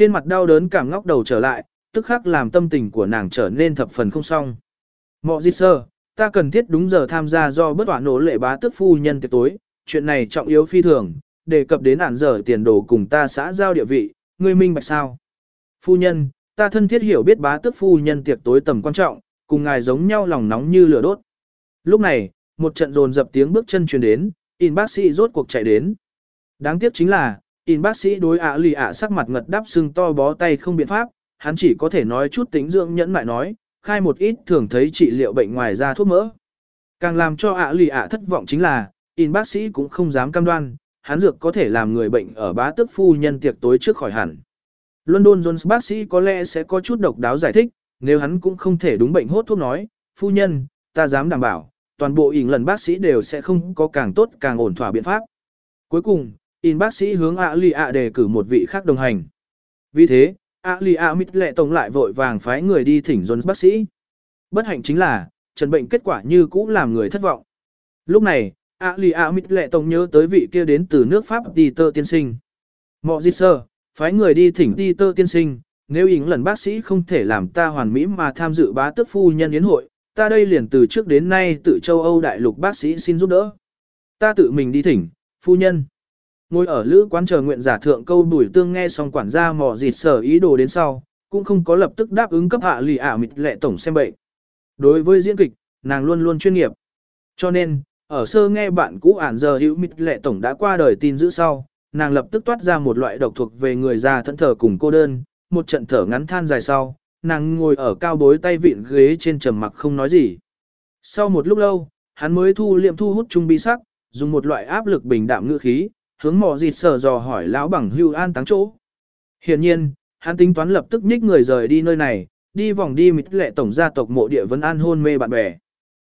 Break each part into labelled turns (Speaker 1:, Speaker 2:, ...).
Speaker 1: Trên mặt đau đớn cảm ngóc đầu trở lại, tức khắc làm tâm tình của nàng trở nên thập phần không xong. Mọ di sơ, ta cần thiết đúng giờ tham gia do bất hỏa nổ lệ bá tức phu nhân tiệc tối, chuyện này trọng yếu phi thường, đề cập đến ản giờ tiền đồ cùng ta xã giao địa vị, ngươi minh bạch sao. Phu nhân, ta thân thiết hiểu biết bá tức phu nhân tiệc tối tầm quan trọng, cùng ngài giống nhau lòng nóng như lửa đốt. Lúc này, một trận dồn dập tiếng bước chân truyền đến, in bác sĩ rốt cuộc chạy đến. Đáng tiếc chính là, in bác sĩ đối ạ lì ạ sắc mặt ngật đắp sưng to bó tay không biện pháp, hắn chỉ có thể nói chút tính dưỡng nhẫn mại nói, khai một ít thường thấy trị liệu bệnh ngoài ra thuốc mỡ. Càng làm cho ạ lì ạ thất vọng chính là, in bác sĩ cũng không dám cam đoan, hắn dược có thể làm người bệnh ở bá tức phu nhân tiệc tối trước khỏi hẳn. London Jones bác sĩ có lẽ sẽ có chút độc đáo giải thích, nếu hắn cũng không thể đúng bệnh hốt thuốc nói, phu nhân, ta dám đảm bảo, toàn bộ ỉn lần bác sĩ đều sẽ không có càng tốt càng ổn thỏa biện pháp. Cuối cùng, in bác sĩ hướng ạ lì ạ đề cử một vị khác đồng hành. Vì thế, ạ lì ạ mít lệ tổng lại vội vàng phái người đi thỉnh dồn bác sĩ. Bất hạnh chính là, trần bệnh kết quả như cũ làm người thất vọng. Lúc này, ạ lì ạ mít lệ tổng nhớ tới vị kia đến từ nước Pháp Peter tiên sinh. Mọ di sơ, phái người đi thỉnh Peter tiên sinh, nếu ý lần bác sĩ không thể làm ta hoàn mỹ mà tham dự bá tước phu nhân yến hội, ta đây liền từ trước đến nay tự châu Âu đại lục bác sĩ xin giúp đỡ. Ta tự mình đi thỉnh, phu nhân. Ngồi ở lữ quán chờ nguyện giả thượng câu đuổi tương nghe xong quản gia mò dịt sở ý đồ đến sau, cũng không có lập tức đáp ứng cấp hạ lì ả mịt lệ tổng xem bệnh. Đối với diễn kịch, nàng luôn luôn chuyên nghiệp. Cho nên, ở sơ nghe bạn cũ ản giờ hữu mịt lệ tổng đã qua đời tin giữ sau, nàng lập tức toát ra một loại độc thuộc về người già thẫn thờ cùng cô đơn, một trận thở ngắn than dài sau, nàng ngồi ở cao bối tay vịn ghế trên trầm mặc không nói gì. Sau một lúc lâu, hắn mới thu liệm thu hút trung bi sắc, dùng một loại áp lực bình đạm ngữ khí, hướng mò dịt sở dò hỏi lão bằng hưu an táng chỗ. Hiển nhiên, hắn tính toán lập tức nhích người rời đi nơi này, đi vòng đi mịt lệ tổng gia tộc mộ địa vấn an hôn mê bạn bè.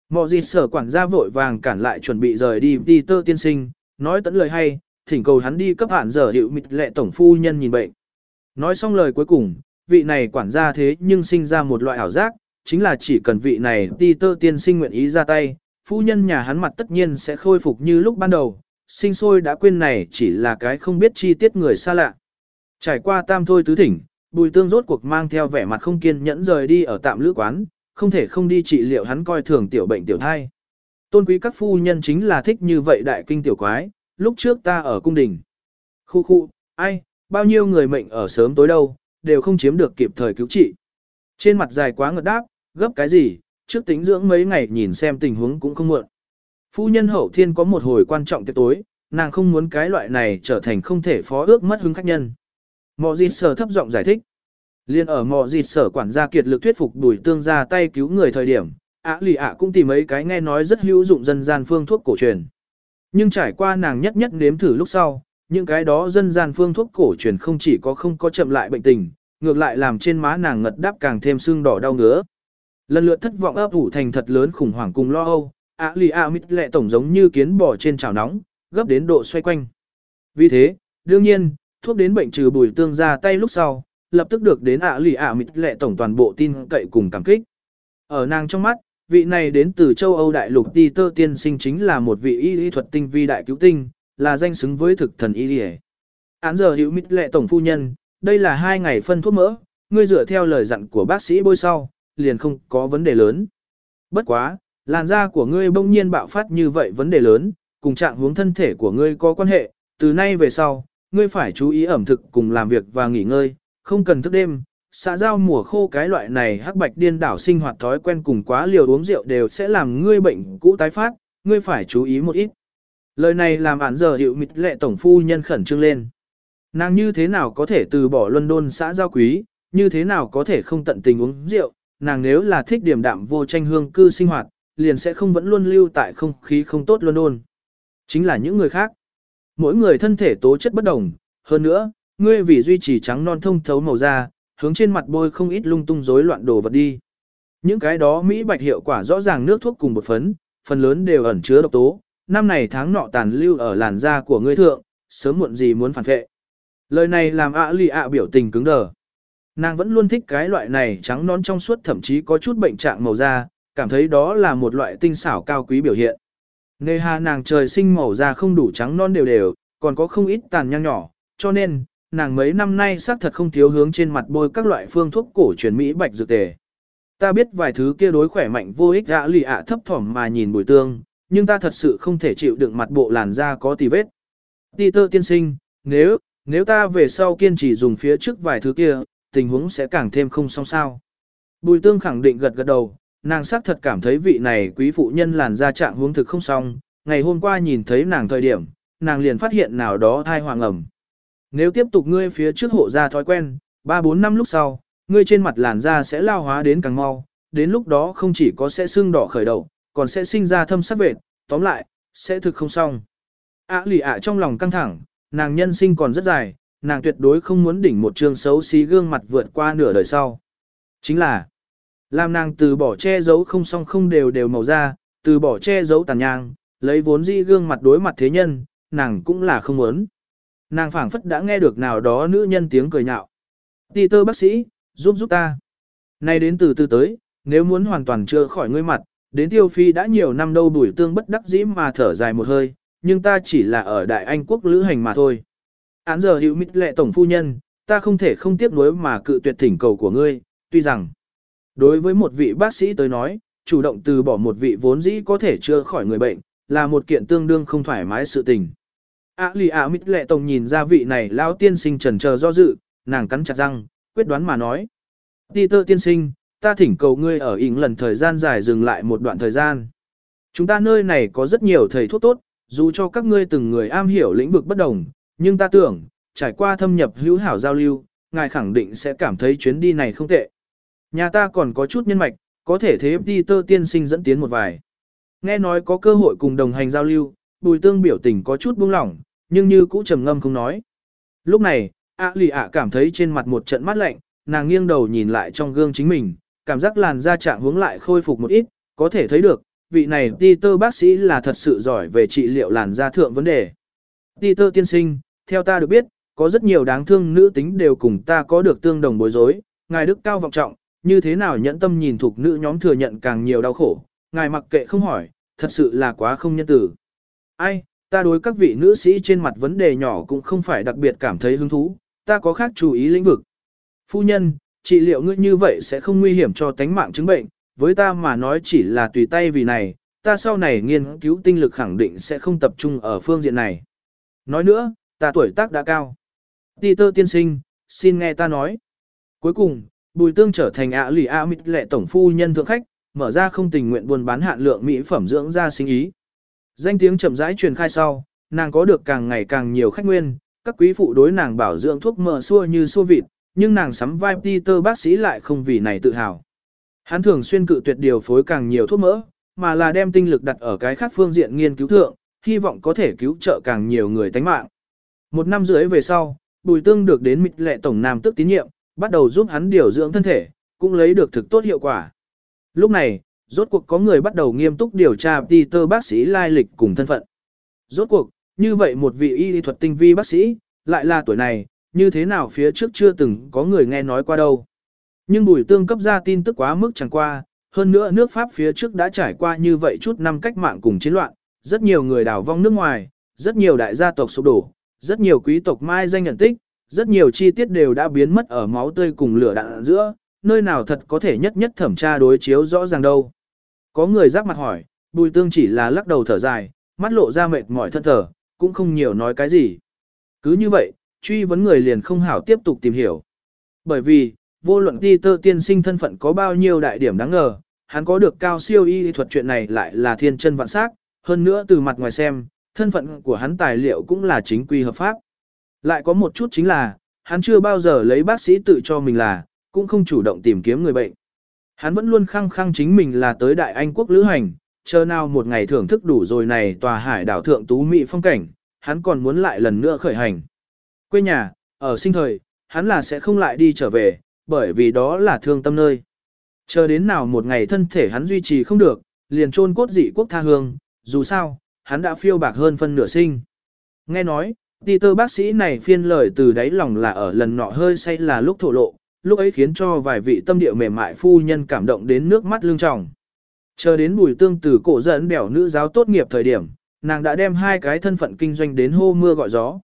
Speaker 1: Mò dịt sở quản gia vội vàng cản lại chuẩn bị rời đi đi tơ tiên sinh, nói tận lời hay, thỉnh cầu hắn đi cấp hạn giờ hiệu mịt lệ tổng phu nhân nhìn bệnh. Nói xong lời cuối cùng, vị này quản gia thế nhưng sinh ra một loại ảo giác, chính là chỉ cần vị này đi tơ tiên sinh nguyện ý ra tay, phu nhân nhà hắn mặt tất nhiên sẽ khôi phục như lúc ban đầu, sinh sôi đã quên này chỉ là cái không biết chi tiết người xa lạ. Trải qua tam thôi tứ thỉnh, bùi tương rốt cuộc mang theo vẻ mặt không kiên nhẫn rời đi ở tạm lữ quán, không thể không đi trị liệu hắn coi thường tiểu bệnh tiểu thai. Tôn quý các phu nhân chính là thích như vậy đại kinh tiểu quái, lúc trước ta ở cung đình. Khu khu, ai, bao nhiêu người mệnh ở sớm tối đâu, đều không chiếm được kịp thời cứu trị. Trên mặt dài quá ngợt đáp, gấp cái gì, trước tính dưỡng mấy ngày nhìn xem tình huống cũng không muộn. Phu nhân hậu thiên có một hồi quan trọng tiệc tối, nàng không muốn cái loại này trở thành không thể phó ước mất hứng khách nhân. Mọ dịt sở thấp giọng giải thích. Liên ở mọ dịt sở quản gia kiệt lực thuyết phục đuổi tương ra tay cứu người thời điểm, ạ lì ạ cũng tìm mấy cái nghe nói rất hữu dụng dân gian phương thuốc cổ truyền. Nhưng trải qua nàng nhất nhất nếm thử lúc sau, những cái đó dân gian phương thuốc cổ truyền không chỉ có không có chậm lại bệnh tình, ngược lại làm trên má nàng ngật đáp càng thêm sưng đỏ đau ngứa. Lần lượt thất vọng ấp ủ thành thật lớn khủng hoảng cùng lo âu, ạ lì ạ mít lệ tổng giống như kiến bò trên chảo nóng, gấp đến độ xoay quanh. Vì thế, đương nhiên, thuốc đến bệnh trừ bùi tương ra tay lúc sau, lập tức được đến ạ lì ạ mít lệ tổng toàn bộ tin cậy cùng cảm kích. Ở nàng trong mắt, vị này đến từ châu Âu đại lục đi tơ tiên sinh chính là một vị y lý thuật tinh vi đại cứu tinh, là danh xứng với thực thần y lý Án giờ hữu mít lệ tổng phu nhân, đây là hai ngày phân thuốc mỡ, ngươi dựa theo lời dặn của bác sĩ bôi sau, liền không có vấn đề lớn. Bất quá, làn da của ngươi bỗng nhiên bạo phát như vậy vấn đề lớn, cùng trạng hướng thân thể của ngươi có quan hệ, từ nay về sau, ngươi phải chú ý ẩm thực cùng làm việc và nghỉ ngơi, không cần thức đêm. Xã giao mùa khô cái loại này hắc bạch điên đảo sinh hoạt thói quen cùng quá liều uống rượu đều sẽ làm ngươi bệnh cũ tái phát, ngươi phải chú ý một ít. Lời này làm án giờ hiệu mịt lệ tổng phu nhân khẩn trương lên. Nàng như thế nào có thể từ bỏ London xã giao quý, như thế nào có thể không tận tình uống rượu, nàng nếu là thích điểm đạm vô tranh hương cư sinh hoạt, liền sẽ không vẫn luôn lưu tại không khí không tốt London. Chính là những người khác. Mỗi người thân thể tố chất bất đồng, hơn nữa, ngươi vì duy trì trắng non thông thấu màu da, hướng trên mặt bôi không ít lung tung rối loạn đồ vật đi. Những cái đó Mỹ bạch hiệu quả rõ ràng nước thuốc cùng bột phấn, phần lớn đều ẩn chứa độc tố, năm này tháng nọ tàn lưu ở làn da của ngươi thượng, sớm muộn gì muốn phản vệ. Lời này làm ạ lì ạ biểu tình cứng đờ. Nàng vẫn luôn thích cái loại này trắng non trong suốt thậm chí có chút bệnh trạng màu da, cảm thấy đó là một loại tinh xảo cao quý biểu hiện. Nề hà nàng trời sinh màu da không đủ trắng non đều đều, còn có không ít tàn nhang nhỏ, cho nên, nàng mấy năm nay xác thật không thiếu hướng trên mặt bôi các loại phương thuốc cổ truyền Mỹ bạch dược tề. Ta biết vài thứ kia đối khỏe mạnh vô ích gã lì ạ thấp thỏm mà nhìn bùi tương, nhưng ta thật sự không thể chịu đựng mặt bộ làn da có tì vết. Peter tiên sinh, nếu, nếu ta về sau kiên trì dùng phía trước vài thứ kia, tình huống sẽ càng thêm không xong sao. Bùi tương khẳng định gật gật đầu, nàng xác thật cảm thấy vị này quý phụ nhân làn da trạng huống thực không xong, ngày hôm qua nhìn thấy nàng thời điểm, nàng liền phát hiện nào đó thai hoàng ẩm. Nếu tiếp tục ngươi phía trước hộ ra thói quen, 3-4 năm lúc sau, ngươi trên mặt làn da sẽ lao hóa đến càng mau, đến lúc đó không chỉ có sẽ sưng đỏ khởi đầu, còn sẽ sinh ra thâm sắc vệt, tóm lại, sẽ thực không xong. Ả lì ạ trong lòng căng thẳng, nàng nhân sinh còn rất dài, nàng tuyệt đối không muốn đỉnh một trường xấu xí gương mặt vượt qua nửa đời sau. Chính là, làm nàng từ bỏ che giấu không song không đều đều màu da, từ bỏ che giấu tàn nhang, lấy vốn dĩ gương mặt đối mặt thế nhân, nàng cũng là không muốn. Nàng phảng phất đã nghe được nào đó nữ nhân tiếng cười nhạo. Tì tơ bác sĩ, giúp giúp ta. nay đến từ từ tới, nếu muốn hoàn toàn chữa khỏi ngươi mặt, đến tiêu phi đã nhiều năm đâu bùi tương bất đắc dĩ mà thở dài một hơi, nhưng ta chỉ là ở Đại Anh quốc lữ hành mà thôi. Án giờ hữu mít lệ tổng phu nhân, ta không thể không tiếc nuối mà cự tuyệt thỉnh cầu của ngươi, tuy rằng, đối với một vị bác sĩ tới nói, chủ động từ bỏ một vị vốn dĩ có thể chữa khỏi người bệnh, là một kiện tương đương không thoải mái sự tình. Ả lì ả mít lệ tổng nhìn ra vị này lão tiên sinh trần chờ do dự, nàng cắn chặt răng, quyết đoán mà nói. Peter tiên sinh, ta thỉnh cầu ngươi ở ỉn lần thời gian dài dừng lại một đoạn thời gian. Chúng ta nơi này có rất nhiều thầy thuốc tốt, dù cho các ngươi từng người am hiểu lĩnh vực bất đồng, nhưng ta tưởng, trải qua thâm nhập hữu hảo giao lưu, ngài khẳng định sẽ cảm thấy chuyến đi này không tệ. Nhà ta còn có chút nhân mạch, có thể thế Peter tiên sinh dẫn tiến một vài. Nghe nói có cơ hội cùng đồng hành giao lưu, bùi tương biểu tình có chút buông lỏng, nhưng như cũ trầm ngâm không nói. Lúc này, ạ lì ạ cảm thấy trên mặt một trận mát lạnh, nàng nghiêng đầu nhìn lại trong gương chính mình, cảm giác làn da trạng hướng lại khôi phục một ít, có thể thấy được, vị này Peter bác sĩ là thật sự giỏi về trị liệu làn da thượng vấn đề. Peter tiên sinh, theo ta được biết, có rất nhiều đáng thương nữ tính đều cùng ta có được tương đồng bối rối, ngài đức cao vọng trọng, như thế nào nhẫn tâm nhìn thuộc nữ nhóm thừa nhận càng nhiều đau khổ, ngài mặc kệ không hỏi, thật sự là quá không nhân tử. Ai, ta đối các vị nữ sĩ trên mặt vấn đề nhỏ cũng không phải đặc biệt cảm thấy hứng thú, ta có khác chú ý lĩnh vực. Phu nhân, trị liệu ngươi như vậy sẽ không nguy hiểm cho tánh mạng chứng bệnh, với ta mà nói chỉ là tùy tay vì này, ta sau này nghiên cứu tinh lực khẳng định sẽ không tập trung ở phương diện này. Nói nữa, ta tuổi tác đã cao. Peter tiên sinh, xin nghe ta nói. Cuối cùng, Bùi Tương trở thành ạ lì ạ mịt lệ tổng phu nhân thượng khách, mở ra không tình nguyện buôn bán hạn lượng mỹ phẩm dưỡng da sinh ý. Danh tiếng chậm rãi truyền khai sau, nàng có được càng ngày càng nhiều khách nguyên, các quý phụ đối nàng bảo dưỡng thuốc mỡ xua như xua vịt, nhưng nàng sắm vai Peter bác sĩ lại không vì này tự hào. Hắn thường xuyên cự tuyệt điều phối càng nhiều thuốc mỡ, mà là đem tinh lực đặt ở cái khác phương diện nghiên cứu thượng, hy vọng có thể cứu trợ càng nhiều người tánh mạng. Một năm rưỡi về sau, Bùi Tương được đến mịch lệ tổng nam tức tín nhiệm, bắt đầu giúp hắn điều dưỡng thân thể, cũng lấy được thực tốt hiệu quả. Lúc này, rốt cuộc có người bắt đầu nghiêm túc điều tra Peter bác sĩ lai lịch cùng thân phận. Rốt cuộc, như vậy một vị y thuật tinh vi bác sĩ, lại là tuổi này, như thế nào phía trước chưa từng có người nghe nói qua đâu. Nhưng bùi tương cấp ra tin tức quá mức chẳng qua, hơn nữa nước Pháp phía trước đã trải qua như vậy chút năm cách mạng cùng chiến loạn, rất nhiều người đào vong nước ngoài, rất nhiều đại gia tộc sụp đổ, rất nhiều quý tộc mai danh nhận tích, rất nhiều chi tiết đều đã biến mất ở máu tươi cùng lửa đạn giữa, nơi nào thật có thể nhất nhất thẩm tra đối chiếu rõ ràng đâu. Có người rắc mặt hỏi, bùi tương chỉ là lắc đầu thở dài, mắt lộ ra mệt mỏi thân thở, cũng không nhiều nói cái gì. Cứ như vậy, truy vấn người liền không hảo tiếp tục tìm hiểu. Bởi vì, vô luận Peter tiên sinh thân phận có bao nhiêu đại điểm đáng ngờ, hắn có được cao siêu y thuật chuyện này lại là thiên chân vạn sắc, hơn nữa từ mặt ngoài xem, thân phận của hắn tài liệu cũng là chính quy hợp pháp. Lại có một chút chính là, hắn chưa bao giờ lấy bác sĩ tự cho mình là, cũng không chủ động tìm kiếm người bệnh. Hắn vẫn luôn khăng khăng chính mình là tới Đại Anh quốc lữ hành, chờ nào một ngày thưởng thức đủ rồi này tòa hải đảo thượng tú mỹ phong cảnh, hắn còn muốn lại lần nữa khởi hành. Quê nhà, ở sinh thời, hắn là sẽ không lại đi trở về, bởi vì đó là thương tâm nơi. Chờ đến nào một ngày thân thể hắn duy trì không được, liền trôn cốt dị quốc tha hương, dù sao, hắn đã phiêu bạc hơn phân nửa sinh. Nghe nói, Peter bác sĩ này phiên lời từ đáy lòng là ở lần nọ hơi say là lúc thổ lộ, lúc ấy khiến cho vài vị tâm địa mềm mại phu nhân cảm động đến nước mắt lưng tròng. Chờ đến bùi tương từ cổ dẫn bẻo nữ giáo tốt nghiệp thời điểm, nàng đã đem hai cái thân phận kinh doanh đến hô mưa gọi gió.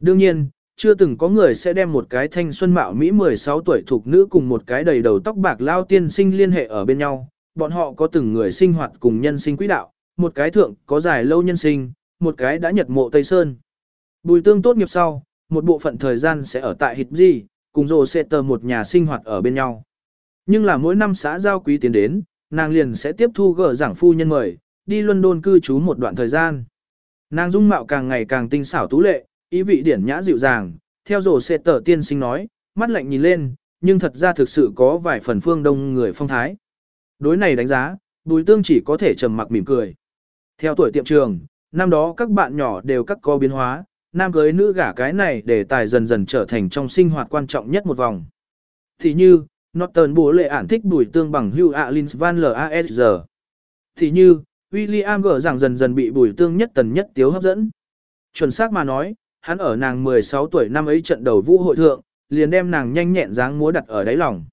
Speaker 1: Đương nhiên, chưa từng có người sẽ đem một cái thanh xuân mạo Mỹ 16 tuổi thuộc nữ cùng một cái đầy đầu tóc bạc lao tiên sinh liên hệ ở bên nhau. Bọn họ có từng người sinh hoạt cùng nhân sinh quỹ đạo, một cái thượng có dài lâu nhân sinh, một cái đã nhật mộ Tây Sơn. Bùi tương tốt nghiệp sau, một bộ phận thời gian sẽ ở tại hịt gì, cùng rồ sẽ tờ một nhà sinh hoạt ở bên nhau. Nhưng là mỗi năm xã giao quý tiến đến, nàng liền sẽ tiếp thu gỡ giảng phu nhân mời, đi London cư trú một đoạn thời gian. Nàng dung mạo càng ngày càng tinh xảo tú lệ, ý vị điển nhã dịu dàng, theo rồ sẽ tờ tiên sinh nói, mắt lạnh nhìn lên, nhưng thật ra thực sự có vài phần phương đông người phong thái. Đối này đánh giá, bùi tương chỉ có thể trầm mặc mỉm cười. Theo tuổi tiệm trường, năm đó các bạn nhỏ đều các có biến hóa, nam cưới nữ gả cái này để tài dần dần trở thành trong sinh hoạt quan trọng nhất một vòng. Thì như, Norton bố lệ ản thích bùi tương bằng Hugh Alins Van L.A.S.G. Thì như, William gỡ rằng dần dần bị bùi tương nhất tần nhất tiếu hấp dẫn. Chuẩn xác mà nói, hắn ở nàng 16 tuổi năm ấy trận đầu vũ hội thượng, liền đem nàng nhanh nhẹn dáng múa đặt ở đáy lòng.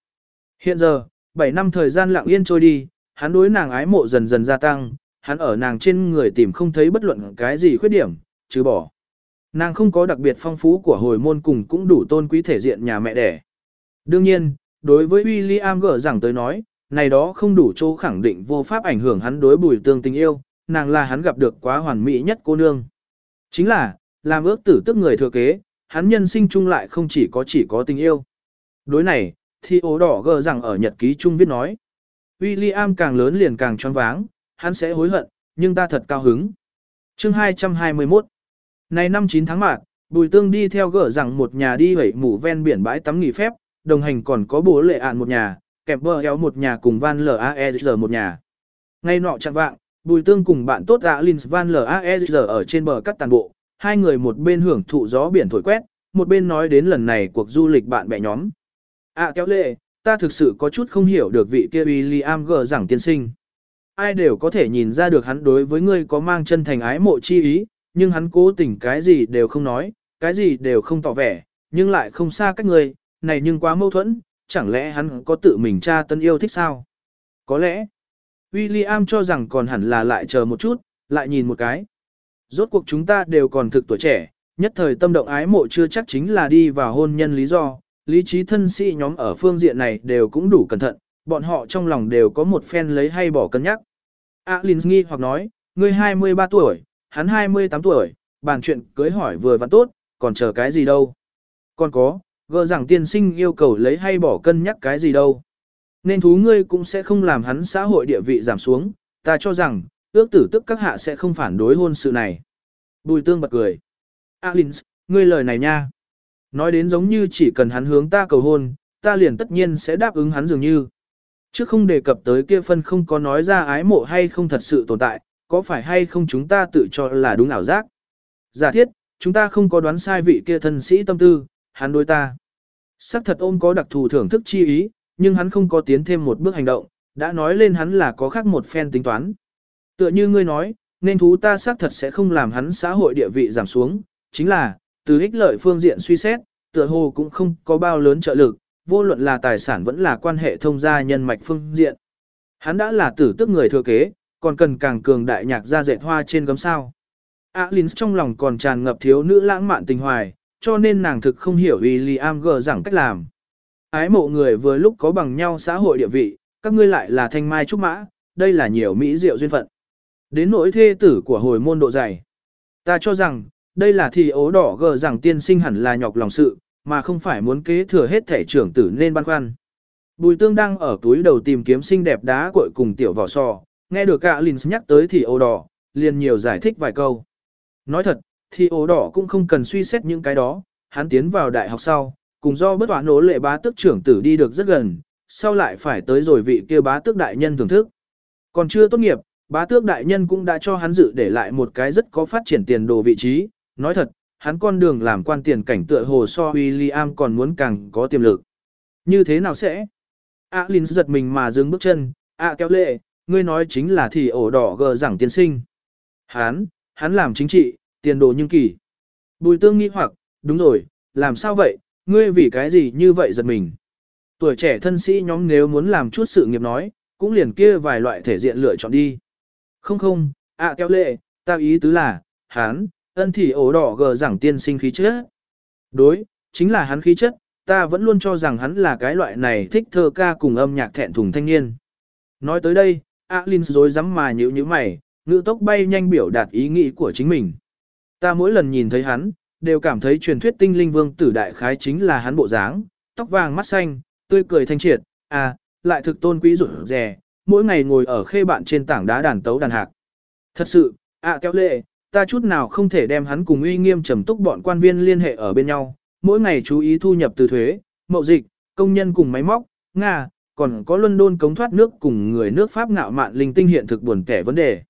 Speaker 1: Hiện giờ, 7 năm thời gian lặng yên trôi đi, hắn đối nàng ái mộ dần dần gia tăng, hắn ở nàng trên người tìm không thấy bất luận cái gì khuyết điểm, trừ bỏ. Nàng không có đặc biệt phong phú của hồi môn cùng cũng đủ tôn quý thể diện nhà mẹ đẻ. Đương nhiên, đối với William gỡ rằng tới nói, này đó không đủ chỗ khẳng định vô pháp ảnh hưởng hắn đối bùi tương tình yêu, nàng là hắn gặp được quá hoàn mỹ nhất cô nương. Chính là, làm ước tử tức người thừa kế, hắn nhân sinh chung lại không chỉ có chỉ có tình yêu. Đối này, thì ố đỏ gờ rằng ở nhật ký chung viết nói. William càng lớn liền càng choáng váng, hắn sẽ hối hận, nhưng ta thật cao hứng. Chương 221 Nay năm 9 tháng mạng, Bùi Tương đi theo gỡ rằng một nhà đi hẩy mủ ven biển bãi tắm nghỉ phép, đồng hành còn có bố lệ ạn một nhà, kẹp bờ éo một nhà cùng Van L.A.E.G. một nhà. Ngay nọ chặng vạng, Bùi Tương cùng bạn tốt ạ Lins Van L.A.E.G. ở trên bờ cắt tàn bộ, hai người một bên hưởng thụ gió biển thổi quét, một bên nói đến lần này cuộc du lịch bạn bè nhóm. À kéo lệ, ta thực sự có chút không hiểu được vị kia William gờ rằng tiên sinh. Ai đều có thể nhìn ra được hắn đối với ngươi có mang chân thành ái mộ chi ý, nhưng hắn cố tình cái gì đều không nói, cái gì đều không tỏ vẻ, nhưng lại không xa cách người, này nhưng quá mâu thuẫn, chẳng lẽ hắn có tự mình cha tân yêu thích sao? Có lẽ, William cho rằng còn hẳn là lại chờ một chút, lại nhìn một cái. Rốt cuộc chúng ta đều còn thực tuổi trẻ, nhất thời tâm động ái mộ chưa chắc chính là đi vào hôn nhân lý do, lý trí thân sĩ nhóm ở phương diện này đều cũng đủ cẩn thận, bọn họ trong lòng đều có một phen lấy hay bỏ cân nhắc. Alins nghi hoặc nói, ngươi 23 tuổi, hắn 28 tuổi, bàn chuyện cưới hỏi vừa vặn tốt, còn chờ cái gì đâu. Còn có, gỡ rằng tiên sinh yêu cầu lấy hay bỏ cân nhắc cái gì đâu. Nên thú ngươi cũng sẽ không làm hắn xã hội địa vị giảm xuống, ta cho rằng, ước tử tức các hạ sẽ không phản đối hôn sự này. Bùi tương bật cười. Alins, ngươi lời này nha. Nói đến giống như chỉ cần hắn hướng ta cầu hôn, ta liền tất nhiên sẽ đáp ứng hắn dường như. Chứ không đề cập tới kia phân không có nói ra ái mộ hay không thật sự tồn tại, có phải hay không chúng ta tự cho là đúng ảo giác. Giả thiết, chúng ta không có đoán sai vị kia thân sĩ tâm tư, hắn đối ta. Sắc thật ôm có đặc thù thưởng thức chi ý, nhưng hắn không có tiến thêm một bước hành động, đã nói lên hắn là có khác một phen tính toán. Tựa như ngươi nói, nên thú ta xác thật sẽ không làm hắn xã hội địa vị giảm xuống, chính là, từ ích lợi phương diện suy xét, tựa hồ cũng không có bao lớn trợ lực, vô luận là tài sản vẫn là quan hệ thông gia nhân mạch phương diện. Hắn đã là tử tức người thừa kế, còn cần càng cường đại nhạc ra dệt hoa trên gấm sao. Alins trong lòng còn tràn ngập thiếu nữ lãng mạn tình hoài, cho nên nàng thực không hiểu William gờ rằng cách làm. Ái mộ người vừa lúc có bằng nhau xã hội địa vị, các ngươi lại là thanh mai trúc mã, đây là nhiều mỹ diệu duyên phận. Đến nỗi thê tử của hồi môn độ dày. Ta cho rằng, đây là thì ố đỏ gờ rằng tiên sinh hẳn là nhọc lòng sự, mà không phải muốn kế thừa hết thể trưởng tử nên băn khoăn. Bùi tương đang ở túi đầu tìm kiếm xinh đẹp đá cội cùng tiểu vỏ sò, nghe được cả Linh nhắc tới thì ô đỏ, liền nhiều giải thích vài câu. Nói thật, thì ô đỏ cũng không cần suy xét những cái đó, hắn tiến vào đại học sau, cùng do bất toán nỗ lệ bá tước trưởng tử đi được rất gần, sau lại phải tới rồi vị kia bá tước đại nhân thưởng thức. Còn chưa tốt nghiệp, Bá tước đại nhân cũng đã cho hắn dự để lại một cái rất có phát triển tiền đồ vị trí, nói thật, hắn con đường làm quan tiền cảnh tựa hồ so William còn muốn càng có tiềm lực. Như thế nào sẽ? A Linh giật mình mà dừng bước chân, A kéo lệ, ngươi nói chính là thì ổ đỏ gờ giảng tiên sinh. Hắn, hắn làm chính trị, tiền đồ nhưng kỳ. Bùi tương nghĩ hoặc, đúng rồi, làm sao vậy, ngươi vì cái gì như vậy giật mình. Tuổi trẻ thân sĩ nhóm nếu muốn làm chút sự nghiệp nói, cũng liền kia vài loại thể diện lựa chọn đi. Không không, ạ à, kéo lệ, ta ý tứ là, hán, ân thì ổ đỏ gờ giảng tiên sinh khí chất, Đối, chính là hắn khí chất, ta vẫn luôn cho rằng hắn là cái loại này thích thơ ca cùng âm nhạc thẹn thùng thanh niên. Nói tới đây, Alin dối rắm mà nhữ như mày, ngữ tốc bay nhanh biểu đạt ý nghĩ của chính mình. Ta mỗi lần nhìn thấy hắn, đều cảm thấy truyền thuyết tinh linh vương tử đại khái chính là hắn bộ dáng, tóc vàng mắt xanh, tươi cười thanh triệt, à, lại thực tôn quý rụt rè, mỗi ngày ngồi ở khê bạn trên tảng đá đàn tấu đàn hạc. Thật sự, ạ à, kéo lệ, ta chút nào không thể đem hắn cùng uy nghiêm trầm túc bọn quan viên liên hệ ở bên nhau, mỗi ngày chú ý thu nhập từ thuế, mậu dịch, công nhân cùng máy móc, Nga, còn có London cống thoát nước cùng người nước Pháp ngạo mạn linh tinh hiện thực buồn kẻ vấn đề.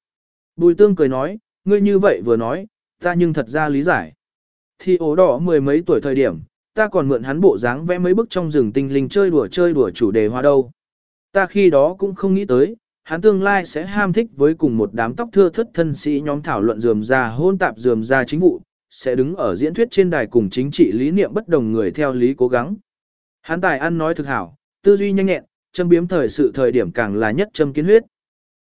Speaker 1: Bùi tương cười nói, ngươi như vậy vừa nói, ta nhưng thật ra lý giải. Thì ố đỏ mười mấy tuổi thời điểm, ta còn mượn hắn bộ dáng vẽ mấy bức trong rừng tinh linh chơi đùa chơi đùa chủ đề hoa đâu. Ta khi đó cũng không nghĩ tới, hắn tương lai sẽ ham thích với cùng một đám tóc thưa thất thân sĩ nhóm thảo luận dườm ra hôn tạp dườm ra chính vụ, sẽ đứng ở diễn thuyết trên đài cùng chính trị lý niệm bất đồng người theo lý cố gắng. Hắn tài ăn nói thực hảo, tư duy nhanh nhẹn, châm biếm thời sự thời điểm càng là nhất châm kiến huyết.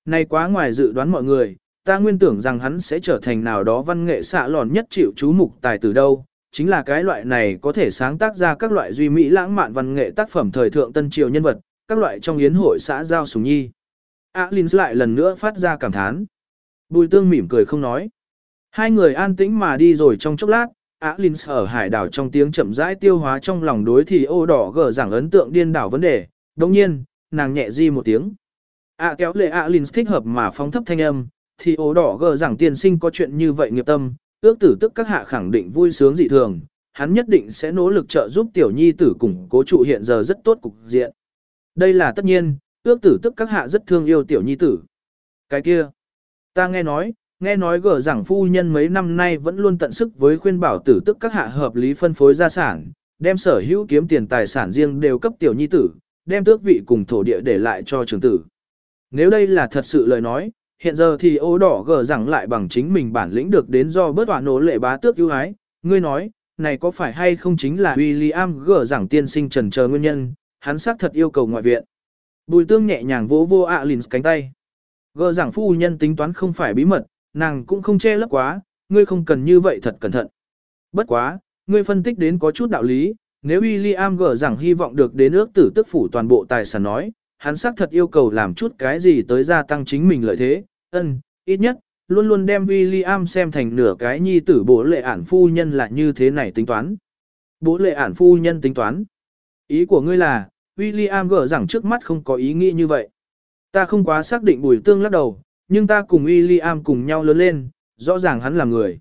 Speaker 1: Này quá ngoài dự đoán mọi người, ta nguyên tưởng rằng hắn sẽ trở thành nào đó văn nghệ xạ lòn nhất chịu chú mục tài từ đâu, chính là cái loại này có thể sáng tác ra các loại duy mỹ lãng mạn văn nghệ tác phẩm thời thượng tân triều nhân vật, các loại trong yến hội xã giao sùng nhi. Alins lại lần nữa phát ra cảm thán. Bùi tương mỉm cười không nói. Hai người an tĩnh mà đi rồi trong chốc lát, Alins ở hải đảo trong tiếng chậm rãi tiêu hóa trong lòng đối thì ô đỏ gở giảng ấn tượng điên đảo vấn đề. Đồng nhiên, nàng nhẹ di một tiếng. À kéo lệ ạ linh thích hợp mà phóng thấp thanh âm, thì ố đỏ gờ rằng tiên sinh có chuyện như vậy nghiệp tâm, ước tử tức các hạ khẳng định vui sướng dị thường, hắn nhất định sẽ nỗ lực trợ giúp tiểu nhi tử củng cố trụ hiện giờ rất tốt cục diện. Đây là tất nhiên, ước tử tức các hạ rất thương yêu tiểu nhi tử. Cái kia, ta nghe nói, nghe nói gở rằng phu nhân mấy năm nay vẫn luôn tận sức với khuyên bảo tử tức các hạ hợp lý phân phối gia sản, đem sở hữu kiếm tiền tài sản riêng đều cấp tiểu nhi tử, đem tước vị cùng thổ địa để lại cho trường tử. Nếu đây là thật sự lời nói, hiện giờ thì ô đỏ gờ rằng lại bằng chính mình bản lĩnh được đến do bớt hỏa nổ lệ bá tước ưu ái, ngươi nói, này có phải hay không chính là William gờ rằng tiên sinh trần chờ nguyên nhân, hắn xác thật yêu cầu ngoại viện. Bùi tương nhẹ nhàng vỗ vô ạ lìn cánh tay. Gờ rằng phu nhân tính toán không phải bí mật, nàng cũng không che lấp quá, ngươi không cần như vậy thật cẩn thận. Bất quá, ngươi phân tích đến có chút đạo lý, nếu William gở rằng hy vọng được đến ước tử tức phủ toàn bộ tài sản nói, hắn xác thật yêu cầu làm chút cái gì tới gia tăng chính mình lợi thế, ân, ít nhất, luôn luôn đem William xem thành nửa cái nhi tử bố lệ ản phu nhân là như thế này tính toán. Bố lệ ản phu nhân tính toán. Ý của ngươi là, William gỡ rằng trước mắt không có ý nghĩ như vậy. Ta không quá xác định bùi tương lắc đầu, nhưng ta cùng William cùng nhau lớn lên, rõ ràng hắn là người.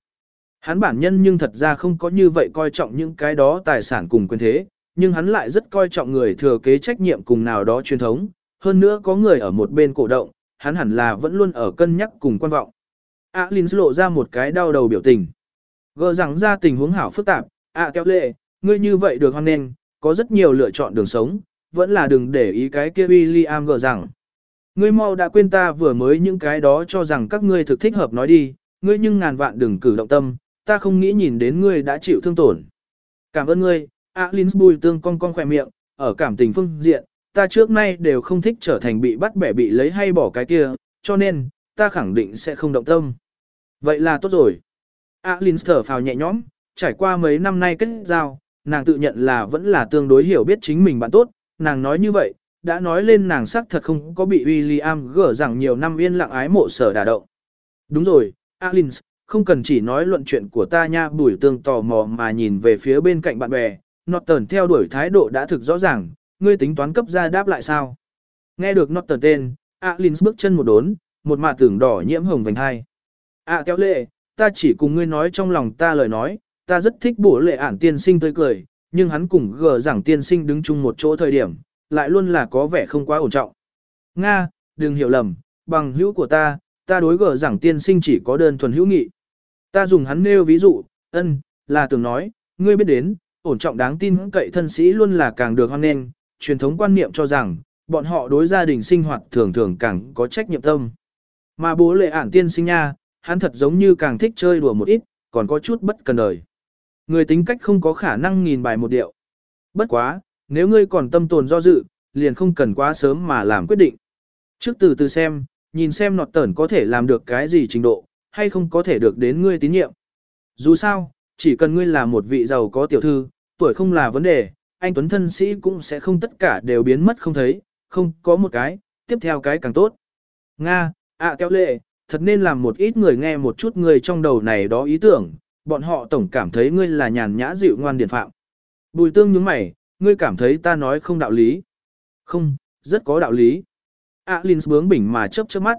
Speaker 1: Hắn bản nhân nhưng thật ra không có như vậy coi trọng những cái đó tài sản cùng quyền thế, nhưng hắn lại rất coi trọng người thừa kế trách nhiệm cùng nào đó truyền thống, hơn nữa có người ở một bên cổ động, hắn hẳn là vẫn luôn ở cân nhắc cùng quan vọng. A Linh lộ ra một cái đau đầu biểu tình. Gỡ rằng ra tình huống hảo phức tạp, A kéo lệ, ngươi như vậy được hoan nên, có rất nhiều lựa chọn đường sống, vẫn là đừng để ý cái kia William gỡ rằng. Ngươi mau đã quên ta vừa mới những cái đó cho rằng các ngươi thực thích hợp nói đi, ngươi nhưng ngàn vạn đừng cử động tâm, ta không nghĩ nhìn đến ngươi đã chịu thương tổn. Cảm ơn ngươi, Alin bùi tương cong cong khỏe miệng, ở cảm tình phương diện, ta trước nay đều không thích trở thành bị bắt bẻ bị lấy hay bỏ cái kia, cho nên, ta khẳng định sẽ không động tâm. Vậy là tốt rồi. Alin thở phào nhẹ nhõm, trải qua mấy năm nay kết giao, nàng tự nhận là vẫn là tương đối hiểu biết chính mình bạn tốt, nàng nói như vậy, đã nói lên nàng xác thật không có bị William gỡ rằng nhiều năm yên lặng ái mộ sở đả động. Đúng rồi, Alins, không cần chỉ nói luận chuyện của ta nha bùi tương tò mò mà nhìn về phía bên cạnh bạn bè, Norton theo đuổi thái độ đã thực rõ ràng, ngươi tính toán cấp ra đáp lại sao? Nghe được Norton tên, Alins bước chân một đốn, một mạ tưởng đỏ nhiễm hồng vành hai. À kéo lệ, ta chỉ cùng ngươi nói trong lòng ta lời nói, ta rất thích bổ lệ ản tiên sinh tươi cười, nhưng hắn cùng gờ rằng tiên sinh đứng chung một chỗ thời điểm, lại luôn là có vẻ không quá ổn trọng. Nga, đừng hiểu lầm, bằng hữu của ta, ta đối gờ rằng tiên sinh chỉ có đơn thuần hữu nghị. Ta dùng hắn nêu ví dụ, ân, là tưởng nói, ngươi biết đến, ổn trọng đáng tin cậy thân sĩ luôn là càng được hoan nghênh, truyền thống quan niệm cho rằng, bọn họ đối gia đình sinh hoạt thường thường càng có trách nhiệm tâm. Mà bố lệ ản tiên sinh nha, hắn thật giống như càng thích chơi đùa một ít, còn có chút bất cần đời. Người tính cách không có khả năng nghìn bài một điệu. Bất quá, nếu ngươi còn tâm tồn do dự, liền không cần quá sớm mà làm quyết định. Trước từ từ xem, nhìn xem nọt tẩn có thể làm được cái gì trình độ, hay không có thể được đến ngươi tín nhiệm. Dù sao, chỉ cần ngươi là một vị giàu có tiểu thư, tuổi không là vấn đề, anh Tuấn thân sĩ cũng sẽ không tất cả đều biến mất không thấy, không có một cái, tiếp theo cái càng tốt. Nga, ạ kéo lệ, thật nên làm một ít người nghe một chút người trong đầu này đó ý tưởng, bọn họ tổng cảm thấy ngươi là nhàn nhã dịu ngoan điển phạm. Bùi tương nhướng mày, ngươi cảm thấy ta nói không đạo lý. Không, rất có đạo lý. ạ Linh bướng bỉnh mà chớp chớp mắt.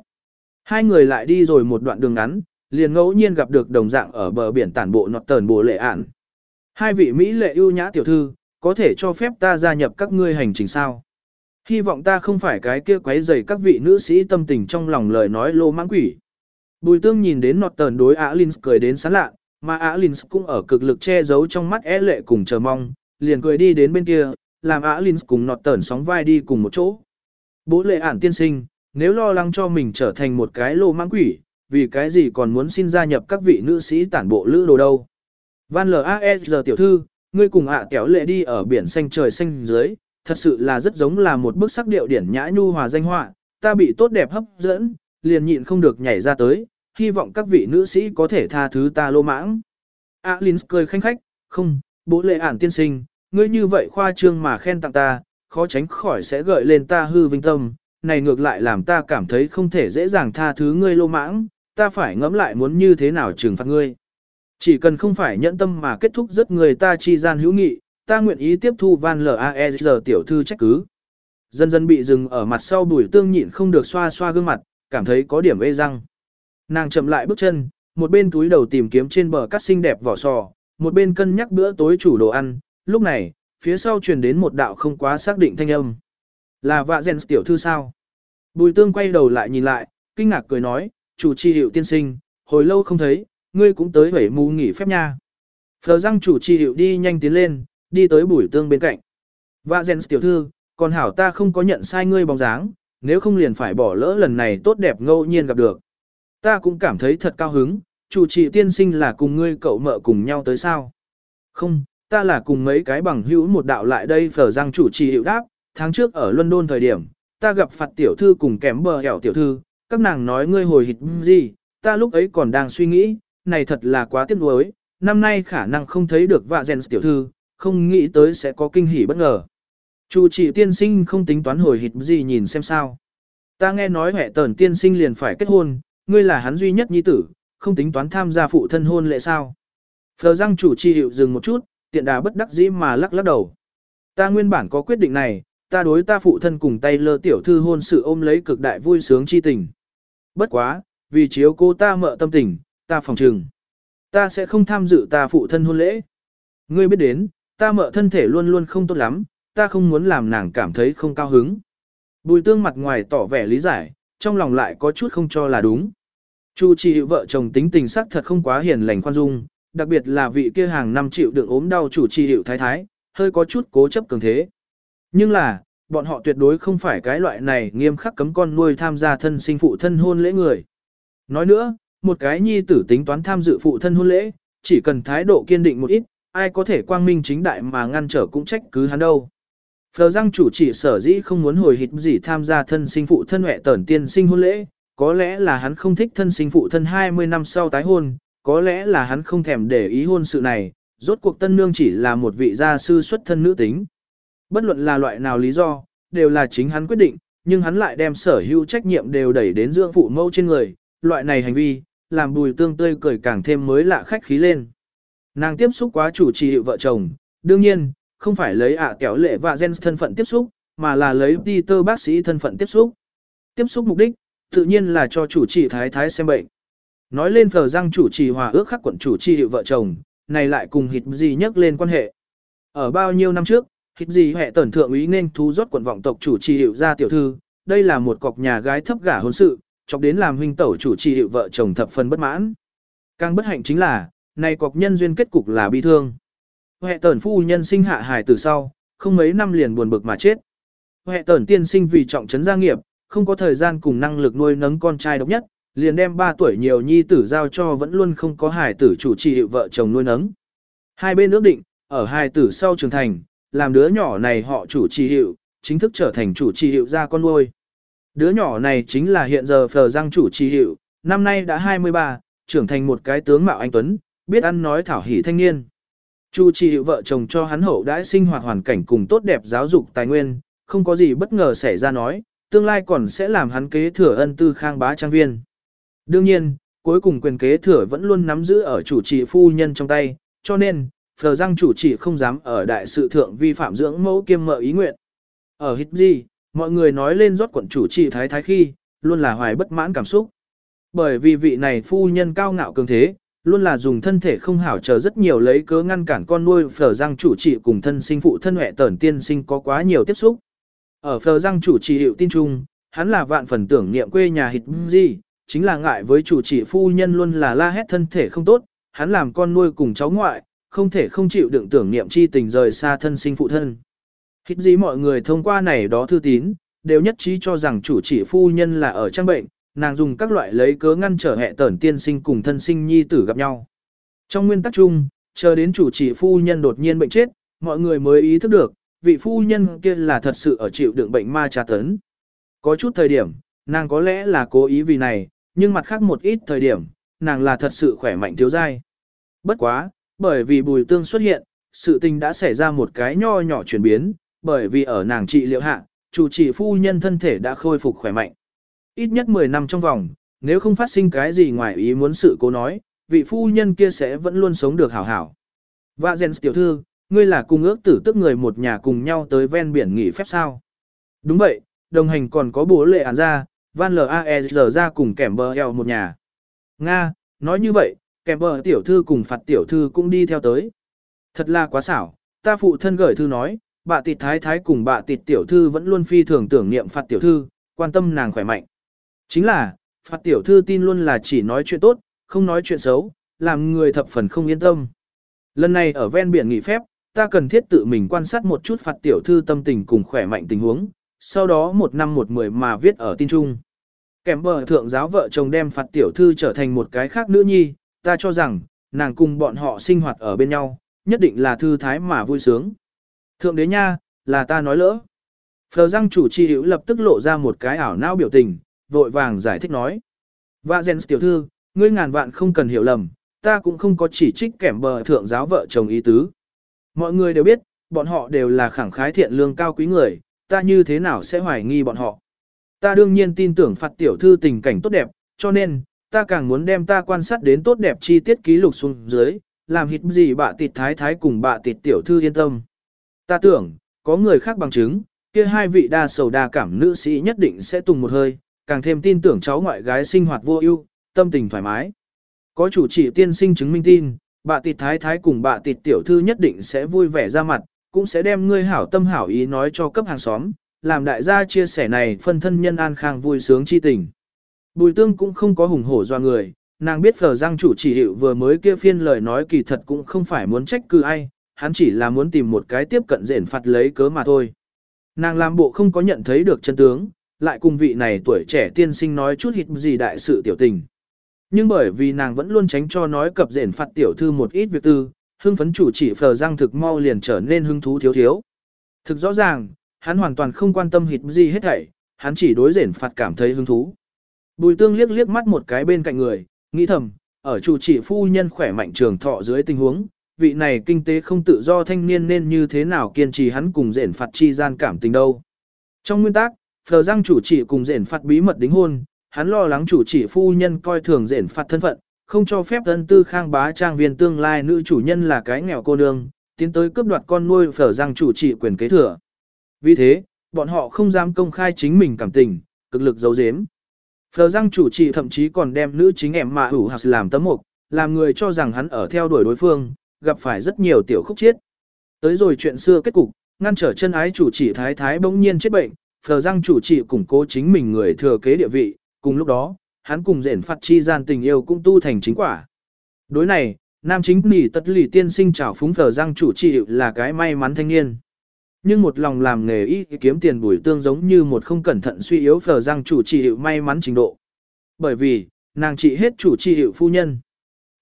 Speaker 1: Hai người lại đi rồi một đoạn đường ngắn, liền ngẫu nhiên gặp được đồng dạng ở bờ biển tản bộ nọt tờn bồ lệ ản. Hai vị Mỹ lệ ưu nhã tiểu thư, có thể cho phép ta gia nhập các ngươi hành trình sao? Hy vọng ta không phải cái kia quấy rầy các vị nữ sĩ tâm tình trong lòng lời nói lô mãng quỷ. Bùi tương nhìn đến nọt tờn đối Alins cười đến sán lạ, mà Alins cũng ở cực lực che giấu trong mắt é lệ cùng chờ mong, liền cười đi đến bên kia, làm Alins cùng nọt tờn sóng vai đi cùng một chỗ. Bố lệ ản tiên sinh, nếu lo lắng cho mình trở thành một cái lô mãng quỷ, vì cái gì còn muốn xin gia nhập các vị nữ sĩ tản bộ lữ đồ đâu. Van L.A.S. tiểu thư, ngươi cùng ạ à kéo lệ đi ở biển xanh trời xanh dưới, thật sự là rất giống là một bức sắc điệu điển nhã nhu hòa danh họa, ta bị tốt đẹp hấp dẫn, liền nhịn không được nhảy ra tới, hy vọng các vị nữ sĩ có thể tha thứ ta lô mãng. Alins cười khanh khách, không, bố lệ ản tiên sinh, ngươi như vậy khoa trương mà khen tặng ta, khó tránh khỏi sẽ gợi lên ta hư vinh tâm, này ngược lại làm ta cảm thấy không thể dễ dàng tha thứ ngươi lô mãng, ta phải ngẫm lại muốn như thế nào trừng phạt ngươi. Chỉ cần không phải nhẫn tâm mà kết thúc rất người ta chi gian hữu nghị, ta nguyện ý tiếp thu van L.A.E.G. tiểu thư trách cứ. Dần dần bị dừng ở mặt sau bùi tương nhịn không được xoa xoa gương mặt, cảm thấy có điểm ê răng. Nàng chậm lại bước chân, một bên túi đầu tìm kiếm trên bờ cắt xinh đẹp vỏ sò, một bên cân nhắc bữa tối chủ đồ ăn, lúc này, phía sau truyền đến một đạo không quá xác định thanh âm. Là vạ rèn tiểu thư sao? Bùi tương quay đầu lại nhìn lại, kinh ngạc cười nói, chủ trì hiệu tiên sinh, hồi lâu không thấy, ngươi cũng tới vẩy mù nghỉ phép nha. Phờ răng chủ trì hiệu đi nhanh tiến lên, đi tới bùi tương bên cạnh. Vạ rèn tiểu thư, còn hảo ta không có nhận sai ngươi bóng dáng, nếu không liền phải bỏ lỡ lần này tốt đẹp ngẫu nhiên gặp được. Ta cũng cảm thấy thật cao hứng, chủ trì tiên sinh là cùng ngươi cậu mợ cùng nhau tới sao. Không, ta là cùng mấy cái bằng hữu một đạo lại đây phở răng chủ trì hiệu đáp, tháng trước ở London thời điểm, ta gặp phạt tiểu thư cùng kém bờ hẻo tiểu thư, các nàng nói ngươi hồi hịt gì, ta lúc ấy còn đang suy nghĩ, này thật là quá tiếc nuối, năm nay khả năng không thấy được vạ rèn tiểu thư, không nghĩ tới sẽ có kinh hỉ bất ngờ. Chủ trì tiên sinh không tính toán hồi hịt gì nhìn xem sao. Ta nghe nói hệ tờn tiên sinh liền phải kết hôn, ngươi là hắn duy nhất nhi tử, không tính toán tham gia phụ thân hôn lệ sao. Phờ răng chủ trì hiệu dừng một chút, tiện đà bất đắc dĩ mà lắc lắc đầu. Ta nguyên bản có quyết định này, ta đối ta phụ thân cùng tay lơ tiểu thư hôn sự ôm lấy cực đại vui sướng chi tình. Bất quá, vì chiếu cô ta mợ tâm tình, ta phòng trừng. Ta sẽ không tham dự ta phụ thân hôn lễ. Ngươi biết đến, ta mợ thân thể luôn luôn không tốt lắm, ta không muốn làm nàng cảm thấy không cao hứng. Bùi tương mặt ngoài tỏ vẻ lý giải, trong lòng lại có chút không cho là đúng. Chu trì hiệu vợ chồng tính tình sắc thật không quá hiền lành khoan dung, đặc biệt là vị kia hàng năm chịu đựng ốm đau chủ trì hiệu thái thái, hơi có chút cố chấp cường thế. Nhưng là, bọn họ tuyệt đối không phải cái loại này nghiêm khắc cấm con nuôi tham gia thân sinh phụ thân hôn lễ người. Nói nữa, một cái nhi tử tính toán tham dự phụ thân hôn lễ, chỉ cần thái độ kiên định một ít, ai có thể quang minh chính đại mà ngăn trở cũng trách cứ hắn đâu. Phờ răng chủ chỉ sở dĩ không muốn hồi hịch gì tham gia thân sinh phụ thân huệ tẩn tiên sinh hôn lễ, có lẽ là hắn không thích thân sinh phụ thân 20 năm sau tái hôn, có lẽ là hắn không thèm để ý hôn sự này, rốt cuộc tân nương chỉ là một vị gia sư xuất thân nữ tính. Bất luận là loại nào lý do, đều là chính hắn quyết định, nhưng hắn lại đem sở hữu trách nhiệm đều đẩy đến dưỡng phụ Mẫu trên người, loại này hành vi, làm bùi tương tươi cười càng thêm mới lạ khách khí lên. Nàng tiếp xúc quá chủ trì hiệu vợ chồng, đương nhiên, không phải lấy ạ kéo lệ và gen thân phận tiếp xúc, mà là lấy Peter bác sĩ thân phận tiếp xúc. Tiếp xúc mục đích, tự nhiên là cho chủ trì thái thái xem bệnh. Nói lên phờ răng chủ trì hòa ước khắc quận chủ trì hiệu vợ chồng, này lại cùng hịt gì nhắc lên quan hệ. Ở bao nhiêu năm trước, hít gì hệ tẩn thượng úy nên thú rót quận vọng tộc chủ trì hiệu gia tiểu thư, đây là một cọc nhà gái thấp gả hôn sự, chọc đến làm huynh tẩu chủ trì hiệu vợ chồng thập phần bất mãn. Càng bất hạnh chính là, này cọc nhân duyên kết cục là bi thương. Hệ tẩn phu nhân sinh hạ hài từ sau, không mấy năm liền buồn bực mà chết. Hệ tẩn tiên sinh vì trọng trấn gia nghiệp, không có thời gian cùng năng lực nuôi nấng con trai độc nhất, liền đem 3 tuổi nhiều nhi tử giao cho vẫn luôn không có hài tử chủ trì hiệu vợ chồng nuôi nấng. Hai bên ước định, ở hài tử sau trưởng thành, làm đứa nhỏ này họ chủ trì hiệu, chính thức trở thành chủ trì hiệu ra con nuôi. Đứa nhỏ này chính là hiện giờ phờ răng chủ trì hiệu, năm nay đã 23, trưởng thành một cái tướng mạo anh Tuấn, biết ăn nói thảo hỉ thanh niên. Chu trì hiệu vợ chồng cho hắn hậu đãi sinh hoạt hoàn cảnh cùng tốt đẹp giáo dục tài nguyên, không có gì bất ngờ xảy ra nói, tương lai còn sẽ làm hắn kế thừa ân tư khang bá trang viên. Đương nhiên, cuối cùng quyền kế thừa vẫn luôn nắm giữ ở chủ trì phu nhân trong tay, cho nên, phờ răng chủ chỉ không dám ở đại sự thượng vi phạm dưỡng mẫu kiêm mợ ý nguyện. Ở hít gì, mọi người nói lên rót quận chủ trì thái thái khi, luôn là hoài bất mãn cảm xúc. Bởi vì vị này phu nhân cao ngạo cường thế, luôn là dùng thân thể không hảo chờ rất nhiều lấy cớ ngăn cản con nuôi phở răng chủ trì cùng thân sinh phụ thân hệ tẩn tiên sinh có quá nhiều tiếp xúc. Ở phở răng chủ trì hiệu tin trung, hắn là vạn phần tưởng niệm quê nhà hít gì, chính là ngại với chủ trì phu nhân luôn là la hét thân thể không tốt, hắn làm con nuôi cùng cháu ngoại, không thể không chịu đựng tưởng niệm chi tình rời xa thân sinh phụ thân. Hít gì mọi người thông qua này đó thư tín, đều nhất trí cho rằng chủ trị phu nhân là ở trang bệnh, nàng dùng các loại lấy cớ ngăn trở hệ tẩn tiên sinh cùng thân sinh nhi tử gặp nhau. Trong nguyên tắc chung, chờ đến chủ trị phu nhân đột nhiên bệnh chết, mọi người mới ý thức được, vị phu nhân kia là thật sự ở chịu đựng bệnh ma tra tấn. Có chút thời điểm, nàng có lẽ là cố ý vì này, nhưng mặt khác một ít thời điểm, nàng là thật sự khỏe mạnh thiếu dai. Bất quá, bởi vì bùi tương xuất hiện, sự tình đã xảy ra một cái nho nhỏ chuyển biến, bởi vì ở nàng trị liệu hạ, chủ trị phu nhân thân thể đã khôi phục khỏe mạnh. Ít nhất 10 năm trong vòng, nếu không phát sinh cái gì ngoài ý muốn sự cố nói, vị phu nhân kia sẽ vẫn luôn sống được hảo hảo. Và Jens tiểu thư, ngươi là cùng ước tử tức người một nhà cùng nhau tới ven biển nghỉ phép sao? Đúng vậy, đồng hành còn có bố lệ án ra, Van L.A.E.R. ra cùng kẻm bờ eo một nhà. Nga, nói như vậy, kèm bờ tiểu thư cùng phạt tiểu thư cũng đi theo tới. Thật là quá xảo, ta phụ thân gửi thư nói, bà tịt thái thái cùng bà tịt tiểu thư vẫn luôn phi thường tưởng niệm phạt tiểu thư, quan tâm nàng khỏe mạnh. Chính là, phạt tiểu thư tin luôn là chỉ nói chuyện tốt, không nói chuyện xấu, làm người thập phần không yên tâm. Lần này ở ven biển nghỉ phép, ta cần thiết tự mình quan sát một chút phạt tiểu thư tâm tình cùng khỏe mạnh tình huống, sau đó một năm một mười mà viết ở tin trung. Kèm bờ thượng giáo vợ chồng đem phạt tiểu thư trở thành một cái khác nữ nhi, ta cho rằng, nàng cùng bọn họ sinh hoạt ở bên nhau, nhất định là thư thái mà vui sướng. Thượng đế nha, là ta nói lỡ. Phờ răng chủ trì hữu lập tức lộ ra một cái ảo não biểu tình, vội vàng giải thích nói. Và Jens tiểu thư, ngươi ngàn vạn không cần hiểu lầm, ta cũng không có chỉ trích kẻm bờ thượng giáo vợ chồng ý tứ. Mọi người đều biết, bọn họ đều là khẳng khái thiện lương cao quý người, ta như thế nào sẽ hoài nghi bọn họ. Ta đương nhiên tin tưởng phạt tiểu thư tình cảnh tốt đẹp, cho nên, ta càng muốn đem ta quan sát đến tốt đẹp chi tiết ký lục xuống dưới, làm hít gì bạ tịt thái thái cùng bạ tịt tiểu thư yên tâm. Ta tưởng, có người khác bằng chứng, kia hai vị đa sầu đa cảm nữ sĩ nhất định sẽ tùng một hơi, càng thêm tin tưởng cháu ngoại gái sinh hoạt vô ưu, tâm tình thoải mái. Có chủ chỉ tiên sinh chứng minh tin, bà tịt thái thái cùng bà tịt tiểu thư nhất định sẽ vui vẻ ra mặt, cũng sẽ đem ngươi hảo tâm hảo ý nói cho cấp hàng xóm, làm đại gia chia sẻ này phân thân nhân an khang vui sướng chi tình. Bùi tương cũng không có hùng hổ do người, nàng biết phở răng chủ chỉ hiệu vừa mới kia phiên lời nói kỳ thật cũng không phải muốn trách cứ ai, hắn chỉ là muốn tìm một cái tiếp cận rển phạt lấy cớ mà thôi. Nàng làm bộ không có nhận thấy được chân tướng, lại cùng vị này tuổi trẻ tiên sinh nói chút hít gì đại sự tiểu tình. Nhưng bởi vì nàng vẫn luôn tránh cho nói cập rển phạt tiểu thư một ít việc tư, hưng phấn chủ chỉ phờ răng thực mau liền trở nên hứng thú thiếu thiếu. Thực rõ ràng, hắn hoàn toàn không quan tâm hít gì hết thảy, hắn chỉ đối rển phạt cảm thấy hứng thú. Bùi tương liếc liếc mắt một cái bên cạnh người, nghĩ thầm, ở chủ chỉ phu nhân khỏe mạnh trường thọ dưới tình huống, vị này kinh tế không tự do thanh niên nên như thế nào kiên trì hắn cùng rển phạt chi gian cảm tình đâu. Trong nguyên tắc, Phờ răng chủ chỉ cùng rển phạt bí mật đính hôn, hắn lo lắng chủ chỉ phu nhân coi thường rển phạt thân phận, không cho phép ân tư khang bá trang viên tương lai nữ chủ nhân là cái nghèo cô nương, tiến tới cướp đoạt con nuôi phở răng chủ chỉ quyền kế thừa. Vì thế, bọn họ không dám công khai chính mình cảm tình, cực lực giấu giếm. Phờ răng chủ chỉ thậm chí còn đem nữ chính em mà hủ hạt làm tấm mục, làm người cho rằng hắn ở theo đuổi đối phương, gặp phải rất nhiều tiểu khúc chiết. Tới rồi chuyện xưa kết cục, ngăn trở chân ái chủ chỉ thái thái bỗng nhiên chết bệnh, phờ răng chủ trì củng cố chính mình người thừa kế địa vị, cùng lúc đó, hắn cùng rển phạt chi gian tình yêu cũng tu thành chính quả. Đối này, nam chính nỉ tất lì tiên sinh trào phúng phờ răng chủ trì là cái may mắn thanh niên. Nhưng một lòng làm nghề y kiếm tiền bùi tương giống như một không cẩn thận suy yếu phờ răng chủ trị may mắn trình độ. Bởi vì, nàng trị hết chủ trị hiệu phu nhân.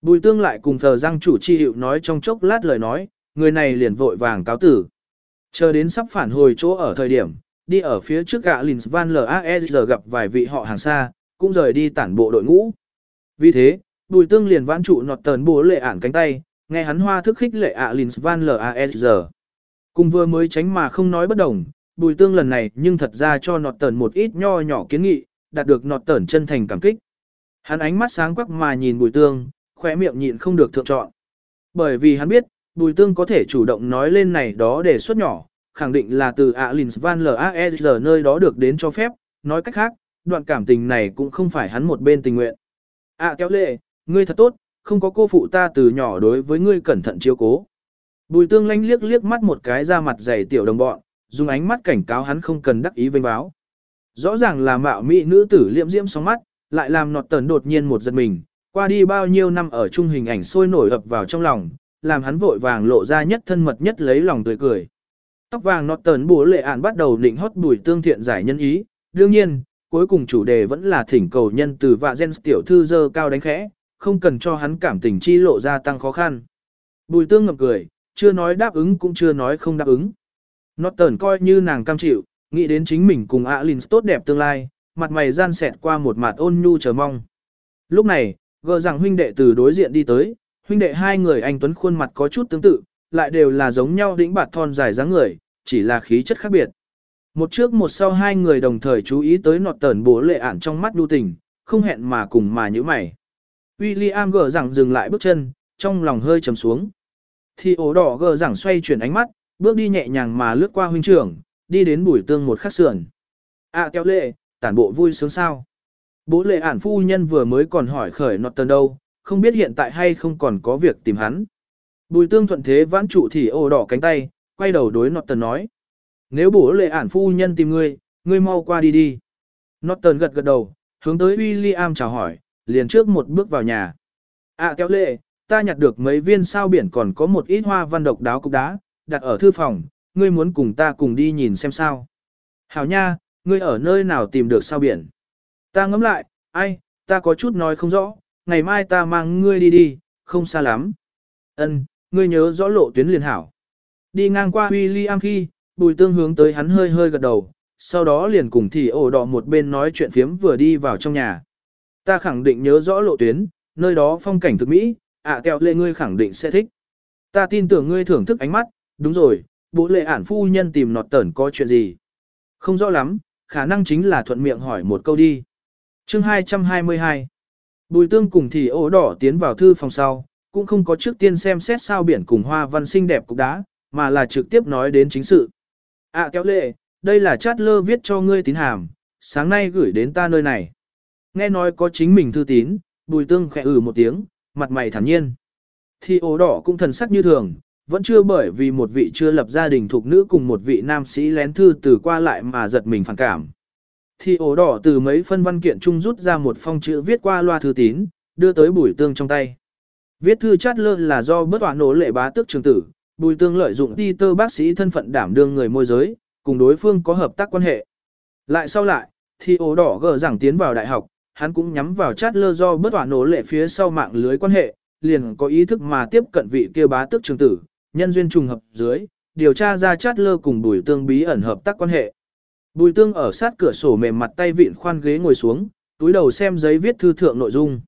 Speaker 1: Bùi tương lại cùng phờ răng chủ trị hiệu nói trong chốc lát lời nói, người này liền vội vàng cáo tử. Chờ đến sắp phản hồi chỗ ở thời điểm, đi ở phía trước gạ Lins Van Laer gặp vài vị họ hàng xa, cũng rời đi tản bộ đội ngũ. Vì thế, bùi tương liền vãn trụ nọt tờn bố lệ ản cánh tay, nghe hắn hoa thức khích lệ ạ Lins Van L.A.S.G. Cùng vừa mới tránh mà không nói bất đồng, bùi tương lần này nhưng thật ra cho nọt tẩn một ít nho nhỏ kiến nghị, đạt được nọt tẩn chân thành cảm kích. Hắn ánh mắt sáng quắc mà nhìn bùi tương, khỏe miệng nhịn không được thượng chọn. Bởi vì hắn biết, bùi tương có thể chủ động nói lên này đó để xuất nhỏ, khẳng định là từ Alins Van L.A.S.G. nơi đó được đến cho phép, nói cách khác, đoạn cảm tình này cũng không phải hắn một bên tình nguyện. À kéo lệ, ngươi thật tốt, không có cô phụ ta từ nhỏ đối với ngươi cẩn thận chiếu cố. Bùi tương lanh liếc liếc mắt một cái ra mặt dày tiểu đồng bọn, dùng ánh mắt cảnh cáo hắn không cần đắc ý vênh báo. Rõ ràng là mạo mỹ nữ tử liệm diễm sóng mắt, lại làm nọt tần đột nhiên một giật mình, qua đi bao nhiêu năm ở chung hình ảnh sôi nổi ập vào trong lòng, làm hắn vội vàng lộ ra nhất thân mật nhất lấy lòng tươi cười. Tóc vàng nọt tần bố lệ ản bắt đầu định hót bùi tương thiện giải nhân ý, đương nhiên, cuối cùng chủ đề vẫn là thỉnh cầu nhân từ vạ gen tiểu thư dơ cao đánh khẽ, không cần cho hắn cảm tình chi lộ ra tăng khó khăn. Bùi tương ngập cười, chưa nói đáp ứng cũng chưa nói không đáp ứng. Norton coi như nàng cam chịu, nghĩ đến chính mình cùng Alin tốt đẹp tương lai, mặt mày gian xẹt qua một mặt ôn nhu chờ mong. Lúc này, gờ rằng huynh đệ từ đối diện đi tới, huynh đệ hai người anh Tuấn khuôn mặt có chút tương tự, lại đều là giống nhau đĩnh bạt thon dài dáng người, chỉ là khí chất khác biệt. Một trước một sau hai người đồng thời chú ý tới nọt tờn bố lệ ản trong mắt đu tình, không hẹn mà cùng mà như mày. William gờ rằng dừng lại bước chân, trong lòng hơi trầm xuống. Thì ổ đỏ gờ rằng xoay chuyển ánh mắt, bước đi nhẹ nhàng mà lướt qua huynh trưởng, đi đến bùi tương một khắc sườn. À kéo lệ, tản bộ vui sướng sao. Bố lệ ản phu nhân vừa mới còn hỏi khởi nọt tần đâu, không biết hiện tại hay không còn có việc tìm hắn. Bùi tương thuận thế vãn trụ thì ổ đỏ cánh tay, quay đầu đối nọt tần nói. Nếu bố lệ ản phu nhân tìm ngươi, ngươi mau qua đi đi. Nọt tần gật gật đầu, hướng tới William chào hỏi, liền trước một bước vào nhà. À kéo lệ, ta nhặt được mấy viên sao biển còn có một ít hoa văn độc đáo cục đá, đặt ở thư phòng, ngươi muốn cùng ta cùng đi nhìn xem sao. Hảo nha, ngươi ở nơi nào tìm được sao biển. Ta ngẫm lại, ai, ta có chút nói không rõ, ngày mai ta mang ngươi đi đi, không xa lắm. Ân, ngươi nhớ rõ lộ tuyến liền hảo. Đi ngang qua William khi, bùi tương hướng tới hắn hơi hơi gật đầu, sau đó liền cùng thì ổ đỏ một bên nói chuyện phiếm vừa đi vào trong nhà. Ta khẳng định nhớ rõ lộ tuyến, nơi đó phong cảnh thực mỹ, ạ à, kẹo lệ ngươi khẳng định sẽ thích. Ta tin tưởng ngươi thưởng thức ánh mắt, đúng rồi, bố lệ ản phu nhân tìm nọt tẩn có chuyện gì. Không rõ lắm, khả năng chính là thuận miệng hỏi một câu đi. chương 222 Bùi tương cùng thì ố đỏ tiến vào thư phòng sau, cũng không có trước tiên xem xét sao biển cùng hoa văn xinh đẹp cục đá, mà là trực tiếp nói đến chính sự. À kéo lệ, đây là chát lơ viết cho ngươi tín hàm, sáng nay gửi đến ta nơi này. Nghe nói có chính mình thư tín, bùi tương khẽ ừ một tiếng, mặt mày thản nhiên. Thì ố đỏ cũng thần sắc như thường, vẫn chưa bởi vì một vị chưa lập gia đình thuộc nữ cùng một vị nam sĩ lén thư từ qua lại mà giật mình phản cảm. Thì ố đỏ từ mấy phân văn kiện chung rút ra một phong chữ viết qua loa thư tín, đưa tới bùi tương trong tay. Viết thư chát lơ là do bất toàn nổ lệ bá tước trường tử, bùi tương lợi dụng đi tơ bác sĩ thân phận đảm đương người môi giới, cùng đối phương có hợp tác quan hệ. Lại sau lại, thì ố đỏ gờ rằng tiến vào đại học, hắn cũng nhắm vào chát lơ do bất tỏa nổ lệ phía sau mạng lưới quan hệ, liền có ý thức mà tiếp cận vị kia bá tước trường tử, nhân duyên trùng hợp dưới, điều tra ra chát lơ cùng bùi tương bí ẩn hợp tác quan hệ. Bùi tương ở sát cửa sổ mềm mặt tay vịn khoan ghế ngồi xuống, túi đầu xem giấy viết thư thượng nội dung.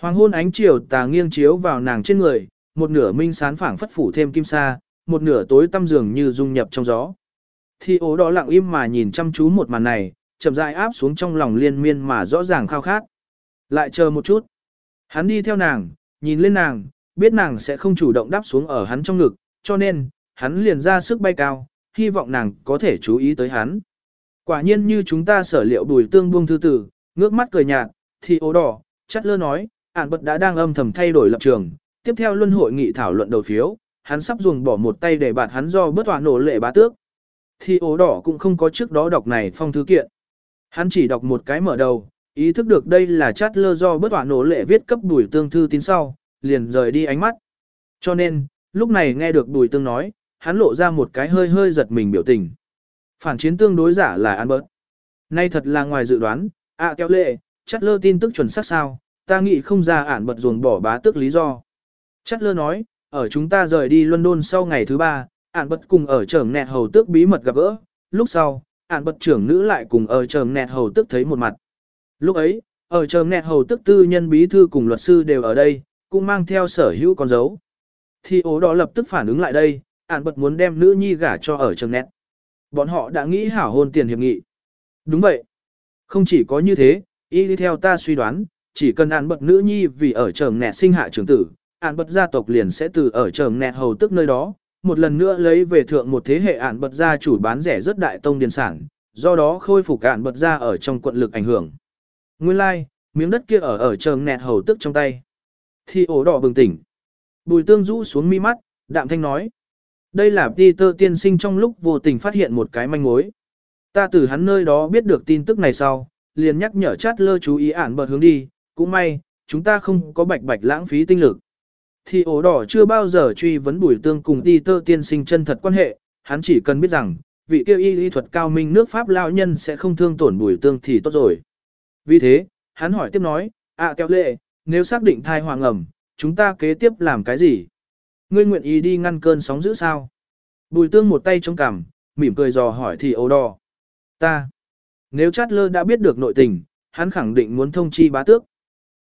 Speaker 1: Hoàng hôn ánh chiều tà nghiêng chiếu vào nàng trên người, một nửa minh sán phảng phất phủ thêm kim sa, một nửa tối tăm dường như dung nhập trong gió. Thì ố đó lặng im mà nhìn chăm chú một màn này, chậm rãi áp xuống trong lòng liên miên mà rõ ràng khao khát. Lại chờ một chút. Hắn đi theo nàng, nhìn lên nàng, biết nàng sẽ không chủ động đáp xuống ở hắn trong ngực, cho nên, hắn liền ra sức bay cao, hy vọng nàng có thể chú ý tới hắn. Quả nhiên như chúng ta sở liệu bùi tương buông thư tử, ngước mắt cười nhạt, thì ố đỏ, chất lơ nói, ản bật đã đang âm thầm thay đổi lập trường, tiếp theo luân hội nghị thảo luận đầu phiếu, hắn sắp dùng bỏ một tay để bạt hắn do bớt hỏa nổ lệ bá tước. Thì ố đỏ cũng không có trước đó đọc này phong thư kiện. Hắn chỉ đọc một cái mở đầu, ý thức được đây là chát lơ do bớt hỏa nổ lệ viết cấp bùi tương thư tín sau, liền rời đi ánh mắt. Cho nên, lúc này nghe được bùi tương nói, hắn lộ ra một cái hơi hơi giật mình biểu tình. Phản chiến tương đối giả là Albert. Nay thật là ngoài dự đoán, à kéo lệ, chát lơ tin tức chuẩn xác sao, ta nghĩ không ra ản bật ruồn bỏ bá tức lý do. Chát lơ nói, ở chúng ta rời đi London sau ngày thứ ba, ản bật cùng ở trở nẹt hầu tước bí mật gặp gỡ, lúc sau, ản bật trưởng nữ lại cùng ở trường nẹt hầu tức thấy một mặt. Lúc ấy, Ở chờ nẹt hầu tức tư nhân bí thư cùng luật sư đều ở đây, cũng mang theo sở hữu con dấu. Thì ố đó lập tức phản ứng lại đây, ản bật muốn đem nữ nhi gả cho ở trường nẹt. Bọn họ đã nghĩ hảo hôn tiền hiệp nghị. Đúng vậy. Không chỉ có như thế, y đi theo ta suy đoán, chỉ cần ản bật nữ nhi vì ở trường nẹt sinh hạ trưởng tử, ản bật gia tộc liền sẽ từ ở trường nẹt hầu tức nơi đó, một lần nữa lấy về thượng một thế hệ ản bật gia chủ bán rẻ rất đại tông điền sản, do đó khôi phục ản bật gia ở trong quận lực ảnh hưởng. Nguyên lai, like, miếng đất kia ở ở trường nẹt hầu tức trong tay. Thì ổ đỏ bừng tỉnh. Bùi tương rũ xuống mi mắt, đạm thanh nói. Đây là Peter tiên sinh trong lúc vô tình phát hiện một cái manh mối. Ta từ hắn nơi đó biết được tin tức này sau, liền nhắc nhở chát lơ chú ý ản bật hướng đi, cũng may, chúng ta không có bạch bạch lãng phí tinh lực. Thì ổ đỏ chưa bao giờ truy vấn bùi tương cùng Peter tiên sinh chân thật quan hệ, hắn chỉ cần biết rằng, vị kêu y y thuật cao minh nước Pháp lao nhân sẽ không thương tổn bùi tương thì tốt rồi. Vì thế, hắn hỏi tiếp nói, à kéo lệ, nếu xác định thai hoàng ẩm, chúng ta kế tiếp làm cái gì? Ngươi nguyện ý đi ngăn cơn sóng dữ sao? Bùi tương một tay chống cằm, mỉm cười dò hỏi thì ổ đỏ. Ta. Nếu chát lơ đã biết được nội tình, hắn khẳng định muốn thông chi bá tước.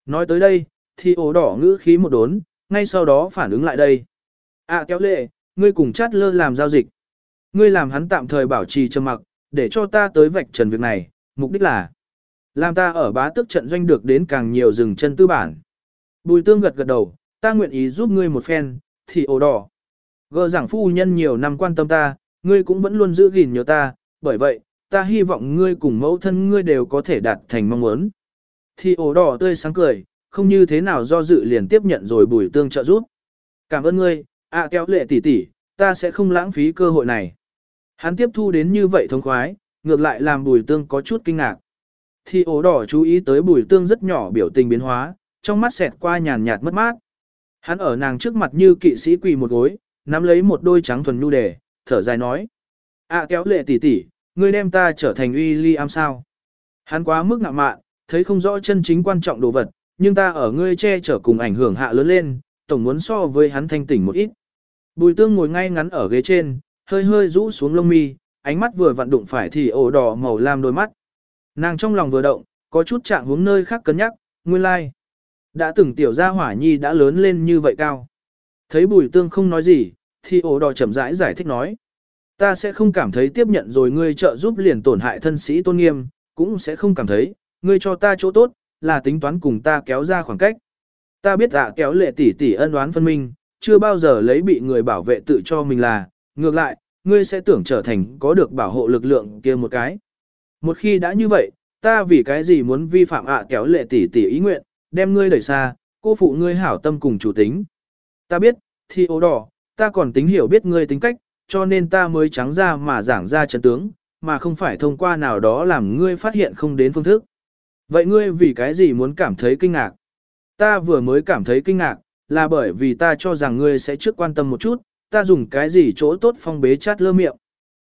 Speaker 1: Nói tới đây, thì ổ đỏ ngữ khí một đốn, ngay sau đó phản ứng lại đây. À kéo lệ, ngươi cùng chát lơ làm giao dịch. Ngươi làm hắn tạm thời bảo trì trầm mặc, để cho ta tới vạch trần việc này, mục đích là làm ta ở bá tước trận doanh được đến càng nhiều rừng chân tư bản. Bùi tương gật gật đầu, ta nguyện ý giúp ngươi một phen, thì ổ đỏ. Gờ giảng phu nhân nhiều năm quan tâm ta, ngươi cũng vẫn luôn giữ gìn nhớ ta, bởi vậy, ta hy vọng ngươi cùng mẫu thân ngươi đều có thể đạt thành mong muốn. Thì ổ đỏ tươi sáng cười, không như thế nào do dự liền tiếp nhận rồi bùi tương trợ giúp. Cảm ơn ngươi, ạ kéo lệ tỷ tỷ, ta sẽ không lãng phí cơ hội này. Hắn tiếp thu đến như vậy thông khoái, ngược lại làm bùi tương có chút kinh ngạc. Thì ổ đỏ chú ý tới bùi tương rất nhỏ biểu tình biến hóa, trong mắt xẹt qua nhàn nhạt mất mát. Hắn ở nàng trước mặt như kỵ sĩ quỳ một gối, nắm lấy một đôi trắng thuần nhu đề, thở dài nói. À kéo lệ tỷ tỷ, ngươi đem ta trở thành uy ly am sao. Hắn quá mức ngạo mạn, thấy không rõ chân chính quan trọng đồ vật, nhưng ta ở ngươi che chở cùng ảnh hưởng hạ lớn lên, tổng muốn so với hắn thanh tỉnh một ít. Bùi tương ngồi ngay ngắn ở ghế trên, hơi hơi rũ xuống lông mi, ánh mắt vừa vặn đụng phải thì ổ đỏ màu lam đôi mắt. Nàng trong lòng vừa động, có chút trạng hướng nơi khác cân nhắc, nguyên lai. Like. Đã từng tiểu gia hỏa nhi đã lớn lên như vậy cao. Thấy bùi tương không nói gì, thì ổ đỏ chậm rãi giải thích nói. Ta sẽ không cảm thấy tiếp nhận rồi ngươi trợ giúp liền tổn hại thân sĩ tôn nghiêm, cũng sẽ không cảm thấy, ngươi cho ta chỗ tốt, là tính toán cùng ta kéo ra khoảng cách. Ta biết ạ kéo lệ tỷ tỷ ân đoán phân minh, chưa bao giờ lấy bị người bảo vệ tự cho mình là, ngược lại, ngươi sẽ tưởng trở thành có được bảo hộ lực lượng kia một cái. Một khi đã như vậy, ta vì cái gì muốn vi phạm ạ kéo lệ tỷ tỷ ý nguyện, đem ngươi đẩy xa, cô phụ ngươi hảo tâm cùng chủ tính. Ta biết, thì ô đỏ, ta còn tính hiểu biết ngươi tính cách, cho nên ta mới trắng ra mà giảng ra chân tướng, mà không phải thông qua nào đó làm ngươi phát hiện không đến phương thức. Vậy ngươi vì cái gì muốn cảm thấy kinh ngạc? Ta vừa mới cảm thấy kinh ngạc, là bởi vì ta cho rằng ngươi sẽ trước quan tâm một chút, ta dùng cái gì chỗ tốt phong bế chát lơ miệng.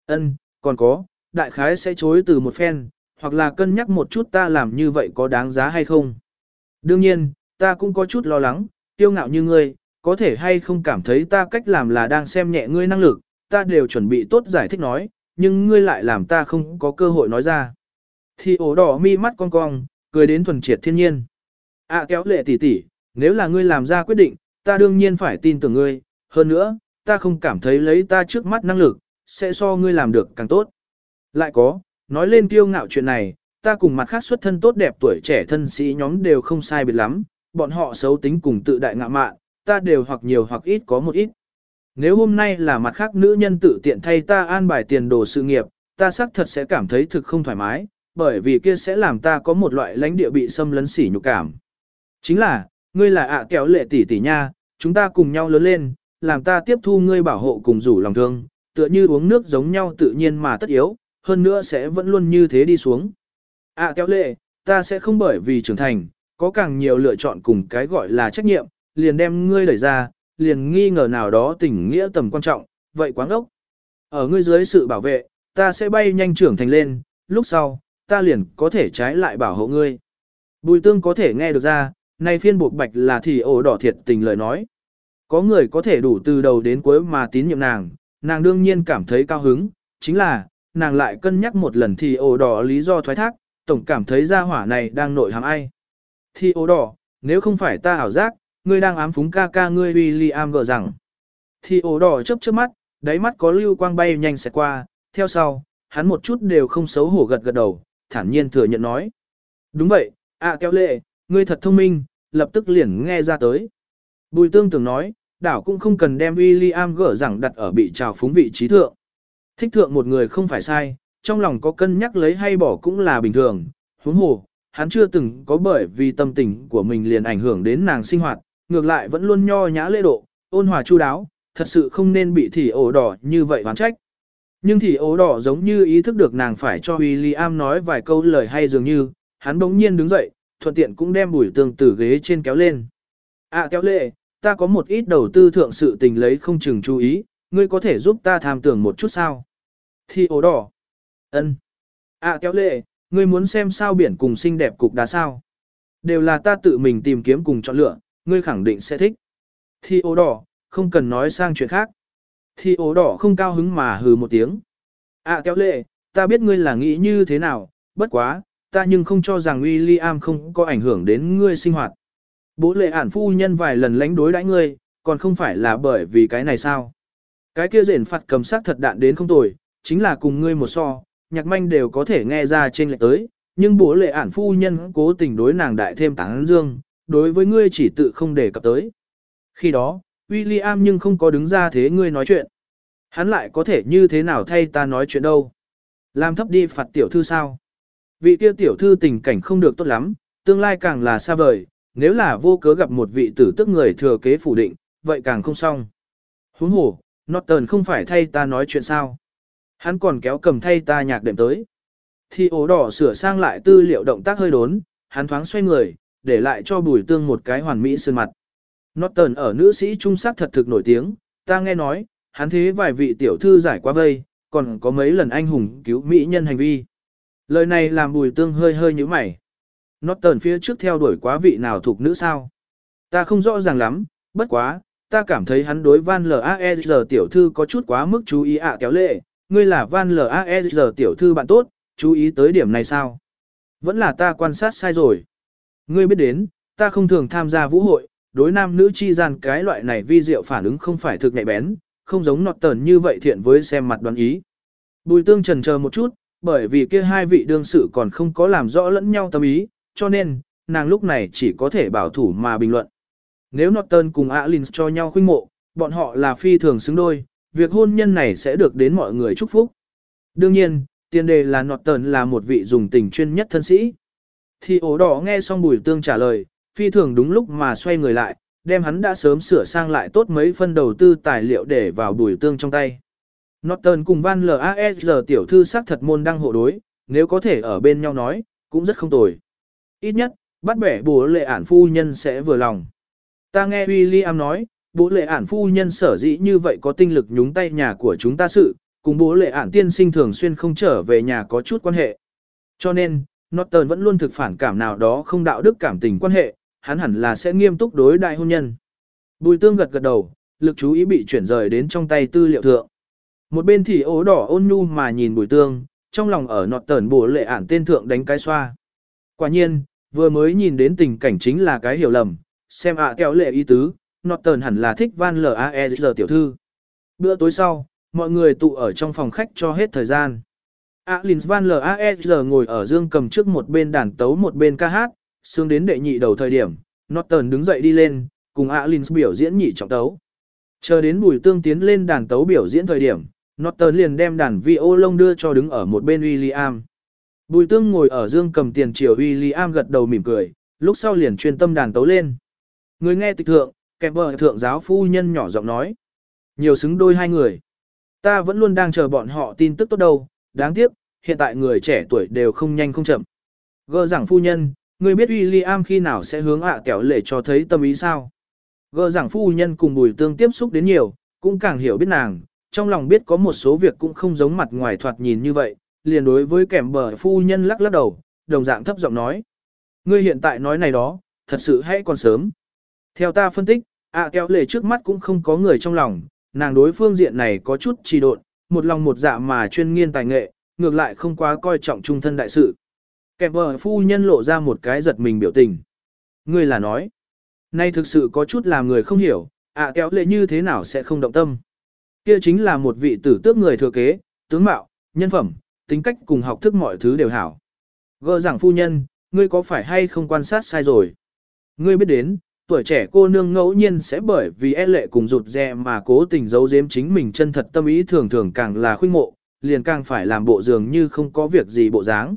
Speaker 1: Ân, còn có, đại khái sẽ chối từ một phen, hoặc là cân nhắc một chút ta làm như vậy có đáng giá hay không. Đương nhiên, ta cũng có chút lo lắng, tiêu ngạo như ngươi, có thể hay không cảm thấy ta cách làm là đang xem nhẹ ngươi năng lực, ta đều chuẩn bị tốt giải thích nói, nhưng ngươi lại làm ta không có cơ hội nói ra. Thì ổ đỏ mi mắt cong cong, cười đến thuần triệt thiên nhiên. À kéo lệ tỷ tỷ, nếu là ngươi làm ra quyết định, ta đương nhiên phải tin tưởng ngươi, hơn nữa, ta không cảm thấy lấy ta trước mắt năng lực, sẽ so ngươi làm được càng tốt. Lại có, nói lên kiêu ngạo chuyện này, ta cùng mặt khác xuất thân tốt đẹp tuổi trẻ thân sĩ nhóm đều không sai biệt lắm, bọn họ xấu tính cùng tự đại ngạ mạn, ta đều hoặc nhiều hoặc ít có một ít. Nếu hôm nay là mặt khác nữ nhân tự tiện thay ta an bài tiền đồ sự nghiệp, ta xác thật sẽ cảm thấy thực không thoải mái, bởi vì kia sẽ làm ta có một loại lãnh địa bị xâm lấn sỉ nhục cảm. Chính là, ngươi là ạ kéo lệ tỷ tỷ nha, chúng ta cùng nhau lớn lên, làm ta tiếp thu ngươi bảo hộ cùng rủ lòng thương, tựa như uống nước giống nhau tự nhiên mà tất yếu, hơn nữa sẽ vẫn luôn như thế đi xuống. À kéo lệ, ta sẽ không bởi vì trưởng thành, có càng nhiều lựa chọn cùng cái gọi là trách nhiệm, liền đem ngươi đẩy ra, liền nghi ngờ nào đó tình nghĩa tầm quan trọng, vậy quáng ốc. Ở ngươi dưới sự bảo vệ, ta sẽ bay nhanh trưởng thành lên, lúc sau, ta liền có thể trái lại bảo hộ ngươi. Bùi tương có thể nghe được ra, này phiên buộc bạch là thì ổ đỏ thiệt tình lời nói. Có người có thể đủ từ đầu đến cuối mà tín nhiệm nàng, nàng đương nhiên cảm thấy cao hứng, chính là, nàng lại cân nhắc một lần thì ổ đỏ lý do thoái thác, tổng cảm thấy gia hỏa này đang nội hàm ai. Thì ố đỏ, nếu không phải ta ảo giác, ngươi đang ám phúng ca ca ngươi William gỡ rằng. Thì ố đỏ chớp chớp mắt, đáy mắt có lưu quang bay nhanh sẽ qua, theo sau, hắn một chút đều không xấu hổ gật gật đầu, thản nhiên thừa nhận nói. Đúng vậy, ạ kéo lệ, ngươi thật thông minh, lập tức liền nghe ra tới. Bùi tương tưởng nói, đảo cũng không cần đem William gỡ rằng đặt ở bị trào phúng vị trí thượng. Thích thượng một người không phải sai, trong lòng có cân nhắc lấy hay bỏ cũng là bình thường, huống hồ, hắn chưa từng có bởi vì tâm tình của mình liền ảnh hưởng đến nàng sinh hoạt, ngược lại vẫn luôn nho nhã lễ độ, ôn hòa chu đáo, thật sự không nên bị thì ổ đỏ như vậy oán trách. Nhưng thì ố đỏ giống như ý thức được nàng phải cho William nói vài câu lời hay dường như, hắn bỗng nhiên đứng dậy, thuận tiện cũng đem bùi tường từ ghế trên kéo lên. À kéo lệ, ta có một ít đầu tư thượng sự tình lấy không chừng chú ý, ngươi có thể giúp ta tham tưởng một chút sao? Thì ố đỏ. ân. À kéo lệ, ngươi muốn xem sao biển cùng xinh đẹp cục đá sao? Đều là ta tự mình tìm kiếm cùng chọn lựa, ngươi khẳng định sẽ thích. Thì ố đỏ, không cần nói sang chuyện khác. Thì ố đỏ không cao hứng mà hừ một tiếng. À kéo lệ, ta biết ngươi là nghĩ như thế nào, bất quá, ta nhưng không cho rằng William không có ảnh hưởng đến ngươi sinh hoạt. Bố lệ ản phu nhân vài lần lánh đối đãi ngươi, còn không phải là bởi vì cái này sao. Cái kia rển phạt cầm sắc thật đạn đến không tồi, chính là cùng ngươi một so, nhạc manh đều có thể nghe ra trên lệch tới, nhưng bố lệ ản phu nhân cố tình đối nàng đại thêm tán dương, đối với ngươi chỉ tự không để cập tới. Khi đó, William nhưng không có đứng ra thế ngươi nói chuyện. Hắn lại có thể như thế nào thay ta nói chuyện đâu. Làm thấp đi phạt tiểu thư sao? Vị kia tiểu thư tình cảnh không được tốt lắm, tương lai càng là xa vời, nếu là vô cớ gặp một vị tử tức người thừa kế phủ định, vậy càng không xong. Huống hồ, Norton không phải thay ta nói chuyện sao. Hắn còn kéo cầm thay ta nhạc đệm tới. Thì ố đỏ sửa sang lại tư liệu động tác hơi đốn, hắn thoáng xoay người, để lại cho bùi tương một cái hoàn mỹ sơn mặt. Norton ở nữ sĩ trung sắc thật thực nổi tiếng, ta nghe nói, hắn thế vài vị tiểu thư giải qua vây, còn có mấy lần anh hùng cứu mỹ nhân hành vi. Lời này làm bùi tương hơi hơi như mày. Norton phía trước theo đuổi quá vị nào thuộc nữ sao? Ta không rõ ràng lắm, bất quá, ta cảm thấy hắn đối Van L.A.E.G. tiểu thư có chút quá mức chú ý ạ à, kéo lệ, ngươi là Van L.A.E.G. tiểu thư bạn tốt, chú ý tới điểm này sao? Vẫn là ta quan sát sai rồi. Ngươi biết đến, ta không thường tham gia vũ hội, đối nam nữ chi gian cái loại này vi diệu phản ứng không phải thực nhạy bén, không giống nọt tờn như vậy thiện với xem mặt đoán ý. Bùi tương trần chờ một chút, bởi vì kia hai vị đương sự còn không có làm rõ lẫn nhau tâm ý, cho nên, nàng lúc này chỉ có thể bảo thủ mà bình luận. Nếu Norton cùng Alins cho nhau khuynh mộ, bọn họ là phi thường xứng đôi, việc hôn nhân này sẽ được đến mọi người chúc phúc. Đương nhiên, tiền đề là Norton là một vị dùng tình chuyên nhất thân sĩ. Thì ổ đỏ nghe xong bùi tương trả lời, phi thường đúng lúc mà xoay người lại, đem hắn đã sớm sửa sang lại tốt mấy phân đầu tư tài liệu để vào bùi tương trong tay. Norton cùng Van L.A.S.L. tiểu thư sắc thật môn đăng hộ đối, nếu có thể ở bên nhau nói, cũng rất không tồi. Ít nhất, bắt bẻ bố lệ ản phu nhân sẽ vừa lòng. Ta nghe William nói, bố lệ ản phu nhân sở dĩ như vậy có tinh lực nhúng tay nhà của chúng ta sự, cùng bố lệ ản tiên sinh thường xuyên không trở về nhà có chút quan hệ. Cho nên, Norton vẫn luôn thực phản cảm nào đó không đạo đức cảm tình quan hệ, hắn hẳn là sẽ nghiêm túc đối đại hôn nhân. Bùi tương gật gật đầu, lực chú ý bị chuyển rời đến trong tay tư liệu thượng. Một bên thì ố đỏ ôn nhu mà nhìn bùi tương, trong lòng ở nọt tẩn bổ lệ ản tên thượng đánh cái xoa. Quả nhiên, vừa mới nhìn đến tình cảnh chính là cái hiểu lầm, xem ạ kéo lệ ý tứ, nọt tẩn hẳn là thích van L.A.E.G. tiểu thư. Bữa tối sau, mọi người tụ ở trong phòng khách cho hết thời gian. Alins van L.A.E.G. ngồi ở dương cầm trước một bên đàn tấu một bên ca hát, xương đến đệ nhị đầu thời điểm, Norton đứng dậy đi lên, cùng Alins biểu diễn nhị trọng tấu. Chờ đến bùi tương tiến lên đàn tấu biểu diễn thời điểm, Norton liền đem đàn vi ô lông đưa cho đứng ở một bên William. Bùi tương ngồi ở dương cầm tiền chiều William gật đầu mỉm cười, lúc sau liền chuyên tâm đàn tấu lên. Người nghe tịch thượng, kẹp vợ thượng giáo phu nhân nhỏ giọng nói. Nhiều xứng đôi hai người. Ta vẫn luôn đang chờ bọn họ tin tức tốt đâu, đáng tiếc, hiện tại người trẻ tuổi đều không nhanh không chậm. Gơ rằng phu nhân, Ngươi biết William khi nào sẽ hướng ạ à kẻo lệ cho thấy tâm ý sao? Gơ rằng phu nhân cùng bùi tương tiếp xúc đến nhiều, cũng càng hiểu biết nàng, trong lòng biết có một số việc cũng không giống mặt ngoài thoạt nhìn như vậy, liền đối với kẻm bờ phu nhân lắc lắc đầu, đồng dạng thấp giọng nói. Ngươi hiện tại nói này đó, thật sự hay còn sớm. Theo ta phân tích, ạ à kéo lệ trước mắt cũng không có người trong lòng, nàng đối phương diện này có chút trì độn, một lòng một dạ mà chuyên nghiên tài nghệ, ngược lại không quá coi trọng trung thân đại sự. Kẹp vợ phu nhân lộ ra một cái giật mình biểu tình. Ngươi là nói. Nay thực sự có chút làm người không hiểu, ạ kéo lệ như thế nào sẽ không động tâm. Kia chính là một vị tử tước người thừa kế, tướng mạo, nhân phẩm, tính cách cùng học thức mọi thứ đều hảo. Gơ rằng phu nhân, ngươi có phải hay không quan sát sai rồi? Ngươi biết đến, tuổi trẻ cô nương ngẫu nhiên sẽ bởi vì e lệ cùng rụt rè mà cố tình giấu giếm chính mình chân thật tâm ý thường thường càng là khuynh mộ, liền càng phải làm bộ dường như không có việc gì bộ dáng.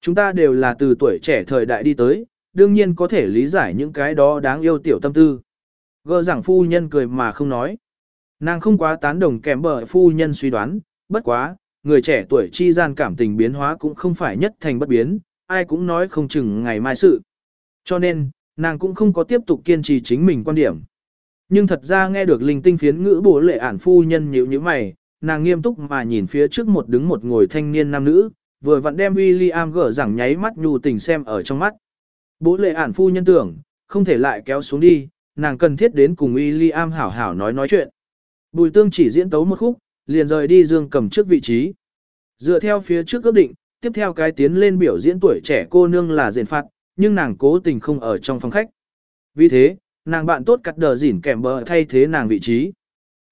Speaker 1: Chúng ta đều là từ tuổi trẻ thời đại đi tới, đương nhiên có thể lý giải những cái đó đáng yêu tiểu tâm tư. Gơ giảng phu nhân cười mà không nói. Nàng không quá tán đồng kèm bờ phu nhân suy đoán, bất quá, người trẻ tuổi chi gian cảm tình biến hóa cũng không phải nhất thành bất biến, ai cũng nói không chừng ngày mai sự. Cho nên, nàng cũng không có tiếp tục kiên trì chính mình quan điểm. Nhưng thật ra nghe được linh tinh phiến ngữ bố lệ ản phu nhân nhíu như mày, nàng nghiêm túc mà nhìn phía trước một đứng một ngồi thanh niên nam nữ, vừa vặn đem William gỡ rằng nháy mắt nhu tình xem ở trong mắt. Bố lệ ản phu nhân tưởng, không thể lại kéo xuống đi, nàng cần thiết đến cùng William hảo hảo nói nói chuyện. Bùi tương chỉ diễn tấu một khúc, liền rời đi dương cầm trước vị trí. Dựa theo phía trước ước định, tiếp theo cái tiến lên biểu diễn tuổi trẻ cô nương là diện phạt, nhưng nàng cố tình không ở trong phòng khách. Vì thế, nàng bạn tốt cắt đờ dỉn kèm bờ thay thế nàng vị trí.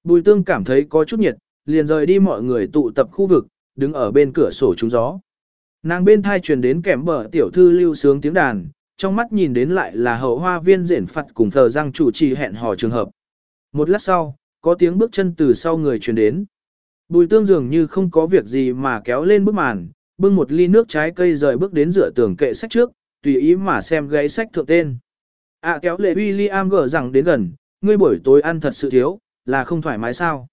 Speaker 1: Bùi tương cảm thấy có chút nhiệt, liền rời đi mọi người tụ tập khu vực, đứng ở bên cửa sổ trúng gió. Nàng bên thai truyền đến kèm bờ tiểu thư lưu sướng tiếng đàn, trong mắt nhìn đến lại là hậu hoa viên rển phạt cùng thờ răng chủ trì hẹn hò trường hợp. Một lát sau, có tiếng bước chân từ sau người truyền đến. Bùi tương dường như không có việc gì mà kéo lên bức màn, bưng một ly nước trái cây rời bước đến giữa tường kệ sách trước, tùy ý mà xem gáy sách thượng tên. À kéo lệ William gỡ rằng đến gần, ngươi buổi tối ăn thật sự thiếu, là không thoải mái sao.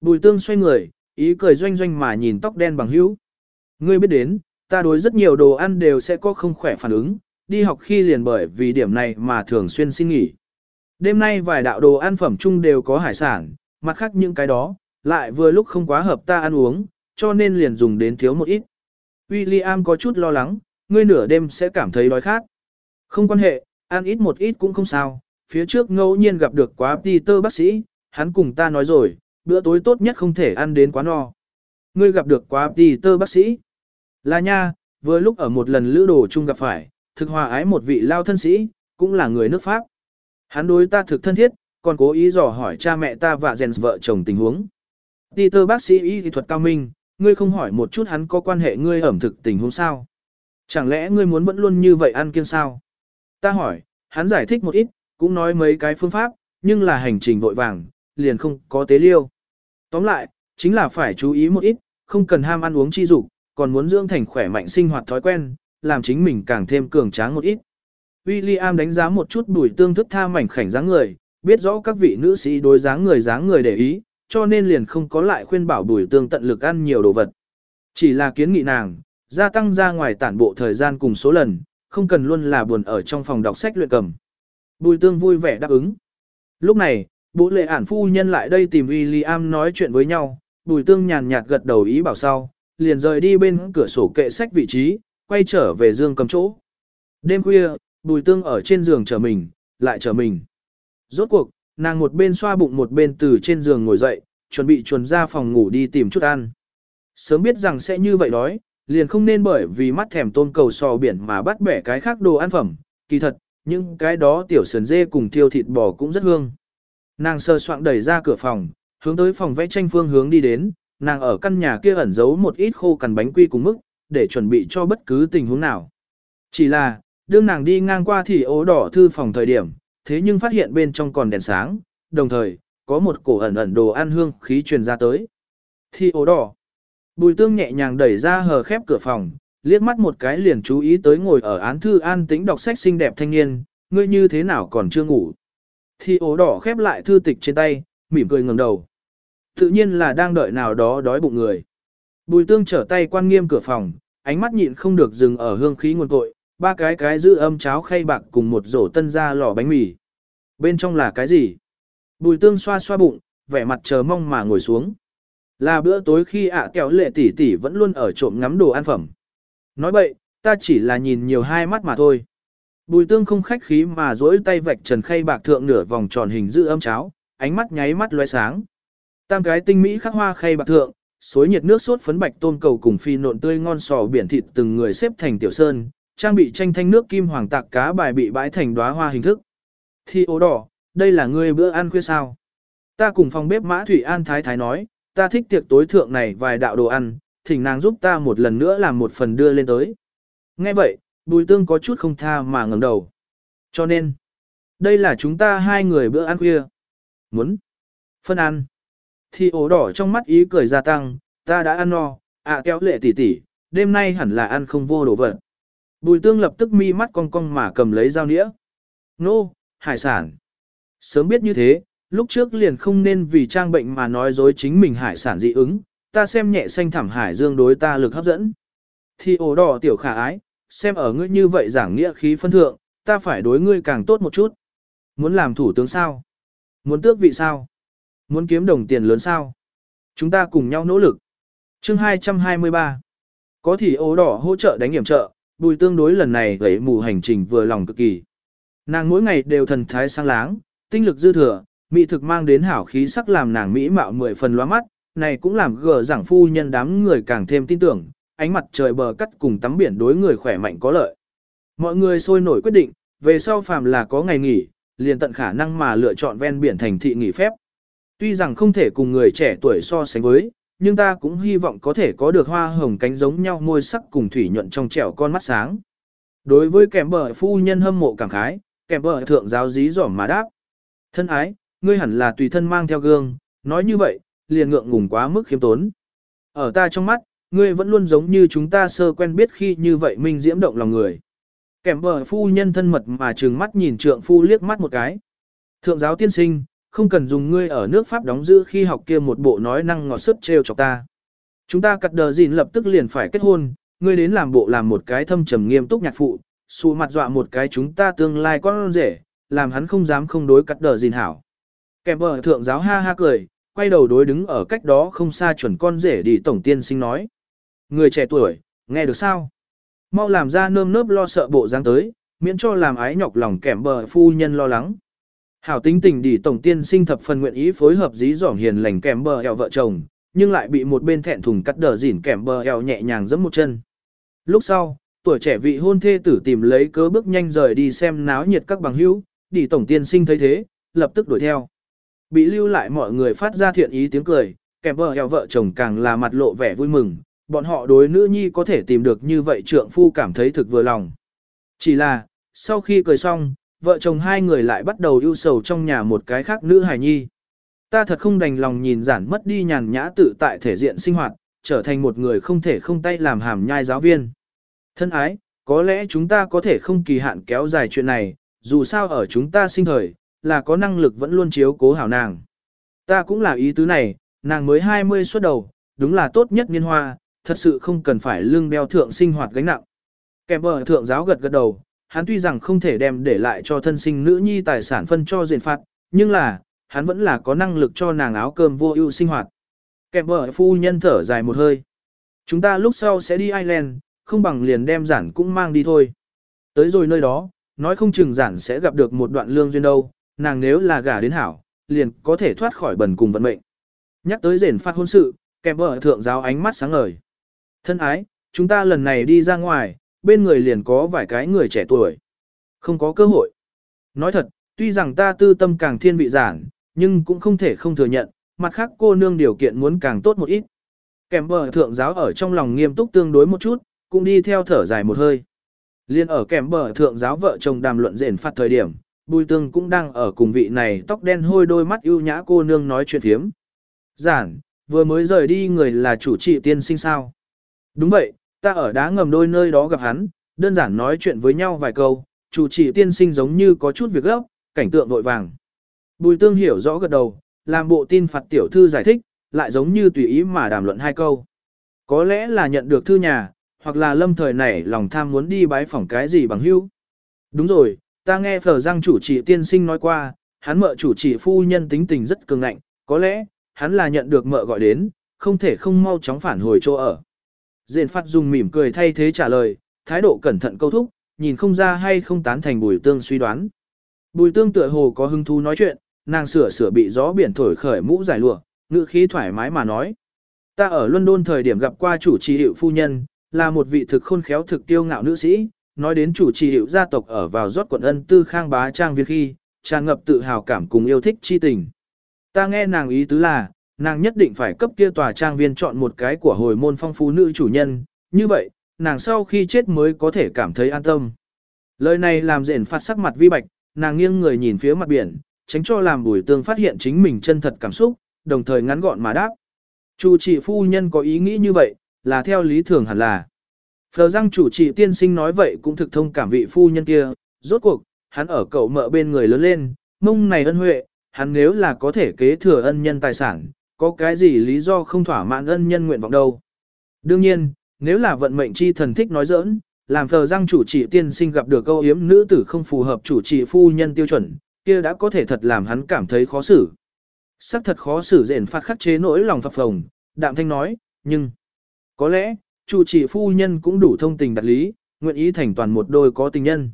Speaker 1: Bùi tương xoay người, ý cười doanh doanh mà nhìn tóc đen bằng hữu. Ngươi biết đến, ta đối rất nhiều đồ ăn đều sẽ có không khỏe phản ứng, đi học khi liền bởi vì điểm này mà thường xuyên xin nghỉ. Đêm nay vài đạo đồ ăn phẩm chung đều có hải sản, mặt khác những cái đó, lại vừa lúc không quá hợp ta ăn uống, cho nên liền dùng đến thiếu một ít. William có chút lo lắng, ngươi nửa đêm sẽ cảm thấy đói khát. Không quan hệ, ăn ít một ít cũng không sao, phía trước ngẫu nhiên gặp được quá Peter bác sĩ, hắn cùng ta nói rồi, bữa tối tốt nhất không thể ăn đến quá no. Ngươi gặp được quá Peter bác sĩ. Là nha, vừa lúc ở một lần lữ đồ chung gặp phải, thực hòa ái một vị lao thân sĩ, cũng là người nước Pháp. Hắn đối ta thực thân thiết, còn cố ý dò hỏi cha mẹ ta và rèn vợ chồng tình huống. Peter bác sĩ y thuật cao minh, ngươi không hỏi một chút hắn có quan hệ ngươi ẩm thực tình huống sao. Chẳng lẽ ngươi muốn vẫn luôn như vậy ăn kiêng sao? Ta hỏi, hắn giải thích một ít, cũng nói mấy cái phương pháp, nhưng là hành trình vội vàng, liền không có tế liêu. Tóm lại, chính là phải chú ý một ít, không cần ham ăn uống chi dục, còn muốn dưỡng thành khỏe mạnh sinh hoạt thói quen, làm chính mình càng thêm cường tráng một ít. William đánh giá một chút bùi tương thức tha mảnh khảnh dáng người, biết rõ các vị nữ sĩ đối dáng người dáng người để ý, cho nên liền không có lại khuyên bảo bùi tương tận lực ăn nhiều đồ vật. Chỉ là kiến nghị nàng, gia tăng ra ngoài tản bộ thời gian cùng số lần, không cần luôn là buồn ở trong phòng đọc sách luyện cầm. Bùi tương vui vẻ đáp ứng. Lúc này, bố lệ ản phu nhân lại đây tìm William nói chuyện với nhau, bùi tương nhàn nhạt gật đầu ý bảo sau, liền rời đi bên cửa sổ kệ sách vị trí, quay trở về dương cầm chỗ. Đêm khuya, bùi tương ở trên giường chờ mình, lại chờ mình. Rốt cuộc, nàng một bên xoa bụng một bên từ trên giường ngồi dậy, chuẩn bị chuồn ra phòng ngủ đi tìm chút ăn. Sớm biết rằng sẽ như vậy đói, liền không nên bởi vì mắt thèm tôm cầu sò biển mà bắt bẻ cái khác đồ ăn phẩm, kỳ thật, những cái đó tiểu sườn dê cùng thiêu thịt bò cũng rất hương. Nàng sơ soạn đẩy ra cửa phòng, hướng tới phòng vẽ tranh phương hướng đi đến, nàng ở căn nhà kia ẩn giấu một ít khô cằn bánh quy cùng mức, để chuẩn bị cho bất cứ tình huống nào. Chỉ là, đương nàng đi ngang qua thì ố đỏ thư phòng thời điểm, thế nhưng phát hiện bên trong còn đèn sáng, đồng thời, có một cổ ẩn ẩn đồ ăn hương khí truyền ra tới. Thì ố đỏ. Bùi tương nhẹ nhàng đẩy ra hờ khép cửa phòng, liếc mắt một cái liền chú ý tới ngồi ở án thư an tĩnh đọc sách xinh đẹp thanh niên, ngươi như thế nào còn chưa ngủ. Thì ố đỏ khép lại thư tịch trên tay, mỉm cười ngẩng đầu. Tự nhiên là đang đợi nào đó đói bụng người. Bùi tương trở tay quan nghiêm cửa phòng, ánh mắt nhịn không được dừng ở hương khí nguồn cội, ba cái cái giữ âm cháo khay bạc cùng một rổ tân ra lò bánh mì. Bên trong là cái gì? Bùi tương xoa xoa bụng, vẻ mặt chờ mong mà ngồi xuống. Là bữa tối khi ạ kéo lệ tỷ tỷ vẫn luôn ở trộm ngắm đồ ăn phẩm. Nói vậy, ta chỉ là nhìn nhiều hai mắt mà thôi. Bùi tương không khách khí mà duỗi tay vạch trần khay bạc thượng nửa vòng tròn hình giữ âm cháo, ánh mắt nháy mắt lóe sáng. Tam cái tinh mỹ khắc hoa khay bạc thượng, suối nhiệt nước sốt phấn bạch tôm cầu cùng phi nộn tươi ngon sò biển thịt từng người xếp thành tiểu sơn, trang bị tranh thanh nước kim hoàng tạc cá bài bị bãi thành đóa hoa hình thức. Thi ố đỏ, đây là ngươi bữa ăn khuya sao? Ta cùng phòng bếp Mã Thủy An Thái Thái nói, ta thích tiệc tối thượng này vài đạo đồ ăn, thỉnh nàng giúp ta một lần nữa làm một phần đưa lên tới. Nghe vậy, bùi tương có chút không tha mà ngẩng đầu. Cho nên, đây là chúng ta hai người bữa ăn khuya. Muốn phân ăn. Thì ổ đỏ trong mắt ý cười gia tăng, ta đã ăn no, ạ kéo lệ tỷ tỷ, đêm nay hẳn là ăn không vô đồ vật. Bùi tương lập tức mi mắt cong cong mà cầm lấy dao nĩa. Nô, hải sản. Sớm biết như thế, lúc trước liền không nên vì trang bệnh mà nói dối chính mình hải sản dị ứng, ta xem nhẹ xanh thảm hải dương đối ta lực hấp dẫn. Thì ổ đỏ tiểu khả ái, xem ở ngươi như vậy giảng nghĩa khí phân thượng, ta phải đối ngươi càng tốt một chút. Muốn làm thủ tướng sao? Muốn tước vị sao? Muốn kiếm đồng tiền lớn sao? Chúng ta cùng nhau nỗ lực. Chương 223 Có thì ố đỏ hỗ trợ đánh hiểm trợ, bùi tương đối lần này gãy mù hành trình vừa lòng cực kỳ. Nàng mỗi ngày đều thần thái sáng láng, tinh lực dư thừa, mỹ thực mang đến hảo khí sắc làm nàng mỹ mạo mười phần loa mắt, này cũng làm gờ giảng phu nhân đám người càng thêm tin tưởng, ánh mặt trời bờ cắt cùng tắm biển đối người khỏe mạnh có lợi. Mọi người sôi nổi quyết định, về sau phàm là có ngày nghỉ, liền tận khả năng mà lựa chọn ven biển thành thị nghỉ phép. Tuy rằng không thể cùng người trẻ tuổi so sánh với, nhưng ta cũng hy vọng có thể có được hoa hồng cánh giống nhau môi sắc cùng thủy nhuận trong trẻo con mắt sáng. Đối với kèm bờ phu nhân hâm mộ cảm khái, kèm bờ thượng giáo dí dỏm mà đáp. Thân ái, ngươi hẳn là tùy thân mang theo gương, nói như vậy, liền ngượng ngùng quá mức khiêm tốn. Ở ta trong mắt, ngươi vẫn luôn giống như chúng ta sơ quen biết khi như vậy minh diễm động lòng người. Kèm bờ phu nhân thân mật mà trừng mắt nhìn trượng phu liếc mắt một cái. Thượng giáo tiên sinh, không cần dùng ngươi ở nước Pháp đóng giữ khi học kia một bộ nói năng ngọt sức trêu chọc ta. Chúng ta cắt đờ gìn lập tức liền phải kết hôn, ngươi đến làm bộ làm một cái thâm trầm nghiêm túc nhạc phụ, xù mặt dọa một cái chúng ta tương lai con rể, làm hắn không dám không đối cắt đờ gìn hảo. Kèm bờ thượng giáo ha ha cười, quay đầu đối đứng ở cách đó không xa chuẩn con rể đi tổng tiên sinh nói. Người trẻ tuổi, nghe được sao? Mau làm ra nơm nớp lo sợ bộ dáng tới, miễn cho làm ái nhọc lòng kẻm bờ phu nhân lo lắng. Hảo tính tình đi tổng tiên sinh thập phần nguyện ý phối hợp dí dỏm hiền lành kèm bờ eo vợ chồng, nhưng lại bị một bên thẹn thùng cắt đờ dỉn kèm bờ eo nhẹ nhàng giẫm một chân. Lúc sau, tuổi trẻ vị hôn thê tử tìm lấy cớ bước nhanh rời đi xem náo nhiệt các bằng hữu, đi tổng tiên sinh thấy thế, lập tức đuổi theo. Bị lưu lại mọi người phát ra thiện ý tiếng cười, kèm bờ eo vợ chồng càng là mặt lộ vẻ vui mừng, bọn họ đối nữ nhi có thể tìm được như vậy trượng phu cảm thấy thực vừa lòng. Chỉ là, sau khi cười xong, vợ chồng hai người lại bắt đầu ưu sầu trong nhà một cái khác nữ hài nhi. Ta thật không đành lòng nhìn giản mất đi nhàn nhã tự tại thể diện sinh hoạt, trở thành một người không thể không tay làm hàm nhai giáo viên. Thân ái, có lẽ chúng ta có thể không kỳ hạn kéo dài chuyện này, dù sao ở chúng ta sinh thời, là có năng lực vẫn luôn chiếu cố hảo nàng. Ta cũng là ý tứ này, nàng mới 20 xuất đầu, đúng là tốt nhất niên hoa, thật sự không cần phải lưng đeo thượng sinh hoạt gánh nặng. Kèm bờ thượng giáo gật gật đầu, hắn tuy rằng không thể đem để lại cho thân sinh nữ nhi tài sản phân cho diện phạt, nhưng là, hắn vẫn là có năng lực cho nàng áo cơm vô ưu sinh hoạt. Kèm bờ phu nhân thở dài một hơi. Chúng ta lúc sau sẽ đi Ireland, không bằng liền đem giản cũng mang đi thôi. Tới rồi nơi đó, nói không chừng giản sẽ gặp được một đoạn lương duyên đâu, nàng nếu là gả đến hảo, liền có thể thoát khỏi bần cùng vận mệnh. Nhắc tới rền phát hôn sự, kèm bờ thượng giáo ánh mắt sáng ngời. Thân ái, chúng ta lần này đi ra ngoài, bên người liền có vài cái người trẻ tuổi. Không có cơ hội. Nói thật, tuy rằng ta tư tâm càng thiên vị giản, nhưng cũng không thể không thừa nhận, mặt khác cô nương điều kiện muốn càng tốt một ít. Kèm bờ thượng giáo ở trong lòng nghiêm túc tương đối một chút, cũng đi theo thở dài một hơi. Liên ở kèm bờ thượng giáo vợ chồng đàm luận rền phạt thời điểm, bùi tương cũng đang ở cùng vị này tóc đen hôi đôi mắt ưu nhã cô nương nói chuyện thiếm. Giản, vừa mới rời đi người là chủ trị tiên sinh sao. Đúng vậy, ta ở đá ngầm đôi nơi đó gặp hắn, đơn giản nói chuyện với nhau vài câu, chủ trì tiên sinh giống như có chút việc gấp, cảnh tượng vội vàng. Bùi tương hiểu rõ gật đầu, làm bộ tin phạt tiểu thư giải thích, lại giống như tùy ý mà đàm luận hai câu. Có lẽ là nhận được thư nhà, hoặc là lâm thời này lòng tham muốn đi bái phỏng cái gì bằng hữu. Đúng rồi, ta nghe phở răng chủ trì tiên sinh nói qua, hắn mợ chủ trì phu nhân tính tình rất cường ngạnh, có lẽ, hắn là nhận được mợ gọi đến, không thể không mau chóng phản hồi chỗ ở. Dền phát dùng mỉm cười thay thế trả lời, thái độ cẩn thận câu thúc, nhìn không ra hay không tán thành bùi tương suy đoán. Bùi tương tựa hồ có hứng thú nói chuyện, nàng sửa sửa bị gió biển thổi khởi mũ giải lụa, ngữ khí thoải mái mà nói. Ta ở London thời điểm gặp qua chủ trì hiệu phu nhân, là một vị thực khôn khéo thực tiêu ngạo nữ sĩ, nói đến chủ trì hiệu gia tộc ở vào rót quận ân tư khang bá trang viên khi, tràn ngập tự hào cảm cùng yêu thích chi tình. Ta nghe nàng ý tứ là, nàng nhất định phải cấp kia tòa trang viên chọn một cái của hồi môn phong phú nữ chủ nhân, như vậy, nàng sau khi chết mới có thể cảm thấy an tâm. Lời này làm rền phát sắc mặt vi bạch, nàng nghiêng người nhìn phía mặt biển, tránh cho làm bùi tương phát hiện chính mình chân thật cảm xúc, đồng thời ngắn gọn mà đáp. Chủ trị phu nhân có ý nghĩ như vậy, là theo lý thường hẳn là. Phờ răng chủ trị tiên sinh nói vậy cũng thực thông cảm vị phu nhân kia, rốt cuộc, hắn ở cậu mợ bên người lớn lên, mông này ân huệ, hắn nếu là có thể kế thừa ân nhân tài sản, có cái gì lý do không thỏa mãn ân nhân nguyện vọng đâu. Đương nhiên, nếu là vận mệnh chi thần thích nói giỡn, làm phờ răng chủ trì tiên sinh gặp được câu yếm nữ tử không phù hợp chủ trì phu nhân tiêu chuẩn, kia đã có thể thật làm hắn cảm thấy khó xử. Sắc thật khó xử rền phạt khắc chế nỗi lòng phập phồng, đạm thanh nói, nhưng, có lẽ, chủ trì phu nhân cũng đủ thông tình đặt lý, nguyện ý thành toàn một đôi có tình nhân.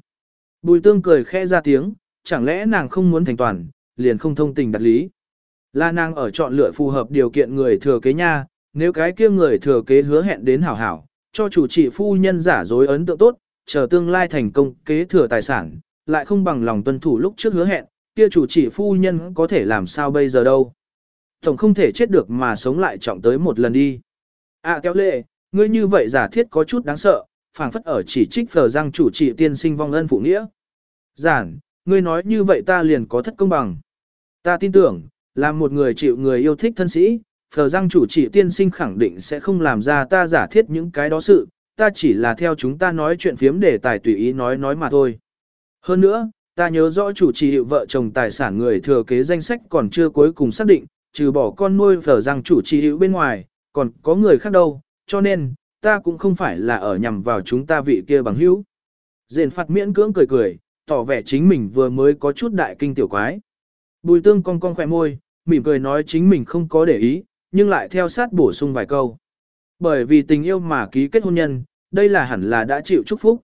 Speaker 1: Bùi tương cười khẽ ra tiếng, chẳng lẽ nàng không muốn thành toàn, liền không thông tình đặt lý. Là nàng ở chọn lựa phù hợp điều kiện người thừa kế nha, nếu cái kia người thừa kế hứa hẹn đến hảo hảo, cho chủ trị phu nhân giả dối ấn tượng tốt, chờ tương lai thành công kế thừa tài sản, lại không bằng lòng tuân thủ lúc trước hứa hẹn, kia chủ trị phu nhân có thể làm sao bây giờ đâu. Tổng không thể chết được mà sống lại trọng tới một lần đi. À kéo lệ, ngươi như vậy giả thiết có chút đáng sợ, phảng phất ở chỉ trích phở rằng chủ trị tiên sinh vong ân phụ nghĩa. Giản, ngươi nói như vậy ta liền có thất công bằng. Ta tin tưởng, là một người chịu người yêu thích thân sĩ, phở răng chủ trị tiên sinh khẳng định sẽ không làm ra ta giả thiết những cái đó sự, ta chỉ là theo chúng ta nói chuyện phiếm để tài tùy ý nói nói mà thôi. Hơn nữa, ta nhớ rõ chủ trì hiệu vợ chồng tài sản người thừa kế danh sách còn chưa cuối cùng xác định, trừ bỏ con nuôi phở rằng chủ trì hiệu bên ngoài, còn có người khác đâu, cho nên, ta cũng không phải là ở nhằm vào chúng ta vị kia bằng hữu. Dền phạt miễn cưỡng cười cười, tỏ vẻ chính mình vừa mới có chút đại kinh tiểu quái. Bùi tương cong cong khỏe môi, mỉm cười nói chính mình không có để ý, nhưng lại theo sát bổ sung vài câu. Bởi vì tình yêu mà ký kết hôn nhân, đây là hẳn là đã chịu chúc phúc.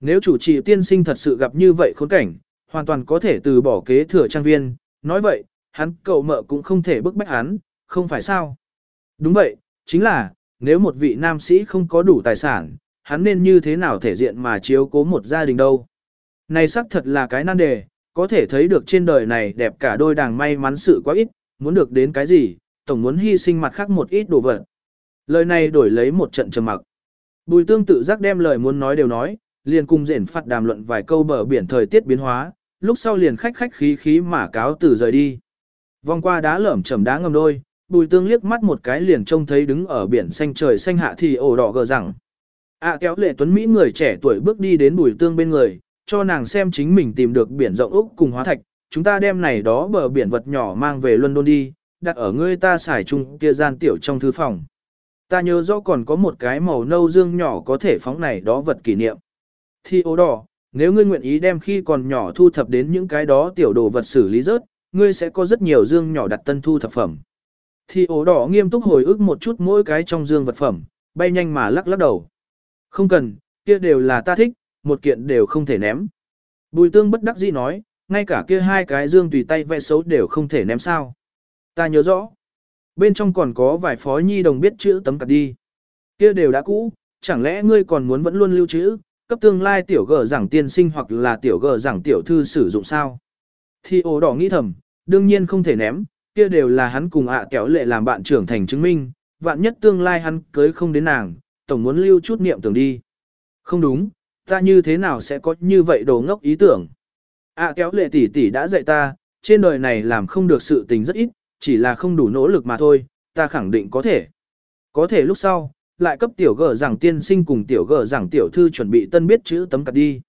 Speaker 1: Nếu chủ trì tiên sinh thật sự gặp như vậy khốn cảnh, hoàn toàn có thể từ bỏ kế thừa trang viên, nói vậy, hắn cậu mợ cũng không thể bức bách hắn, không phải sao. Đúng vậy, chính là, nếu một vị nam sĩ không có đủ tài sản, hắn nên như thế nào thể diện mà chiếu cố một gia đình đâu. Này xác thật là cái nan đề, có thể thấy được trên đời này đẹp cả đôi đàng may mắn sự quá ít, muốn được đến cái gì, tổng muốn hy sinh mặt khác một ít đồ vật. Lời này đổi lấy một trận trầm mặc. Bùi tương tự giác đem lời muốn nói đều nói, liền cùng rển phạt đàm luận vài câu bờ biển thời tiết biến hóa, lúc sau liền khách khách khí khí mà cáo từ rời đi. Vòng qua đá lởm chầm đá ngầm đôi, bùi tương liếc mắt một cái liền trông thấy đứng ở biển xanh trời xanh hạ thì ổ đỏ gờ rằng. À kéo lệ tuấn Mỹ người trẻ tuổi bước đi đến bùi tương bên người, cho nàng xem chính mình tìm được biển rộng Úc cùng hóa thạch, chúng ta đem này đó bờ biển vật nhỏ mang về London đi, đặt ở ngươi ta xài chung kia gian tiểu trong thư phòng. Ta nhớ rõ còn có một cái màu nâu dương nhỏ có thể phóng này đó vật kỷ niệm. Thì ố đỏ, nếu ngươi nguyện ý đem khi còn nhỏ thu thập đến những cái đó tiểu đồ vật xử lý rớt, ngươi sẽ có rất nhiều dương nhỏ đặt tân thu thập phẩm. Thì ố đỏ nghiêm túc hồi ức một chút mỗi cái trong dương vật phẩm, bay nhanh mà lắc lắc đầu. Không cần, kia đều là ta thích, một kiện đều không thể ném. Bùi tương bất đắc dĩ nói, ngay cả kia hai cái dương tùy tay vẽ xấu đều không thể ném sao. Ta nhớ rõ. Bên trong còn có vài phó nhi đồng biết chữ tấm cặt đi. Kia đều đã cũ, chẳng lẽ ngươi còn muốn vẫn luôn lưu trữ, cấp tương lai tiểu gờ giảng tiên sinh hoặc là tiểu gờ giảng tiểu thư sử dụng sao. Thì ổ đỏ nghĩ thầm, đương nhiên không thể ném, kia đều là hắn cùng ạ kéo lệ làm bạn trưởng thành chứng minh, vạn nhất tương lai hắn cưới không đến nàng, tổng muốn lưu chút niệm tưởng đi. Không đúng, ta như thế nào sẽ có như vậy đồ ngốc ý tưởng. À kéo lệ tỷ tỷ đã dạy ta, trên đời này làm không được sự tình rất ít, chỉ là không đủ nỗ lực mà thôi, ta khẳng định có thể. Có thể lúc sau, lại cấp tiểu gở rằng tiên sinh cùng tiểu gở rằng tiểu thư chuẩn bị tân biết chữ tấm cặt đi.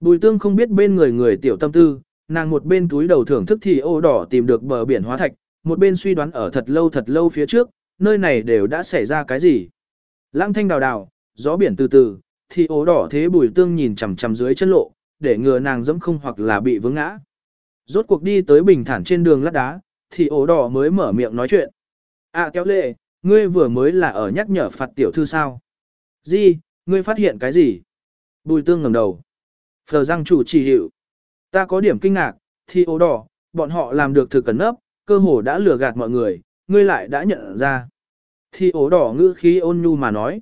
Speaker 1: Bùi tương không biết bên người người tiểu tâm tư, nàng một bên túi đầu thưởng thức thì ô đỏ tìm được bờ biển hóa thạch, một bên suy đoán ở thật lâu thật lâu phía trước, nơi này đều đã xảy ra cái gì. Lăng thanh đào đào, gió biển từ từ, thì ố đỏ thế bùi tương nhìn chằm chằm dưới chân lộ, để ngừa nàng dẫm không hoặc là bị vướng ngã. Rốt cuộc đi tới bình thản trên đường lát đá, thì ố đỏ mới mở miệng nói chuyện. À kéo lệ, ngươi vừa mới là ở nhắc nhở phạt tiểu thư sao? Gì, ngươi phát hiện cái gì? Bùi tương ngẩng đầu. Phờ răng chủ chỉ hiệu. Ta có điểm kinh ngạc, thì ố đỏ, bọn họ làm được thực cẩn nấp, cơ hồ đã lừa gạt mọi người, ngươi lại đã nhận ra. Thì ố đỏ ngữ khí ôn nhu mà nói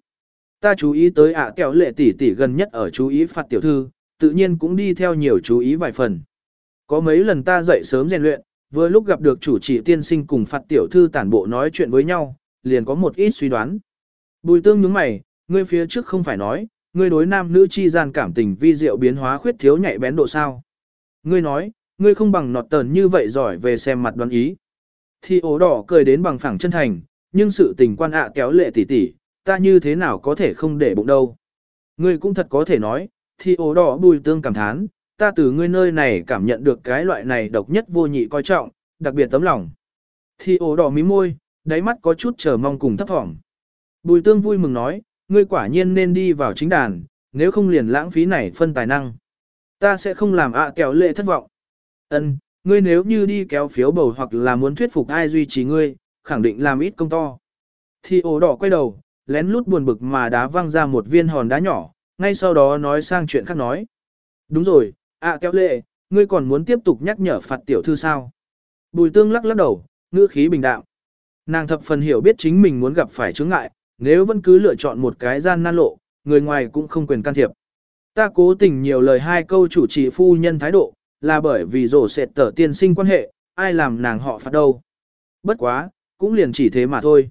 Speaker 1: ta chú ý tới ạ kẹo lệ tỷ tỷ gần nhất ở chú ý phạt tiểu thư, tự nhiên cũng đi theo nhiều chú ý vài phần. Có mấy lần ta dậy sớm rèn luyện, vừa lúc gặp được chủ trì tiên sinh cùng phạt tiểu thư tản bộ nói chuyện với nhau, liền có một ít suy đoán. Bùi tương nhướng mày, ngươi phía trước không phải nói, ngươi đối nam nữ chi gian cảm tình vi diệu biến hóa khuyết thiếu nhạy bén độ sao. Ngươi nói, ngươi không bằng nọt tờn như vậy giỏi về xem mặt đoán ý. Thì ố đỏ cười đến bằng phẳng chân thành, nhưng sự tình quan ạ kéo lệ tỷ tỷ ta như thế nào có thể không để bụng đâu. Ngươi cũng thật có thể nói, thì ố đỏ bùi tương cảm thán, ta từ ngươi nơi này cảm nhận được cái loại này độc nhất vô nhị coi trọng, đặc biệt tấm lòng. Thì ố đỏ mí môi, đáy mắt có chút chờ mong cùng thấp thỏm. Bùi tương vui mừng nói, ngươi quả nhiên nên đi vào chính đàn, nếu không liền lãng phí này phân tài năng. Ta sẽ không làm ạ kéo lệ thất vọng. Ân, ngươi nếu như đi kéo phiếu bầu hoặc là muốn thuyết phục ai duy trì ngươi, khẳng định làm ít công to. Thì ổ đỏ quay đầu, lén lút buồn bực mà đá văng ra một viên hòn đá nhỏ, ngay sau đó nói sang chuyện khác nói. Đúng rồi, ạ kéo lệ, ngươi còn muốn tiếp tục nhắc nhở phạt tiểu thư sao? Bùi tương lắc lắc đầu, ngữ khí bình đạm. Nàng thập phần hiểu biết chính mình muốn gặp phải chướng ngại, nếu vẫn cứ lựa chọn một cái gian nan lộ, người ngoài cũng không quyền can thiệp. Ta cố tình nhiều lời hai câu chủ trì phu nhân thái độ, là bởi vì rổ sệt tở tiên sinh quan hệ, ai làm nàng họ phạt đâu. Bất quá, cũng liền chỉ thế mà thôi.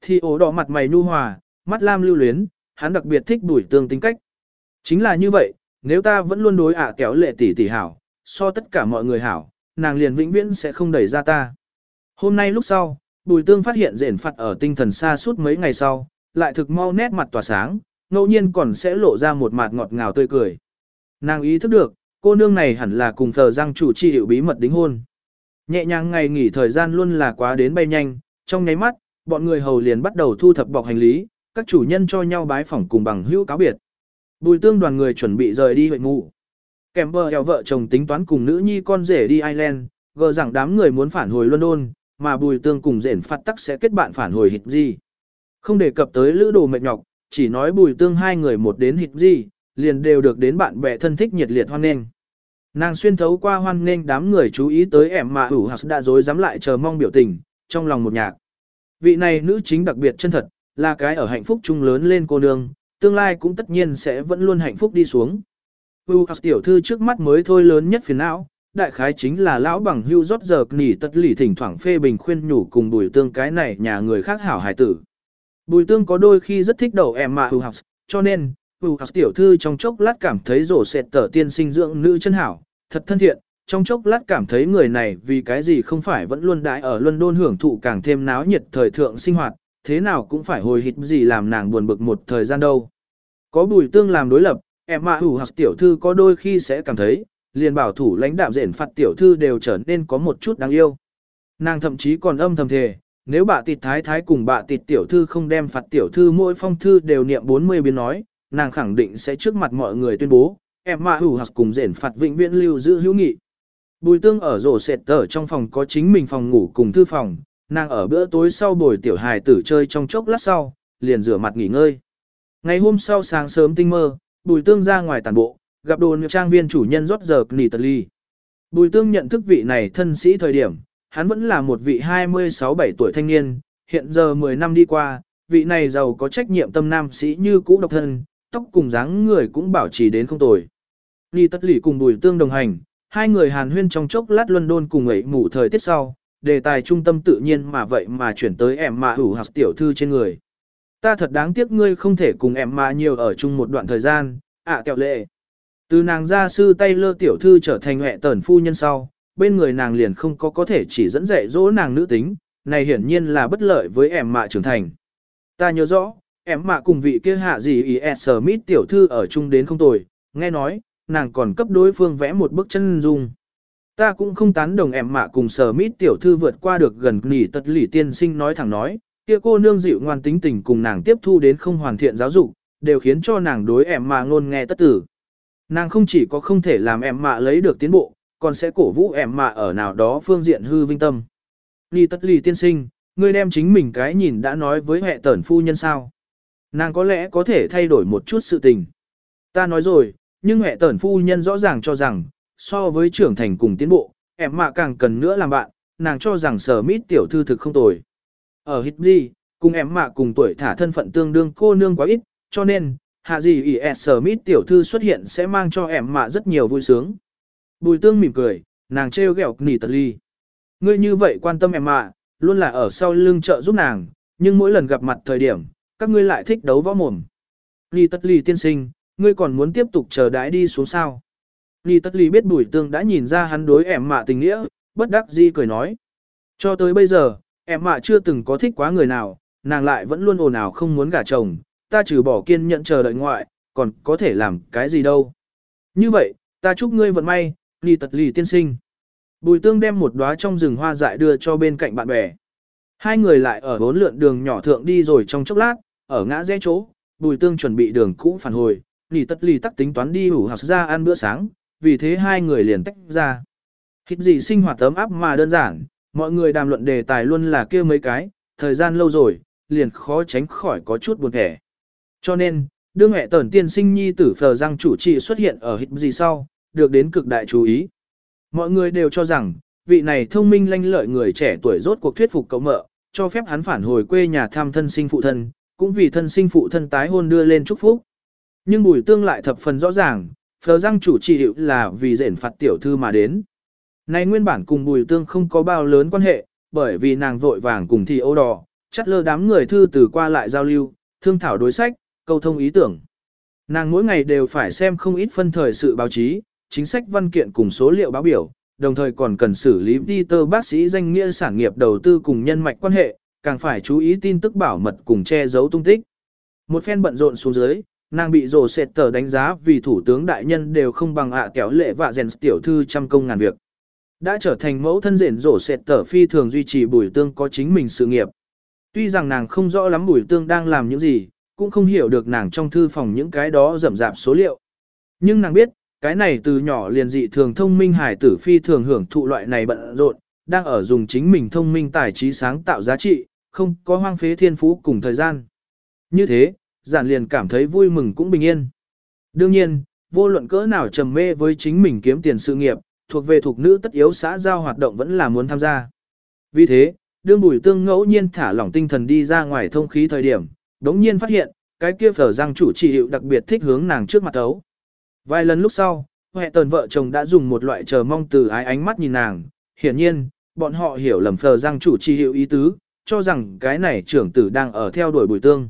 Speaker 1: Thì ố đỏ mặt mày nu hòa, mắt lam lưu luyến, hắn đặc biệt thích bùi tương tính cách. Chính là như vậy, nếu ta vẫn luôn đối ả kéo lệ tỷ tỷ hảo, so tất cả mọi người hảo, nàng liền vĩnh viễn sẽ không đẩy ra ta. Hôm nay lúc sau, bùi tương phát hiện rển phạt ở tinh thần xa suốt mấy ngày sau, lại thực mau nét mặt tỏa sáng, ngẫu nhiên còn sẽ lộ ra một mặt ngọt ngào tươi cười. Nàng ý thức được, cô nương này hẳn là cùng thờ răng chủ chi hiệu bí mật đính hôn. Nhẹ nhàng ngày nghỉ thời gian luôn là quá đến bay nhanh, trong nháy mắt, bọn người hầu liền bắt đầu thu thập bọc hành lý, các chủ nhân cho nhau bái phỏng cùng bằng hữu cáo biệt. Bùi tương đoàn người chuẩn bị rời đi huyện ngủ. Kèm bờ eo vợ chồng tính toán cùng nữ nhi con rể đi Ireland, gờ rằng đám người muốn phản hồi London, mà bùi tương cùng rển phát tắc sẽ kết bạn phản hồi hịt gì. Không đề cập tới lữ đồ mệt nhọc, chỉ nói bùi tương hai người một đến hịt gì, liền đều được đến bạn bè thân thích nhiệt liệt hoan nghênh. Nàng xuyên thấu qua hoan nghênh đám người chú ý tới ẻm mà ủ hạc đã dối dám lại chờ mong biểu tình, trong lòng một nhạc. Vị này nữ chính đặc biệt chân thật, là cái ở hạnh phúc chung lớn lên cô nương, tương lai cũng tất nhiên sẽ vẫn luôn hạnh phúc đi xuống. U học tiểu thư trước mắt mới thôi lớn nhất phiền não, đại khái chính là lão bằng hưu rót giờ nỉ tất lì thỉnh thoảng phê bình khuyên nhủ cùng bùi tương cái này nhà người khác hảo hải tử. Bùi tương có đôi khi rất thích đầu em mà hưu học, cho nên, hưu học tiểu thư trong chốc lát cảm thấy rổ sệt tở tiên sinh dưỡng nữ chân hảo, thật thân thiện, trong chốc lát cảm thấy người này vì cái gì không phải vẫn luôn đãi ở London hưởng thụ càng thêm náo nhiệt thời thượng sinh hoạt, thế nào cũng phải hồi hít gì làm nàng buồn bực một thời gian đâu. Có bùi tương làm đối lập, em mà hủ học tiểu thư có đôi khi sẽ cảm thấy, liền bảo thủ lãnh đạm rển phạt tiểu thư đều trở nên có một chút đáng yêu. Nàng thậm chí còn âm thầm thề, nếu bà tịt thái thái cùng bà tịt tiểu thư không đem phạt tiểu thư mỗi phong thư đều niệm 40 biến nói, nàng khẳng định sẽ trước mặt mọi người tuyên bố, em mà hủ hoặc cùng rển phạt vĩnh viễn lưu giữ hữu nghị. Bùi tương ở rổ sệt tờ trong phòng có chính mình phòng ngủ cùng thư phòng, nàng ở bữa tối sau buổi tiểu hài tử chơi trong chốc lát sau, liền rửa mặt nghỉ ngơi. Ngày hôm sau sáng sớm tinh mơ, bùi tương ra ngoài tàn bộ, gặp đồn trang viên chủ nhân rót giờ Knitterly. Bùi tương nhận thức vị này thân sĩ thời điểm, hắn vẫn là một vị 26-7 tuổi thanh niên, hiện giờ 10 năm đi qua, vị này giàu có trách nhiệm tâm nam sĩ như cũ độc thân, tóc cùng dáng người cũng bảo trì đến không tồi. Ly tất lỷ cùng bùi tương đồng hành, hai người hàn huyên trong chốc lát London cùng ấy ngủ thời tiết sau, đề tài trung tâm tự nhiên mà vậy mà chuyển tới em mà hủ học tiểu thư trên người. Ta thật đáng tiếc ngươi không thể cùng em mà nhiều ở chung một đoạn thời gian, ạ à, kẹo lệ. Từ nàng gia sư tay lơ tiểu thư trở thành hệ tẩn phu nhân sau, bên người nàng liền không có có thể chỉ dẫn dạy dỗ nàng nữ tính, này hiển nhiên là bất lợi với em mạ trưởng thành. Ta nhớ rõ, em mạ cùng vị kia hạ gì ý e Smith tiểu thư ở chung đến không tồi, nghe nói, nàng còn cấp đối phương vẽ một bức chân dung. Ta cũng không tán đồng em mạ cùng sở mít tiểu thư vượt qua được gần nỉ tật lỉ tiên sinh nói thẳng nói, kia cô nương dịu ngoan tính tình cùng nàng tiếp thu đến không hoàn thiện giáo dục, đều khiến cho nàng đối em mạ ngôn nghe tất tử. Nàng không chỉ có không thể làm em mạ lấy được tiến bộ, còn sẽ cổ vũ em mạ ở nào đó phương diện hư vinh tâm. lì tất lì tiên sinh, ngươi đem chính mình cái nhìn đã nói với hệ tẩn phu nhân sao. Nàng có lẽ có thể thay đổi một chút sự tình. Ta nói rồi, nhưng hệ tẩn phu nhân rõ ràng cho rằng, so với trưởng thành cùng tiến bộ, em mạ càng cần nữa làm bạn, nàng cho rằng sở mít tiểu thư thực không tồi. Ở hít gì, cùng em mạ cùng tuổi thả thân phận tương đương cô nương quá ít, cho nên, hạ gì ỉ mít tiểu thư xuất hiện sẽ mang cho em mạ rất nhiều vui sướng. Bùi tương mỉm cười, nàng trêu ghẹo nỉ tật ly. Ngươi như vậy quan tâm em mạ, luôn là ở sau lưng trợ giúp nàng, nhưng mỗi lần gặp mặt thời điểm, các ngươi lại thích đấu võ mồm. Nỉ tật ly tiên sinh, ngươi còn muốn tiếp tục chờ đãi đi xuống sao. Nhi tật lý biết bùi tương đã nhìn ra hắn đối em mạ tình nghĩa, bất đắc dĩ cười nói. Cho tới bây giờ, em mạ chưa từng có thích quá người nào, nàng lại vẫn luôn ồn ào không muốn gả chồng, ta trừ bỏ kiên nhận chờ đợi ngoại, còn có thể làm cái gì đâu. Như vậy, ta chúc ngươi vận may, Nhi tật lì tiên sinh. Bùi tương đem một đóa trong rừng hoa dại đưa cho bên cạnh bạn bè. Hai người lại ở bốn lượn đường nhỏ thượng đi rồi trong chốc lát, ở ngã rẽ chỗ, bùi tương chuẩn bị đường cũ phản hồi, lì tật lì tắc tính toán đi ủ học ra ăn bữa sáng, vì thế hai người liền tách ra. Hít gì sinh hoạt ấm áp mà đơn giản, mọi người đàm luận đề tài luôn là kia mấy cái, thời gian lâu rồi, liền khó tránh khỏi có chút buồn thẻ. Cho nên, đương mẹ tẩn tiên sinh nhi tử phờ răng chủ trì xuất hiện ở hít gì sau, được đến cực đại chú ý. Mọi người đều cho rằng, vị này thông minh lanh lợi người trẻ tuổi rốt cuộc thuyết phục cậu mợ, cho phép hắn phản hồi quê nhà thăm thân sinh phụ thân, cũng vì thân sinh phụ thân tái hôn đưa lên chúc phúc. Nhưng bùi tương lại thập phần rõ ràng, phờ răng chủ trị hiệu là vì rển phạt tiểu thư mà đến. Này nguyên bản cùng bùi tương không có bao lớn quan hệ, bởi vì nàng vội vàng cùng thì ô đỏ, chắt lơ đám người thư từ qua lại giao lưu, thương thảo đối sách, câu thông ý tưởng. Nàng mỗi ngày đều phải xem không ít phân thời sự báo chí, chính sách văn kiện cùng số liệu báo biểu, đồng thời còn cần xử lý Peter bác sĩ danh nghĩa sản nghiệp đầu tư cùng nhân mạch quan hệ, càng phải chú ý tin tức bảo mật cùng che giấu tung tích. Một phen bận rộn xuống dưới, nàng bị rồ sệt tờ đánh giá vì thủ tướng đại nhân đều không bằng ạ kéo lệ và rèn tiểu thư trăm công ngàn việc. Đã trở thành mẫu thân rèn rổ sệt tờ phi thường duy trì bùi tương có chính mình sự nghiệp. Tuy rằng nàng không rõ lắm bùi tương đang làm những gì, cũng không hiểu được nàng trong thư phòng những cái đó rậm rạp số liệu. Nhưng nàng biết, cái này từ nhỏ liền dị thường thông minh hải tử phi thường hưởng thụ loại này bận rộn, đang ở dùng chính mình thông minh tài trí sáng tạo giá trị, không có hoang phế thiên phú cùng thời gian. Như thế, giản liền cảm thấy vui mừng cũng bình yên. Đương nhiên, vô luận cỡ nào trầm mê với chính mình kiếm tiền sự nghiệp, thuộc về thuộc nữ tất yếu xã giao hoạt động vẫn là muốn tham gia. Vì thế, đương bùi tương ngẫu nhiên thả lỏng tinh thần đi ra ngoài thông khí thời điểm, đống nhiên phát hiện, cái kia phở răng chủ trị hiệu đặc biệt thích hướng nàng trước mặt ấu. Vài lần lúc sau, hệ tần vợ chồng đã dùng một loại chờ mong từ ái ánh mắt nhìn nàng, hiển nhiên, bọn họ hiểu lầm phở răng chủ trị hiệu ý tứ, cho rằng cái này trưởng tử đang ở theo đuổi bùi tương.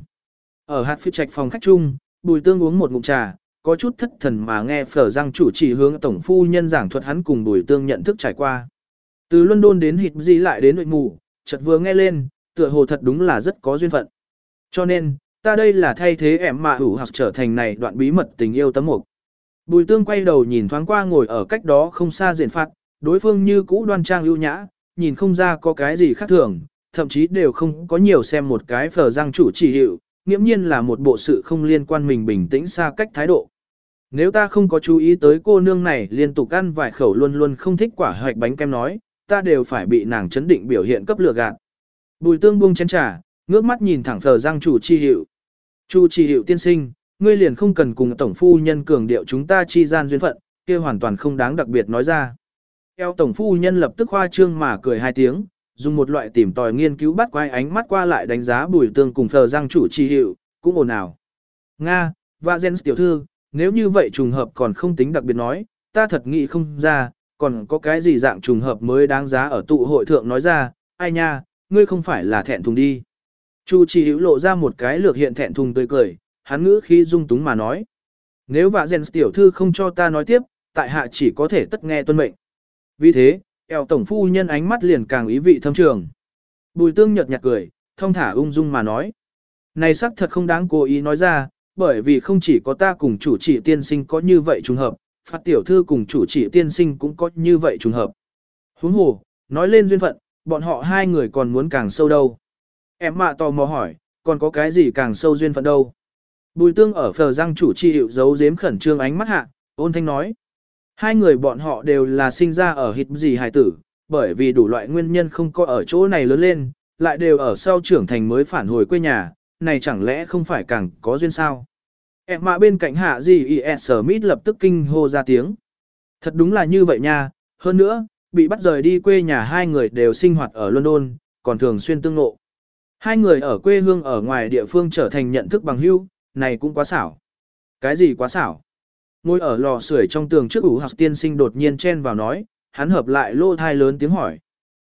Speaker 1: Ở hạt phiêu trạch phòng khách chung, bùi tương uống một ngụm trà, có chút thất thần mà nghe phở răng chủ chỉ hướng tổng phu nhân giảng thuật hắn cùng bùi tương nhận thức trải qua. Từ London đến hịt gì lại đến nội mù, chợt vừa nghe lên, tựa hồ thật đúng là rất có duyên phận. Cho nên, ta đây là thay thế em mà hữu học trở thành này đoạn bí mật tình yêu tấm mục. Bùi tương quay đầu nhìn thoáng qua ngồi ở cách đó không xa diện phạt, đối phương như cũ đoan trang ưu nhã, nhìn không ra có cái gì khác thường, thậm chí đều không có nhiều xem một cái phở răng chủ chỉ hiệu, nghiễm nhiên là một bộ sự không liên quan mình bình tĩnh xa cách thái độ. Nếu ta không có chú ý tới cô nương này liên tục ăn vài khẩu luôn luôn không thích quả hoạch bánh kem nói, ta đều phải bị nàng chấn định biểu hiện cấp lừa gạt. Bùi tương buông chén trà, ngước mắt nhìn thẳng phờ răng chủ chi hiệu. Chu chi hiệu tiên sinh, ngươi liền không cần cùng tổng phu nhân cường điệu chúng ta chi gian duyên phận, kia hoàn toàn không đáng đặc biệt nói ra. Eo tổng phu nhân lập tức hoa trương mà cười hai tiếng, dùng một loại tìm tòi nghiên cứu bắt quay ánh mắt qua lại đánh giá bùi tương cùng phờ giang chủ trì hiệu, cũng ồn ào. Nga, và Jens tiểu thư, nếu như vậy trùng hợp còn không tính đặc biệt nói, ta thật nghĩ không ra, còn có cái gì dạng trùng hợp mới đáng giá ở tụ hội thượng nói ra, ai nha, ngươi không phải là thẹn thùng đi. Chu chỉ hữu lộ ra một cái lược hiện thẹn thùng tươi cười, hắn ngữ khi dung túng mà nói. Nếu vạ rèn tiểu thư không cho ta nói tiếp, tại hạ chỉ có thể tất nghe tuân mệnh. Vì thế, eo tổng phu nhân ánh mắt liền càng ý vị thâm trường. Bùi tương nhật nhạt cười, thông thả ung dung mà nói. Này sắc thật không đáng cố ý nói ra, bởi vì không chỉ có ta cùng chủ trị tiên sinh có như vậy trùng hợp, phát tiểu thư cùng chủ trị tiên sinh cũng có như vậy trùng hợp. Huống hồ, nói lên duyên phận, bọn họ hai người còn muốn càng sâu đâu. Em mạ tò mò hỏi, còn có cái gì càng sâu duyên phận đâu. Bùi tương ở phờ răng chủ trị hiệu giấu giếm khẩn trương ánh mắt hạ, ôn thanh nói. Hai người bọn họ đều là sinh ra ở hịt gì hài tử, bởi vì đủ loại nguyên nhân không có ở chỗ này lớn lên, lại đều ở sau trưởng thành mới phản hồi quê nhà, này chẳng lẽ không phải càng có duyên sao? Em mà bên cạnh hạ gì Y.S. Smith lập tức kinh hô ra tiếng. Thật đúng là như vậy nha, hơn nữa, bị bắt rời đi quê nhà hai người đều sinh hoạt ở London, còn thường xuyên tương ngộ. Hai người ở quê hương ở ngoài địa phương trở thành nhận thức bằng hữu, này cũng quá xảo. Cái gì quá xảo? Ngồi ở lò sưởi trong tường trước ủ học tiên sinh đột nhiên chen vào nói, hắn hợp lại lô thai lớn tiếng hỏi.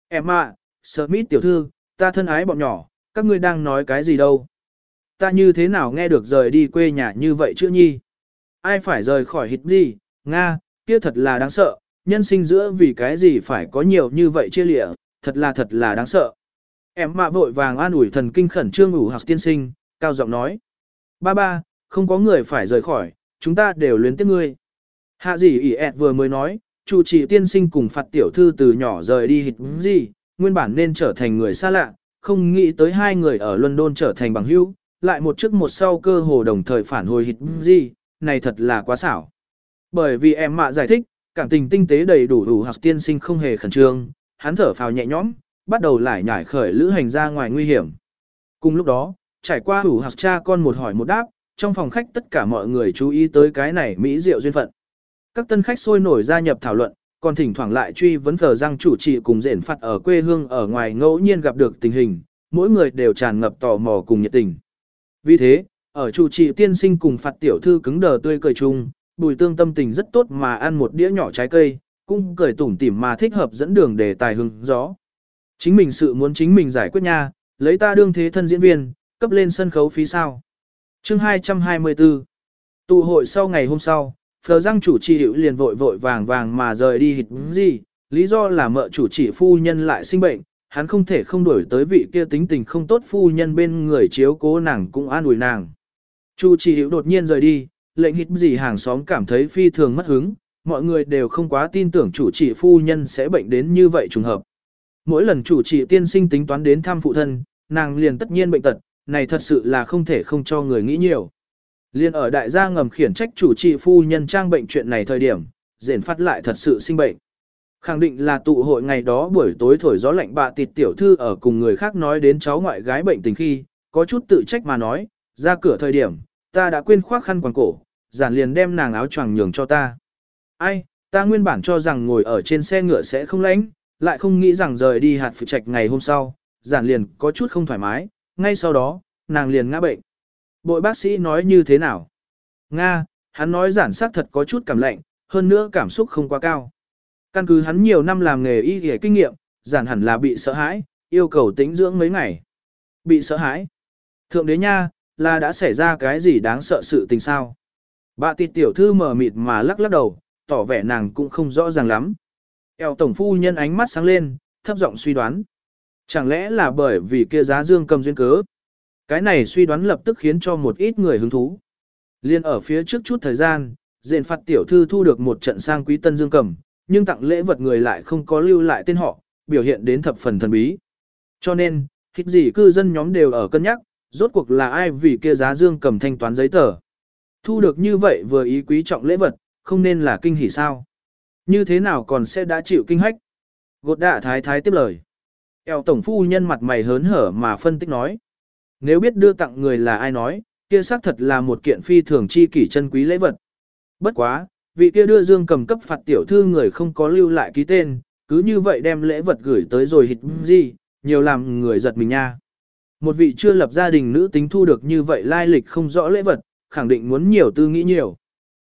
Speaker 1: Em ạ, à, Smith tiểu thư, ta thân ái bọn nhỏ, các ngươi đang nói cái gì đâu? Ta như thế nào nghe được rời đi quê nhà như vậy chứ nhi? Ai phải rời khỏi hít gì? Nga, kia thật là đáng sợ, nhân sinh giữa vì cái gì phải có nhiều như vậy chia lịa, thật là thật là đáng sợ. Em mạ vội vàng an ủi thần kinh khẩn trương ủ học tiên sinh, cao giọng nói. Ba ba, không có người phải rời khỏi, chúng ta đều luyến tiếc ngươi. Hạ gì ỉ ẹt vừa mới nói, chủ trì tiên sinh cùng phạt tiểu thư từ nhỏ rời đi hịt gì, nguyên bản nên trở thành người xa lạ, không nghĩ tới hai người ở London trở thành bằng hữu, lại một trước một sau cơ hồ đồng thời phản hồi hịt gì, này thật là quá xảo. Bởi vì em mạ giải thích, cảm tình tinh tế đầy đủ đủ học tiên sinh không hề khẩn trương, hắn thở phào nhẹ nhõm, bắt đầu lại nhảy khởi lữ hành ra ngoài nguy hiểm. Cùng lúc đó, trải qua đủ học cha con một hỏi một đáp, trong phòng khách tất cả mọi người chú ý tới cái này mỹ diệu duyên phận. Các tân khách sôi nổi gia nhập thảo luận, còn thỉnh thoảng lại truy vấn phờ răng chủ trì cùng rển phạt ở quê hương ở ngoài ngẫu nhiên gặp được tình hình, mỗi người đều tràn ngập tò mò cùng nhiệt tình. Vì thế, ở chủ trì tiên sinh cùng phạt tiểu thư cứng đờ tươi cười chung, bùi tương tâm tình rất tốt mà ăn một đĩa nhỏ trái cây, cũng cười tủm tỉm mà thích hợp dẫn đường để tài hưng gió. Chính mình sự muốn chính mình giải quyết nha, lấy ta đương thế thân diễn viên, cấp lên sân khấu phí sao. Chương 224 Tụ hội sau ngày hôm sau, Phờ răng chủ trì hiệu liền vội vội vàng vàng mà rời đi hịt gì, lý do là mợ chủ trì phu nhân lại sinh bệnh, hắn không thể không đuổi tới vị kia tính tình không tốt phu nhân bên người chiếu cố nàng cũng an ủi nàng. Chu trì hiệu đột nhiên rời đi, lệnh hít gì hàng xóm cảm thấy phi thường mất hứng, mọi người đều không quá tin tưởng chủ trì phu nhân sẽ bệnh đến như vậy trùng hợp. Mỗi lần chủ trì tiên sinh tính toán đến thăm phụ thân, nàng liền tất nhiên bệnh tật, này thật sự là không thể không cho người nghĩ nhiều. Liên ở đại gia ngầm khiển trách chủ trị phu nhân trang bệnh chuyện này thời điểm, rền phát lại thật sự sinh bệnh. Khẳng định là tụ hội ngày đó buổi tối thổi gió lạnh bạ tịt tiểu thư ở cùng người khác nói đến cháu ngoại gái bệnh tình khi, có chút tự trách mà nói, ra cửa thời điểm, ta đã quên khoác khăn quàng cổ, giản liền đem nàng áo choàng nhường cho ta. Ai, ta nguyên bản cho rằng ngồi ở trên xe ngựa sẽ không lạnh, lại không nghĩ rằng rời đi hạt phụ trạch ngày hôm sau, giản liền có chút không thoải mái, ngay sau đó, nàng liền ngã bệnh. Bội bác sĩ nói như thế nào? Nga, hắn nói giản sắc thật có chút cảm lạnh, hơn nữa cảm xúc không quá cao. Căn cứ hắn nhiều năm làm nghề y y kinh nghiệm, giản hẳn là bị sợ hãi, yêu cầu tĩnh dưỡng mấy ngày. Bị sợ hãi. Thượng đế nha, là đã xảy ra cái gì đáng sợ sự tình sao? Bà tịt tiểu thư mở mịt mà lắc lắc đầu, tỏ vẻ nàng cũng không rõ ràng lắm. Eo tổng phu nhân ánh mắt sáng lên, thấp giọng suy đoán. Chẳng lẽ là bởi vì kia giá dương cầm duyên cớ? Cái này suy đoán lập tức khiến cho một ít người hứng thú. Liên ở phía trước chút thời gian, diện phạt tiểu thư thu được một trận sang quý tân dương cầm, nhưng tặng lễ vật người lại không có lưu lại tên họ, biểu hiện đến thập phần thần bí. Cho nên, hít gì cư dân nhóm đều ở cân nhắc, rốt cuộc là ai vì kia giá dương cầm thanh toán giấy tờ. Thu được như vậy vừa ý quý trọng lễ vật, không nên là kinh hỉ sao. Như thế nào còn sẽ đã chịu kinh hách. Gột đạ thái thái tiếp lời. Eo tổng phu nhân mặt mày hớn hở mà phân tích nói. Nếu biết đưa tặng người là ai nói, kia xác thật là một kiện phi thường chi kỷ chân quý lễ vật. Bất quá, vị kia đưa dương cầm cấp phạt tiểu thư người không có lưu lại ký tên, cứ như vậy đem lễ vật gửi tới rồi hịt gì, nhiều làm người giật mình nha. Một vị chưa lập gia đình nữ tính thu được như vậy lai lịch không rõ lễ vật, khẳng định muốn nhiều tư nghĩ nhiều.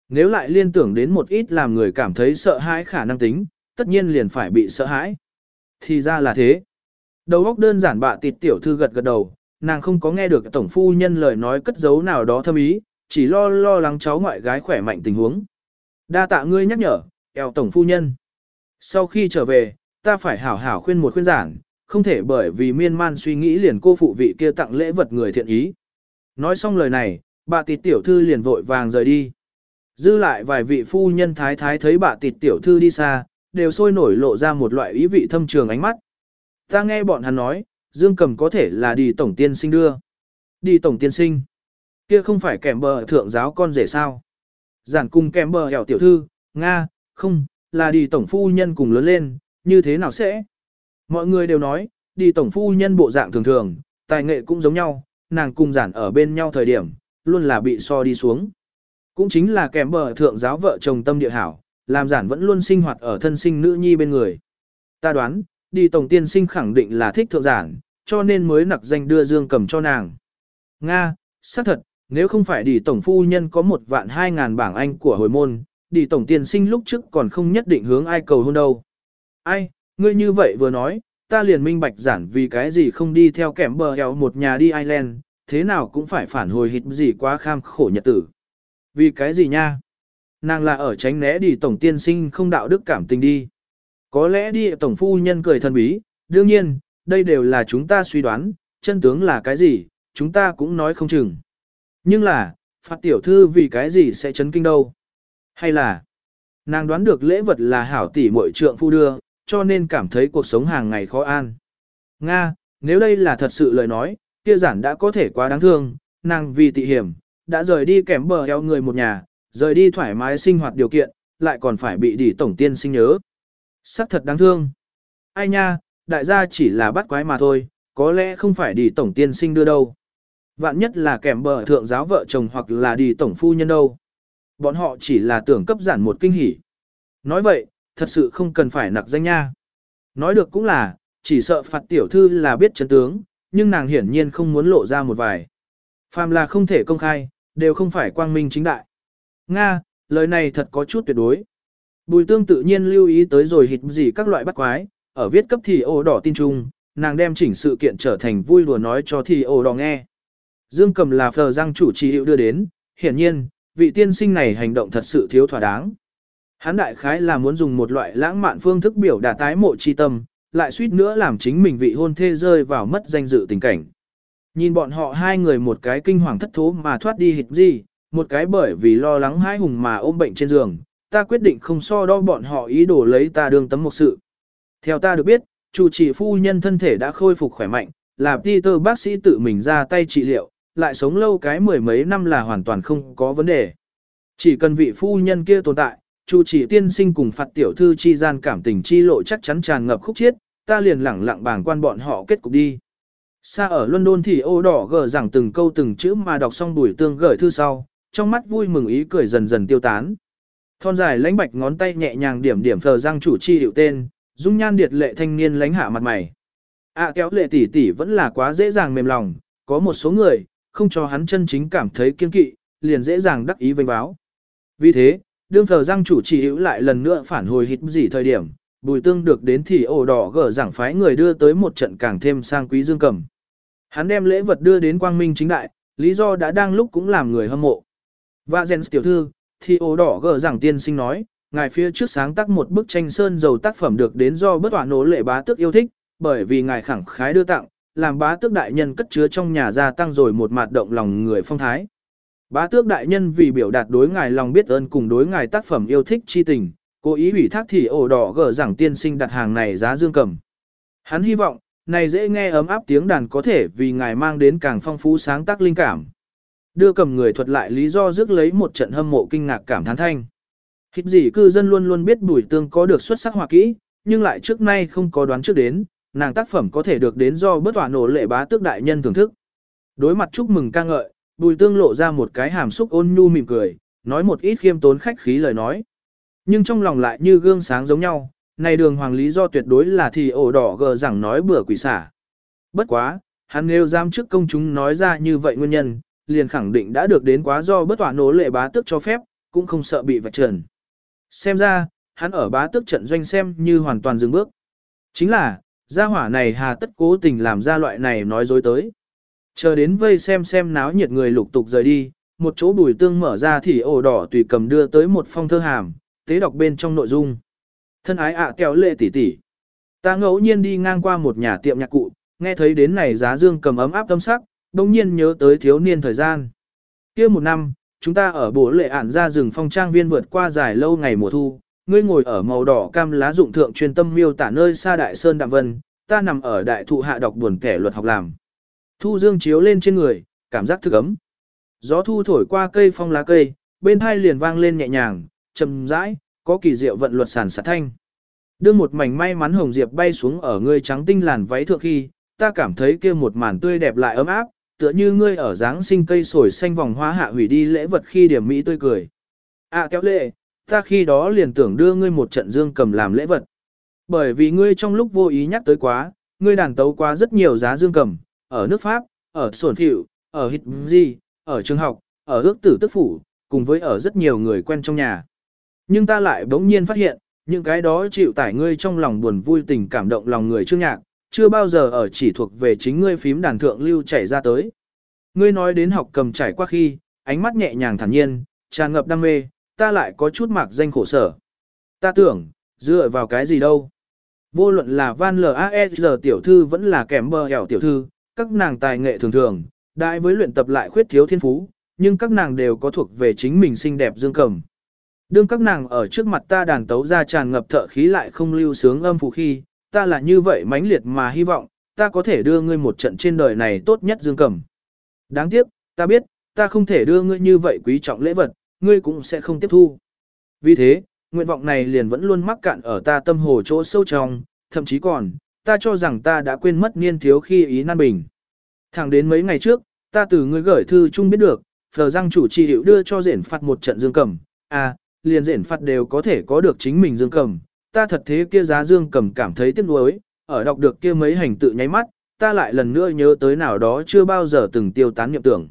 Speaker 1: Nếu lại liên tưởng đến một ít làm người cảm thấy sợ hãi khả năng tính, tất nhiên liền phải bị sợ hãi. Thì ra là thế. Đầu óc đơn giản bạ tịt tiểu thư gật gật đầu, nàng không có nghe được tổng phu nhân lời nói cất giấu nào đó thâm ý, chỉ lo lo lắng cháu ngoại gái khỏe mạnh tình huống. Đa tạ ngươi nhắc nhở, eo tổng phu nhân. Sau khi trở về, ta phải hảo hảo khuyên một khuyên giảng, không thể bởi vì miên man suy nghĩ liền cô phụ vị kia tặng lễ vật người thiện ý. Nói xong lời này, bà tịt tiểu thư liền vội vàng rời đi. Dư lại vài vị phu nhân thái thái thấy bà tịt tiểu thư đi xa, đều sôi nổi lộ ra một loại ý vị thâm trường ánh mắt. Ta nghe bọn hắn nói, Dương Cầm có thể là đi tổng tiên sinh đưa. Đi tổng tiên sinh. Kia không phải kèm bờ thượng giáo con rể sao. Giản cùng kèm bờ hẻo tiểu thư, Nga, không, là đi tổng phu nhân cùng lớn lên, như thế nào sẽ? Mọi người đều nói, đi tổng phu nhân bộ dạng thường thường, tài nghệ cũng giống nhau, nàng cùng giản ở bên nhau thời điểm, luôn là bị so đi xuống. Cũng chính là kèm bờ thượng giáo vợ chồng tâm địa hảo, làm giản vẫn luôn sinh hoạt ở thân sinh nữ nhi bên người. Ta đoán, đi tổng tiên sinh khẳng định là thích thượng giản, cho nên mới nặc danh đưa dương cầm cho nàng. Nga, xác thật, nếu không phải đi tổng phu nhân có một vạn hai ngàn bảng Anh của hồi môn, đi tổng tiên sinh lúc trước còn không nhất định hướng ai cầu hôn đâu. Ai, ngươi như vậy vừa nói, ta liền minh bạch giản vì cái gì không đi theo kẻm bờ eo một nhà đi Ireland, thế nào cũng phải phản hồi hít gì quá kham khổ nhật tử. Vì cái gì nha? Nàng là ở tránh né đi tổng tiên sinh không đạo đức cảm tình đi. Có lẽ đi tổng phu nhân cười thần bí, đương nhiên, đây đều là chúng ta suy đoán, chân tướng là cái gì, chúng ta cũng nói không chừng. Nhưng là, phạt tiểu thư vì cái gì sẽ chấn kinh đâu? Hay là, nàng đoán được lễ vật là hảo tỷ muội trượng phu đưa, cho nên cảm thấy cuộc sống hàng ngày khó an. Nga, nếu đây là thật sự lời nói, kia giản đã có thể quá đáng thương, nàng vì tị hiểm, đã rời đi kèm bờ eo người một nhà, rời đi thoải mái sinh hoạt điều kiện, lại còn phải bị đỉ tổng tiên sinh nhớ. Sắc thật đáng thương. Ai nha, đại gia chỉ là bắt quái mà thôi, có lẽ không phải đi tổng tiên sinh đưa đâu. Vạn nhất là kèm bờ thượng giáo vợ chồng hoặc là đi tổng phu nhân đâu. Bọn họ chỉ là tưởng cấp giản một kinh hỉ. Nói vậy, thật sự không cần phải nặc danh nha. Nói được cũng là, chỉ sợ phạt tiểu thư là biết chân tướng, nhưng nàng hiển nhiên không muốn lộ ra một vài. Phàm là không thể công khai, đều không phải quang minh chính đại. Nga, lời này thật có chút tuyệt đối. Bùi tương tự nhiên lưu ý tới rồi hịt gì các loại bắt quái, ở viết cấp thì ô đỏ tin trung, nàng đem chỉnh sự kiện trở thành vui đùa nói cho thì ô đỏ nghe. Dương cầm là phờ răng chủ trì hiệu đưa đến, hiển nhiên, vị tiên sinh này hành động thật sự thiếu thỏa đáng. Hán đại khái là muốn dùng một loại lãng mạn phương thức biểu đạt tái mộ chi tâm, lại suýt nữa làm chính mình vị hôn thê rơi vào mất danh dự tình cảnh. Nhìn bọn họ hai người một cái kinh hoàng thất thố mà thoát đi hịt gì, một cái bởi vì lo lắng hãi hùng mà ôm bệnh trên giường, ta quyết định không so đo bọn họ ý đồ lấy ta đương tấm một sự. Theo ta được biết, chủ trì phu nhân thân thể đã khôi phục khỏe mạnh, là Peter bác sĩ tự mình ra tay trị liệu, lại sống lâu cái mười mấy năm là hoàn toàn không có vấn đề. Chỉ cần vị phu nhân kia tồn tại, chủ trì tiên sinh cùng phạt tiểu thư chi gian cảm tình chi lộ chắc chắn tràn ngập khúc chiết, ta liền lẳng lặng bàng quan bọn họ kết cục đi. Xa ở London thì ô đỏ gờ rằng từng câu từng chữ mà đọc xong bùi tương gửi thư sau, trong mắt vui mừng ý cười dần dần tiêu tán. Thon dài lãnh bạch ngón tay nhẹ nhàng điểm điểm phờ răng chủ chi hiệu tên, dung nhan điệt lệ thanh niên lãnh hạ mặt mày. À kéo lệ tỷ tỷ vẫn là quá dễ dàng mềm lòng, có một số người, không cho hắn chân chính cảm thấy kiên kỵ, liền dễ dàng đắc ý vênh báo. Vì thế, đương phờ răng chủ chỉ hữu lại lần nữa phản hồi hít gì thời điểm, bùi tương được đến thì ổ đỏ gở giảng phái người đưa tới một trận càng thêm sang quý dương cầm. Hắn đem lễ vật đưa đến quang minh chính đại, lý do đã đang lúc cũng làm người hâm mộ. Và Jens tiểu thư, thì ổ đỏ gờ rằng tiên sinh nói, ngài phía trước sáng tác một bức tranh sơn dầu tác phẩm được đến do bất hỏa nổ lệ bá tước yêu thích, bởi vì ngài khẳng khái đưa tặng, làm bá tước đại nhân cất chứa trong nhà gia tăng rồi một mạt động lòng người phong thái. Bá tước đại nhân vì biểu đạt đối ngài lòng biết ơn cùng đối ngài tác phẩm yêu thích chi tình, cố ý ủy thác thì ổ đỏ gở rằng tiên sinh đặt hàng này giá dương cầm. Hắn hy vọng, này dễ nghe ấm áp tiếng đàn có thể vì ngài mang đến càng phong phú sáng tác linh cảm. Đưa cầm người thuật lại lý do rước lấy một trận hâm mộ kinh ngạc cảm thán thanh. Hít gì cư dân luôn luôn biết bùi tương có được xuất sắc hòa kỹ, nhưng lại trước nay không có đoán trước đến, nàng tác phẩm có thể được đến do bất hỏa nổ lệ bá tước đại nhân thưởng thức. Đối mặt chúc mừng ca ngợi, bùi tương lộ ra một cái hàm xúc ôn nhu mỉm cười, nói một ít khiêm tốn khách khí lời nói. Nhưng trong lòng lại như gương sáng giống nhau, này đường hoàng lý do tuyệt đối là thì ổ đỏ gờ rằng nói bừa quỷ xả. Bất quá, hắn nêu giam trước công chúng nói ra như vậy nguyên nhân, liền khẳng định đã được đến quá do bất tỏa nổ lệ bá tước cho phép, cũng không sợ bị vạch trần. Xem ra, hắn ở bá tước trận doanh xem như hoàn toàn dừng bước. Chính là, gia hỏa này hà tất cố tình làm ra loại này nói dối tới. Chờ đến vây xem xem náo nhiệt người lục tục rời đi, một chỗ bùi tương mở ra thì ổ đỏ tùy cầm đưa tới một phong thơ hàm, tế đọc bên trong nội dung. Thân ái ạ à kéo lệ tỷ tỷ. Ta ngẫu nhiên đi ngang qua một nhà tiệm nhạc cụ, nghe thấy đến này giá dương cầm ấm áp tâm sắc, đông nhiên nhớ tới thiếu niên thời gian. kia một năm, chúng ta ở bổ lệ ản ra rừng phong trang viên vượt qua dài lâu ngày mùa thu, ngươi ngồi ở màu đỏ cam lá dụng thượng chuyên tâm miêu tả nơi xa đại sơn đạm vân, ta nằm ở đại thụ hạ đọc buồn kẻ luật học làm. Thu dương chiếu lên trên người, cảm giác thức ấm. Gió thu thổi qua cây phong lá cây, bên hai liền vang lên nhẹ nhàng, chậm rãi, có kỳ diệu vận luật sản sạt thanh. Đưa một mảnh may mắn hồng diệp bay xuống ở ngươi trắng tinh làn váy thượng khi, ta cảm thấy kia một màn tươi đẹp lại ấm áp, tựa như ngươi ở dáng sinh cây sồi xanh vòng hoa hạ hủy đi lễ vật khi điểm mỹ tươi cười. À kéo lệ, ta khi đó liền tưởng đưa ngươi một trận dương cầm làm lễ vật. Bởi vì ngươi trong lúc vô ý nhắc tới quá, ngươi đàn tấu quá rất nhiều giá dương cầm, ở nước Pháp, ở sổn phịu, ở hít Di, ở trường học, ở ước tử tức phủ, cùng với ở rất nhiều người quen trong nhà. Nhưng ta lại bỗng nhiên phát hiện, những cái đó chịu tải ngươi trong lòng buồn vui tình cảm động lòng người chương nhạc, chưa bao giờ ở chỉ thuộc về chính ngươi phím đàn thượng lưu chảy ra tới. Ngươi nói đến học cầm trải qua khi, ánh mắt nhẹ nhàng thản nhiên, tràn ngập đam mê, ta lại có chút mạc danh khổ sở. Ta tưởng, dựa vào cái gì đâu. Vô luận là Van L.A.S. tiểu thư vẫn là kèm bờ hẻo tiểu thư, các nàng tài nghệ thường thường, đại với luyện tập lại khuyết thiếu thiên phú, nhưng các nàng đều có thuộc về chính mình xinh đẹp dương cầm. Đương các nàng ở trước mặt ta đàn tấu ra tràn ngập thợ khí lại không lưu sướng âm phù khi, ta là như vậy mãnh liệt mà hy vọng, ta có thể đưa ngươi một trận trên đời này tốt nhất dương cầm. Đáng tiếc, ta biết, ta không thể đưa ngươi như vậy quý trọng lễ vật, ngươi cũng sẽ không tiếp thu. Vì thế, nguyện vọng này liền vẫn luôn mắc cạn ở ta tâm hồ chỗ sâu trong, thậm chí còn, ta cho rằng ta đã quên mất niên thiếu khi ý nan bình. Thẳng đến mấy ngày trước, ta từ ngươi gửi thư chung biết được, phờ răng chủ trì hiệu đưa cho rển phạt một trận dương cầm, à, liền rển phạt đều có thể có được chính mình dương cầm, ta thật thế kia giá dương cầm cảm thấy tiếc nuối, ở đọc được kia mấy hành tự nháy mắt, ta lại lần nữa nhớ tới nào đó chưa bao giờ từng tiêu tán niệm tưởng.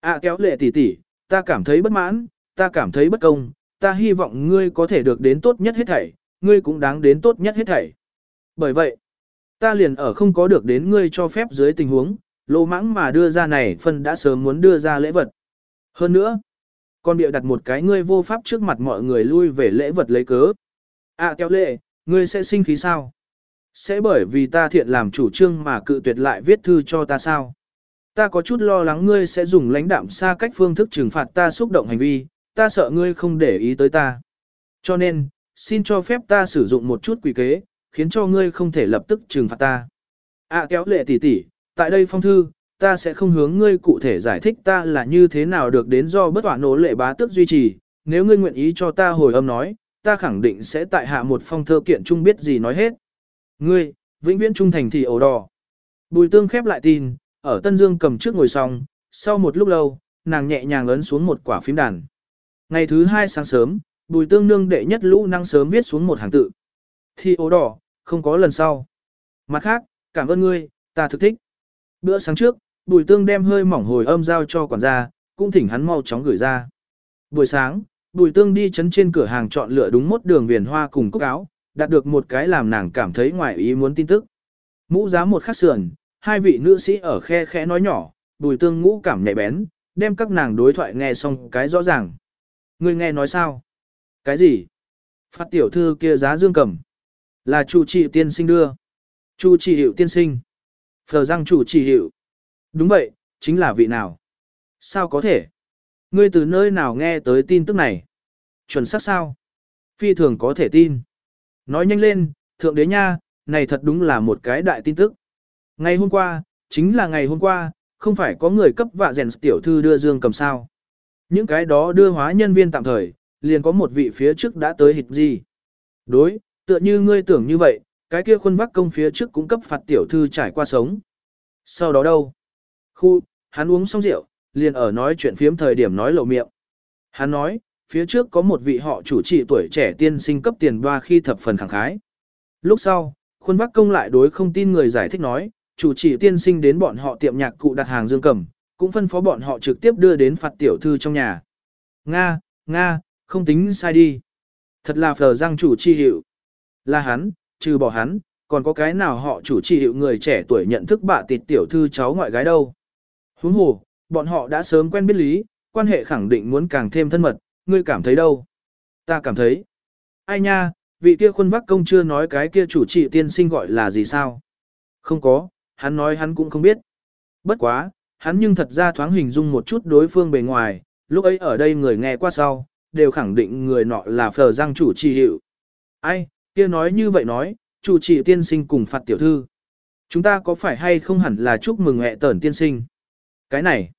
Speaker 1: À kéo lệ tỷ tỷ, ta cảm thấy bất mãn, ta cảm thấy bất công, ta hy vọng ngươi có thể được đến tốt nhất hết thảy, ngươi cũng đáng đến tốt nhất hết thảy. Bởi vậy, ta liền ở không có được đến ngươi cho phép dưới tình huống, lô mãng mà đưa ra này phân đã sớm muốn đưa ra lễ vật. Hơn nữa, con bịa đặt một cái ngươi vô pháp trước mặt mọi người lui về lễ vật lấy cớ. À kéo lệ, ngươi sẽ sinh khí sao? Sẽ bởi vì ta thiện làm chủ trương mà cự tuyệt lại viết thư cho ta sao? Ta có chút lo lắng ngươi sẽ dùng lãnh đạm xa cách phương thức trừng phạt ta xúc động hành vi, ta sợ ngươi không để ý tới ta. Cho nên, xin cho phép ta sử dụng một chút quỷ kế, khiến cho ngươi không thể lập tức trừng phạt ta. À kéo lệ tỷ tỷ, tại đây phong thư, ta sẽ không hướng ngươi cụ thể giải thích ta là như thế nào được đến do bất tỏa nỗ lệ bá tức duy trì, nếu ngươi nguyện ý cho ta hồi âm nói, ta khẳng định sẽ tại hạ một phong thơ kiện chung biết gì nói hết. Ngươi, vĩnh viễn trung thành thì ổ đỏ. Bùi tương khép lại tin, ở Tân Dương cầm trước ngồi xong, sau một lúc lâu, nàng nhẹ nhàng ấn xuống một quả phím đàn. Ngày thứ hai sáng sớm, bùi tương nương đệ nhất lũ năng sớm viết xuống một hàng tự. Thì ổ đỏ, không có lần sau. Mặt khác, cảm ơn ngươi, ta thực thích. Bữa sáng trước, bùi tương đem hơi mỏng hồi âm giao cho quản gia, cũng thỉnh hắn mau chóng gửi ra. Buổi sáng, bùi tương đi chấn trên cửa hàng chọn lựa đúng mốt đường viền hoa cùng cúc áo, đạt được một cái làm nàng cảm thấy ngoài ý muốn tin tức. Mũ giá một khắc sườn, hai vị nữ sĩ ở khe khẽ nói nhỏ, bùi tương ngũ cảm nhạy bén, đem các nàng đối thoại nghe xong cái rõ ràng. Người nghe nói sao? Cái gì? Phát tiểu thư kia giá dương cầm. Là chủ trì tiên sinh đưa. Chủ trì hiệu tiên sinh. Phờ răng chủ trì hiệu. Đúng vậy, chính là vị nào? Sao có thể? Ngươi từ nơi nào nghe tới tin tức này? Chuẩn xác sao? Phi thường có thể tin. Nói nhanh lên, thượng đế nha, này thật đúng là một cái đại tin tức. Ngày hôm qua, chính là ngày hôm qua, không phải có người cấp vạ rèn tiểu thư đưa dương cầm sao. Những cái đó đưa hóa nhân viên tạm thời, liền có một vị phía trước đã tới hịch gì. Đối, tựa như ngươi tưởng như vậy, cái kia khuôn vắc công phía trước cũng cấp phạt tiểu thư trải qua sống. Sau đó đâu? Khu, hắn uống xong rượu, liền ở nói chuyện phiếm thời điểm nói lộ miệng. Hắn nói, phía trước có một vị họ chủ trị tuổi trẻ tiên sinh cấp tiền đoa khi thập phần khẳng khái. Lúc sau, khuôn vác công lại đối không tin người giải thích nói, chủ trị tiên sinh đến bọn họ tiệm nhạc cụ đặt hàng dương cầm, cũng phân phó bọn họ trực tiếp đưa đến phạt tiểu thư trong nhà. Nga, Nga, không tính sai đi. Thật là phờ răng chủ trị hiệu. Là hắn, trừ bỏ hắn, còn có cái nào họ chủ trị hiệu người trẻ tuổi nhận thức bạ tịt tiểu thư cháu ngoại gái đâu. Huống hồ, bọn họ đã sớm quen biết lý, quan hệ khẳng định muốn càng thêm thân mật, ngươi cảm thấy đâu? Ta cảm thấy. Ai nha, vị kia khuôn vắc công chưa nói cái kia chủ trị tiên sinh gọi là gì sao? Không có, hắn nói hắn cũng không biết. Bất quá, hắn nhưng thật ra thoáng hình dung một chút đối phương bề ngoài, lúc ấy ở đây người nghe qua sau, đều khẳng định người nọ là phờ răng chủ trì hiệu. Ai, kia nói như vậy nói, chủ trì tiên sinh cùng phạt tiểu thư. Chúng ta có phải hay không hẳn là chúc mừng mẹ tẩn tiên sinh? Cái này,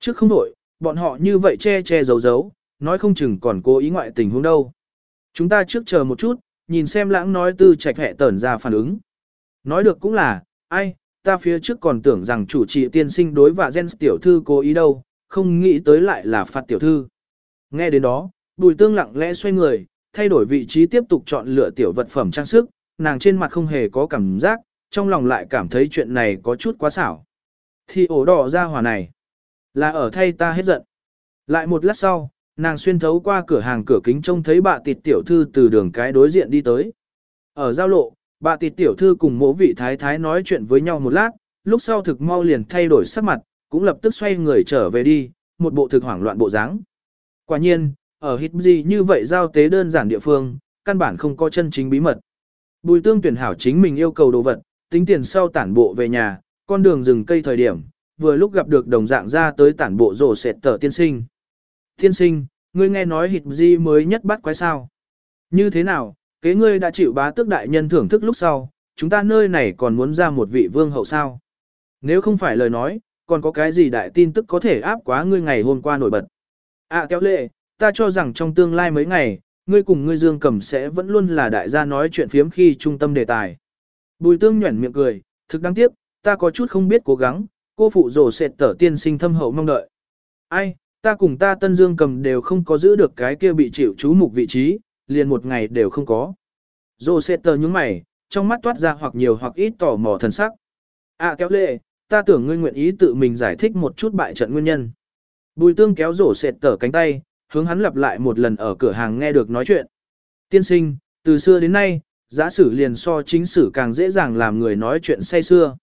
Speaker 1: trước không đổi, bọn họ như vậy che che giấu giấu, nói không chừng còn cố ý ngoại tình huống đâu. Chúng ta trước chờ một chút, nhìn xem lãng nói tư trạch hẹ tẩn ra phản ứng. Nói được cũng là, ai, ta phía trước còn tưởng rằng chủ trị tiên sinh đối và gen tiểu thư cố ý đâu, không nghĩ tới lại là phạt tiểu thư. Nghe đến đó, bùi tương lặng lẽ xoay người, thay đổi vị trí tiếp tục chọn lựa tiểu vật phẩm trang sức, nàng trên mặt không hề có cảm giác, trong lòng lại cảm thấy chuyện này có chút quá xảo. Thì ổ đỏ ra hỏa này. Là ở thay ta hết giận. Lại một lát sau, nàng xuyên thấu qua cửa hàng cửa kính trông thấy bà tịt tiểu thư từ đường cái đối diện đi tới. Ở giao lộ, bà tịt tiểu thư cùng mỗ vị thái thái nói chuyện với nhau một lát, lúc sau thực mau liền thay đổi sắc mặt, cũng lập tức xoay người trở về đi, một bộ thực hoảng loạn bộ dáng. Quả nhiên, ở hít gì như vậy giao tế đơn giản địa phương, căn bản không có chân chính bí mật. Bùi tương tuyển hảo chính mình yêu cầu đồ vật, tính tiền sau tản bộ về nhà, con đường rừng cây thời điểm, vừa lúc gặp được đồng dạng ra tới tản bộ rổ sệt tờ tiên sinh. Tiên sinh, ngươi nghe nói hịt gì mới nhất bắt quái sao? Như thế nào, kế ngươi đã chịu bá tước đại nhân thưởng thức lúc sau, chúng ta nơi này còn muốn ra một vị vương hậu sao? Nếu không phải lời nói, còn có cái gì đại tin tức có thể áp quá ngươi ngày hôm qua nổi bật? À kéo lệ, ta cho rằng trong tương lai mấy ngày, ngươi cùng ngươi dương cầm sẽ vẫn luôn là đại gia nói chuyện phiếm khi trung tâm đề tài. Bùi tương nhuẩn miệng cười, thực đáng tiếc, ta có chút không biết cố gắng, cô phụ rổ sệt tở tiên sinh thâm hậu mong đợi. Ai, ta cùng ta tân dương cầm đều không có giữ được cái kia bị chịu chú mục vị trí, liền một ngày đều không có. Rổ sệt tở những mày, trong mắt toát ra hoặc nhiều hoặc ít tỏ mò thần sắc. À kéo lệ, ta tưởng ngươi nguyện ý tự mình giải thích một chút bại trận nguyên nhân. Bùi tương kéo rổ sệt tở cánh tay, hướng hắn lặp lại một lần ở cửa hàng nghe được nói chuyện. Tiên sinh, từ xưa đến nay, giả sử liền so chính sử càng dễ dàng làm người nói chuyện say xưa.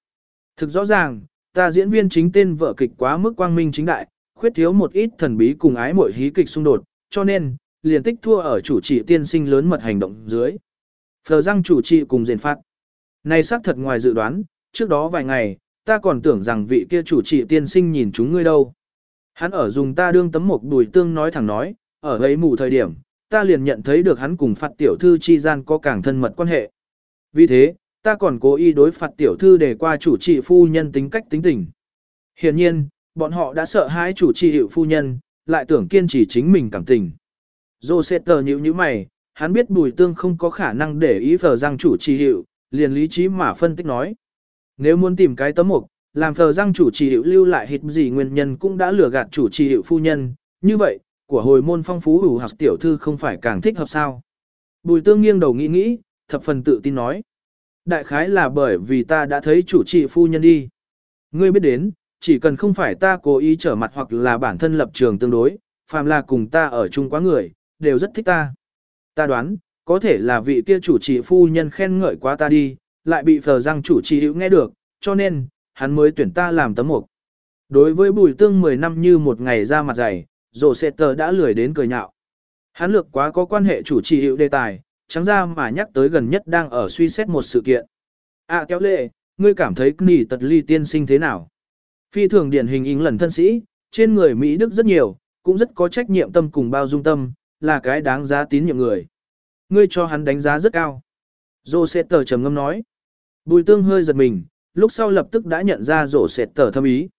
Speaker 1: Thực rõ ràng, ta diễn viên chính tên vợ kịch quá mức quang minh chính đại, khuyết thiếu một ít thần bí cùng ái mội hí kịch xung đột, cho nên, liền tích thua ở chủ trị tiên sinh lớn mật hành động dưới. Phờ răng chủ trị cùng diện phát. Này xác thật ngoài dự đoán, trước đó vài ngày, ta còn tưởng rằng vị kia chủ trị tiên sinh nhìn chúng ngươi đâu. Hắn ở dùng ta đương tấm một đùi tương nói thẳng nói, ở ấy mù thời điểm, ta liền nhận thấy được hắn cùng phạt tiểu thư chi gian có càng thân mật quan hệ. Vì thế, ta còn cố ý đối phạt tiểu thư để qua chủ trị phu nhân tính cách tính tình. Hiển nhiên, bọn họ đã sợ hãi chủ trị hiệu phu nhân, lại tưởng kiên trì chính mình cảm tình. Dô sẽ tờ nhữ như mày, hắn biết bùi tương không có khả năng để ý phờ răng chủ trì hiệu, liền lý trí mà phân tích nói. Nếu muốn tìm cái tấm mục, làm phờ răng chủ trì hiệu lưu lại hít gì nguyên nhân cũng đã lừa gạt chủ trì hiệu phu nhân, như vậy, của hồi môn phong phú hủ học tiểu thư không phải càng thích hợp sao. Bùi tương nghiêng đầu nghĩ nghĩ, thập phần tự tin nói. Đại khái là bởi vì ta đã thấy chủ trì phu nhân đi. Ngươi biết đến, chỉ cần không phải ta cố ý trở mặt hoặc là bản thân lập trường tương đối, phàm là cùng ta ở chung quá người, đều rất thích ta. Ta đoán, có thể là vị kia chủ trì phu nhân khen ngợi quá ta đi, lại bị phờ răng chủ trì hữu nghe được, cho nên, hắn mới tuyển ta làm tấm mục. Đối với bùi tương 10 năm như một ngày ra mặt dày, rổ sệt tờ đã lười đến cười nhạo. Hắn lược quá có quan hệ chủ trì hiệu đề tài, trắng ra mà nhắc tới gần nhất đang ở suy xét một sự kiện. À kéo lệ, ngươi cảm thấy nỉ tật ly tiên sinh thế nào? Phi thường điển hình ính lần thân sĩ, trên người Mỹ Đức rất nhiều, cũng rất có trách nhiệm tâm cùng bao dung tâm, là cái đáng giá tín nhiệm người. Ngươi cho hắn đánh giá rất cao. Dô sẽ tờ trầm ngâm nói. Bùi tương hơi giật mình, lúc sau lập tức đã nhận ra rổ sệt tờ thâm ý.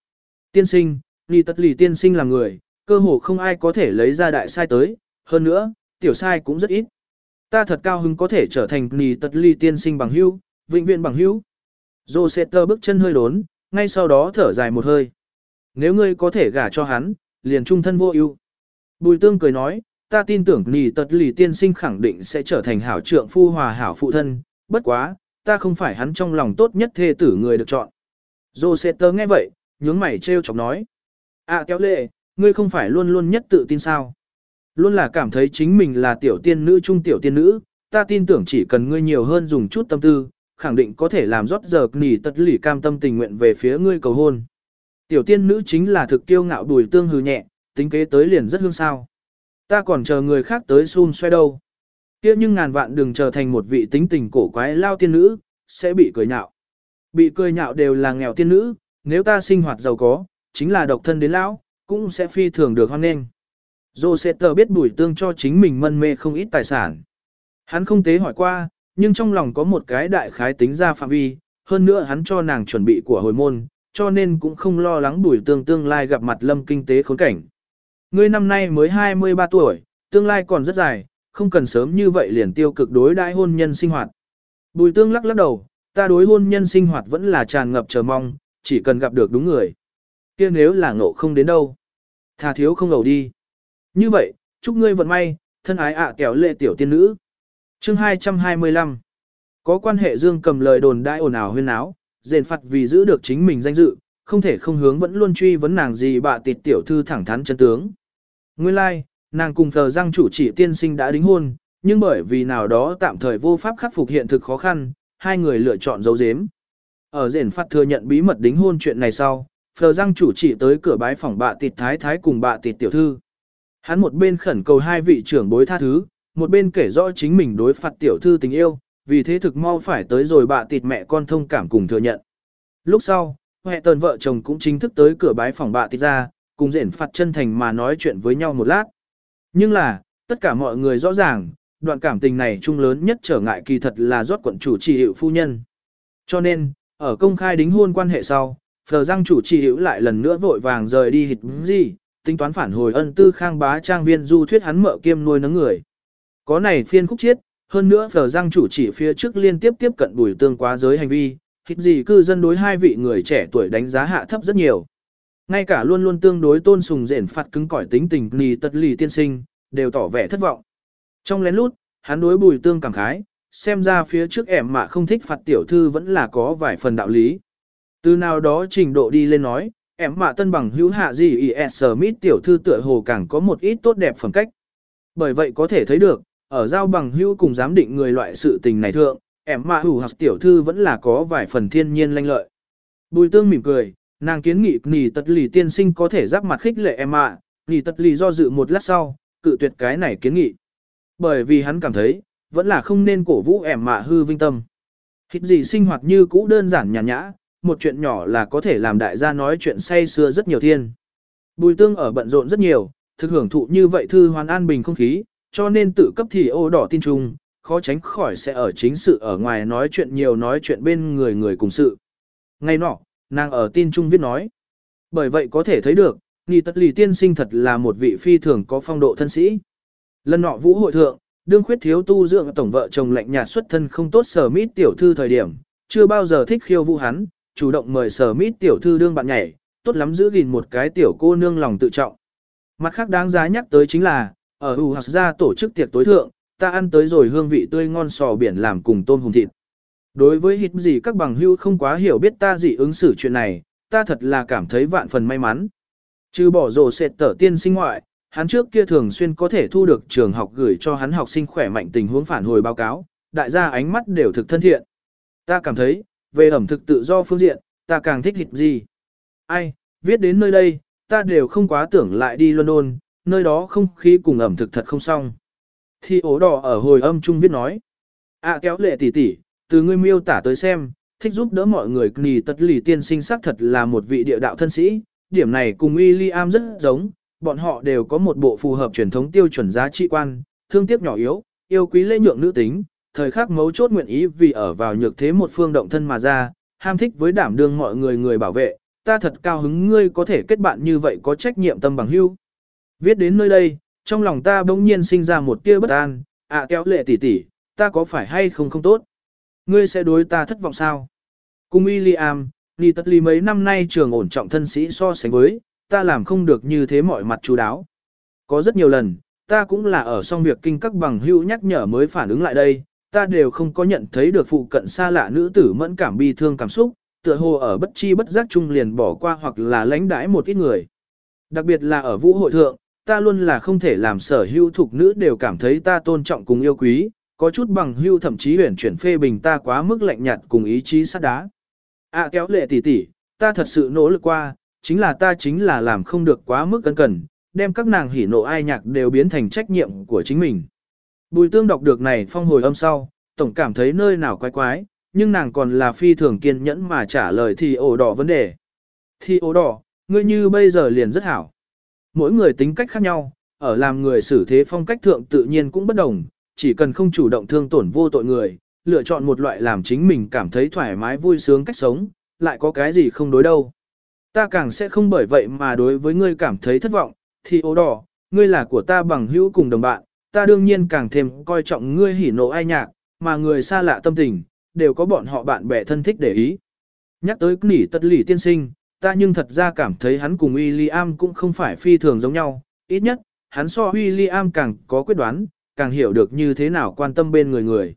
Speaker 1: Tiên sinh, ly tất lì tiên sinh là người, cơ hồ không ai có thể lấy ra đại sai tới, hơn nữa, tiểu sai cũng rất ít. Ta thật cao hứng có thể trở thành nì tật ly tiên sinh bằng hữu, vĩnh viễn bằng hữu. Rổ bước chân hơi đốn, ngay sau đó thở dài một hơi. Nếu ngươi có thể gả cho hắn, liền trung thân vô ưu. Bùi tương cười nói, ta tin tưởng nì tật lì tiên sinh khẳng định sẽ trở thành hảo trượng phu hòa hảo phụ thân, bất quá, ta không phải hắn trong lòng tốt nhất thê tử người được chọn. Dô sẽ nghe vậy, nhướng mày trêu chọc nói. À kéo lệ, ngươi không phải luôn luôn nhất tự tin sao? Luôn là cảm thấy chính mình là tiểu tiên nữ trung tiểu tiên nữ, ta tin tưởng chỉ cần ngươi nhiều hơn dùng chút tâm tư, khẳng định có thể làm rót giờ nỉ tật lì cam tâm tình nguyện về phía ngươi cầu hôn. Tiểu tiên nữ chính là thực kiêu ngạo đùi tương hư nhẹ, tính kế tới liền rất hương sao. Ta còn chờ người khác tới xun xoay đâu. kia nhưng ngàn vạn đừng trở thành một vị tính tình cổ quái lao tiên nữ, sẽ bị cười nhạo. Bị cười nhạo đều là nghèo tiên nữ, nếu ta sinh hoạt giàu có, chính là độc thân đến lão, cũng sẽ phi thường được hoan nghênh. Dô biết bùi tương cho chính mình mân mê không ít tài sản. Hắn không tế hỏi qua, nhưng trong lòng có một cái đại khái tính ra phạm vi, hơn nữa hắn cho nàng chuẩn bị của hồi môn, cho nên cũng không lo lắng bùi tương tương lai gặp mặt lâm kinh tế khốn cảnh. Ngươi năm nay mới 23 tuổi, tương lai còn rất dài, không cần sớm như vậy liền tiêu cực đối đãi hôn nhân sinh hoạt. Bùi tương lắc lắc đầu, ta đối hôn nhân sinh hoạt vẫn là tràn ngập chờ mong, chỉ cần gặp được đúng người. kia nếu là ngộ không đến đâu. Thà thiếu không đầu đi. Như vậy, chúc ngươi vận may, thân ái ạ à kẻo lệ tiểu tiên nữ. chương 225 Có quan hệ dương cầm lời đồn đại ồn ào huyên áo, dền phạt vì giữ được chính mình danh dự, không thể không hướng vẫn luôn truy vấn nàng gì bà tịt tiểu thư thẳng thắn chân tướng. Nguyên lai, like, nàng cùng thờ răng chủ chỉ tiên sinh đã đính hôn, nhưng bởi vì nào đó tạm thời vô pháp khắc phục hiện thực khó khăn, hai người lựa chọn giấu giếm. Ở rền phạt thừa nhận bí mật đính hôn chuyện này sau, Phờ Giang chủ chỉ tới cửa bái phòng bạ tịt thái thái cùng bạ tịt tiểu thư. Hắn một bên khẩn cầu hai vị trưởng bối tha thứ, một bên kể rõ chính mình đối phạt tiểu thư tình yêu, vì thế thực mau phải tới rồi bạ tịt mẹ con thông cảm cùng thừa nhận. Lúc sau, hệ tần vợ chồng cũng chính thức tới cửa bái phòng bạ tịt ra, cùng rển phạt chân thành mà nói chuyện với nhau một lát. Nhưng là, tất cả mọi người rõ ràng, đoạn cảm tình này chung lớn nhất trở ngại kỳ thật là rót quận chủ trì hiệu phu nhân. Cho nên, ở công khai đính hôn quan hệ sau, Phờ răng chủ trì hiệu lại lần nữa vội vàng rời đi hịt gì, tính toán phản hồi ân tư khang bá trang viên du thuyết hắn mợ kiêm nuôi nấng người. Có này phiên khúc chiết, hơn nữa phở Giang chủ chỉ phía trước liên tiếp tiếp cận bùi tương quá giới hành vi, hít gì cư dân đối hai vị người trẻ tuổi đánh giá hạ thấp rất nhiều. Ngay cả luôn luôn tương đối tôn sùng rển phạt cứng cỏi tính tình lì tật lì tiên sinh, đều tỏ vẻ thất vọng. Trong lén lút, hắn đối bùi tương cảm khái, xem ra phía trước ẻm mà không thích phạt tiểu thư vẫn là có vài phần đạo lý. Từ nào đó trình độ đi lên nói, em mạ tân bằng hữu hạ gì ý Smith tiểu thư tựa hồ càng có một ít tốt đẹp phẩm cách. Bởi vậy có thể thấy được, ở giao bằng hữu cùng giám định người loại sự tình này thượng, em mạ hữu học tiểu thư vẫn là có vài phần thiên nhiên lanh lợi. Bùi tương mỉm cười, nàng kiến nghị nì tật lì tiên sinh có thể giáp mặt khích lệ em mạ, nì tật lì do dự một lát sau, cự tuyệt cái này kiến nghị. Bởi vì hắn cảm thấy, vẫn là không nên cổ vũ em mạ hư vinh tâm. Hít gì sinh hoạt như cũ đơn giản nhàn nhã, một chuyện nhỏ là có thể làm đại gia nói chuyện say xưa rất nhiều thiên. Bùi tương ở bận rộn rất nhiều, thực hưởng thụ như vậy thư hoàn an bình không khí, cho nên tự cấp thì ô đỏ tin trung, khó tránh khỏi sẽ ở chính sự ở ngoài nói chuyện nhiều nói chuyện bên người người cùng sự. Ngay nọ, nàng ở tin trung viết nói. Bởi vậy có thể thấy được, Nghị Tất Lì tiên sinh thật là một vị phi thường có phong độ thân sĩ. Lần nọ vũ hội thượng, đương khuyết thiếu tu dưỡng tổng vợ chồng lạnh nhạt xuất thân không tốt sở mít tiểu thư thời điểm, chưa bao giờ thích khiêu vũ hắn, chủ động mời sở mít tiểu thư đương bạn nhảy, tốt lắm giữ gìn một cái tiểu cô nương lòng tự trọng. Mặt khác đáng giá nhắc tới chính là, ở U Hạc gia tổ chức tiệc tối thượng, ta ăn tới rồi hương vị tươi ngon sò biển làm cùng tôm hùm thịt. Đối với hít gì các bằng hưu không quá hiểu biết ta gì ứng xử chuyện này, ta thật là cảm thấy vạn phần may mắn. Trừ bỏ rồ sệt tở tiên sinh ngoại, hắn trước kia thường xuyên có thể thu được trường học gửi cho hắn học sinh khỏe mạnh tình huống phản hồi báo cáo, đại gia ánh mắt đều thực thân thiện. Ta cảm thấy, về ẩm thực tự do phương diện, ta càng thích hít gì. Ai, viết đến nơi đây, ta đều không quá tưởng lại đi London, nơi đó không khí cùng ẩm thực thật không xong. Thì ố đỏ ở hồi âm chung viết nói. À kéo lệ tỷ tỷ, từ ngươi miêu tả tới xem, thích giúp đỡ mọi người nì tật lì tiên sinh sắc thật là một vị địa đạo thân sĩ, điểm này cùng William rất giống, bọn họ đều có một bộ phù hợp truyền thống tiêu chuẩn giá trị quan, thương tiếc nhỏ yếu, yêu quý lễ nhượng nữ tính, thời khắc mấu chốt nguyện ý vì ở vào nhược thế một phương động thân mà ra, ham thích với đảm đương mọi người người bảo vệ, ta thật cao hứng ngươi có thể kết bạn như vậy có trách nhiệm tâm bằng hưu. Viết đến nơi đây, trong lòng ta bỗng nhiên sinh ra một tia bất an, ạ à, kéo lệ tỷ tỷ, ta có phải hay không không tốt? Ngươi sẽ đối ta thất vọng sao? Cùng William, đi tất lý mấy năm nay trường ổn trọng thân sĩ so sánh với, ta làm không được như thế mọi mặt chú đáo. Có rất nhiều lần, ta cũng là ở xong việc kinh các bằng hữu nhắc nhở mới phản ứng lại đây, ta đều không có nhận thấy được phụ cận xa lạ nữ tử mẫn cảm bi thương cảm xúc, tựa hồ ở bất chi bất giác chung liền bỏ qua hoặc là lánh đãi một ít người. Đặc biệt là ở vũ hội thượng, ta luôn là không thể làm sở hữu thuộc nữ đều cảm thấy ta tôn trọng cùng yêu quý, có chút bằng hưu thậm chí huyền chuyển phê bình ta quá mức lạnh nhạt cùng ý chí sắt đá. À kéo lệ tỷ tỷ, ta thật sự nỗ lực qua, chính là ta chính là làm không được quá mức cân cần, đem các nàng hỉ nộ ai nhạc đều biến thành trách nhiệm của chính mình. Bùi tương đọc được này phong hồi âm sau, tổng cảm thấy nơi nào quái quái, nhưng nàng còn là phi thường kiên nhẫn mà trả lời thì ổ đỏ vấn đề. Thì ổ đỏ, ngươi như bây giờ liền rất hảo. Mỗi người tính cách khác nhau, ở làm người xử thế phong cách thượng tự nhiên cũng bất đồng, chỉ cần không chủ động thương tổn vô tội người, lựa chọn một loại làm chính mình cảm thấy thoải mái vui sướng cách sống, lại có cái gì không đối đâu. Ta càng sẽ không bởi vậy mà đối với ngươi cảm thấy thất vọng, thì ố đỏ, ngươi là của ta bằng hữu cùng đồng bạn, ta đương nhiên càng thêm coi trọng ngươi hỉ nộ ai nhạc, mà người xa lạ tâm tình, đều có bọn họ bạn bè thân thích để ý. Nhắc tới nỉ tất lì tiên sinh, ta nhưng thật ra cảm thấy hắn cùng William cũng không phải phi thường giống nhau, ít nhất, hắn so William càng có quyết đoán, càng hiểu được như thế nào quan tâm bên người người.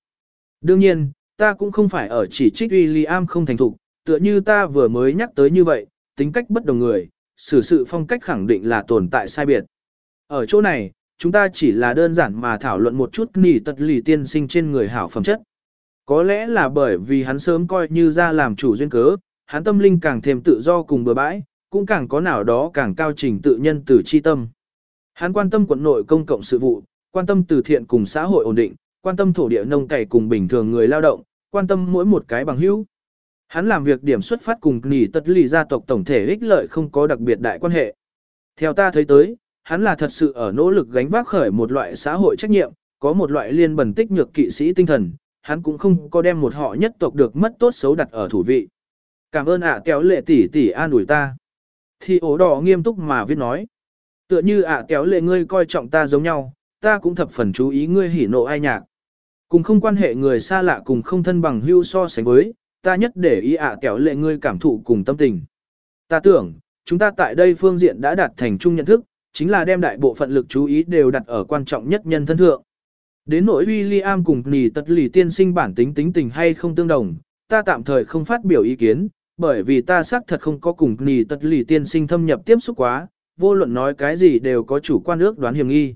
Speaker 1: Đương nhiên, ta cũng không phải ở chỉ trích William không thành thục, tựa như ta vừa mới nhắc tới như vậy, tính cách bất đồng người, xử sự phong cách khẳng định là tồn tại sai biệt. Ở chỗ này, chúng ta chỉ là đơn giản mà thảo luận một chút nỉ tật lì tiên sinh trên người hảo phẩm chất. Có lẽ là bởi vì hắn sớm coi như ra làm chủ duyên cớ, hắn tâm linh càng thêm tự do cùng bừa bãi, cũng càng có nào đó càng cao trình tự nhân từ chi tâm. Hắn quan tâm quận nội công cộng sự vụ, quan tâm từ thiện cùng xã hội ổn định, quan tâm thổ địa nông cày cùng bình thường người lao động, quan tâm mỗi một cái bằng hữu. Hắn làm việc điểm xuất phát cùng nỉ tật lì gia tộc tổng thể ích lợi không có đặc biệt đại quan hệ. Theo ta thấy tới, hắn là thật sự ở nỗ lực gánh vác khởi một loại xã hội trách nhiệm, có một loại liên bần tích nhược kỵ sĩ tinh thần, hắn cũng không có đem một họ nhất tộc được mất tốt xấu đặt ở thủ vị. Cảm ơn ạ kéo lệ tỷ tỷ an ủi ta. Thì ố đỏ nghiêm túc mà viết nói. Tựa như ạ kéo lệ ngươi coi trọng ta giống nhau, ta cũng thập phần chú ý ngươi hỉ nộ ai nhạc. Cùng không quan hệ người xa lạ cùng không thân bằng hưu so sánh với, ta nhất để ý ạ kéo lệ ngươi cảm thụ cùng tâm tình. Ta tưởng, chúng ta tại đây phương diện đã đạt thành chung nhận thức, chính là đem đại bộ phận lực chú ý đều đặt ở quan trọng nhất nhân thân thượng. Đến nỗi William cùng nì tật lì tiên sinh bản tính tính tình hay không tương đồng, ta tạm thời không phát biểu ý kiến, bởi vì ta xác thật không có cùng nì tật lì tiên sinh thâm nhập tiếp xúc quá, vô luận nói cái gì đều có chủ quan ước đoán hiểm nghi.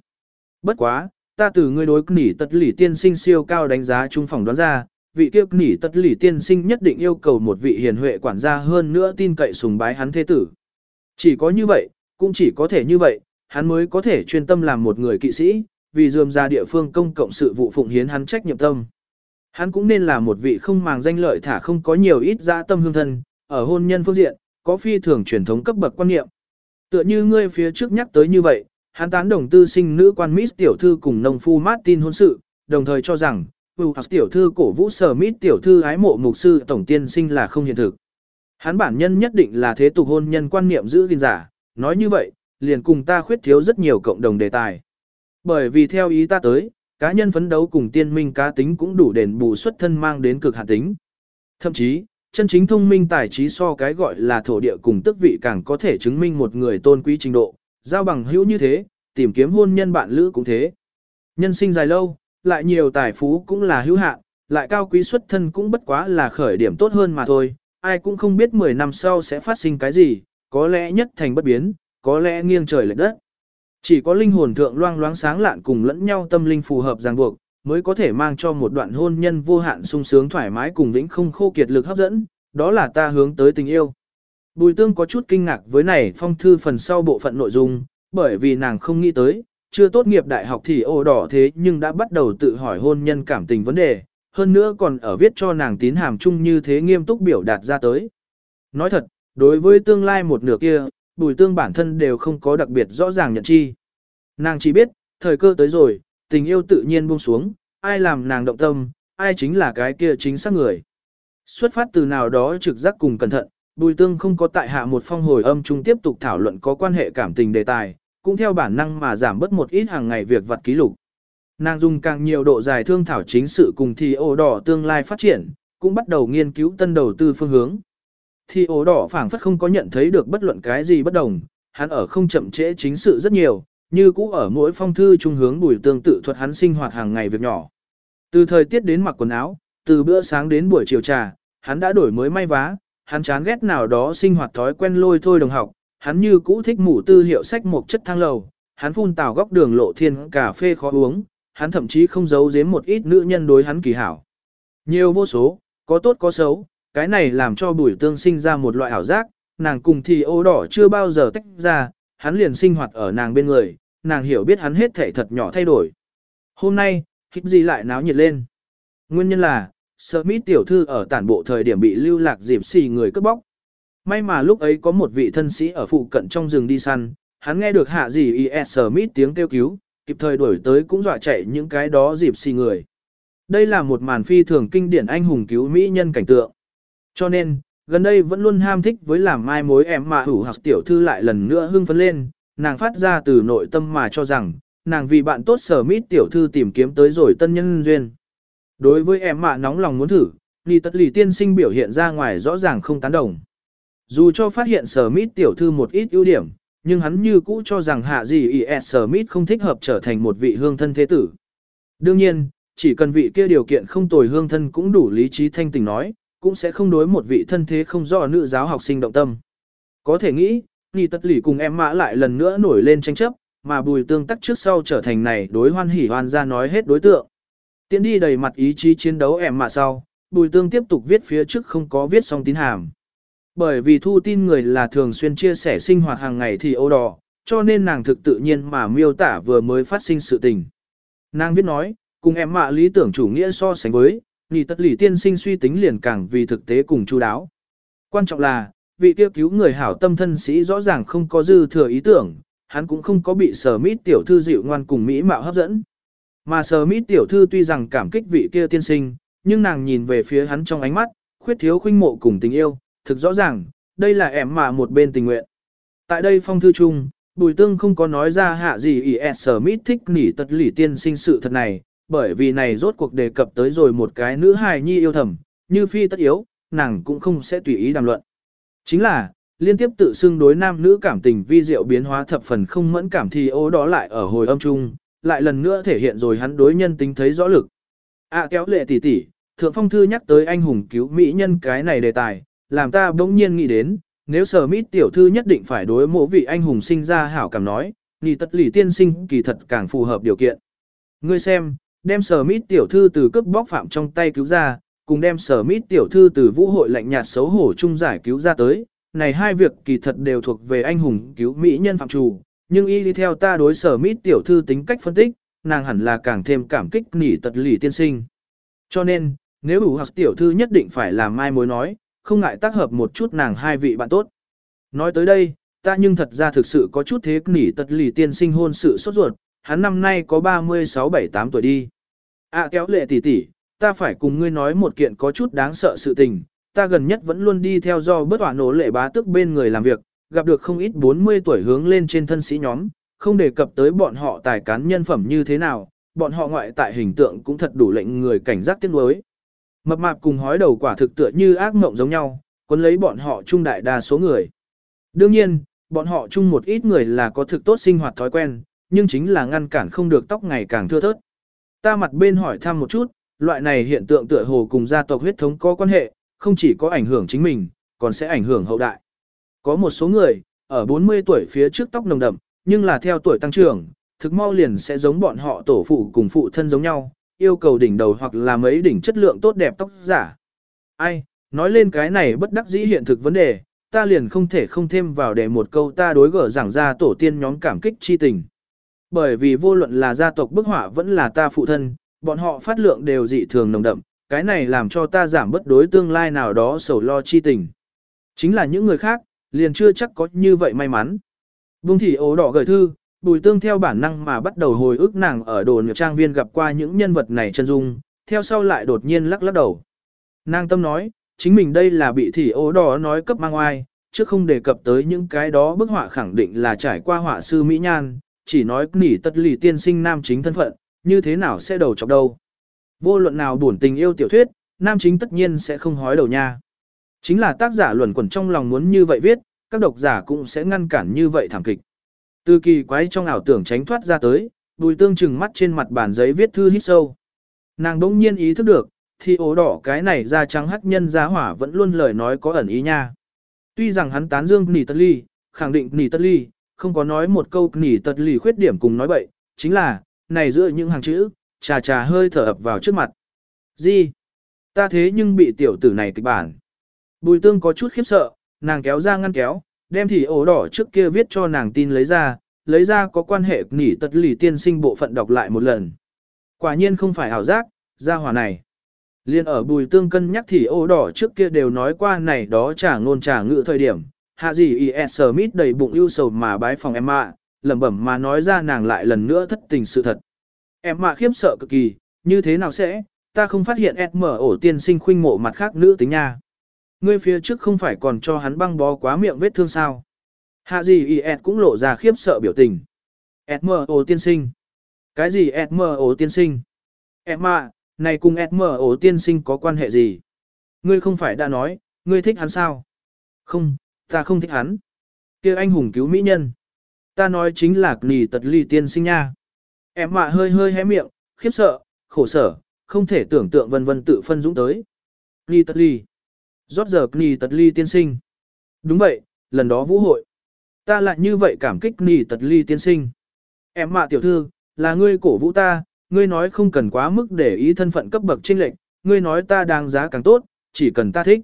Speaker 1: Bất quá, ta từ ngươi đối nỉ tật lì tiên sinh siêu cao đánh giá trung phòng đoán ra, vị kia nỉ tật lì tiên sinh nhất định yêu cầu một vị hiền huệ quản gia hơn nữa tin cậy sùng bái hắn thế tử. Chỉ có như vậy, cũng chỉ có thể như vậy, hắn mới có thể chuyên tâm làm một người kỵ sĩ, vì dườm ra địa phương công cộng sự vụ phụng hiến hắn trách nhiệm tâm. Hắn cũng nên là một vị không màng danh lợi thả không có nhiều ít dã tâm hương thân, ở hôn nhân phương diện, có phi thường truyền thống cấp bậc quan niệm. Tựa như ngươi phía trước nhắc tới như vậy, hắn tán đồng tư sinh nữ quan Miss tiểu thư cùng nông phu Martin hôn sự, đồng thời cho rằng, Hữu tiểu thư cổ vũ sở Miss tiểu thư ái mộ mục sư tổng tiên sinh là không hiện thực. Hắn bản nhân nhất định là thế tục hôn nhân quan niệm giữ gìn giả, nói như vậy, liền cùng ta khuyết thiếu rất nhiều cộng đồng đề tài. Bởi vì theo ý ta tới, cá nhân phấn đấu cùng tiên minh cá tính cũng đủ đền bù xuất thân mang đến cực hạn tính. Thậm chí, chân chính thông minh tài trí so cái gọi là thổ địa cùng tức vị càng có thể chứng minh một người tôn quý trình độ, giao bằng hữu như thế, tìm kiếm hôn nhân bạn lữ cũng thế. Nhân sinh dài lâu, lại nhiều tài phú cũng là hữu hạn, lại cao quý xuất thân cũng bất quá là khởi điểm tốt hơn mà thôi, ai cũng không biết 10 năm sau sẽ phát sinh cái gì, có lẽ nhất thành bất biến, có lẽ nghiêng trời lệch đất. Chỉ có linh hồn thượng loang loáng sáng lạn cùng lẫn nhau tâm linh phù hợp ràng buộc, mới có thể mang cho một đoạn hôn nhân vô hạn sung sướng thoải mái cùng vĩnh không khô kiệt lực hấp dẫn, đó là ta hướng tới tình yêu. Bùi tương có chút kinh ngạc với này phong thư phần sau bộ phận nội dung, bởi vì nàng không nghĩ tới, chưa tốt nghiệp đại học thì ồ đỏ thế nhưng đã bắt đầu tự hỏi hôn nhân cảm tình vấn đề, hơn nữa còn ở viết cho nàng tín hàm chung như thế nghiêm túc biểu đạt ra tới. Nói thật, đối với tương lai một nửa kia, bùi tương bản thân đều không có đặc biệt rõ ràng nhận chi. Nàng chỉ biết, thời cơ tới rồi, tình yêu tự nhiên buông xuống, ai làm nàng động tâm, ai chính là cái kia chính xác người. Xuất phát từ nào đó trực giác cùng cẩn thận, bùi tương không có tại hạ một phong hồi âm chung tiếp tục thảo luận có quan hệ cảm tình đề tài, cũng theo bản năng mà giảm bớt một ít hàng ngày việc vật ký lục. Nàng dùng càng nhiều độ dài thương thảo chính sự cùng thì ô đỏ tương lai phát triển, cũng bắt đầu nghiên cứu tân đầu tư phương hướng. Thì ổ đỏ phảng phất không có nhận thấy được bất luận cái gì bất đồng, hắn ở không chậm trễ chính sự rất nhiều, như cũ ở mỗi phong thư trung hướng bùi tương tự thuật hắn sinh hoạt hàng ngày việc nhỏ. Từ thời tiết đến mặc quần áo, từ bữa sáng đến buổi chiều trà, hắn đã đổi mới may vá, hắn chán ghét nào đó sinh hoạt thói quen lôi thôi đồng học, hắn như cũ thích mủ tư hiệu sách một chất thang lầu, hắn phun tào góc đường lộ thiên cà phê khó uống, hắn thậm chí không giấu giếm một ít nữ nhân đối hắn kỳ hảo. Nhiều vô số, có tốt có xấu, cái này làm cho bùi tương sinh ra một loại ảo giác, nàng cùng thì ô đỏ chưa bao giờ tách ra, hắn liền sinh hoạt ở nàng bên người, nàng hiểu biết hắn hết thể thật nhỏ thay đổi. Hôm nay, hít gì lại náo nhiệt lên. Nguyên nhân là, Smith tiểu thư ở tản bộ thời điểm bị lưu lạc dịp xì người cướp bóc. May mà lúc ấy có một vị thân sĩ ở phụ cận trong rừng đi săn, hắn nghe được hạ gì Y.S. Smith tiếng kêu cứu, kịp thời đuổi tới cũng dọa chạy những cái đó dịp xì người. Đây là một màn phi thường kinh điển anh hùng cứu mỹ nhân cảnh tượng. Cho nên, gần đây vẫn luôn ham thích với làm mai mối em mà hủ học tiểu thư lại lần nữa hưng phấn lên, nàng phát ra từ nội tâm mà cho rằng, nàng vì bạn tốt sở mít tiểu thư tìm kiếm tới rồi tân nhân duyên. Đối với em mà nóng lòng muốn thử, Nì tất lì tiên sinh biểu hiện ra ngoài rõ ràng không tán đồng. Dù cho phát hiện sở mít tiểu thư một ít ưu điểm, nhưng hắn như cũ cho rằng hạ gì ý sở mít không thích hợp trở thành một vị hương thân thế tử. Đương nhiên, chỉ cần vị kia điều kiện không tồi hương thân cũng đủ lý trí thanh tình nói, cũng sẽ không đối một vị thân thế không rõ nữ giáo học sinh động tâm. Có thể nghĩ, Nì tất lì cùng em mã lại lần nữa nổi lên tranh chấp, mà bùi tương tắc trước sau trở thành này đối hoan hỉ hoan ra nói hết đối tượng. Tiến đi đầy mặt ý chí chiến đấu em mã sau, bùi tương tiếp tục viết phía trước không có viết xong tín hàm. Bởi vì thu tin người là thường xuyên chia sẻ sinh hoạt hàng ngày thì ô đỏ, cho nên nàng thực tự nhiên mà miêu tả vừa mới phát sinh sự tình. Nàng viết nói, cùng em mạ lý tưởng chủ nghĩa so sánh với, nỉ tất lì tiên sinh suy tính liền càng vì thực tế cùng chú đáo. Quan trọng là, vị kia cứu người hảo tâm thân sĩ rõ ràng không có dư thừa ý tưởng, hắn cũng không có bị sở mít tiểu thư dịu ngoan cùng mỹ mạo hấp dẫn. Mà sở mít tiểu thư tuy rằng cảm kích vị kia tiên sinh, nhưng nàng nhìn về phía hắn trong ánh mắt, khuyết thiếu khuynh mộ cùng tình yêu, thực rõ ràng, đây là em mà một bên tình nguyện. Tại đây phong thư chung, Bùi Tương không có nói ra hạ gì ý e Smith thích nỉ tật lỷ tiên sinh sự thật này, bởi vì này rốt cuộc đề cập tới rồi một cái nữ hài nhi yêu thầm, như phi tất yếu, nàng cũng không sẽ tùy ý đàm luận. Chính là, liên tiếp tự xưng đối nam nữ cảm tình vi diệu biến hóa thập phần không mẫn cảm thì ô đó lại ở hồi âm chung, lại lần nữa thể hiện rồi hắn đối nhân tính thấy rõ lực. À kéo lệ tỷ tỷ, thượng phong thư nhắc tới anh hùng cứu mỹ nhân cái này đề tài, làm ta bỗng nhiên nghĩ đến, nếu sở mít tiểu thư nhất định phải đối mộ vị anh hùng sinh ra hảo cảm nói, thì tất lì tiên sinh kỳ thật càng phù hợp điều kiện. Ngươi xem, đem sở mít tiểu thư từ cướp bóc phạm trong tay cứu ra, cùng đem sở mít tiểu thư từ vũ hội lạnh nhạt xấu hổ chung giải cứu ra tới, này hai việc kỳ thật đều thuộc về anh hùng cứu mỹ nhân phạm chủ, nhưng y đi theo ta đối sở mít tiểu thư tính cách phân tích, nàng hẳn là càng thêm cảm kích nỉ tật lì tiên sinh. Cho nên, nếu ủ hoặc tiểu thư nhất định phải làm mai mối nói, không ngại tác hợp một chút nàng hai vị bạn tốt. Nói tới đây, ta nhưng thật ra thực sự có chút thế nỉ tật lì tiên sinh hôn sự sốt ruột, hắn năm nay có 36-78 tuổi đi. À kéo lệ tỷ tỷ, ta phải cùng ngươi nói một kiện có chút đáng sợ sự tình, ta gần nhất vẫn luôn đi theo do bất hỏa nổ lệ bá tức bên người làm việc, gặp được không ít 40 tuổi hướng lên trên thân sĩ nhóm, không đề cập tới bọn họ tài cán nhân phẩm như thế nào, bọn họ ngoại tại hình tượng cũng thật đủ lệnh người cảnh giác tiếc nuối. Mập mạp cùng hói đầu quả thực tựa như ác mộng giống nhau, cuốn lấy bọn họ chung đại đa số người. Đương nhiên, bọn họ chung một ít người là có thực tốt sinh hoạt thói quen, nhưng chính là ngăn cản không được tóc ngày càng thưa thớt. Ta mặt bên hỏi thăm một chút, loại này hiện tượng tựa hồ cùng gia tộc huyết thống có quan hệ, không chỉ có ảnh hưởng chính mình, còn sẽ ảnh hưởng hậu đại. Có một số người, ở 40 tuổi phía trước tóc nồng đậm, nhưng là theo tuổi tăng trưởng, thực mau liền sẽ giống bọn họ tổ phụ cùng phụ thân giống nhau, yêu cầu đỉnh đầu hoặc là mấy đỉnh chất lượng tốt đẹp tóc giả. Ai, nói lên cái này bất đắc dĩ hiện thực vấn đề, ta liền không thể không thêm vào để một câu ta đối gở giảng ra tổ tiên nhóm cảm kích chi tình. Bởi vì vô luận là gia tộc bức họa vẫn là ta phụ thân, bọn họ phát lượng đều dị thường nồng đậm, cái này làm cho ta giảm bất đối tương lai nào đó sầu lo chi tình. Chính là những người khác, liền chưa chắc có như vậy may mắn. Bung thị ố đỏ gửi thư, bùi tương theo bản năng mà bắt đầu hồi ức nàng ở đồn trang viên gặp qua những nhân vật này chân dung, theo sau lại đột nhiên lắc lắc đầu. Nàng tâm nói, chính mình đây là bị thị ố đỏ nói cấp mang oai, chứ không đề cập tới những cái đó bức họa khẳng định là trải qua họa sư Mỹ Nhan, chỉ nói nỉ tất lì tiên sinh nam chính thân phận, như thế nào sẽ đầu chọc đâu. Vô luận nào buồn tình yêu tiểu thuyết, nam chính tất nhiên sẽ không hói đầu nha. Chính là tác giả luẩn quẩn trong lòng muốn như vậy viết, các độc giả cũng sẽ ngăn cản như vậy thảm kịch. Từ kỳ quái trong ảo tưởng tránh thoát ra tới, bùi tương chừng mắt trên mặt bản giấy viết thư hít sâu. Nàng đỗng nhiên ý thức được, thì ố đỏ cái này da trắng hắc nhân giá hỏa vẫn luôn lời nói có ẩn ý nha. Tuy rằng hắn tán dương nỉ tất ly, khẳng định nỉ tất ly, không có nói một câu nỉ tật lì khuyết điểm cùng nói bậy, chính là, này giữa những hàng chữ, trà trà hơi thở ập vào trước mặt. Gì? Ta thế nhưng bị tiểu tử này kịch bản. Bùi tương có chút khiếp sợ, nàng kéo ra ngăn kéo, đem thì ổ đỏ trước kia viết cho nàng tin lấy ra, lấy ra có quan hệ nỉ tật lì tiên sinh bộ phận đọc lại một lần. Quả nhiên không phải ảo giác, ra hòa này. Liên ở bùi tương cân nhắc thì ô đỏ trước kia đều nói qua này đó trả ngôn trả ngữ thời điểm. Hạ gì Y.S. Smith đầy bụng ưu sầu mà bái phòng em ạ, lẩm bẩm mà nói ra nàng lại lần nữa thất tình sự thật. Em mạ khiếp sợ cực kỳ, như thế nào sẽ, ta không phát hiện SM ổ tiên sinh khuynh mộ mặt khác nữ tính nha. Ngươi phía trước không phải còn cho hắn băng bó quá miệng vết thương sao. Hạ gì IS cũng lộ ra khiếp sợ biểu tình. SMO tiên sinh. Cái gì SMO tiên sinh? Em mạ, này cùng SMO tiên sinh có quan hệ gì? Ngươi không phải đã nói, ngươi thích hắn sao? Không, ta không thích hắn. kia anh hùng cứu mỹ nhân. Ta nói chính là nì tật ly tiên sinh nha. Em mạ hơi hơi hé miệng, khiếp sợ, khổ sở, không thể tưởng tượng vân vân tự phân dũng tới. Ly tật ly. Rót giờ nì tật ly tiên sinh. Đúng vậy, lần đó vũ hội. Ta lại như vậy cảm kích nì tật ly tiên sinh. Em mạ tiểu thư, là ngươi cổ vũ ta, ngươi nói không cần quá mức để ý thân phận cấp bậc trinh lệnh, ngươi nói ta đang giá càng tốt, chỉ cần ta thích.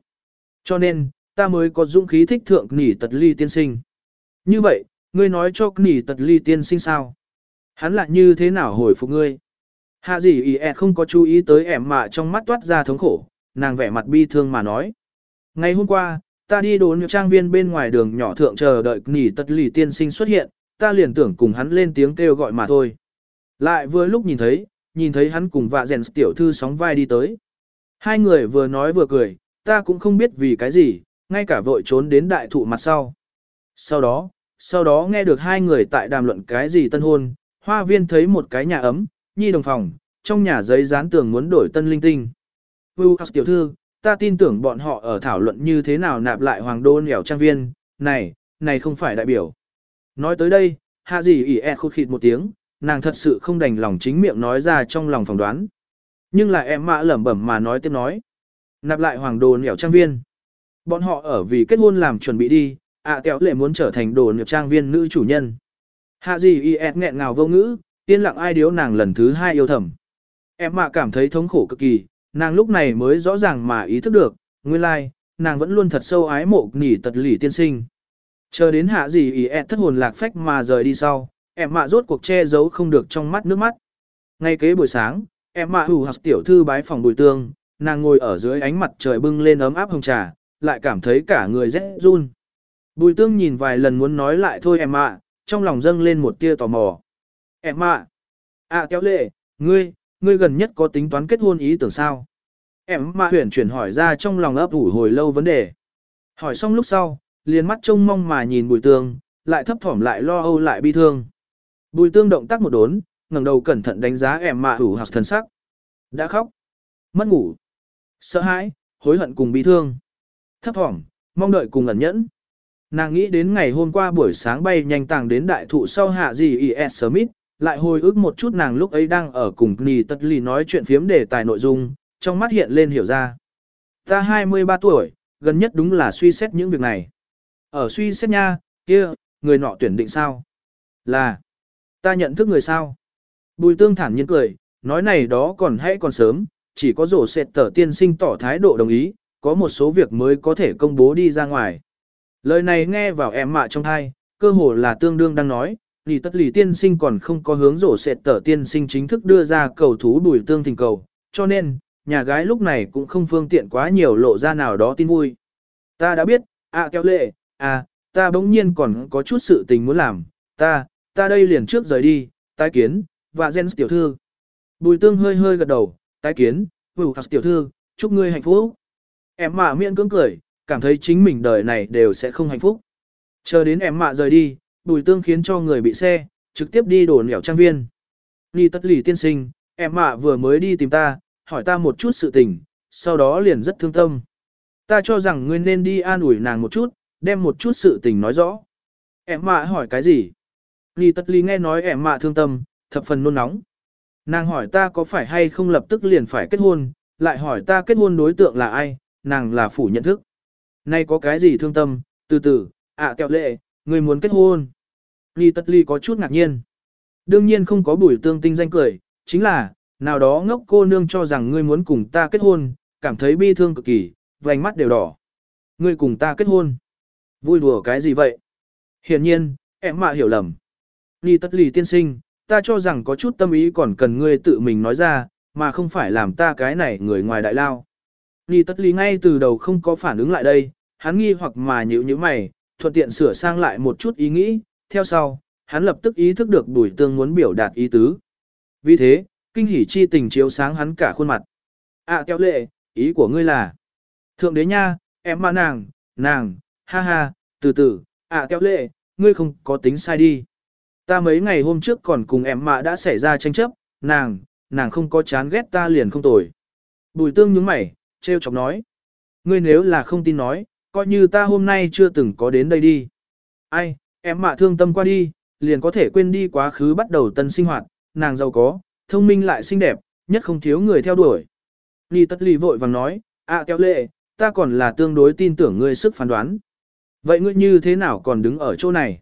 Speaker 1: Cho nên, ta mới có dũng khí thích thượng nỉ tật ly tiên sinh. Như vậy, ngươi nói cho nỉ tật ly tiên sinh sao? Hắn lại như thế nào hồi phục ngươi? Hạ gì ý e không có chú ý tới ẻm mạ trong mắt toát ra thống khổ, nàng vẻ mặt bi thương mà nói. Ngày hôm qua, ta đi đồn trang viên bên ngoài đường nhỏ thượng chờ đợi nỉ tật ly tiên sinh xuất hiện, ta liền tưởng cùng hắn lên tiếng kêu gọi mà thôi. Lại vừa lúc nhìn thấy, nhìn thấy hắn cùng vạ rèn tiểu thư sóng vai đi tới. Hai người vừa nói vừa cười, ta cũng không biết vì cái gì, ngay cả vội trốn đến đại thụ mặt sau. Sau đó, sau đó nghe được hai người tại đàm luận cái gì tân hôn, hoa viên thấy một cái nhà ấm, nhi đồng phòng, trong nhà giấy dán tường muốn đổi tân linh tinh. Vu tiểu thư, ta tin tưởng bọn họ ở thảo luận như thế nào nạp lại hoàng đô nẻo trang viên, này, này không phải đại biểu. Nói tới đây, hạ gì ỉ ẹt khụt khịt một tiếng, nàng thật sự không đành lòng chính miệng nói ra trong lòng phỏng đoán. Nhưng là em mã lẩm bẩm mà nói tiếp nói. Nạp lại hoàng đồ nẻo trang viên. Bọn họ ở vì kết hôn làm chuẩn bị đi, ạ à, kéo lệ muốn trở thành đồ nẻo trang viên nữ chủ nhân. Hạ gì y ẹt nghẹn ngào vô ngữ, yên lặng ai điếu nàng lần thứ hai yêu thầm. Em mà cảm thấy thống khổ cực kỳ, nàng lúc này mới rõ ràng mà ý thức được, nguyên lai, like, nàng vẫn luôn thật sâu ái mộ nỉ tật lỉ tiên sinh. Chờ đến hạ gì ý ẹt thất hồn lạc phách mà rời đi sau, em mạ rốt cuộc che giấu không được trong mắt nước mắt. Ngay kế buổi sáng, em mạ hù học tiểu thư bái phòng bùi tương, nàng ngồi ở dưới ánh mặt trời bưng lên ấm áp hồng trà, lại cảm thấy cả người rét run. Bùi tương nhìn vài lần muốn nói lại thôi em ạ trong lòng dâng lên một tia tò mò. Em ạ à kéo lệ, ngươi, ngươi gần nhất có tính toán kết hôn ý tưởng sao? Em mạ huyển chuyển hỏi ra trong lòng ấp ủ hồi lâu vấn đề. Hỏi xong lúc sau, liền mắt trông mong mà nhìn bùi tương, lại thấp thỏm lại lo âu lại bi thương. Bùi tương động tác một đốn, ngẩng đầu cẩn thận đánh giá em mạ hủ học thần sắc. Đã khóc, mất ngủ, sợ hãi, hối hận cùng bi thương, thấp thỏm, mong đợi cùng ẩn nhẫn. Nàng nghĩ đến ngày hôm qua buổi sáng bay nhanh tàng đến đại thụ sau hạ gì E.S. Smith, lại hồi ức một chút nàng lúc ấy đang ở cùng Nì Tất Lì nói chuyện phiếm đề tài nội dung, trong mắt hiện lên hiểu ra. Ta 23 tuổi, gần nhất đúng là suy xét những việc này. Ở suy xét nha, kia, người nọ tuyển định sao? Là, ta nhận thức người sao? Bùi tương thản nhiên cười, nói này đó còn hãy còn sớm, chỉ có rổ sệt tờ tiên sinh tỏ thái độ đồng ý, có một số việc mới có thể công bố đi ra ngoài. Lời này nghe vào em mạ trong thai, cơ hồ là tương đương đang nói, lì tất lì tiên sinh còn không có hướng rổ sệt tở tiên sinh chính thức đưa ra cầu thú bùi tương tình cầu, cho nên, nhà gái lúc này cũng không phương tiện quá nhiều lộ ra nào đó tin vui. Ta đã biết, à kéo lệ, à, ta bỗng nhiên còn có chút sự tình muốn làm, ta, ta đây liền trước rời đi, tái kiến, và gen tiểu thư. Bùi tương hơi hơi gật đầu, tái kiến, vù tiểu thư, chúc ngươi hạnh phúc. Em mạ miễn cưỡng cười, cảm thấy chính mình đời này đều sẽ không hạnh phúc. Chờ đến em mạ rời đi, bùi tương khiến cho người bị xe, trực tiếp đi đổ nẻo trang viên. Nhi tất lì tiên sinh, em mạ vừa mới đi tìm ta, hỏi ta một chút sự tình, sau đó liền rất thương tâm. Ta cho rằng ngươi nên đi an ủi nàng một chút, đem một chút sự tình nói rõ. Em mạ hỏi cái gì? Nhi tất ly nghe nói em mạ thương tâm, thập phần nôn nóng. Nàng hỏi ta có phải hay không lập tức liền phải kết hôn, lại hỏi ta kết hôn đối tượng là ai, nàng là phủ nhận thức. Nay có cái gì thương tâm, từ từ, ạ à, kẹo lệ, người muốn kết hôn. Ly tất ly có chút ngạc nhiên. Đương nhiên không có bùi tương tinh danh cười, chính là, nào đó ngốc cô nương cho rằng ngươi muốn cùng ta kết hôn, cảm thấy bi thương cực kỳ, vành mắt đều đỏ. Ngươi cùng ta kết hôn. Vui đùa cái gì vậy? Hiển nhiên, em mạ hiểu lầm. Ly tất ly tiên sinh, ta cho rằng có chút tâm ý còn cần ngươi tự mình nói ra, mà không phải làm ta cái này người ngoài đại lao. Nghi tất ly ngay từ đầu không có phản ứng lại đây, hắn nghi hoặc mà nhíu nhíu mày, thuận tiện sửa sang lại một chút ý nghĩ, theo sau, hắn lập tức ý thức được bùi tương muốn biểu đạt ý tứ. Vì thế, kinh hỉ chi tình chiếu sáng hắn cả khuôn mặt. À kéo lệ, ý của ngươi là, thượng đế nha, em mà nàng, nàng, ha ha, từ từ, à kéo lệ, ngươi không có tính sai đi. Ta mấy ngày hôm trước còn cùng em mà đã xảy ra tranh chấp, nàng, nàng không có chán ghét ta liền không tồi. Bùi tương nhướng mày, treo chọc nói. Ngươi nếu là không tin nói, coi như ta hôm nay chưa từng có đến đây đi. Ai, em mạ thương tâm qua đi, liền có thể quên đi quá khứ bắt đầu tân sinh hoạt, nàng giàu có, thông minh lại xinh đẹp, nhất không thiếu người theo đuổi. Nhi tất lì vội vàng nói, à kéo lệ, ta còn là tương đối tin tưởng ngươi sức phán đoán. Vậy ngươi như thế nào còn đứng ở chỗ này?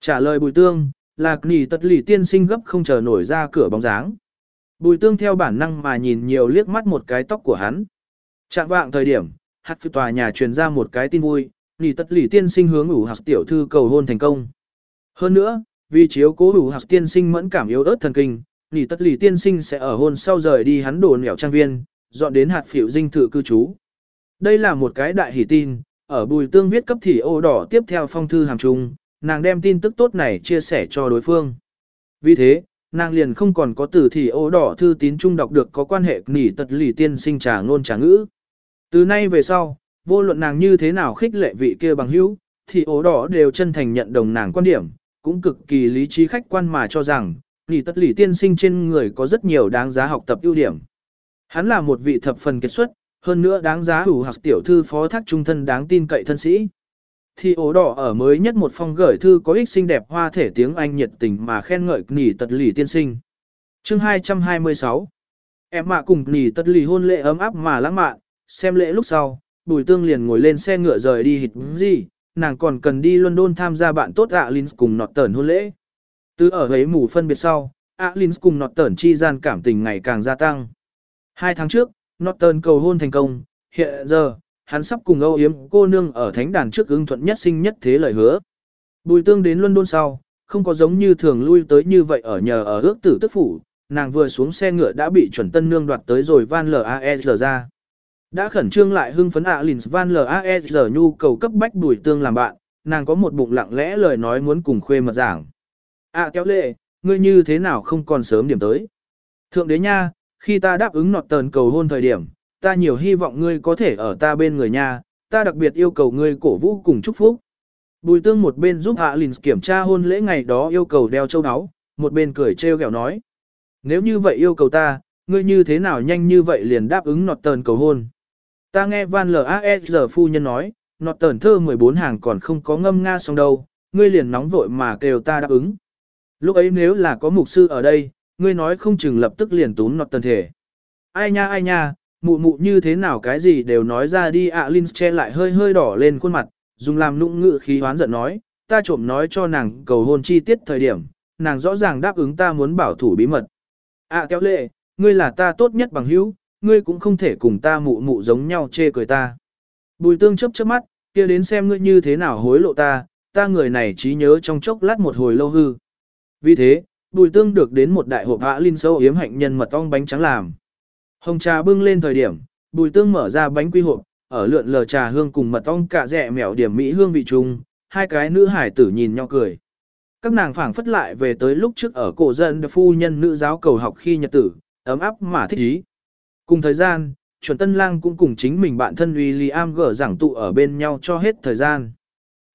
Speaker 1: Trả lời bùi tương, là nỉ tật lì tiên sinh gấp không chờ nổi ra cửa bóng dáng. Bùi tương theo bản năng mà nhìn nhiều liếc mắt một cái tóc của hắn. Trạng vạng thời điểm, hạt phi tòa nhà truyền ra một cái tin vui, nỉ tật lì tiên sinh hướng ủ hạt tiểu thư cầu hôn thành công. Hơn nữa, vì chiếu cố ủ hạt tiên sinh mẫn cảm yếu ớt thần kinh, nỉ tật lì tiên sinh sẽ ở hôn sau rời đi hắn đồn nẻo trang viên, dọn đến hạt phiểu dinh thự cư trú. Đây là một cái đại hỷ tin, ở bùi tương viết cấp thì ô đỏ tiếp theo phong thư hàng trung, nàng đem tin tức tốt này chia sẻ cho đối phương. Vì thế, nàng liền không còn có từ thì ô đỏ thư tín trung đọc được có quan hệ nỉ tật lì tiên sinh trà ngôn trà ngữ. Từ nay về sau, vô luận nàng như thế nào khích lệ vị kia bằng hữu, thì ố đỏ đều chân thành nhận đồng nàng quan điểm, cũng cực kỳ lý trí khách quan mà cho rằng, lì tất lì tiên sinh trên người có rất nhiều đáng giá học tập ưu điểm. Hắn là một vị thập phần kết xuất, hơn nữa đáng giá hủ học tiểu thư phó thác trung thân đáng tin cậy thân sĩ. Thì ố đỏ ở mới nhất một phong gửi thư có ích xinh đẹp hoa thể tiếng Anh nhiệt tình mà khen ngợi nỉ tật lì tiên sinh. Chương 226 Em mạ cùng nỉ tật lì hôn lễ ấm áp mà lãng mạn, xem lễ lúc sau, bùi tương liền ngồi lên xe ngựa rời đi hịt gì, nàng còn cần đi London tham gia bạn tốt Alins cùng nọt tẩn hôn lễ. Từ ở ấy mù phân biệt sau, Alins cùng nọt tẩn chi gian cảm tình ngày càng gia tăng. Hai tháng trước, nọt tẩn cầu hôn thành công, hiện giờ, hắn sắp cùng Âu Yếm cô nương ở thánh đàn trước ứng thuận nhất sinh nhất thế lời hứa. Bùi tương đến London sau, không có giống như thường lui tới như vậy ở nhờ ở ước tử tức phủ, nàng vừa xuống xe ngựa đã bị chuẩn tân nương đoạt tới rồi van L.A.E. ra. Đã khẩn trương lại hưng phấn ạ Lins van L.A.E.R. nhu cầu cấp bách đuổi tương làm bạn, nàng có một bụng lặng lẽ lời nói muốn cùng khuê mật giảng. À kéo lệ, ngươi như thế nào không còn sớm điểm tới. Thượng đế nha, khi ta đáp ứng nọt tờn cầu hôn thời điểm, ta nhiều hy vọng ngươi có thể ở ta bên người nha, ta đặc biệt yêu cầu ngươi cổ vũ cùng chúc phúc. Bùi tương một bên giúp Hạ Lìn kiểm tra hôn lễ ngày đó yêu cầu đeo châu áo, một bên cười trêu ghẹo nói. Nếu như vậy yêu cầu ta, ngươi như thế nào nhanh như vậy liền đáp ứng nọt tờn cầu hôn. Ta nghe Van L.A.S. phu nhân nói, nọt tờn thơ 14 hàng còn không có ngâm nga xong đâu, ngươi liền nóng vội mà kêu ta đáp ứng. Lúc ấy nếu là có mục sư ở đây, ngươi nói không chừng lập tức liền tún nọt tần thể. Ai nha ai nha, mụ mụ như thế nào cái gì đều nói ra đi ạ à, Linh che lại hơi hơi đỏ lên khuôn mặt, dùng làm nụng ngự khí hoán giận nói, ta trộm nói cho nàng cầu hôn chi tiết thời điểm, nàng rõ ràng đáp ứng ta muốn bảo thủ bí mật. à, kéo lệ, ngươi là ta tốt nhất bằng hữu, ngươi cũng không thể cùng ta mụ mụ giống nhau chê cười ta. Bùi tương chấp chớp mắt, kia đến xem ngươi như thế nào hối lộ ta, ta người này trí nhớ trong chốc lát một hồi lâu hư. Vì thế, bùi tương được đến một đại hộp ạ linh sâu yếm hạnh nhân mật ong bánh trắng làm. Hồng trà bưng lên thời điểm, bùi tương mở ra bánh quy hộp, ở lượn lờ trà hương cùng mật ong cả rẻ mèo điểm mỹ hương vị chung, hai cái nữ hải tử nhìn nhau cười. Các nàng phảng phất lại về tới lúc trước ở cổ dân phu nhân nữ giáo cầu học khi nhật tử, ấm áp mà thích ý. Cùng thời gian, chuẩn tân lang cũng cùng chính mình bạn thân William gở giảng tụ ở bên nhau cho hết thời gian.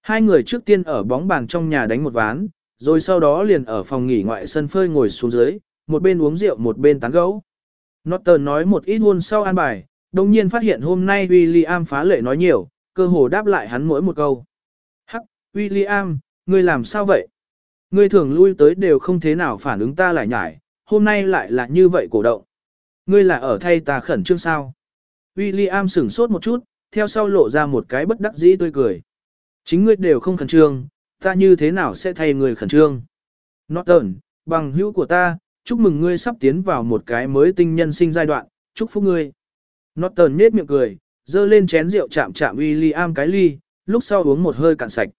Speaker 1: Hai người trước tiên ở bóng bàn trong nhà đánh một ván, rồi sau đó liền ở phòng nghỉ ngoại sân phơi ngồi xuống dưới, một bên uống rượu một bên tán gẫu. Norton nói một ít hôn sau an bài, đồng nhiên phát hiện hôm nay William phá lệ nói nhiều, cơ hồ đáp lại hắn mỗi một câu. Hắc, William, ngươi làm sao vậy? Ngươi thường lui tới đều không thế nào phản ứng ta lại nhải, hôm nay lại là như vậy cổ động. Ngươi là ở thay ta khẩn trương sao? William sửng sốt một chút, theo sau lộ ra một cái bất đắc dĩ tươi cười. Chính ngươi đều không khẩn trương, ta như thế nào sẽ thay người khẩn trương. Norton, bằng hữu của ta, chúc mừng ngươi sắp tiến vào một cái mới tinh nhân sinh giai đoạn, chúc phúc ngươi. Norton nhếch miệng cười, dơ lên chén rượu chạm chạm William cái ly, lúc sau uống một hơi cạn sạch.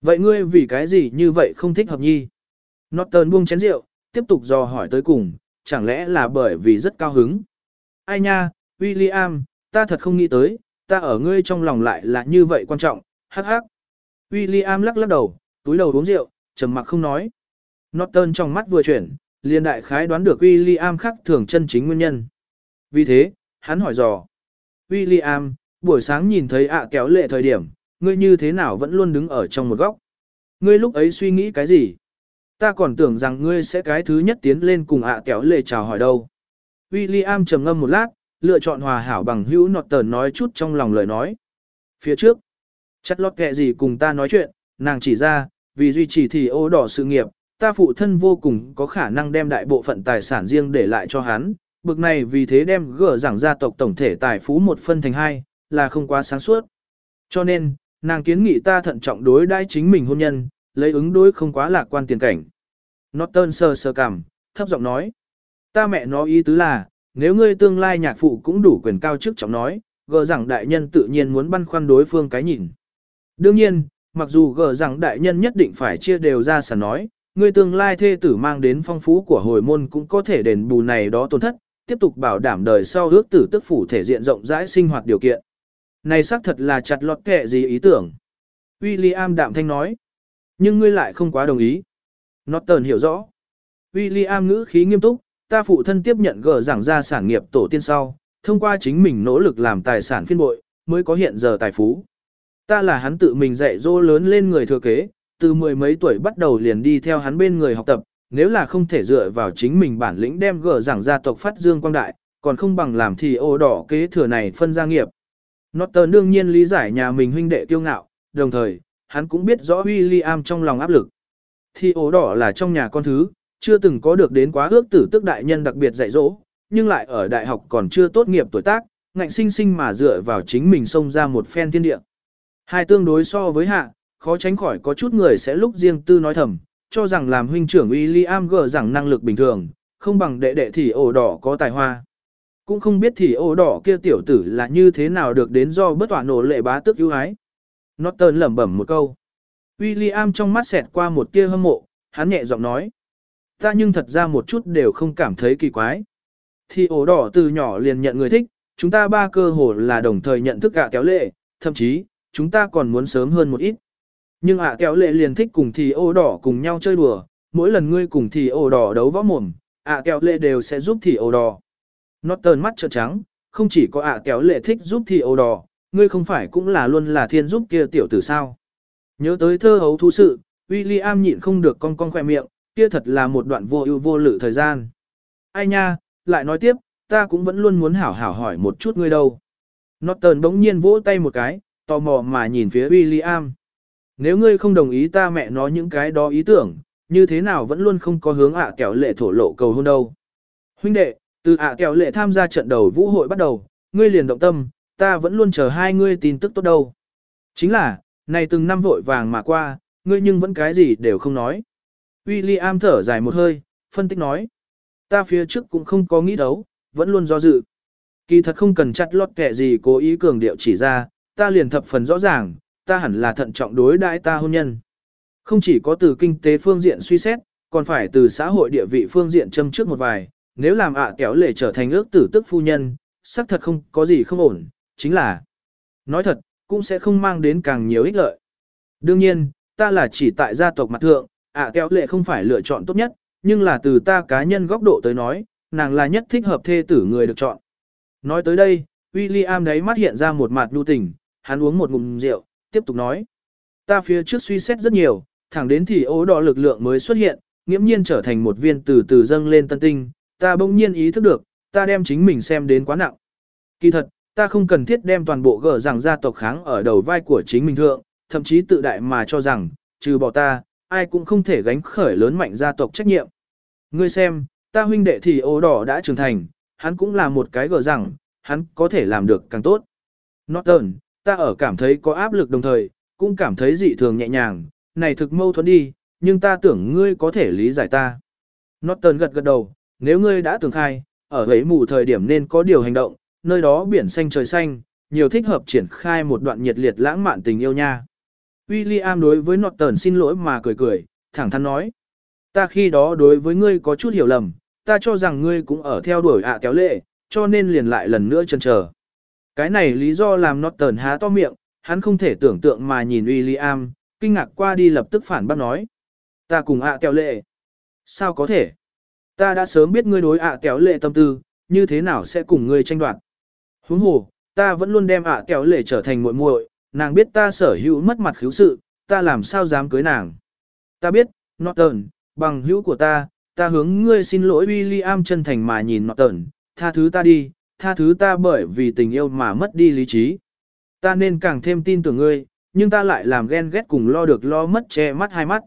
Speaker 1: Vậy ngươi vì cái gì như vậy không thích hợp nhi? Norton buông chén rượu, tiếp tục dò hỏi tới cùng, chẳng lẽ là bởi vì rất cao hứng? Ai nha, William, ta thật không nghĩ tới, ta ở ngươi trong lòng lại là như vậy quan trọng, hắc hắc. William lắc lắc đầu, túi đầu uống rượu, trầm mặc không nói. Norton trong mắt vừa chuyển, liền đại khái đoán được William khác thường chân chính nguyên nhân. Vì thế, hắn hỏi dò. William, buổi sáng nhìn thấy ạ kéo lệ thời điểm, ngươi như thế nào vẫn luôn đứng ở trong một góc. Ngươi lúc ấy suy nghĩ cái gì? Ta còn tưởng rằng ngươi sẽ cái thứ nhất tiến lên cùng ạ kéo lệ chào hỏi đâu. William trầm ngâm một lát, lựa chọn hòa hảo bằng hữu nọt tờn nói chút trong lòng lời nói. Phía trước, Chắc lót kệ gì cùng ta nói chuyện, nàng chỉ ra, vì duy trì thì ô đỏ sự nghiệp, ta phụ thân vô cùng có khả năng đem đại bộ phận tài sản riêng để lại cho hắn, bực này vì thế đem gỡ giảng gia tộc tổng thể tài phú một phân thành hai, là không quá sáng suốt. Cho nên, nàng kiến nghị ta thận trọng đối đãi chính mình hôn nhân, lấy ứng đối không quá lạc quan tiền cảnh. Norton sơ sơ cảm, thấp giọng nói. Ta mẹ nó ý tứ là, nếu ngươi tương lai nhạc phụ cũng đủ quyền cao chức trọng nói, gờ rằng đại nhân tự nhiên muốn băn khoăn đối phương cái nhìn. Đương nhiên, mặc dù gờ rằng đại nhân nhất định phải chia đều ra sản nói, ngươi tương lai thê tử mang đến phong phú của hồi môn cũng có thể đền bù này đó tổn thất, tiếp tục bảo đảm đời sau ước tử tức phủ thể diện rộng rãi sinh hoạt điều kiện. Này xác thật là chặt lọt kệ gì ý tưởng. William đạm thanh nói. Nhưng ngươi lại không quá đồng ý. Norton hiểu rõ. William ngữ khí nghiêm túc, ta phụ thân tiếp nhận gỡ giảng ra sản nghiệp tổ tiên sau, thông qua chính mình nỗ lực làm tài sản phiên bội, mới có hiện giờ tài phú. Ta là hắn tự mình dạy dỗ lớn lên người thừa kế, từ mười mấy tuổi bắt đầu liền đi theo hắn bên người học tập, nếu là không thể dựa vào chính mình bản lĩnh đem gỡ giảng gia tộc phát dương quang đại, còn không bằng làm thì ô đỏ kế thừa này phân gia nghiệp. Norton đương nhiên lý giải nhà mình huynh đệ kiêu ngạo, đồng thời, hắn cũng biết rõ William trong lòng áp lực. Thì ố đỏ là trong nhà con thứ, chưa từng có được đến quá ước tử tức đại nhân đặc biệt dạy dỗ, nhưng lại ở đại học còn chưa tốt nghiệp tuổi tác, ngạnh sinh sinh mà dựa vào chính mình xông ra một phen thiên địa. Hai tương đối so với hạ, khó tránh khỏi có chút người sẽ lúc riêng tư nói thầm, cho rằng làm huynh trưởng William gờ rằng năng lực bình thường, không bằng đệ đệ thì ổ đỏ có tài hoa. Cũng không biết thì ổ đỏ kia tiểu tử là như thế nào được đến do bất tỏa nổ lệ bá tức ưu ái. Norton lẩm bẩm một câu. William trong mắt xẹt qua một tia hâm mộ, hắn nhẹ giọng nói. Ta nhưng thật ra một chút đều không cảm thấy kỳ quái. Thì ổ đỏ từ nhỏ liền nhận người thích, chúng ta ba cơ hồ là đồng thời nhận thức cả kéo lệ, thậm chí, chúng ta còn muốn sớm hơn một ít. Nhưng ạ kéo lệ liền thích cùng thì ổ đỏ cùng nhau chơi đùa, mỗi lần ngươi cùng thì ổ đỏ đấu võ mồm, ạ kéo lệ đều sẽ giúp thì ổ đỏ. Norton mắt trợn trắng, không chỉ có ạ kéo lệ thích giúp thì ổ đỏ, ngươi không phải cũng là luôn là thiên giúp kia tiểu tử sao. Nhớ tới thơ hấu thú sự, William nhịn không được cong cong khỏe miệng, kia thật là một đoạn vô ưu vô lự thời gian. Ai nha, lại nói tiếp, ta cũng vẫn luôn muốn hảo hảo hỏi một chút ngươi đâu. Norton bỗng nhiên vỗ tay một cái, tò mò mà nhìn phía William. Nếu ngươi không đồng ý ta mẹ nói những cái đó ý tưởng, như thế nào vẫn luôn không có hướng ạ à kẹo lệ thổ lộ cầu hôn đâu. Huynh đệ, từ ạ à kẹo lệ tham gia trận đầu vũ hội bắt đầu, ngươi liền động tâm, ta vẫn luôn chờ hai ngươi tin tức tốt đâu. Chính là, này từng năm vội vàng mà qua, ngươi nhưng vẫn cái gì đều không nói. William thở dài một hơi, phân tích nói. Ta phía trước cũng không có nghĩ đấu, vẫn luôn do dự. Kỳ thật không cần chặt lót kẻ gì cố ý cường điệu chỉ ra, ta liền thập phần rõ ràng, ta hẳn là thận trọng đối đãi ta hôn nhân. Không chỉ có từ kinh tế phương diện suy xét, còn phải từ xã hội địa vị phương diện châm trước một vài, nếu làm ạ kéo lệ trở thành ước tử tức phu nhân, xác thật không có gì không ổn, chính là, nói thật, cũng sẽ không mang đến càng nhiều ích lợi. Đương nhiên, ta là chỉ tại gia tộc mặt thượng, ạ kéo lệ không phải lựa chọn tốt nhất, nhưng là từ ta cá nhân góc độ tới nói, nàng là nhất thích hợp thê tử người được chọn. Nói tới đây, William đấy mắt hiện ra một mặt nhu tình, hắn uống một ngụm rượu, tiếp tục nói. Ta phía trước suy xét rất nhiều, thẳng đến thì ố đỏ lực lượng mới xuất hiện, nghiễm nhiên trở thành một viên từ từ dâng lên tân tinh, ta bỗng nhiên ý thức được, ta đem chính mình xem đến quá nặng. Kỳ thật, ta không cần thiết đem toàn bộ gở rằng gia tộc kháng ở đầu vai của chính mình thượng, thậm chí tự đại mà cho rằng, trừ bỏ ta, ai cũng không thể gánh khởi lớn mạnh gia tộc trách nhiệm. Ngươi xem, ta huynh đệ thì ố đỏ đã trưởng thành, hắn cũng là một cái gở rằng, hắn có thể làm được càng tốt. Norton, ta ở cảm thấy có áp lực đồng thời, cũng cảm thấy dị thường nhẹ nhàng, này thực mâu thuẫn đi, nhưng ta tưởng ngươi có thể lý giải ta. Norton gật gật đầu, nếu ngươi đã tưởng khai, ở ấy mù thời điểm nên có điều hành động, nơi đó biển xanh trời xanh, nhiều thích hợp triển khai một đoạn nhiệt liệt lãng mạn tình yêu nha. William đối với Norton xin lỗi mà cười cười, thẳng thắn nói. Ta khi đó đối với ngươi có chút hiểu lầm, ta cho rằng ngươi cũng ở theo đuổi ạ kéo lệ, cho nên liền lại lần nữa chân chờ. Cái này lý do làm Norton há to miệng, hắn không thể tưởng tượng mà nhìn William, kinh ngạc qua đi lập tức phản bác nói. Ta cùng ạ kéo lệ. Sao có thể? Ta đã sớm biết ngươi đối ạ kéo lệ tâm tư, như thế nào sẽ cùng ngươi tranh đoạt. Huống hồ, ta vẫn luôn đem ạ kéo lệ trở thành muội muội, nàng biết ta sở hữu mất mặt khiếu sự, ta làm sao dám cưới nàng. Ta biết, Norton, bằng hữu của ta, ta hướng ngươi xin lỗi William chân thành mà nhìn Norton, tha thứ ta đi, tha thứ ta bởi vì tình yêu mà mất đi lý trí. Ta nên càng thêm tin tưởng ngươi, nhưng ta lại làm ghen ghét cùng lo được lo mất che mắt hai mắt.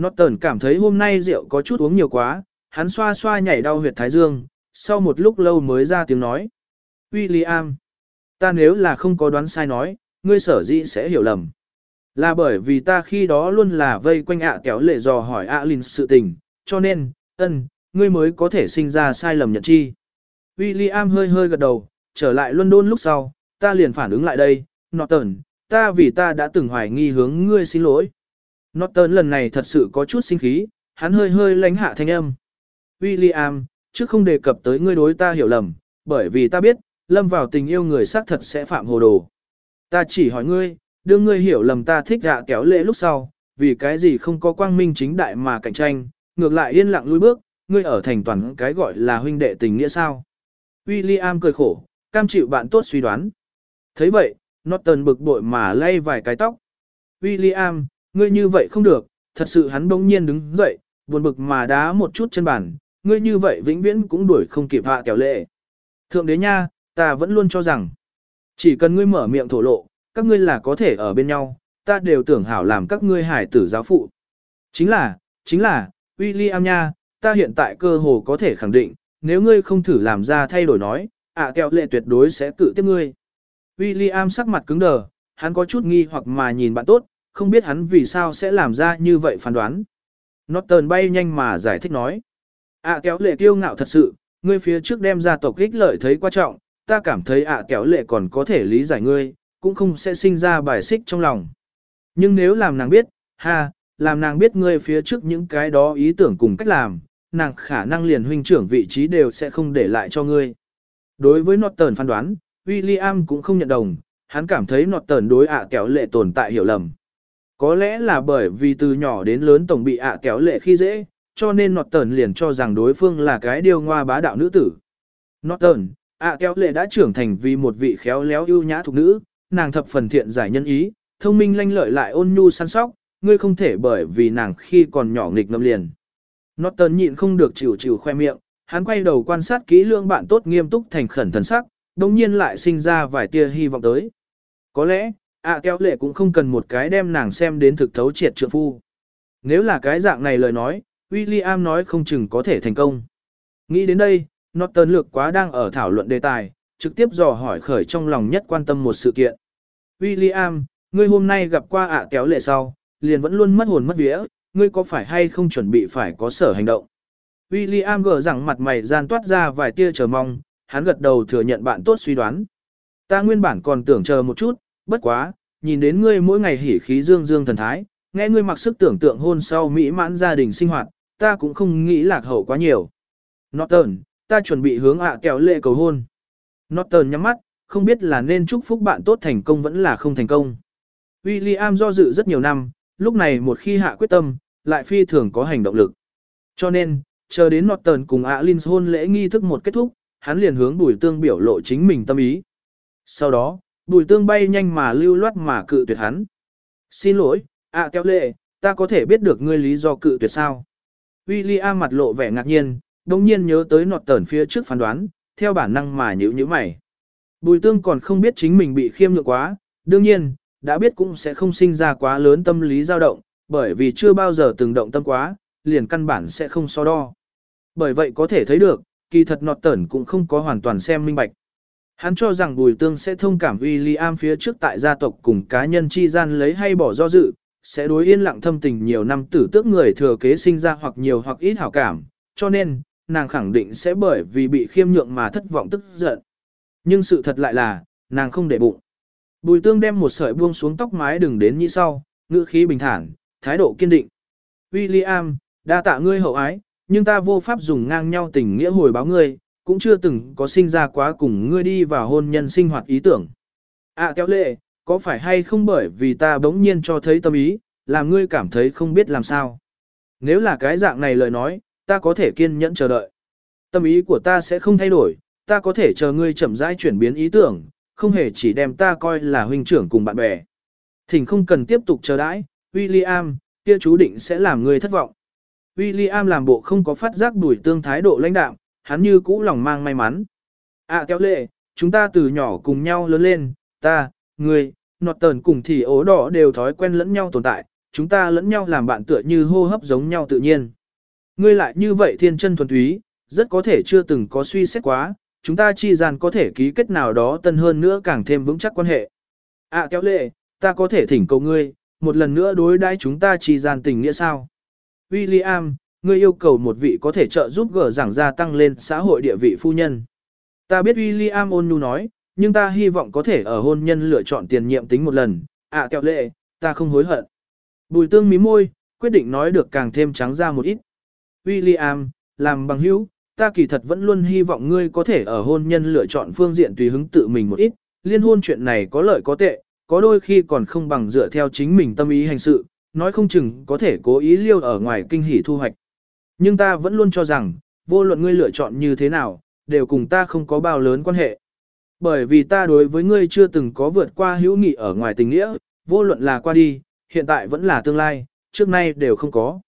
Speaker 1: Norton cảm thấy hôm nay rượu có chút uống nhiều quá, hắn xoa xoa nhảy đau huyệt thái dương, sau một lúc lâu mới ra tiếng nói. William, ta nếu là không có đoán sai nói, ngươi sở dĩ sẽ hiểu lầm. Là bởi vì ta khi đó luôn là vây quanh ạ kéo lệ dò hỏi ạ Linh sự tình, cho nên, ân, ngươi mới có thể sinh ra sai lầm nhận chi. William hơi hơi gật đầu, trở lại London lúc sau, ta liền phản ứng lại đây, Norton, ta vì ta đã từng hoài nghi hướng ngươi xin lỗi. Norton lần này thật sự có chút sinh khí, hắn hơi hơi lánh hạ thanh âm. William, trước không đề cập tới ngươi đối ta hiểu lầm, bởi vì ta biết, lâm vào tình yêu người xác thật sẽ phạm hồ đồ. Ta chỉ hỏi ngươi, đưa ngươi hiểu lầm ta thích hạ kéo lệ lúc sau, vì cái gì không có quang minh chính đại mà cạnh tranh, ngược lại yên lặng lui bước, ngươi ở thành toàn cái gọi là huynh đệ tình nghĩa sao. William cười khổ, cam chịu bạn tốt suy đoán. thấy vậy, Norton bực bội mà lay vài cái tóc. William, ngươi như vậy không được, thật sự hắn bỗng nhiên đứng dậy, buồn bực mà đá một chút chân bàn, ngươi như vậy vĩnh viễn cũng đuổi không kịp hạ kéo lệ. Thượng đế nha, ta vẫn luôn cho rằng, chỉ cần ngươi mở miệng thổ lộ, các ngươi là có thể ở bên nhau, ta đều tưởng hảo làm các ngươi hải tử giáo phụ. Chính là, chính là, William nha, ta hiện tại cơ hồ có thể khẳng định, nếu ngươi không thử làm ra thay đổi nói, ạ à kẹo lệ tuyệt đối sẽ cự tiếp ngươi. William sắc mặt cứng đờ, hắn có chút nghi hoặc mà nhìn bạn tốt, không biết hắn vì sao sẽ làm ra như vậy phán đoán. Norton bay nhanh mà giải thích nói. ạ à kéo lệ kiêu ngạo thật sự, ngươi phía trước đem ra tộc ích lợi thấy quan trọng, ta cảm thấy ạ à kéo lệ còn có thể lý giải ngươi, cũng không sẽ sinh ra bài xích trong lòng. Nhưng nếu làm nàng biết, ha, làm nàng biết ngươi phía trước những cái đó ý tưởng cùng cách làm, nàng khả năng liền huynh trưởng vị trí đều sẽ không để lại cho ngươi. Đối với Norton phán đoán, William cũng không nhận đồng, hắn cảm thấy Norton đối ạ kéo lệ tồn tại hiểu lầm. Có lẽ là bởi vì từ nhỏ đến lớn tổng bị ạ kéo lệ khi dễ, cho nên Norton liền cho rằng đối phương là cái điều ngoa bá đạo nữ tử. Norton, ạ kéo lệ đã trưởng thành vì một vị khéo léo ưu nhã thục nữ, nàng thập phần thiện giải nhân ý, thông minh lanh lợi lại ôn nhu săn sóc, ngươi không thể bởi vì nàng khi còn nhỏ nghịch ngợm liền. Norton nhịn không được chịu chịu khoe miệng, hắn quay đầu quan sát kỹ lưỡng bạn tốt nghiêm túc thành khẩn thần sắc, đồng nhiên lại sinh ra vài tia hy vọng tới. Có lẽ, ạ kéo lệ cũng không cần một cái đem nàng xem đến thực thấu triệt trượng phu. Nếu là cái dạng này lời nói, William nói không chừng có thể thành công. Nghĩ đến đây, Norton lược quá đang ở thảo luận đề tài, trực tiếp dò hỏi khởi trong lòng nhất quan tâm một sự kiện. William, ngươi hôm nay gặp qua ạ kéo lệ sau, liền vẫn luôn mất hồn mất vía, ngươi có phải hay không chuẩn bị phải có sở hành động? William gỡ rằng mặt mày gian toát ra vài tia chờ mong, hắn gật đầu thừa nhận bạn tốt suy đoán. Ta nguyên bản còn tưởng chờ một chút, bất quá, nhìn đến ngươi mỗi ngày hỉ khí dương dương thần thái, nghe ngươi mặc sức tưởng tượng hôn sau mỹ mãn gia đình sinh hoạt, ta cũng không nghĩ lạc hậu quá nhiều. Norton, ta chuẩn bị hướng ạ kéo lệ cầu hôn. Norton nhắm mắt, không biết là nên chúc phúc bạn tốt thành công vẫn là không thành công. William do dự rất nhiều năm, lúc này một khi hạ quyết tâm, lại phi thường có hành động lực. Cho nên, chờ đến Norton cùng Alin hôn lễ nghi thức một kết thúc, hắn liền hướng Bùi Tương biểu lộ chính mình tâm ý. Sau đó, Bùi Tương bay nhanh mà lưu loát mà cự tuyệt hắn. Xin lỗi, ạ kéo lệ, ta có thể biết được ngươi lý do cự tuyệt sao? William mặt lộ vẻ ngạc nhiên, đồng nhiên nhớ tới nọt Norton phía trước phán đoán, theo bản năng mà nhữ như mày. Bùi Tương còn không biết chính mình bị khiêm nhượng quá, đương nhiên, đã biết cũng sẽ không sinh ra quá lớn tâm lý dao động, bởi vì chưa bao giờ từng động tâm quá, liền căn bản sẽ không so đo. Bởi vậy có thể thấy được, kỳ thật nọt tẩn cũng không có hoàn toàn xem minh bạch. Hắn cho rằng Bùi Tương sẽ thông cảm William phía trước tại gia tộc cùng cá nhân chi gian lấy hay bỏ do dự, sẽ đối yên lặng thâm tình nhiều năm tử tước người thừa kế sinh ra hoặc nhiều hoặc ít hảo cảm, cho nên, nàng khẳng định sẽ bởi vì bị khiêm nhượng mà thất vọng tức giận. Nhưng sự thật lại là, nàng không để bụng. Bùi tương đem một sợi buông xuống tóc mái đừng đến như sau, ngữ khí bình thản, thái độ kiên định. William, đa tạ ngươi hậu ái, nhưng ta vô pháp dùng ngang nhau tình nghĩa hồi báo ngươi, cũng chưa từng có sinh ra quá cùng ngươi đi vào hôn nhân sinh hoạt ý tưởng. À kéo lệ, có phải hay không bởi vì ta bỗng nhiên cho thấy tâm ý, làm ngươi cảm thấy không biết làm sao. Nếu là cái dạng này lời nói, ta có thể kiên nhẫn chờ đợi. Tâm ý của ta sẽ không thay đổi, ta có thể chờ ngươi chậm rãi chuyển biến ý tưởng, không hề chỉ đem ta coi là huynh trưởng cùng bạn bè. Thỉnh không cần tiếp tục chờ đãi, William, kia chú định sẽ làm ngươi thất vọng. William làm bộ không có phát giác đuổi tương thái độ lãnh đạm, hắn như cũ lòng mang may mắn. À kéo lệ, chúng ta từ nhỏ cùng nhau lớn lên, ta, ngươi, nọt tờn cùng thì ố đỏ đều thói quen lẫn nhau tồn tại, chúng ta lẫn nhau làm bạn tựa như hô hấp giống nhau tự nhiên. Ngươi lại như vậy thiên chân thuần túy, rất có thể chưa từng có suy xét quá, chúng ta chi gian có thể ký kết nào đó tân hơn nữa càng thêm vững chắc quan hệ. À kéo lệ, ta có thể thỉnh cầu ngươi, một lần nữa đối đãi chúng ta chi gian tình nghĩa sao? William, ngươi yêu cầu một vị có thể trợ giúp gỡ giảng gia tăng lên xã hội địa vị phu nhân. Ta biết William ôn nhu nói, nhưng ta hy vọng có thể ở hôn nhân lựa chọn tiền nhiệm tính một lần, à kéo lệ, ta không hối hận. Bùi tương mí môi, quyết định nói được càng thêm trắng ra một ít. William, làm bằng hữu, ta kỳ thật vẫn luôn hy vọng ngươi có thể ở hôn nhân lựa chọn phương diện tùy hứng tự mình một ít, liên hôn chuyện này có lợi có tệ, có đôi khi còn không bằng dựa theo chính mình tâm ý hành sự, nói không chừng có thể cố ý liêu ở ngoài kinh hỉ thu hoạch. Nhưng ta vẫn luôn cho rằng, vô luận ngươi lựa chọn như thế nào, đều cùng ta không có bao lớn quan hệ. Bởi vì ta đối với ngươi chưa từng có vượt qua hữu nghị ở ngoài tình nghĩa, vô luận là qua đi, hiện tại vẫn là tương lai, trước nay đều không có.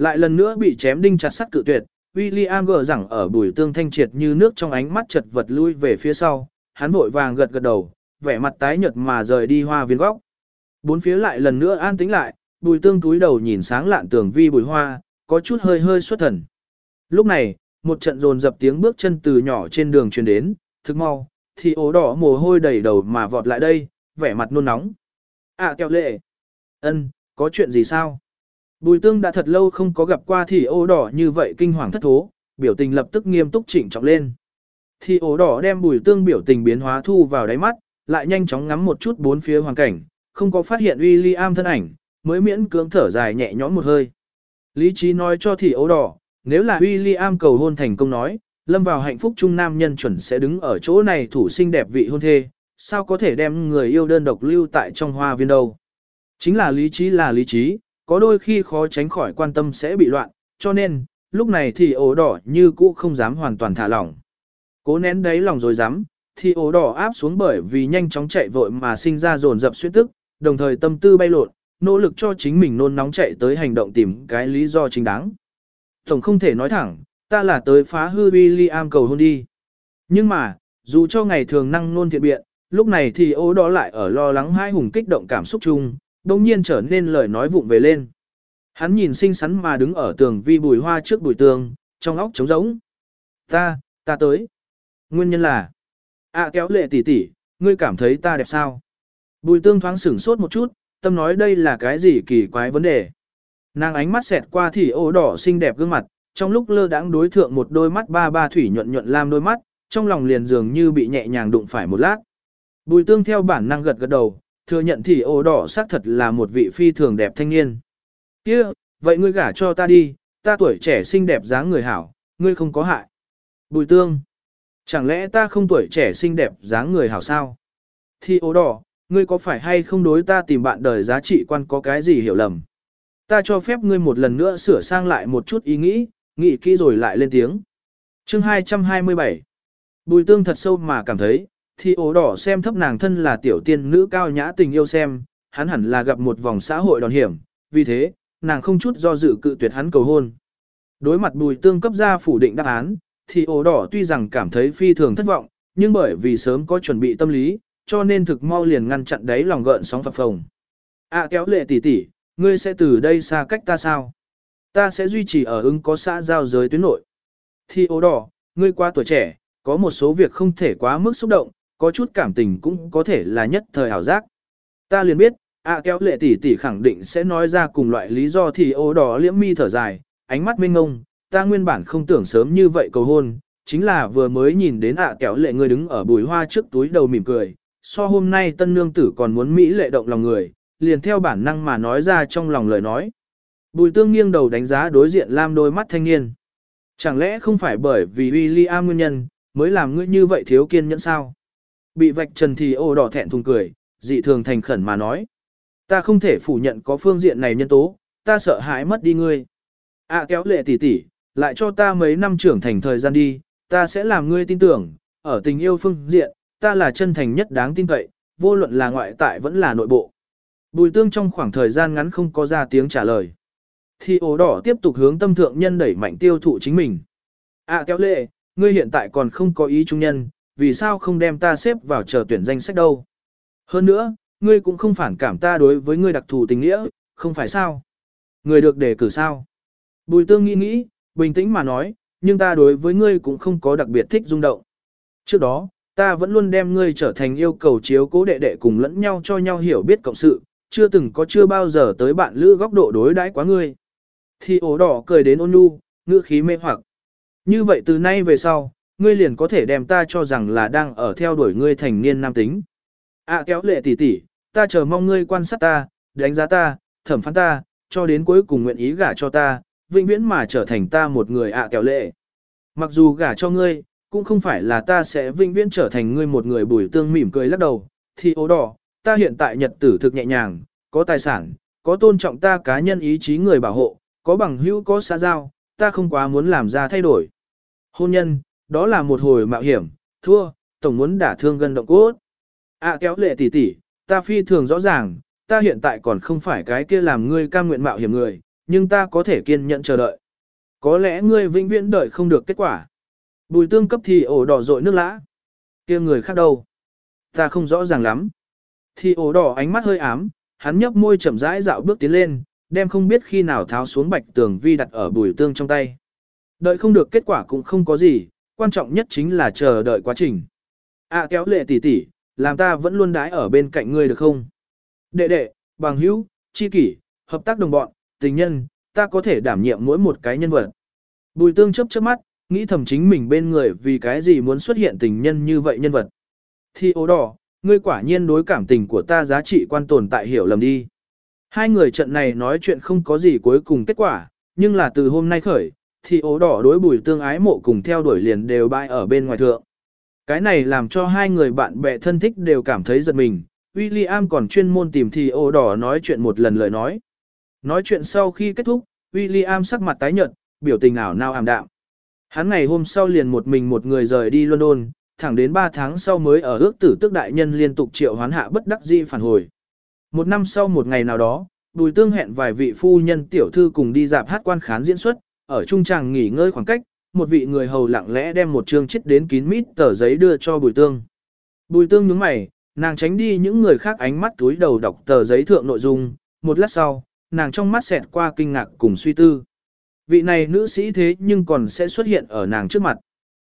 Speaker 1: Lại lần nữa bị chém đinh chặt sắt cự tuyệt, William gờ rằng ở bùi tương thanh triệt như nước trong ánh mắt chật vật lui về phía sau, hắn vội vàng gật gật đầu, vẻ mặt tái nhợt mà rời đi hoa viên góc. Bốn phía lại lần nữa an tĩnh lại, bùi tương túi đầu nhìn sáng lạn tường vi bùi hoa, có chút hơi hơi xuất thần. Lúc này, một trận rồn dập tiếng bước chân từ nhỏ trên đường truyền đến, thức mau, thì ố đỏ mồ hôi đầy đầu mà vọt lại đây, vẻ mặt nôn nóng. À kẹo lệ. ân, có chuyện gì sao? Bùi tương đã thật lâu không có gặp qua thì Ô đỏ như vậy kinh hoàng thất thố, biểu tình lập tức nghiêm túc chỉnh trọng lên. Thì Ô đỏ đem bùi tương biểu tình biến hóa thu vào đáy mắt, lại nhanh chóng ngắm một chút bốn phía hoàn cảnh, không có phát hiện William thân ảnh, mới miễn cưỡng thở dài nhẹ nhõm một hơi. Lý trí nói cho thì Ô đỏ, nếu là William cầu hôn thành công nói, lâm vào hạnh phúc trung nam nhân chuẩn sẽ đứng ở chỗ này thủ sinh đẹp vị hôn thê, sao có thể đem người yêu đơn độc lưu tại trong hoa viên đâu. Chính là lý trí là lý trí, có đôi khi khó tránh khỏi quan tâm sẽ bị loạn, cho nên, lúc này thì ố đỏ như cũ không dám hoàn toàn thả lỏng. Cố nén đáy lòng rồi dám, thì ố đỏ áp xuống bởi vì nhanh chóng chạy vội mà sinh ra dồn dập xuyên tức, đồng thời tâm tư bay lộn, nỗ lực cho chính mình nôn nóng chạy tới hành động tìm cái lý do chính đáng. Tổng không thể nói thẳng, ta là tới phá hư William cầu hôn đi. Nhưng mà, dù cho ngày thường năng nôn thiện biện, lúc này thì ố đó lại ở lo lắng hai hùng kích động cảm xúc chung, đông nhiên trở nên lời nói vụng về lên. Hắn nhìn xinh xắn mà đứng ở tường vi bùi hoa trước bùi tường, trong óc trống rỗng. Ta, ta tới. Nguyên nhân là, à kéo lệ tỷ tỷ, ngươi cảm thấy ta đẹp sao? Bùi tương thoáng sửng sốt một chút, tâm nói đây là cái gì kỳ quái vấn đề. Nàng ánh mắt xẹt qua thì ô đỏ xinh đẹp gương mặt, trong lúc lơ đãng đối thượng một đôi mắt ba ba thủy nhuận nhuận lam đôi mắt, trong lòng liền dường như bị nhẹ nhàng đụng phải một lát. Bùi tương theo bản năng gật gật đầu, thừa nhận thì ô đỏ xác thật là một vị phi thường đẹp thanh niên. kia vậy ngươi gả cho ta đi, ta tuổi trẻ xinh đẹp dáng người hảo, ngươi không có hại. Bùi tương, chẳng lẽ ta không tuổi trẻ xinh đẹp dáng người hảo sao? Thì ô đỏ, ngươi có phải hay không đối ta tìm bạn đời giá trị quan có cái gì hiểu lầm? Ta cho phép ngươi một lần nữa sửa sang lại một chút ý nghĩ, nghĩ kỹ rồi lại lên tiếng. chương 227 Bùi tương thật sâu mà cảm thấy, thì ố đỏ xem thấp nàng thân là tiểu tiên nữ cao nhã tình yêu xem, hắn hẳn là gặp một vòng xã hội đòn hiểm, vì thế, nàng không chút do dự cự tuyệt hắn cầu hôn. Đối mặt bùi tương cấp ra phủ định đáp án, thì ố đỏ tuy rằng cảm thấy phi thường thất vọng, nhưng bởi vì sớm có chuẩn bị tâm lý, cho nên thực mau liền ngăn chặn đấy lòng gợn sóng phập phồng. À kéo lệ tỷ tỷ, ngươi sẽ từ đây xa cách ta sao? Ta sẽ duy trì ở ứng có xã giao giới tuyến nội. Thì ố đỏ, ngươi qua tuổi trẻ, có một số việc không thể quá mức xúc động, có chút cảm tình cũng có thể là nhất thời hảo giác. Ta liền biết, à kéo lệ tỷ tỷ khẳng định sẽ nói ra cùng loại lý do thì ố đỏ liễm mi thở dài, ánh mắt mênh ngông, ta nguyên bản không tưởng sớm như vậy cầu hôn, chính là vừa mới nhìn đến ạ à kéo lệ người đứng ở bùi hoa trước túi đầu mỉm cười, so hôm nay tân nương tử còn muốn Mỹ lệ động lòng người, liền theo bản năng mà nói ra trong lòng lời nói. Bùi tương nghiêng đầu đánh giá đối diện Lam đôi mắt thanh niên. Chẳng lẽ không phải bởi vì William nguyên nhân, mới làm ngươi như vậy thiếu kiên nhẫn sao? Bị vạch trần thì ô đỏ thẹn thùng cười, dị thường thành khẩn mà nói. Ta không thể phủ nhận có phương diện này nhân tố, ta sợ hãi mất đi ngươi. À kéo lệ tỷ tỷ, lại cho ta mấy năm trưởng thành thời gian đi, ta sẽ làm ngươi tin tưởng, ở tình yêu phương diện, ta là chân thành nhất đáng tin cậy, vô luận là ngoại tại vẫn là nội bộ. Bùi tương trong khoảng thời gian ngắn không có ra tiếng trả lời. Thì ổ đỏ tiếp tục hướng tâm thượng nhân đẩy mạnh tiêu thụ chính mình. À kéo lệ, ngươi hiện tại còn không có ý trung nhân, vì sao không đem ta xếp vào chờ tuyển danh sách đâu. Hơn nữa, ngươi cũng không phản cảm ta đối với ngươi đặc thù tình nghĩa, không phải sao. Ngươi được đề cử sao. Bùi tương nghĩ nghĩ, bình tĩnh mà nói, nhưng ta đối với ngươi cũng không có đặc biệt thích rung động. Trước đó, ta vẫn luôn đem ngươi trở thành yêu cầu chiếu cố đệ đệ cùng lẫn nhau cho nhau hiểu biết cộng sự, chưa từng có chưa bao giờ tới bạn lữ góc độ đối đãi quá ngươi. Thì ổ đỏ cười đến ôn nhu, ngữ khí mê hoặc. Như vậy từ nay về sau, ngươi liền có thể đem ta cho rằng là đang ở theo đuổi ngươi thành niên nam tính. À kéo lệ tỷ tỷ, ta chờ mong ngươi quan sát ta, đánh giá ta, thẩm phán ta, cho đến cuối cùng nguyện ý gả cho ta, vĩnh viễn mà trở thành ta một người ạ à kéo lệ. Mặc dù gả cho ngươi, cũng không phải là ta sẽ vĩnh viễn trở thành ngươi một người bùi tương mỉm cười lắc đầu, thì ố đỏ, ta hiện tại nhật tử thực nhẹ nhàng, có tài sản, có tôn trọng ta cá nhân ý chí người bảo hộ, có bằng hữu có xã giao, ta không quá muốn làm ra thay đổi. Hôn nhân, đó là một hồi mạo hiểm, thua, tổng muốn đả thương gần động cốt. À kéo lệ tỷ tỷ, ta phi thường rõ ràng, ta hiện tại còn không phải cái kia làm ngươi cam nguyện mạo hiểm người, nhưng ta có thể kiên nhẫn chờ đợi. Có lẽ ngươi vĩnh viễn đợi không được kết quả. Bùi tương cấp thì ổ đỏ rội nước lã. kia người khác đâu? Ta không rõ ràng lắm. Thì ổ đỏ ánh mắt hơi ám, hắn nhấp môi chậm rãi dạo bước tiến lên, đem không biết khi nào tháo xuống bạch tường vi đặt ở bùi tương trong tay. Đợi không được kết quả cũng không có gì, quan trọng nhất chính là chờ đợi quá trình. À kéo lệ tỷ tỷ, làm ta vẫn luôn đái ở bên cạnh ngươi được không? Đệ đệ, bằng hữu, chi kỷ, hợp tác đồng bọn, tình nhân, ta có thể đảm nhiệm mỗi một cái nhân vật. Bùi tương chấp chớp mắt, nghĩ thầm chính mình bên người vì cái gì muốn xuất hiện tình nhân như vậy nhân vật. Thì ố đỏ, ngươi quả nhiên đối cảm tình của ta giá trị quan tồn tại hiểu lầm đi. Hai người trận này nói chuyện không có gì cuối cùng kết quả, nhưng là từ hôm nay khởi, thì ố đỏ đối bùi tương ái mộ cùng theo đuổi liền đều bại ở bên ngoài thượng. Cái này làm cho hai người bạn bè thân thích đều cảm thấy giật mình, William còn chuyên môn tìm thì ố đỏ nói chuyện một lần lời nói. Nói chuyện sau khi kết thúc, William sắc mặt tái nhợt, biểu tình ảo nào ảm đạm. Hắn ngày hôm sau liền một mình một người rời đi London, thẳng đến 3 tháng sau mới ở ước tử tức đại nhân liên tục triệu hoán hạ bất đắc dĩ phản hồi. Một năm sau một ngày nào đó, Bùi Tương hẹn vài vị phu nhân tiểu thư cùng đi dạp hát quan khán diễn xuất, ở trung tràng nghỉ ngơi khoảng cách, một vị người hầu lặng lẽ đem một chương chết đến kín mít tờ giấy đưa cho Bùi Tương. Bùi Tương nhướng mày, nàng tránh đi những người khác ánh mắt túi đầu đọc tờ giấy thượng nội dung, một lát sau, nàng trong mắt xẹt qua kinh ngạc cùng suy tư. Vị này nữ sĩ thế nhưng còn sẽ xuất hiện ở nàng trước mặt.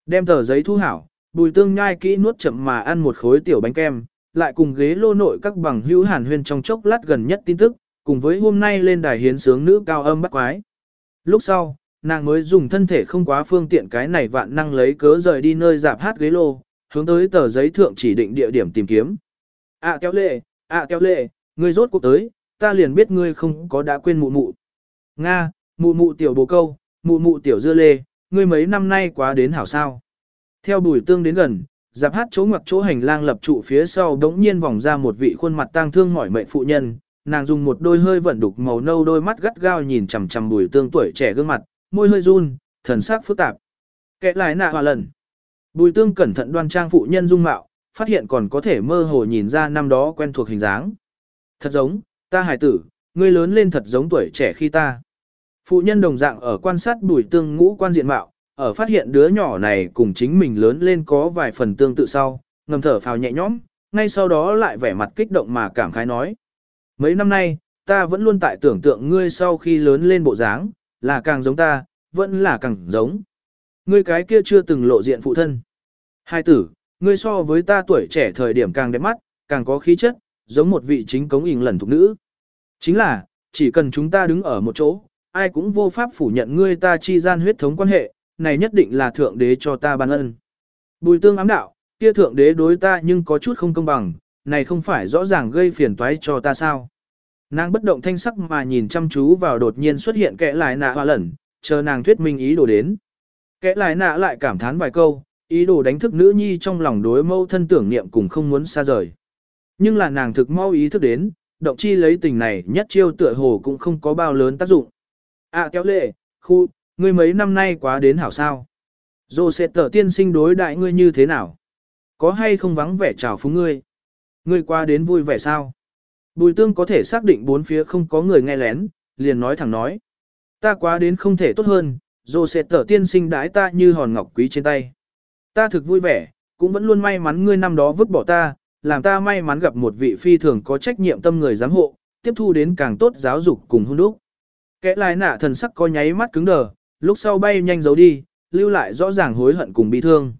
Speaker 1: Đem tờ giấy thu hảo, Bùi Tương nhai kỹ nuốt chậm mà ăn một khối tiểu bánh kem, lại cùng ghế lô nội các bằng hữu hàn huyên trong chốc lát gần nhất tin tức, cùng với hôm nay lên đài hiến sướng nữ cao âm bắt quái. Lúc sau, nàng mới dùng thân thể không quá phương tiện cái này vạn năng lấy cớ rời đi nơi dạp hát ghế lô, hướng tới tờ giấy thượng chỉ định địa điểm tìm kiếm. À kéo lệ, à kéo lệ, ngươi rốt cuộc tới, ta liền biết ngươi không có đã quên mụ mụ. Nga, mụ mụ tiểu bồ câu, mụ mụ tiểu dưa lê, ngươi mấy năm nay quá đến hảo sao. Theo bùi tương đến gần, Giáp hát chỗ ngoặc chỗ hành lang lập trụ phía sau đống nhiên vòng ra một vị khuôn mặt tang thương mỏi mệnh phụ nhân, nàng dùng một đôi hơi vận đục màu nâu đôi mắt gắt gao nhìn chằm chằm bùi tương tuổi trẻ gương mặt, môi hơi run, thần sắc phức tạp. Kệ lại nạ hòa lần. Bùi tương cẩn thận đoan trang phụ nhân dung mạo, phát hiện còn có thể mơ hồ nhìn ra năm đó quen thuộc hình dáng. Thật giống, ta hải tử, ngươi lớn lên thật giống tuổi trẻ khi ta. Phụ nhân đồng dạng ở quan sát bùi tương ngũ quan diện mạo, ở phát hiện đứa nhỏ này cùng chính mình lớn lên có vài phần tương tự sau, ngầm thở phào nhẹ nhõm, ngay sau đó lại vẻ mặt kích động mà cảm khái nói. Mấy năm nay, ta vẫn luôn tại tưởng tượng ngươi sau khi lớn lên bộ dáng, là càng giống ta, vẫn là càng giống. Ngươi cái kia chưa từng lộ diện phụ thân. Hai tử, ngươi so với ta tuổi trẻ thời điểm càng đẹp mắt, càng có khí chất, giống một vị chính cống ỉn lần thục nữ. Chính là, chỉ cần chúng ta đứng ở một chỗ, ai cũng vô pháp phủ nhận ngươi ta chi gian huyết thống quan hệ, này nhất định là thượng đế cho ta ban ân. Bùi tương ám đạo, kia thượng đế đối ta nhưng có chút không công bằng, này không phải rõ ràng gây phiền toái cho ta sao. Nàng bất động thanh sắc mà nhìn chăm chú vào đột nhiên xuất hiện kẻ lại nạ hoa lẩn, chờ nàng thuyết minh ý đồ đến. Kẻ lại nạ lại cảm thán vài câu, ý đồ đánh thức nữ nhi trong lòng đối mâu thân tưởng niệm cùng không muốn xa rời. Nhưng là nàng thực mau ý thức đến, động chi lấy tình này nhất chiêu tựa hồ cũng không có bao lớn tác dụng. À kéo lệ, khu, Ngươi mấy năm nay quá đến hảo sao? Dô sẽ tở tiên sinh đối đại ngươi như thế nào? Có hay không vắng vẻ chào phúng ngươi? Ngươi qua đến vui vẻ sao? Bùi tương có thể xác định bốn phía không có người nghe lén, liền nói thẳng nói. Ta quá đến không thể tốt hơn, dù sẽ tở tiên sinh đãi ta như hòn ngọc quý trên tay. Ta thực vui vẻ, cũng vẫn luôn may mắn ngươi năm đó vứt bỏ ta, làm ta may mắn gặp một vị phi thường có trách nhiệm tâm người giám hộ, tiếp thu đến càng tốt giáo dục cùng hôn đúc. Kẻ lại nạ thần sắc có nháy mắt cứng đờ, lúc sau bay nhanh giấu đi, lưu lại rõ ràng hối hận cùng bi thương.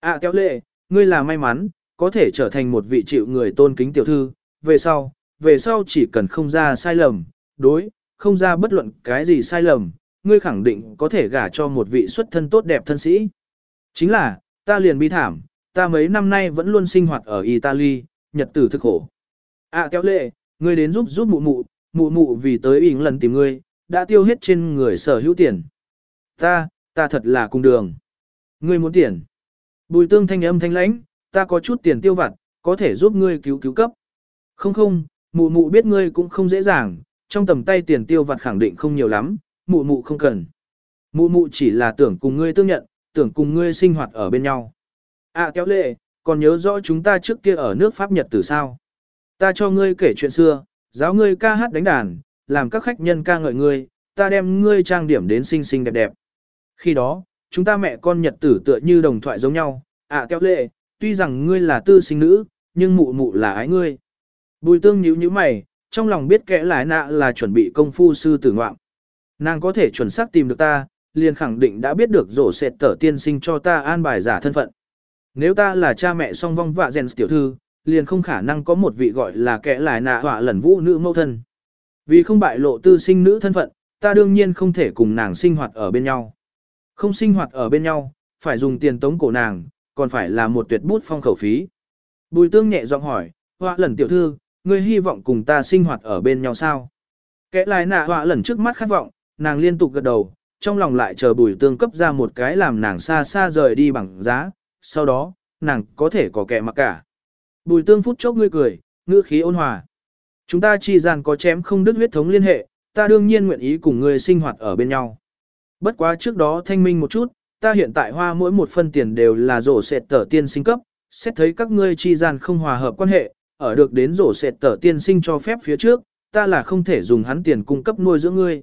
Speaker 1: À kéo lệ, ngươi là may mắn, có thể trở thành một vị chịu người tôn kính tiểu thư, về sau, về sau chỉ cần không ra sai lầm, đối, không ra bất luận cái gì sai lầm, ngươi khẳng định có thể gả cho một vị xuất thân tốt đẹp thân sĩ. Chính là, ta liền bi thảm, ta mấy năm nay vẫn luôn sinh hoạt ở Italy, nhật tử thực khổ. À kéo lệ, ngươi đến giúp giúp mụ mụ, mụ mụ vì tới ỉn lần tìm ngươi, đã tiêu hết trên người sở hữu tiền. Ta, ta thật là cùng đường. Ngươi muốn tiền. Bùi tương thanh âm thanh lãnh, ta có chút tiền tiêu vặt, có thể giúp ngươi cứu cứu cấp. Không không, mụ mụ biết ngươi cũng không dễ dàng, trong tầm tay tiền tiêu vặt khẳng định không nhiều lắm, mụ mụ không cần. Mụ mụ chỉ là tưởng cùng ngươi tương nhận, tưởng cùng ngươi sinh hoạt ở bên nhau. À kéo lệ, còn nhớ rõ chúng ta trước kia ở nước Pháp Nhật từ sao. Ta cho ngươi kể chuyện xưa, giáo ngươi ca hát đánh đàn, làm các khách nhân ca ngợi ngươi, ta đem ngươi trang điểm đến xinh xinh đẹp đẹp. Khi đó, chúng ta mẹ con Nhật tử tựa như đồng thoại giống nhau, à kéo lệ, tuy rằng ngươi là tư sinh nữ, nhưng mụ mụ là ái ngươi. Bùi tương nhíu nhíu mày, trong lòng biết kẽ lại nạ là chuẩn bị công phu sư tử ngoạm. Nàng có thể chuẩn xác tìm được ta, liền khẳng định đã biết được rổ sệt tở tiên sinh cho ta an bài giả thân phận. Nếu ta là cha mẹ song vong vạ rèn tiểu thư, liền không khả năng có một vị gọi là kẻ lại nạ họa lần vũ nữ mâu thân. Vì không bại lộ tư sinh nữ thân phận, ta đương nhiên không thể cùng nàng sinh hoạt ở bên nhau. Không sinh hoạt ở bên nhau, phải dùng tiền tống cổ nàng, còn phải là một tuyệt bút phong khẩu phí. Bùi tương nhẹ giọng hỏi, họa lần tiểu thư, ngươi hy vọng cùng ta sinh hoạt ở bên nhau sao? Kẻ lại nạ họa lẩn trước mắt khát vọng, nàng liên tục gật đầu, trong lòng lại chờ bùi tương cấp ra một cái làm nàng xa xa rời đi bằng giá, sau đó, nàng có thể có kẻ mặc cả. Bùi tương phút chốc ngươi cười, ngữ khí ôn hòa. Chúng ta chi gian có chém không đứt huyết thống liên hệ, ta đương nhiên nguyện ý cùng ngươi sinh hoạt ở bên nhau. Bất quá trước đó thanh minh một chút, ta hiện tại hoa mỗi một phân tiền đều là rổ sệt tờ tiên sinh cấp, xét thấy các ngươi chi gian không hòa hợp quan hệ, ở được đến rổ sệt tờ tiên sinh cho phép phía trước, ta là không thể dùng hắn tiền cung cấp nuôi dưỡng ngươi.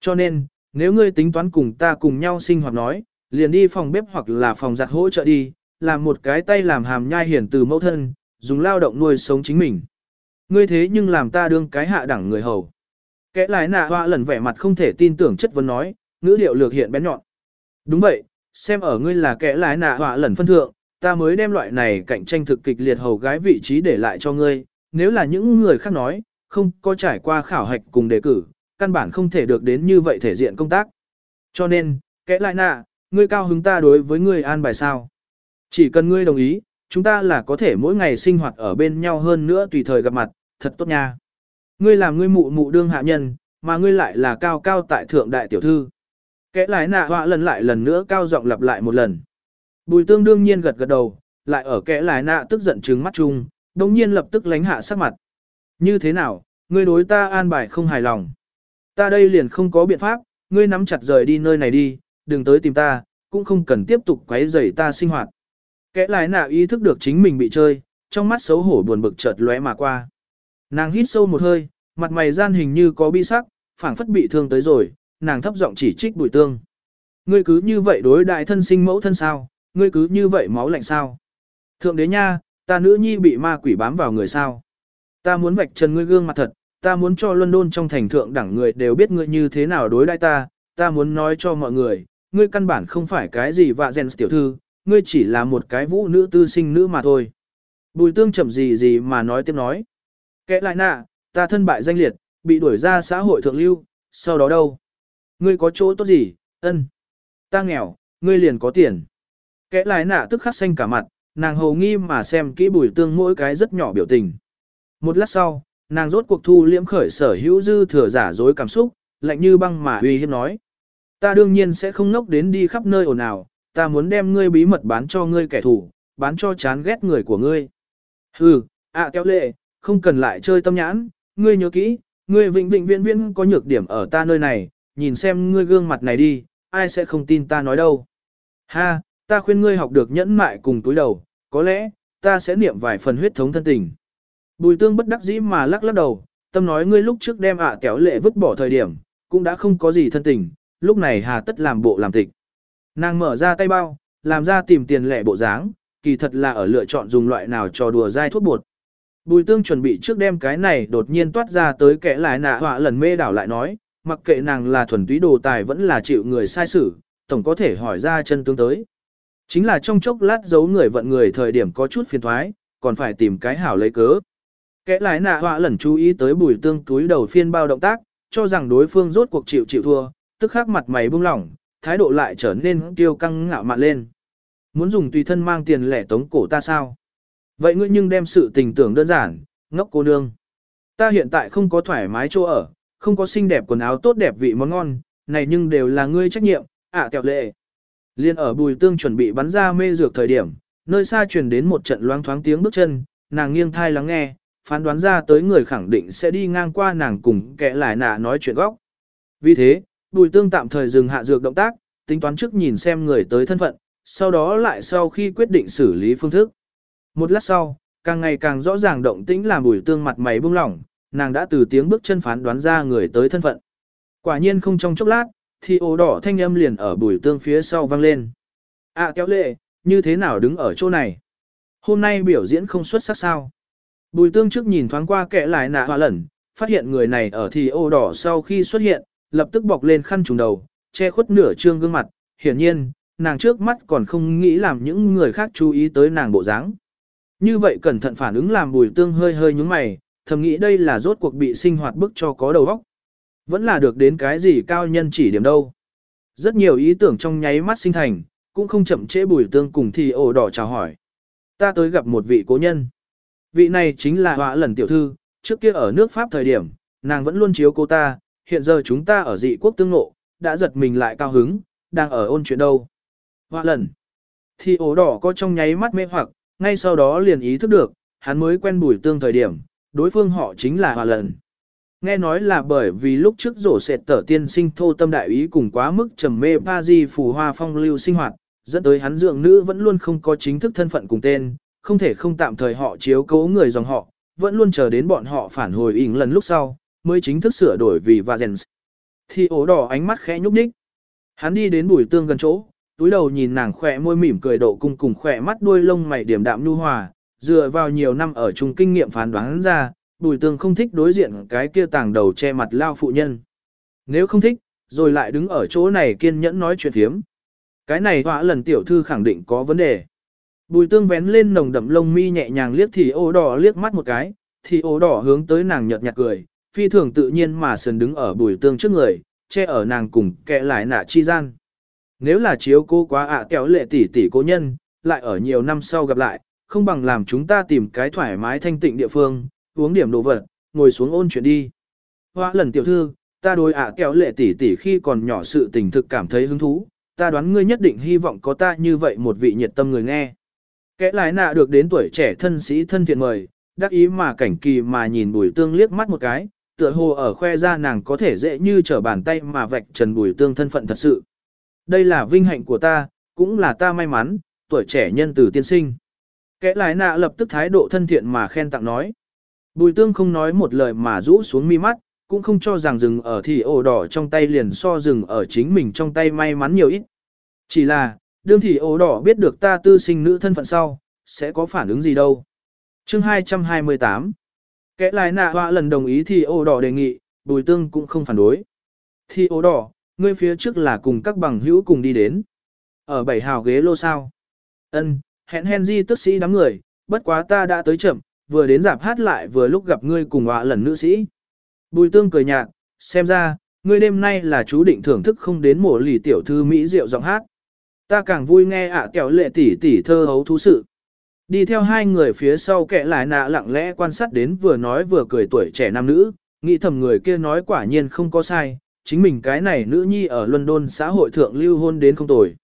Speaker 1: Cho nên, nếu ngươi tính toán cùng ta cùng nhau sinh hoạt nói, liền đi phòng bếp hoặc là phòng giặt hỗ trợ đi, làm một cái tay làm hàm nhai hiển từ mẫu thân, dùng lao động nuôi sống chính mình. Ngươi thế nhưng làm ta đương cái hạ đẳng người hầu. Kẻ lại nạ hoa lần vẻ mặt không thể tin tưởng chất vấn nói, ngữ điệu lược hiện bén nhọn. Đúng vậy, xem ở ngươi là kẻ lái nạ họa lần phân thượng, ta mới đem loại này cạnh tranh thực kịch liệt hầu gái vị trí để lại cho ngươi, nếu là những người khác nói, không có trải qua khảo hạch cùng đề cử, căn bản không thể được đến như vậy thể diện công tác. Cho nên, kẽ lại nạ, ngươi cao hứng ta đối với ngươi an bài sao. Chỉ cần ngươi đồng ý, chúng ta là có thể mỗi ngày sinh hoạt ở bên nhau hơn nữa tùy thời gặp mặt, thật tốt nha. Ngươi làm ngươi mụ mụ đương hạ nhân, mà ngươi lại là cao cao tại thượng đại tiểu thư. Kẽ lái nạ họa lần lại lần nữa cao giọng lặp lại một lần. Bùi tương đương nhiên gật gật đầu, lại ở kẽ lái nạ tức giận trừng mắt chung, đồng nhiên lập tức lánh hạ sắc mặt. Như thế nào, ngươi đối ta an bài không hài lòng. Ta đây liền không có biện pháp, ngươi nắm chặt rời đi nơi này đi, đừng tới tìm ta, cũng không cần tiếp tục quấy rầy ta sinh hoạt. kẽ lái nạ ý thức được chính mình bị chơi, trong mắt xấu hổ buồn bực chợt lóe mà qua. Nàng hít sâu một hơi, mặt mày gian hình như có bi sắc, phảng phất bị thương tới rồi, nàng thấp giọng chỉ trích bùi tương. Ngươi cứ như vậy đối đại thân sinh mẫu thân sao, ngươi cứ như vậy máu lạnh sao. Thượng đế nha, ta nữ nhi bị ma quỷ bám vào người sao. Ta muốn vạch trần ngươi gương mặt thật, ta muốn cho London trong thành thượng đẳng người đều biết ngươi như thế nào đối đãi ta, ta muốn nói cho mọi người, ngươi căn bản không phải cái gì vạ rèn tiểu thư, ngươi chỉ là một cái vũ nữ tư sinh nữ mà thôi. Bùi tương chậm gì gì mà nói tiếp nói. Kệ lại nạ, ta thân bại danh liệt, bị đuổi ra xã hội thượng lưu, sau đó đâu? Ngươi có chỗ tốt gì, ân. Ta nghèo, ngươi liền có tiền. Kẽ lại nạ tức khắc xanh cả mặt, nàng hầu nghi mà xem kỹ bùi tương mỗi cái rất nhỏ biểu tình. Một lát sau, nàng rốt cuộc thu liễm khởi sở hữu dư thừa giả dối cảm xúc, lạnh như băng mà uy hiếp nói. Ta đương nhiên sẽ không nốc đến đi khắp nơi ồn ào, ta muốn đem ngươi bí mật bán cho ngươi kẻ thù, bán cho chán ghét người của ngươi. Hừ, ạ kéo lệ, không cần lại chơi tâm nhãn, ngươi nhớ kỹ, ngươi vĩnh vĩnh viễn viễn có nhược điểm ở ta nơi này, nhìn xem ngươi gương mặt này đi, ai sẽ không tin ta nói đâu. Ha, ta khuyên ngươi học được nhẫn mại cùng túi đầu, có lẽ, ta sẽ niệm vài phần huyết thống thân tình. Bùi tương bất đắc dĩ mà lắc lắc đầu, tâm nói ngươi lúc trước đem ạ à kéo lệ vứt bỏ thời điểm, cũng đã không có gì thân tình, lúc này hà tất làm bộ làm tịch. Nàng mở ra tay bao, làm ra tìm tiền lẻ bộ dáng, kỳ thật là ở lựa chọn dùng loại nào cho đùa dai thuốc bột. Bùi tương chuẩn bị trước đem cái này đột nhiên toát ra tới kẻ lại nạ họa lần mê đảo lại nói, mặc kệ nàng là thuần túy đồ tài vẫn là chịu người sai xử, tổng có thể hỏi ra chân tướng tới. Chính là trong chốc lát giấu người vận người thời điểm có chút phiền thoái, còn phải tìm cái hảo lấy cớ. Kẻ lại nạ họa lần chú ý tới bùi tương túi đầu phiên bao động tác, cho rằng đối phương rốt cuộc chịu chịu thua, tức khắc mặt mày buông lỏng, thái độ lại trở nên kiêu căng ngạo mạn lên. Muốn dùng tùy thân mang tiền lẻ tống cổ ta sao? Vậy ngươi nhưng đem sự tình tưởng đơn giản, ngốc cô nương. Ta hiện tại không có thoải mái chỗ ở, không có xinh đẹp quần áo tốt đẹp vị món ngon, này nhưng đều là ngươi trách nhiệm, ạ à, kẹo lệ. Liên ở bùi tương chuẩn bị bắn ra mê dược thời điểm, nơi xa truyền đến một trận loáng thoáng tiếng bước chân, nàng nghiêng thai lắng nghe, phán đoán ra tới người khẳng định sẽ đi ngang qua nàng cùng kẻ lại nạ nói chuyện góc. Vì thế, bùi tương tạm thời dừng hạ dược động tác, tính toán trước nhìn xem người tới thân phận, sau đó lại sau khi quyết định xử lý phương thức. Một lát sau, càng ngày càng rõ ràng động tĩnh làm bùi tương mặt mày buông lỏng, nàng đã từ tiếng bước chân phán đoán ra người tới thân phận. Quả nhiên không trong chốc lát, thì ố đỏ thanh âm liền ở bùi tương phía sau vang lên. À kéo lệ, như thế nào đứng ở chỗ này? Hôm nay biểu diễn không xuất sắc sao? Bùi tương trước nhìn thoáng qua kẻ lại nạ hòa lẩn, phát hiện người này ở thì ô đỏ sau khi xuất hiện, lập tức bọc lên khăn trùng đầu, che khuất nửa trương gương mặt, hiển nhiên, nàng trước mắt còn không nghĩ làm những người khác chú ý tới nàng bộ dáng. Như vậy cẩn thận phản ứng làm bùi tương hơi hơi nhúng mày, thầm nghĩ đây là rốt cuộc bị sinh hoạt bức cho có đầu óc. Vẫn là được đến cái gì cao nhân chỉ điểm đâu. Rất nhiều ý tưởng trong nháy mắt sinh thành, cũng không chậm trễ bùi tương cùng thì ổ đỏ chào hỏi. Ta tới gặp một vị cố nhân. Vị này chính là họa lần tiểu thư, trước kia ở nước Pháp thời điểm, nàng vẫn luôn chiếu cô ta, hiện giờ chúng ta ở dị quốc tương ngộ, đã giật mình lại cao hứng, đang ở ôn chuyện đâu. Họa lần. Thì ổ đỏ có trong nháy mắt mê hoặc, ngay sau đó liền ý thức được, hắn mới quen bùi tương thời điểm, đối phương họ chính là họa lần. Nghe nói là bởi vì lúc trước rổ sệt tở tiên sinh thô tâm đại ý cùng quá mức trầm mê ba di phù hoa phong lưu sinh hoạt, dẫn tới hắn dượng nữ vẫn luôn không có chính thức thân phận cùng tên, không thể không tạm thời họ chiếu cố người dòng họ, vẫn luôn chờ đến bọn họ phản hồi ỉn lần lúc sau, mới chính thức sửa đổi vì Vazens. Thì ố đỏ ánh mắt khẽ nhúc nhích. Hắn đi đến bùi tương gần chỗ, túi đầu nhìn nàng khỏe môi mỉm cười độ cung cùng khỏe mắt đuôi lông mày điểm đạm nhu hòa, dựa vào nhiều năm ở chung kinh nghiệm phán đoán ra, bùi tương không thích đối diện cái kia tàng đầu che mặt lao phụ nhân. Nếu không thích, rồi lại đứng ở chỗ này kiên nhẫn nói chuyện thiếm. Cái này họa lần tiểu thư khẳng định có vấn đề. Bùi tương vén lên nồng đậm lông mi nhẹ nhàng liếc thì ô đỏ liếc mắt một cái, thì ô đỏ hướng tới nàng nhợt nhạt cười, phi thường tự nhiên mà sườn đứng ở bùi tương trước người, che ở nàng cùng kẹ lại nạ chi gian. Nếu là chiếu cô quá ạ kéo lệ tỷ tỷ cố nhân, lại ở nhiều năm sau gặp lại, không bằng làm chúng ta tìm cái thoải mái thanh tịnh địa phương, uống điểm đồ vật, ngồi xuống ôn chuyện đi. Hoa lần tiểu thư, ta đối ạ kéo lệ tỷ tỷ khi còn nhỏ sự tình thực cảm thấy hứng thú, ta đoán ngươi nhất định hy vọng có ta như vậy một vị nhiệt tâm người nghe. Kẻ lại nạ được đến tuổi trẻ thân sĩ thân thiện mời, đắc ý mà cảnh kỳ mà nhìn bùi tương liếc mắt một cái, tựa hồ ở khoe ra nàng có thể dễ như trở bàn tay mà vạch trần bùi tương thân phận thật sự. Đây là vinh hạnh của ta, cũng là ta may mắn, tuổi trẻ nhân từ tiên sinh. Kẻ lại nạ lập tức thái độ thân thiện mà khen tặng nói. Bùi tương không nói một lời mà rũ xuống mi mắt, cũng không cho rằng rừng ở thì ổ đỏ trong tay liền so rừng ở chính mình trong tay may mắn nhiều ít. Chỉ là, đương thì ổ đỏ biết được ta tư sinh nữ thân phận sau, sẽ có phản ứng gì đâu. chương 228 Kẻ lại nạ họa lần đồng ý thì ổ đỏ đề nghị, bùi tương cũng không phản đối. Thì ổ đỏ, ngươi phía trước là cùng các bằng hữu cùng đi đến. Ở bảy hào ghế lô sao. ân hẹn Henry tức sĩ đám người, bất quá ta đã tới chậm, vừa đến giảm hát lại vừa lúc gặp ngươi cùng họa lần nữ sĩ. Bùi tương cười nhạt, xem ra, ngươi đêm nay là chú định thưởng thức không đến mổ lì tiểu thư Mỹ rượu giọng hát. Ta càng vui nghe ạ kẹo lệ tỷ tỷ thơ hấu thú sự. Đi theo hai người phía sau kẻ lại nạ lặng lẽ quan sát đến vừa nói vừa cười tuổi trẻ nam nữ, nghĩ thầm người kia nói quả nhiên không có sai, chính mình cái này nữ nhi ở London xã hội thượng lưu hôn đến không tồi.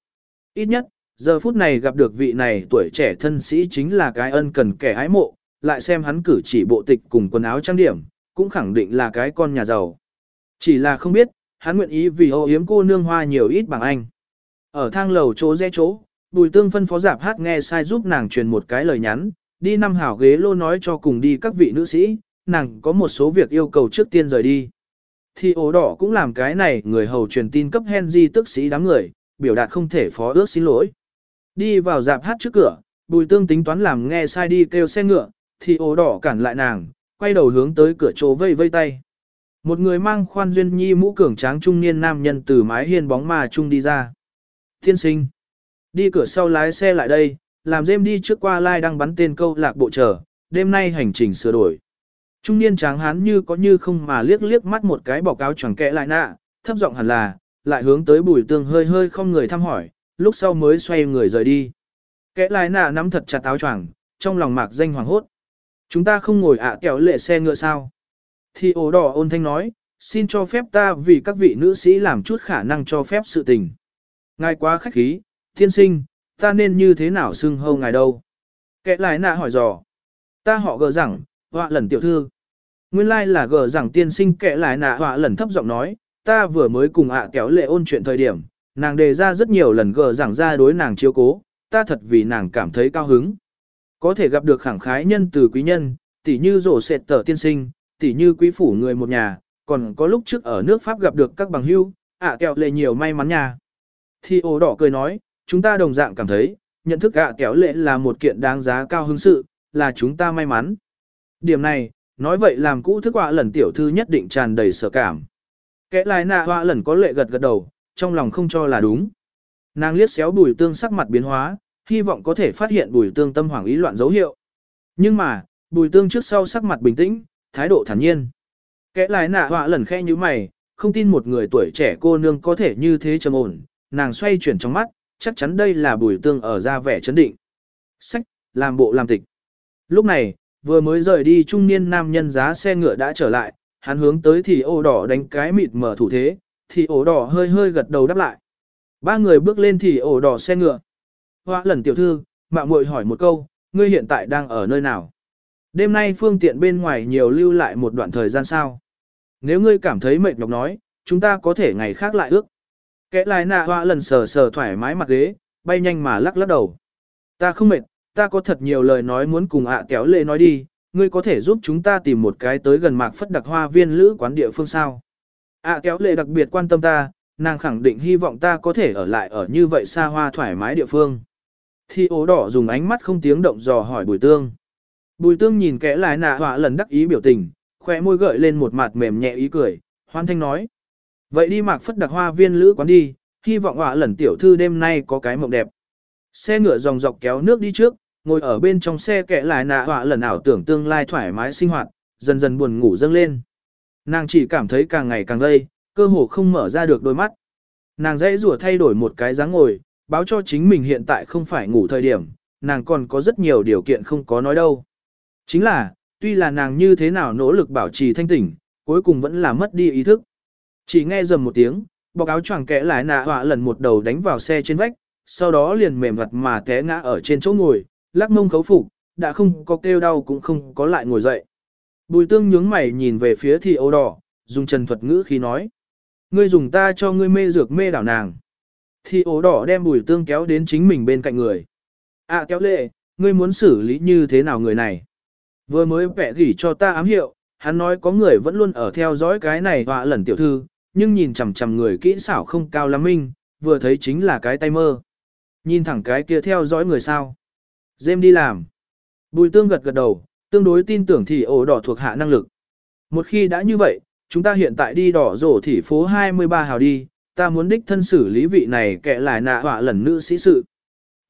Speaker 1: Ít nhất, giờ phút này gặp được vị này tuổi trẻ thân sĩ chính là cái ân cần kẻ ái mộ, lại xem hắn cử chỉ bộ tịch cùng quần áo trang điểm, cũng khẳng định là cái con nhà giàu. Chỉ là không biết, hắn nguyện ý vì ô yếm cô nương hoa nhiều ít bằng anh. Ở thang lầu chỗ rẽ chỗ, bùi tương phân phó giạp hát nghe sai giúp nàng truyền một cái lời nhắn, đi năm hảo ghế lô nói cho cùng đi các vị nữ sĩ, nàng có một số việc yêu cầu trước tiên rời đi. Thì ố đỏ cũng làm cái này người hầu truyền tin cấp Henry tức sĩ đám người, biểu đạt không thể phó ước xin lỗi. Đi vào dạp hát trước cửa, bùi tương tính toán làm nghe sai đi kêu xe ngựa, thì ố đỏ cản lại nàng, quay đầu hướng tới cửa chỗ vây vây tay. Một người mang khoan duyên nhi mũ cường tráng trung niên nam nhân từ mái hiên bóng mà trung đi ra. Thiên sinh. Đi cửa sau lái xe lại đây, làm dêm đi trước qua lai đang bắn tên câu lạc bộ chờ, đêm nay hành trình sửa đổi. Trung niên tráng hán như có như không mà liếc liếc mắt một cái bỏ cáo chẳng kẽ lại nạ, thấp giọng hẳn là, lại hướng tới bùi tương hơi hơi không người thăm hỏi, lúc sau mới xoay người rời đi. Kẽ lại nạ nắm thật chặt áo choàng, trong lòng mạc danh hoàng hốt. Chúng ta không ngồi ạ à kéo lệ xe ngựa sao? Thì ổ đỏ ôn thanh nói, xin cho phép ta vì các vị nữ sĩ làm chút khả năng cho phép sự tình. Ngài quá khách khí, thiên sinh, ta nên như thế nào xưng hâu ngài đâu? Kẻ lại nạ hỏi dò. Ta họ gờ rằng, họa lần tiểu thư. Nguyên lai like là gờ rằng tiên sinh kẻ lại nạ họa lần thấp giọng nói, ta vừa mới cùng ạ kéo lệ ôn chuyện thời điểm, nàng đề ra rất nhiều lần gờ rằng ra đối nàng chiếu cố, ta thật vì nàng cảm thấy cao hứng. Có thể gặp được khẳng khái nhân từ quý nhân, tỉ như rổ sệt tờ tiên sinh, tỉ như quý phủ người một nhà, còn có lúc trước ở nước Pháp gặp được các bằng hưu, ạ kẹo lệ nhiều may mắn nha. Thì ổ đỏ cười nói, chúng ta đồng dạng cảm thấy, nhận thức ạ kẹo lệ là một kiện đáng giá cao hứng sự, là chúng ta may mắn. Điểm này, nói vậy làm cũ thức họa lần tiểu thư nhất định tràn đầy sở cảm. Kẻ lại nạ họa lần có lệ gật gật đầu, trong lòng không cho là đúng. Nàng liếc xéo bùi tương sắc mặt biến hóa, hy vọng có thể phát hiện bùi tương tâm hoảng ý loạn dấu hiệu. Nhưng mà, bùi tương trước sau sắc mặt bình tĩnh, thái độ thản nhiên. Kẻ lại nạ họa lần khe như mày, không tin một người tuổi trẻ cô nương có thể như thế trầm ổn, nàng xoay chuyển trong mắt, chắc chắn đây là bùi tương ở ra vẻ chấn định. Sách, làm bộ làm tịch. Lúc này, vừa mới rời đi trung niên nam nhân giá xe ngựa đã trở lại, hắn hướng tới thì ổ đỏ đánh cái mịt mở thủ thế, thì ổ đỏ hơi hơi gật đầu đáp lại. Ba người bước lên thì ổ đỏ xe ngựa. Hoa lần tiểu thư, mạng muội hỏi một câu, ngươi hiện tại đang ở nơi nào? Đêm nay phương tiện bên ngoài nhiều lưu lại một đoạn thời gian sao? Nếu ngươi cảm thấy mệt nhọc nói, chúng ta có thể ngày khác lại ước. Kẻ lại nạ hoa lần sờ sờ thoải mái mặt ghế, bay nhanh mà lắc lắc đầu. Ta không mệt, ta có thật nhiều lời nói muốn cùng ạ kéo lệ nói đi, ngươi có thể giúp chúng ta tìm một cái tới gần mạc phất đặc hoa viên lữ quán địa phương sao. ạ kéo lệ đặc biệt quan tâm ta, nàng khẳng định hy vọng ta có thể ở lại ở như vậy xa hoa thoải mái địa phương. Thì ố đỏ dùng ánh mắt không tiếng động dò hỏi bùi tương. Bùi tương nhìn kẻ lại nạ họa lần đắc ý biểu tình, khỏe môi gợi lên một mặt mềm nhẹ ý cười, hoan thanh nói. Vậy đi mạc phất đặc hoa viên lữ quán đi, hy vọng họa lần tiểu thư đêm nay có cái mộng đẹp. Xe ngựa dòng dọc kéo nước đi trước, ngồi ở bên trong xe kẻ lại nạ họa lần ảo tưởng tương lai thoải mái sinh hoạt, dần dần buồn ngủ dâng lên. Nàng chỉ cảm thấy càng ngày càng lây, cơ hồ không mở ra được đôi mắt. Nàng dãy rủa thay đổi một cái dáng ngồi, báo cho chính mình hiện tại không phải ngủ thời điểm, nàng còn có rất nhiều điều kiện không có nói đâu. Chính là, tuy là nàng như thế nào nỗ lực bảo trì thanh tỉnh, cuối cùng vẫn là mất đi ý thức. Chỉ nghe dầm một tiếng, bọc áo choàng kẽ lại nạ họa lần một đầu đánh vào xe trên vách, sau đó liền mềm mặt mà té ngã ở trên chỗ ngồi, lắc mông khấu phục, đã không có kêu đau cũng không có lại ngồi dậy. Bùi tương nhướng mày nhìn về phía thì ấu đỏ, dùng trần thuật ngữ khi nói. Ngươi dùng ta cho ngươi mê dược mê đảo nàng. Thì ố đỏ đem bùi tương kéo đến chính mình bên cạnh người. À kéo lệ, ngươi muốn xử lý như thế nào người này? Vừa mới vẽ gỉ cho ta ám hiệu, hắn nói có người vẫn luôn ở theo dõi cái này họa lần tiểu thư, nhưng nhìn chằm chằm người kỹ xảo không cao lắm minh, vừa thấy chính là cái tay mơ. Nhìn thẳng cái kia theo dõi người sao. Dêm đi làm. Bùi tương gật gật đầu, tương đối tin tưởng thì ổ đỏ thuộc hạ năng lực. Một khi đã như vậy, chúng ta hiện tại đi đỏ rổ thị phố 23 hào đi, ta muốn đích thân xử lý vị này kệ lại nạ họa lần nữ sĩ sự.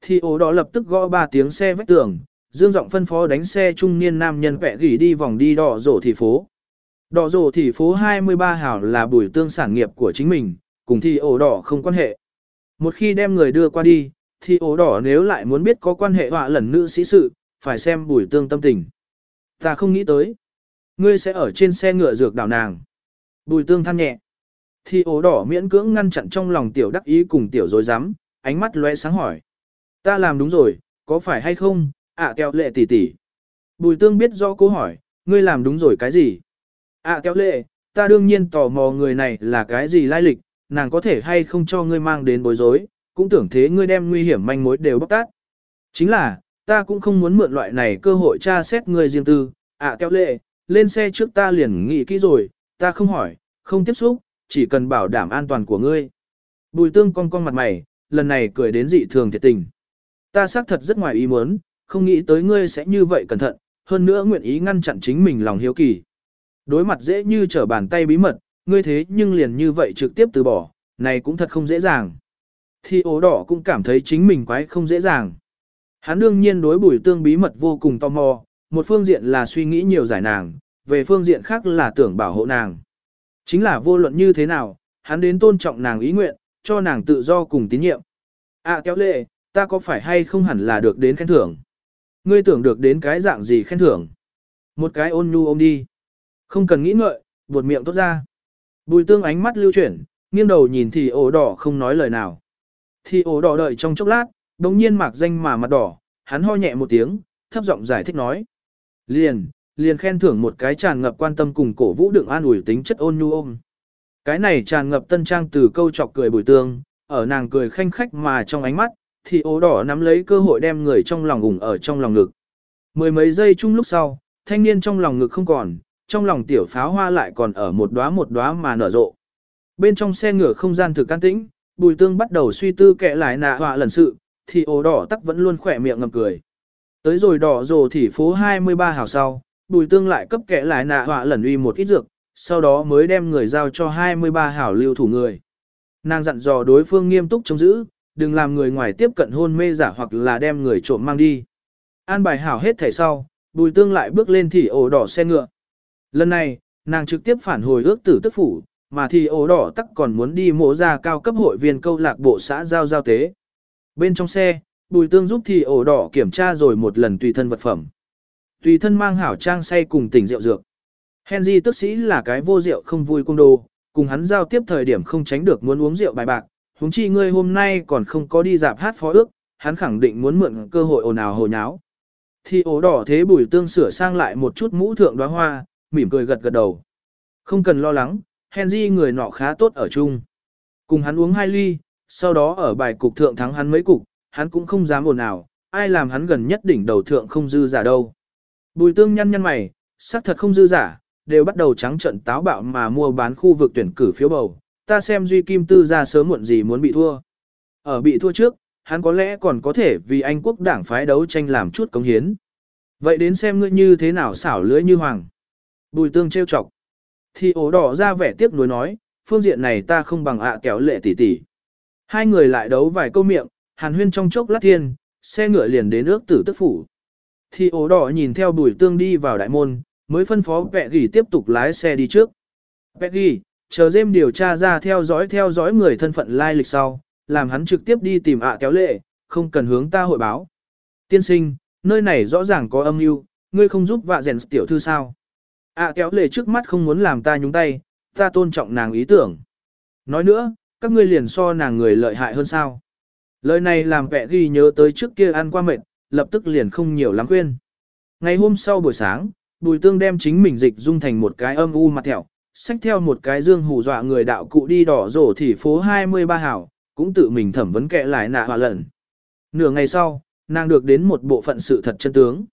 Speaker 1: Thì ổ đỏ lập tức gõ ba tiếng xe vách tường, dương giọng phân phó đánh xe trung niên nam nhân vẽ gỉ đi vòng đi đỏ rổ thị phố. Đỏ rổ thị phố 23 hào là bùi tương sản nghiệp của chính mình, cùng thì ổ đỏ không quan hệ. Một khi đem người đưa qua đi, thì ổ đỏ nếu lại muốn biết có quan hệ họa lần nữ sĩ sự, phải xem bùi tương tâm tình. Ta không nghĩ tới. Ngươi sẽ ở trên xe ngựa dược đảo nàng. Bùi tương than nhẹ. Thì ố đỏ miễn cưỡng ngăn chặn trong lòng tiểu đắc ý cùng tiểu dối rắm ánh mắt lóe sáng hỏi. Ta làm đúng rồi, có phải hay không, ạ à, kẹo lệ tỷ tỷ. Bùi tương biết rõ câu hỏi, ngươi làm đúng rồi cái gì? ạ à, kẹo lệ, ta đương nhiên tò mò người này là cái gì lai lịch, nàng có thể hay không cho ngươi mang đến bối rối, cũng tưởng thế ngươi đem nguy hiểm manh mối đều bóc tát. Chính là, ta cũng không muốn mượn loại này cơ hội tra xét ngươi riêng tư, ạ à, kéo lệ, lên xe trước ta liền nghĩ kỹ rồi, ta không hỏi, không tiếp xúc, chỉ cần bảo đảm an toàn của ngươi. Bùi tương cong cong mặt mày, lần này cười đến dị thường thiệt tình. Ta xác thật rất ngoài ý muốn, không nghĩ tới ngươi sẽ như vậy cẩn thận, hơn nữa nguyện ý ngăn chặn chính mình lòng hiếu kỳ. Đối mặt dễ như trở bàn tay bí mật, ngươi thế nhưng liền như vậy trực tiếp từ bỏ, này cũng thật không dễ dàng. thì ố đỏ cũng cảm thấy chính mình quái không dễ dàng. Hắn đương nhiên đối bùi tương bí mật vô cùng tò mò, một phương diện là suy nghĩ nhiều giải nàng, về phương diện khác là tưởng bảo hộ nàng. Chính là vô luận như thế nào, hắn đến tôn trọng nàng ý nguyện, cho nàng tự do cùng tín nhiệm. À kéo lệ, ta có phải hay không hẳn là được đến khen thưởng? Ngươi tưởng được đến cái dạng gì khen thưởng? Một cái ôn nhu ôm đi. Không cần nghĩ ngợi, buột miệng tốt ra. Bùi tương ánh mắt lưu chuyển, nghiêng đầu nhìn thì ổ đỏ không nói lời nào. Thì ổ đỏ đợi trong chốc lát, đồng nhiên mạc danh mà mặt đỏ, hắn ho nhẹ một tiếng, thấp giọng giải thích nói. Liền, liền khen thưởng một cái tràn ngập quan tâm cùng cổ vũ đựng an ủi tính chất ôn nhu ôm. Cái này tràn ngập tân trang từ câu chọc cười bùi tương, ở nàng cười khanh khách mà trong ánh mắt, thì ố đỏ nắm lấy cơ hội đem người trong lòng ủng ở trong lòng ngực. Mười mấy giây chung lúc sau, thanh niên trong lòng ngực không còn, trong lòng tiểu pháo hoa lại còn ở một đóa một đóa mà nở rộ. Bên trong xe ngựa không gian thực can tĩnh, bùi tương bắt đầu suy tư kệ lại nạ họa lần sự, thì ố đỏ tắc vẫn luôn khỏe miệng ngầm cười. Tới rồi đỏ rồ thì phố 23 hào sau, bùi tương lại cấp kệ lại nạ họa lần uy một ít dược, sau đó mới đem người giao cho 23 hảo lưu thủ người. Nàng dặn dò đối phương nghiêm túc chống giữ, đừng làm người ngoài tiếp cận hôn mê giả hoặc là đem người trộm mang đi. An bài hảo hết thảy sau, bùi tương lại bước lên thì ổ đỏ xe ngựa. Lần này, nàng trực tiếp phản hồi ước tử tức phủ, mà thì ổ đỏ tắc còn muốn đi mộ ra cao cấp hội viên câu lạc bộ xã giao giao tế. Bên trong xe, bùi tương giúp thì ổ đỏ kiểm tra rồi một lần tùy thân vật phẩm. Tùy thân mang hảo trang say cùng tỉnh rượu dược. Henry tức sĩ là cái vô rượu không vui cung đồ, cùng hắn giao tiếp thời điểm không tránh được muốn uống rượu bài bạc, huống chi ngươi hôm nay còn không có đi dạp hát phó ước, hắn khẳng định muốn mượn cơ hội ồn ào hồ nháo. Thì ố đỏ thế bùi tương sửa sang lại một chút mũ thượng đóa hoa, mỉm cười gật gật đầu. Không cần lo lắng, Henry người nọ khá tốt ở chung. Cùng hắn uống hai ly, sau đó ở bài cục thượng thắng hắn mấy cục, hắn cũng không dám ồn ào, ai làm hắn gần nhất đỉnh đầu thượng không dư giả đâu. Bùi tương nhăn nhăn mày, xác thật không dư giả, đều bắt đầu trắng trận táo bạo mà mua bán khu vực tuyển cử phiếu bầu, ta xem Duy Kim Tư ra sớm muộn gì muốn bị thua. Ở bị thua trước, hắn có lẽ còn có thể vì Anh quốc đảng phái đấu tranh làm chút cống hiến. Vậy đến xem ngươi như thế nào xảo lưỡi như hoàng. Bùi tương trêu chọc. Thì ổ đỏ ra vẻ tiếc nuối nói, phương diện này ta không bằng ạ kéo lệ tỷ tỷ. Hai người lại đấu vài câu miệng, hàn huyên trong chốc lát thiên, xe ngựa liền đến nước tử tức phủ. Thì ổ đỏ nhìn theo bùi tương đi vào đại môn, mới phân phó Pẹ Ghi tiếp tục lái xe đi trước. Pẹ Ghi, chờ dêm điều tra ra theo dõi theo dõi người thân phận lai lịch sau, làm hắn trực tiếp đi tìm ạ kéo lệ, không cần hướng ta hội báo. Tiên sinh, nơi này rõ ràng có âm mưu, ngươi không giúp vạ rèn tiểu thư sao. ạ kéo lệ trước mắt không muốn làm ta nhúng tay, ta tôn trọng nàng ý tưởng. Nói nữa, các ngươi liền so nàng người lợi hại hơn sao. Lời này làm Pẹ Ghi nhớ tới trước kia ăn qua mệt, lập tức liền không nhiều lắm khuyên. Ngày hôm sau buổi sáng, Bùi tương đem chính mình dịch dung thành một cái âm u mặt thẹo, xách theo một cái dương hù dọa người đạo cụ đi đỏ rổ thì phố 23 hảo, cũng tự mình thẩm vấn kệ lại nạ hòa lần. Nửa ngày sau, nàng được đến một bộ phận sự thật chân tướng.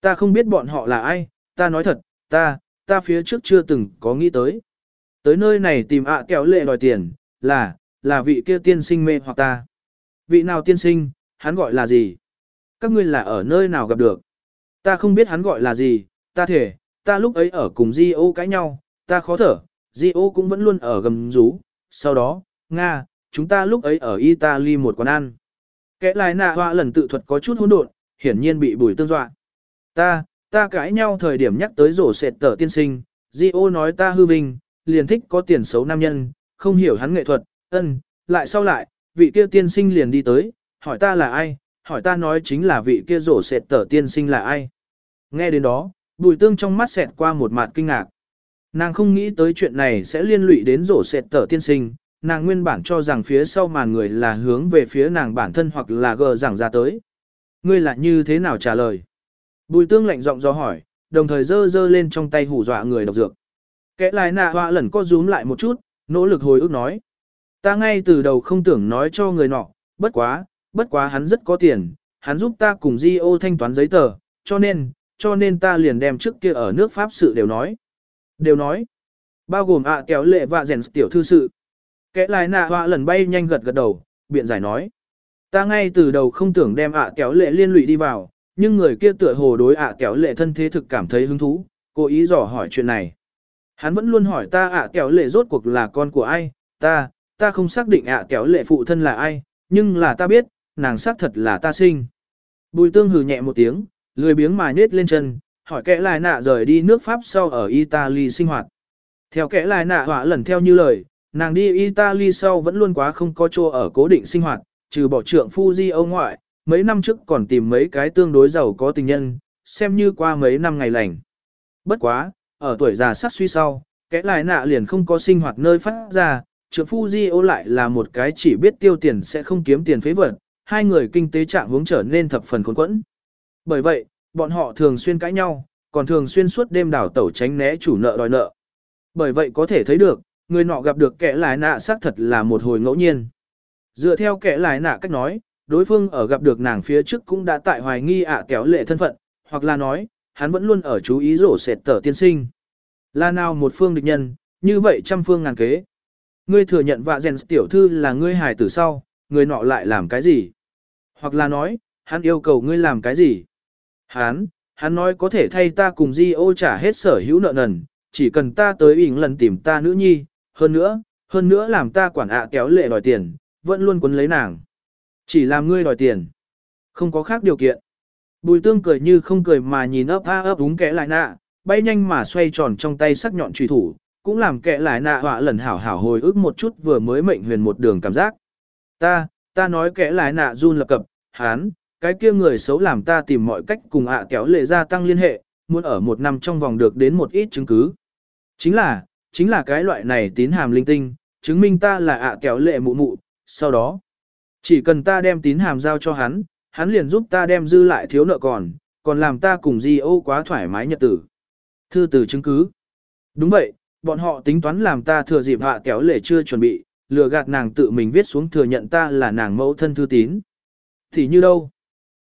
Speaker 1: Ta không biết bọn họ là ai, ta nói thật, ta, ta phía trước chưa từng có nghĩ tới. Tới nơi này tìm ạ kéo lệ đòi tiền, là, là vị kia tiên sinh mê hoặc ta. Vị nào tiên sinh, hắn gọi là gì? Các ngươi là ở nơi nào gặp được? Ta không biết hắn gọi là gì, ta thể, ta lúc ấy ở cùng Di ô cãi nhau, ta khó thở, Di ô cũng vẫn luôn ở gầm rú, sau đó, Nga, chúng ta lúc ấy ở Italy một quán ăn. Kẻ lại nạ họa lần tự thuật có chút hỗn độn, hiển nhiên bị bùi tương dọa. Ta, ta cãi nhau thời điểm nhắc tới rổ sệt tờ tiên sinh, Di ô nói ta hư vinh, liền thích có tiền xấu nam nhân, không hiểu hắn nghệ thuật, ân, lại sau lại, vị kia tiên sinh liền đi tới, hỏi ta là ai, hỏi ta nói chính là vị kia rổ sệt tở tiên sinh là ai. Nghe đến đó, Bùi tương trong mắt xẹt qua một mặt kinh ngạc. Nàng không nghĩ tới chuyện này sẽ liên lụy đến rổ sệt tở tiên sinh, nàng nguyên bản cho rằng phía sau màn người là hướng về phía nàng bản thân hoặc là gờ giảng ra tới. Ngươi là như thế nào trả lời? Bùi tương lạnh giọng do hỏi, đồng thời dơ dơ lên trong tay hủ dọa người độc dược. Kẻ lại nạ họa lần co rúm lại một chút, nỗ lực hồi ức nói. Ta ngay từ đầu không tưởng nói cho người nọ, bất quá, bất quá hắn rất có tiền, hắn giúp ta cùng Di ô thanh toán giấy tờ, cho nên, cho nên ta liền đem trước kia ở nước Pháp sự đều nói. Đều nói. Bao gồm ạ kéo lệ và rèn tiểu thư sự. Kẻ lại nạ họa lần bay nhanh gật gật đầu, biện giải nói. Ta ngay từ đầu không tưởng đem ạ kéo lệ liên lụy đi vào, nhưng người kia tựa hồ đối ạ kéo lệ thân thế thực cảm thấy hứng thú, cố ý dò hỏi chuyện này. Hắn vẫn luôn hỏi ta ạ kéo lệ rốt cuộc là con của ai, ta, ta không xác định ạ kéo lệ phụ thân là ai, nhưng là ta biết, nàng xác thật là ta sinh. Bùi tương hừ nhẹ một tiếng, lười biếng mà nết lên chân, hỏi kẻ lại nạ rời đi nước Pháp sau ở Italy sinh hoạt. Theo kẻ lại nạ họa lần theo như lời, nàng đi Italy sau vẫn luôn quá không có chỗ ở cố định sinh hoạt, trừ bỏ trượng Fuji ông ngoại, mấy năm trước còn tìm mấy cái tương đối giàu có tình nhân, xem như qua mấy năm ngày lành. Bất quá, ở tuổi già sát suy sau, kẻ lại nạ liền không có sinh hoạt nơi phát ra, trượng Fuji ô lại là một cái chỉ biết tiêu tiền sẽ không kiếm tiền phế vật, hai người kinh tế trạng hướng trở nên thập phần khốn quẫn. Bởi vậy, bọn họ thường xuyên cãi nhau, còn thường xuyên suốt đêm đảo tẩu tránh né chủ nợ đòi nợ. Bởi vậy có thể thấy được, người nọ gặp được kẻ lái nạ xác thật là một hồi ngẫu nhiên. Dựa theo kẻ lái nạ cách nói, đối phương ở gặp được nàng phía trước cũng đã tại hoài nghi ạ kéo lệ thân phận, hoặc là nói, hắn vẫn luôn ở chú ý rổ sệt tờ tiên sinh. Là nào một phương địch nhân, như vậy trăm phương ngàn kế. Ngươi thừa nhận vạ rèn tiểu thư là ngươi hài tử sau, người nọ lại làm cái gì? Hoặc là nói, hắn yêu cầu ngươi làm cái gì? Hắn, hắn nói có thể thay ta cùng Di ô trả hết sở hữu nợ nần, chỉ cần ta tới ỉn lần tìm ta nữ nhi, hơn nữa, hơn nữa làm ta quản ạ kéo lệ đòi tiền, vẫn luôn quấn lấy nàng. Chỉ làm ngươi đòi tiền, không có khác điều kiện. Bùi tương cười như không cười mà nhìn ấp a ấp đúng kẽ lại nạ, bay nhanh mà xoay tròn trong tay sắc nhọn truy thủ, cũng làm kẽ lại nạ họa lần hảo hảo hồi ức một chút vừa mới mệnh huyền một đường cảm giác. Ta, ta nói kẽ lại nạ run lập cập, hán, cái kia người xấu làm ta tìm mọi cách cùng ạ kéo lệ gia tăng liên hệ, muốn ở một năm trong vòng được đến một ít chứng cứ. Chính là, chính là cái loại này tín hàm linh tinh, chứng minh ta là ạ kéo lệ mụ mụ, sau đó, chỉ cần ta đem tín hàm giao cho hắn, hắn liền giúp ta đem dư lại thiếu nợ còn, còn làm ta cùng di ô quá thoải mái nhật tử. Thư từ chứng cứ. Đúng vậy, bọn họ tính toán làm ta thừa dịp hạ kéo lệ chưa chuẩn bị, lừa gạt nàng tự mình viết xuống thừa nhận ta là nàng mẫu thân thư tín. Thì như đâu?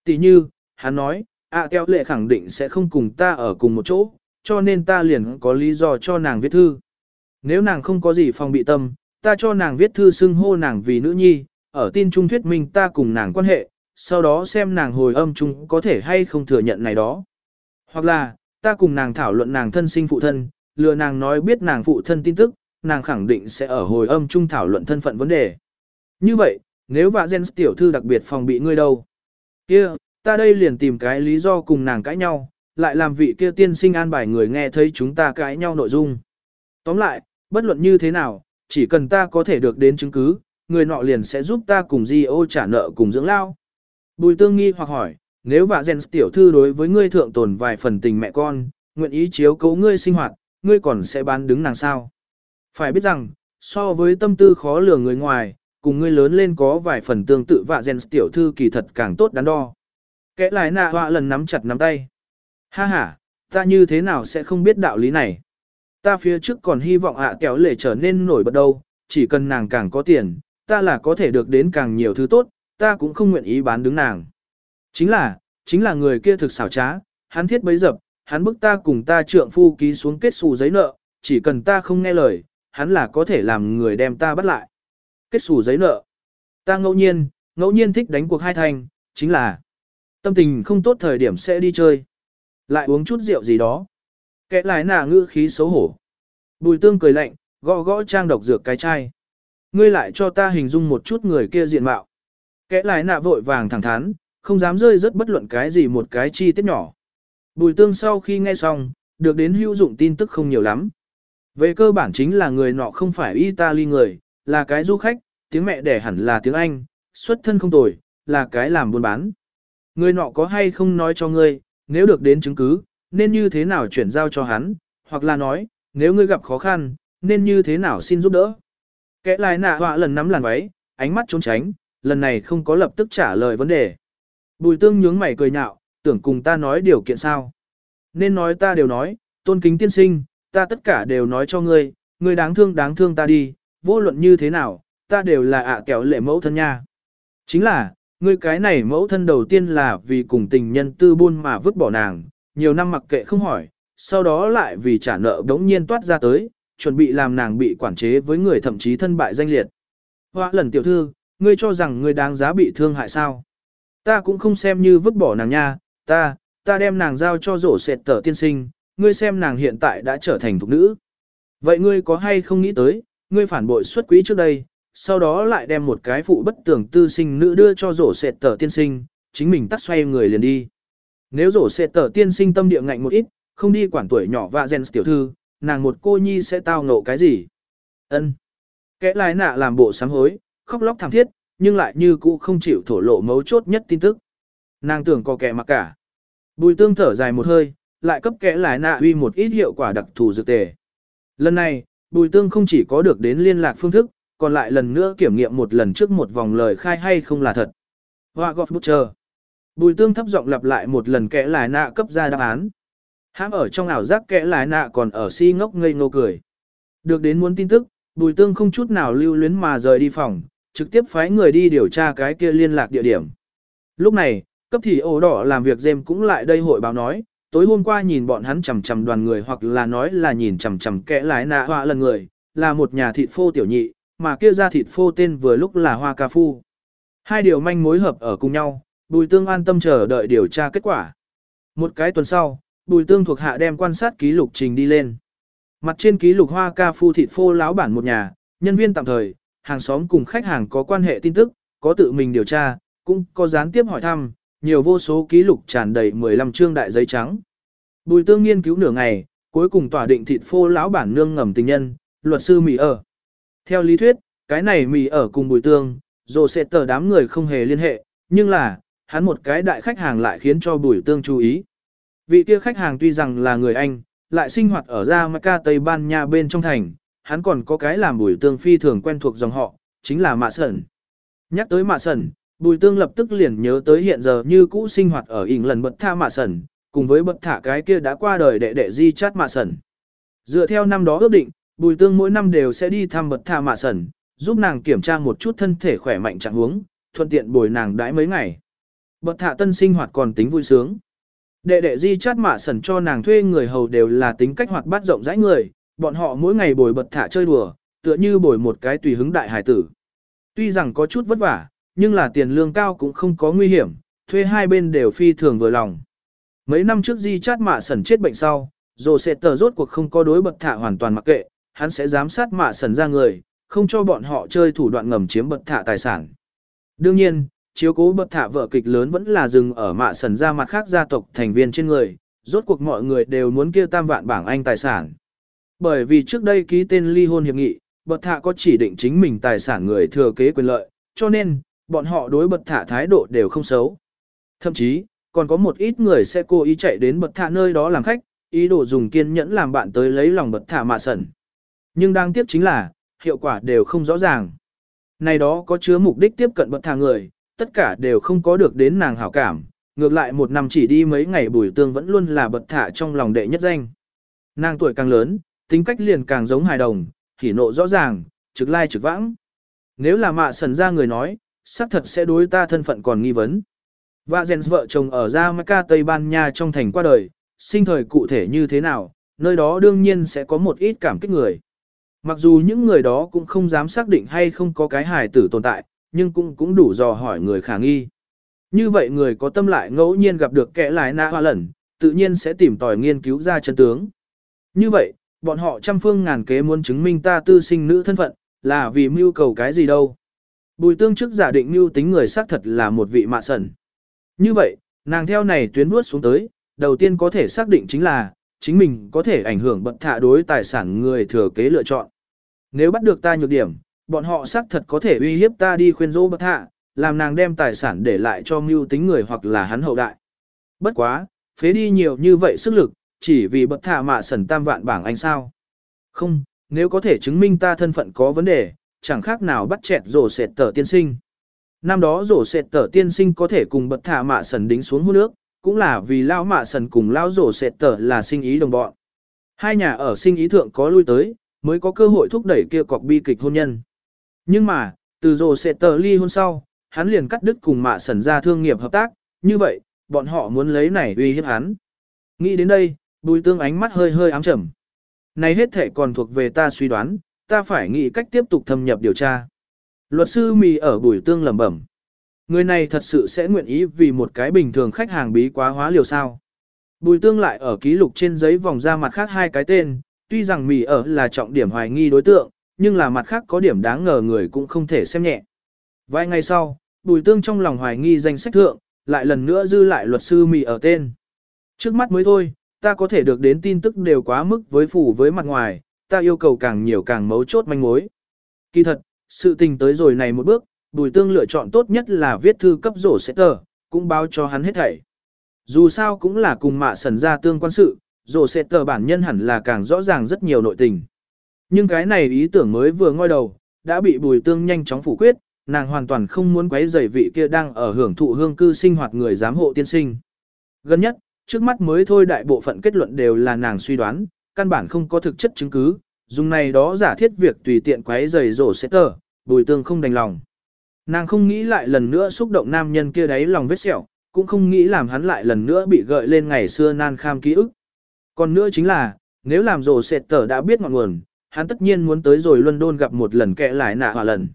Speaker 1: Tỷ như, hắn nói, ạ kéo lệ khẳng định sẽ không cùng ta ở cùng một chỗ, cho nên ta liền có lý do cho nàng viết thư. Nếu nàng không có gì phòng bị tâm, ta cho nàng viết thư xưng hô nàng vì nữ nhi, ở tin trung thuyết minh ta cùng nàng quan hệ, sau đó xem nàng hồi âm chung có thể hay không thừa nhận này đó. Hoặc là, ta cùng nàng thảo luận nàng thân sinh phụ thân, lừa nàng nói biết nàng phụ thân tin tức, nàng khẳng định sẽ ở hồi âm trung thảo luận thân phận vấn đề. Như vậy, nếu vạ gen tiểu thư đặc biệt phòng bị ngươi đâu? kia ta đây liền tìm cái lý do cùng nàng cãi nhau, lại làm vị kia tiên sinh an bài người nghe thấy chúng ta cãi nhau nội dung. Tóm lại, bất luận như thế nào, chỉ cần ta có thể được đến chứng cứ, người nọ liền sẽ giúp ta cùng di ô trả nợ cùng dưỡng lao. Bùi tương nghi hoặc hỏi, nếu vạ gen tiểu thư đối với ngươi thượng tồn vài phần tình mẹ con, nguyện ý chiếu cấu ngươi sinh hoạt, ngươi còn sẽ bán đứng nàng sao? Phải biết rằng, so với tâm tư khó lường người ngoài, cùng ngươi lớn lên có vài phần tương tự vạ gen tiểu thư kỳ thật càng tốt đắn đo. Kẽ lại nạ họa lần nắm chặt nắm tay. Ha ha, ta như thế nào sẽ không biết đạo lý này. Ta phía trước còn hy vọng ạ kéo lệ trở nên nổi bật đâu, chỉ cần nàng càng có tiền, ta là có thể được đến càng nhiều thứ tốt, ta cũng không nguyện ý bán đứng nàng. Chính là, chính là người kia thực xảo trá, hắn thiết bấy dập, hắn bức ta cùng ta trượng phu ký xuống kết xù giấy nợ, chỉ cần ta không nghe lời, hắn là có thể làm người đem ta bắt lại. Kết xù giấy nợ. Ta ngẫu nhiên, ngẫu nhiên thích đánh cuộc hai thành, chính là tâm tình không tốt thời điểm sẽ đi chơi. Lại uống chút rượu gì đó. Kẻ lại nà ngữ khí xấu hổ. Bùi tương cười lạnh, gõ gõ trang độc dược cái chai. Ngươi lại cho ta hình dung một chút người kia diện mạo. Kẻ lại nạ vội vàng thẳng thắn, không dám rơi rất bất luận cái gì một cái chi tiết nhỏ. Bùi tương sau khi nghe xong, được đến hữu dụng tin tức không nhiều lắm. Về cơ bản chính là người nọ không phải Italy người, là cái du khách, tiếng mẹ đẻ hẳn là tiếng Anh, xuất thân không tồi, là cái làm buôn bán. Người nọ có hay không nói cho ngươi, nếu được đến chứng cứ, nên như thế nào chuyển giao cho hắn, hoặc là nói, nếu ngươi gặp khó khăn, nên như thế nào xin giúp đỡ. Kẻ lại nạ họa lần nắm làn váy, ánh mắt trốn tránh, lần này không có lập tức trả lời vấn đề. Bùi tương nhướng mày cười nhạo, tưởng cùng ta nói điều kiện sao. Nên nói ta đều nói, tôn kính tiên sinh, ta tất cả đều nói cho ngươi, ngươi đáng thương đáng thương ta đi, vô luận như thế nào, ta đều là ạ kẹo lệ mẫu thân nha. Chính là, ngươi cái này mẫu thân đầu tiên là vì cùng tình nhân tư buôn mà vứt bỏ nàng, nhiều năm mặc kệ không hỏi, sau đó lại vì trả nợ đống nhiên toát ra tới, chuẩn bị làm nàng bị quản chế với người thậm chí thân bại danh liệt. Hoa lần tiểu thư, ngươi cho rằng ngươi đáng giá bị thương hại sao? Ta cũng không xem như vứt bỏ nàng nha, ta, ta đem nàng giao cho rổ sệt tờ tiên sinh, ngươi xem nàng hiện tại đã trở thành thục nữ. Vậy ngươi có hay không nghĩ tới, ngươi phản bội xuất quỹ trước đây, sau đó lại đem một cái phụ bất tưởng tư sinh nữ đưa cho rổ sệt tờ tiên sinh, chính mình tắt xoay người liền đi. Nếu rổ sệt tờ tiên sinh tâm địa ngạnh một ít, không đi quản tuổi nhỏ và gen tiểu thư, nàng một cô nhi sẽ tao ngộ cái gì? Ân. Kẻ lái nạ làm bộ sám hối, khóc lóc thảm thiết, nhưng lại như cũ không chịu thổ lộ mấu chốt nhất tin tức. Nàng tưởng có kẻ mặc cả. Bùi tương thở dài một hơi, lại cấp kẽ lại nạ uy một ít hiệu quả đặc thù dược tề. Lần này, bùi tương không chỉ có được đến liên lạc phương thức, còn lại lần nữa kiểm nghiệm một lần trước một vòng lời khai hay không là thật. Hoa Gọt chờ Bùi tương thấp giọng lặp lại một lần kẽ lại nạ cấp ra đáp án. Hãm ở trong ảo giác kẽ lại nạ còn ở si ngốc ngây ngô cười. Được đến muốn tin tức, bùi tương không chút nào lưu luyến mà rời đi phòng, trực tiếp phái người đi điều tra cái kia liên lạc địa điểm. Lúc này, cấp thị ổ đỏ làm việc dêm cũng lại đây hội báo nói, tối hôm qua nhìn bọn hắn chầm chầm đoàn người hoặc là nói là nhìn chầm chầm kẽ lái nạ hoa lần người, là một nhà thịt phô tiểu nhị, mà kia ra thịt phô tên vừa lúc là hoa ca phu. Hai điều manh mối hợp ở cùng nhau, bùi tương an tâm chờ đợi điều tra kết quả. Một cái tuần sau, bùi tương thuộc hạ đem quan sát ký lục trình đi lên. Mặt trên ký lục hoa ca phu thịt phô lão bản một nhà, nhân viên tạm thời, hàng xóm cùng khách hàng có quan hệ tin tức, có tự mình điều tra, cũng có gián tiếp hỏi thăm, nhiều vô số ký lục tràn đầy 15 chương đại giấy trắng. Bùi tương nghiên cứu nửa ngày, cuối cùng tỏa định thịt phô lão bản nương ngầm tình nhân, luật sư mì ở. Theo lý thuyết, cái này mì ở cùng bùi tương, dù sẽ tờ đám người không hề liên hệ, nhưng là, hắn một cái đại khách hàng lại khiến cho bùi tương chú ý. Vị kia khách hàng tuy rằng là người Anh, lại sinh hoạt ở Jamaica Tây Ban Nha bên trong thành, hắn còn có cái làm bùi tương phi thường quen thuộc dòng họ, chính là Mạ Sẩn. Nhắc tới Mạ Sẩn, bùi tương lập tức liền nhớ tới hiện giờ như cũ sinh hoạt ở ỉn lần bật tha Mạ Sẩn, cùng với bật thả cái kia đã qua đời đệ đệ di chát Mạ Sẩn. Dựa theo năm đó ước định, bùi tương mỗi năm đều sẽ đi thăm bật tha Mạ Sẩn, giúp nàng kiểm tra một chút thân thể khỏe mạnh trạng huống, thuận tiện bồi nàng đãi mấy ngày. Bật thả tân sinh hoạt còn tính vui sướng. Đệ đệ di chát mạ sẩn cho nàng thuê người hầu đều là tính cách hoạt bát rộng rãi người, bọn họ mỗi ngày bồi bật thả chơi đùa, tựa như bồi một cái tùy hứng đại hải tử. Tuy rằng có chút vất vả, nhưng là tiền lương cao cũng không có nguy hiểm, thuê hai bên đều phi thường vừa lòng. Mấy năm trước di chát mạ sẩn chết bệnh sau, rồi sẽ tờ rốt cuộc không có đối bật thả hoàn toàn mặc kệ, hắn sẽ giám sát mạ sẩn ra người, không cho bọn họ chơi thủ đoạn ngầm chiếm bật thả tài sản. Đương nhiên, chiếu cố bật thả vợ kịch lớn vẫn là dừng ở mạ sẩn ra mặt khác gia tộc thành viên trên người, rốt cuộc mọi người đều muốn kia tam vạn bảng anh tài sản. Bởi vì trước đây ký tên ly hôn hiệp nghị, bật thạ có chỉ định chính mình tài sản người thừa kế quyền lợi, cho nên, bọn họ đối bật thạ thái độ đều không xấu. Thậm chí, còn có một ít người sẽ cố ý chạy đến bật thạ nơi đó làm khách, ý đồ dùng kiên nhẫn làm bạn tới lấy lòng bật thạ mạ sẩn. Nhưng đáng tiếc chính là, hiệu quả đều không rõ ràng. Này đó có chứa mục đích tiếp cận bật thạ người, tất cả đều không có được đến nàng hảo cảm, ngược lại một năm chỉ đi mấy ngày bùi tương vẫn luôn là bật thạ trong lòng đệ nhất danh. Nàng tuổi càng lớn, tính cách liền càng giống hài đồng, hỉ nộ rõ ràng, trực lai trực vãng. Nếu là mạ sần ra người nói, xác thật sẽ đối ta thân phận còn nghi vấn. Và Jens vợ chồng ở Jamaica Tây Ban Nha trong thành qua đời, sinh thời cụ thể như thế nào, nơi đó đương nhiên sẽ có một ít cảm kích người. Mặc dù những người đó cũng không dám xác định hay không có cái hài tử tồn tại, nhưng cũng cũng đủ dò hỏi người khả nghi. Như vậy người có tâm lại ngẫu nhiên gặp được kẻ lái na hoa lần, tự nhiên sẽ tìm tòi nghiên cứu ra chân tướng. Như vậy, bọn họ trăm phương ngàn kế muốn chứng minh ta tư sinh nữ thân phận, là vì mưu cầu cái gì đâu. Bùi tương trước giả định mưu tính người xác thật là một vị mạ sẩn. Như vậy, nàng theo này tuyến bước xuống tới, đầu tiên có thể xác định chính là, chính mình có thể ảnh hưởng bận thạ đối tài sản người thừa kế lựa chọn. Nếu bắt được ta nhược điểm, bọn họ xác thật có thể uy hiếp ta đi khuyên dỗ bận thạ, làm nàng đem tài sản để lại cho mưu tính người hoặc là hắn hậu đại. Bất quá, phế đi nhiều như vậy sức lực, chỉ vì bật thả mạ sẩn tam vạn bảng anh sao. Không, nếu có thể chứng minh ta thân phận có vấn đề, chẳng khác nào bắt chẹt rổ sệt tờ tiên sinh. Năm đó rổ sệt tờ tiên sinh có thể cùng bật thả mạ sần đính xuống hôn nước, cũng là vì lao mạ sần cùng lao rổ sệt tờ là sinh ý đồng bọn. Hai nhà ở sinh ý thượng có lui tới, mới có cơ hội thúc đẩy kia cọc bi kịch hôn nhân. Nhưng mà, từ rổ sệt tờ ly hôn sau, hắn liền cắt đứt cùng mạ sần ra thương nghiệp hợp tác, như vậy, bọn họ muốn lấy này uy hiếp hắn. Nghĩ đến đây, Bùi tương ánh mắt hơi hơi ám trầm. Này hết thể còn thuộc về ta suy đoán, ta phải nghĩ cách tiếp tục thâm nhập điều tra. Luật sư mì ở bùi tương lẩm bẩm. Người này thật sự sẽ nguyện ý vì một cái bình thường khách hàng bí quá hóa liều sao. Bùi tương lại ở ký lục trên giấy vòng ra mặt khác hai cái tên, tuy rằng mì ở là trọng điểm hoài nghi đối tượng, nhưng là mặt khác có điểm đáng ngờ người cũng không thể xem nhẹ. Vài ngày sau, Bùi Tương trong lòng hoài nghi danh sách thượng, lại lần nữa dư lại luật sư mì ở tên. Trước mắt mới thôi, ta có thể được đến tin tức đều quá mức với phủ với mặt ngoài, ta yêu cầu càng nhiều càng mấu chốt manh mối. Kỳ thật, sự tình tới rồi này một bước, Bùi Tương lựa chọn tốt nhất là viết thư cấp rổ sẽ tờ, cũng báo cho hắn hết thảy. Dù sao cũng là cùng mạ sần ra tương quan sự, rổ sẽ tờ bản nhân hẳn là càng rõ ràng rất nhiều nội tình. Nhưng cái này ý tưởng mới vừa ngoi đầu, đã bị Bùi Tương nhanh chóng phủ quyết, nàng hoàn toàn không muốn quấy rầy vị kia đang ở hưởng thụ hương cư sinh hoạt người giám hộ tiên sinh. Gần nhất, trước mắt mới thôi đại bộ phận kết luận đều là nàng suy đoán, căn bản không có thực chất chứng cứ, dùng này đó giả thiết việc tùy tiện quấy rầy rổ sẽ tờ, bùi tương không đành lòng. Nàng không nghĩ lại lần nữa xúc động nam nhân kia đáy lòng vết sẹo, cũng không nghĩ làm hắn lại lần nữa bị gợi lên ngày xưa nan kham ký ức. Còn nữa chính là, nếu làm rổ sẽ tờ đã biết ngọn nguồn, hắn tất nhiên muốn tới rồi London gặp một lần kẻ lại nạ hòa lần.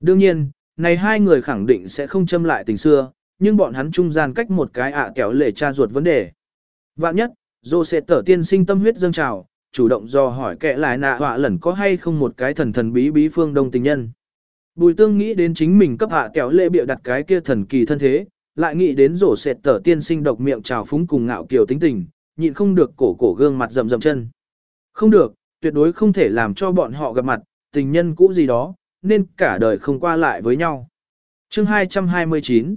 Speaker 1: Đương nhiên, này hai người khẳng định sẽ không châm lại tình xưa, nhưng bọn hắn trung gian cách một cái ạ kéo lệ cha ruột vấn đề. Vạn nhất, dô sẽ tở tiên sinh tâm huyết dâng trào, chủ động do hỏi kẻ lại nạ họa lần có hay không một cái thần thần bí bí phương đông tình nhân. Bùi tương nghĩ đến chính mình cấp hạ kéo lệ bịa đặt cái kia thần kỳ thân thế, lại nghĩ đến rổ sệt tở tiên sinh độc miệng trào phúng cùng ngạo kiều tính tình, nhịn không được cổ cổ gương mặt rầm rầm chân. Không được, tuyệt đối không thể làm cho bọn họ gặp mặt, tình nhân cũ gì đó, nên cả đời không qua lại với nhau. Chương 229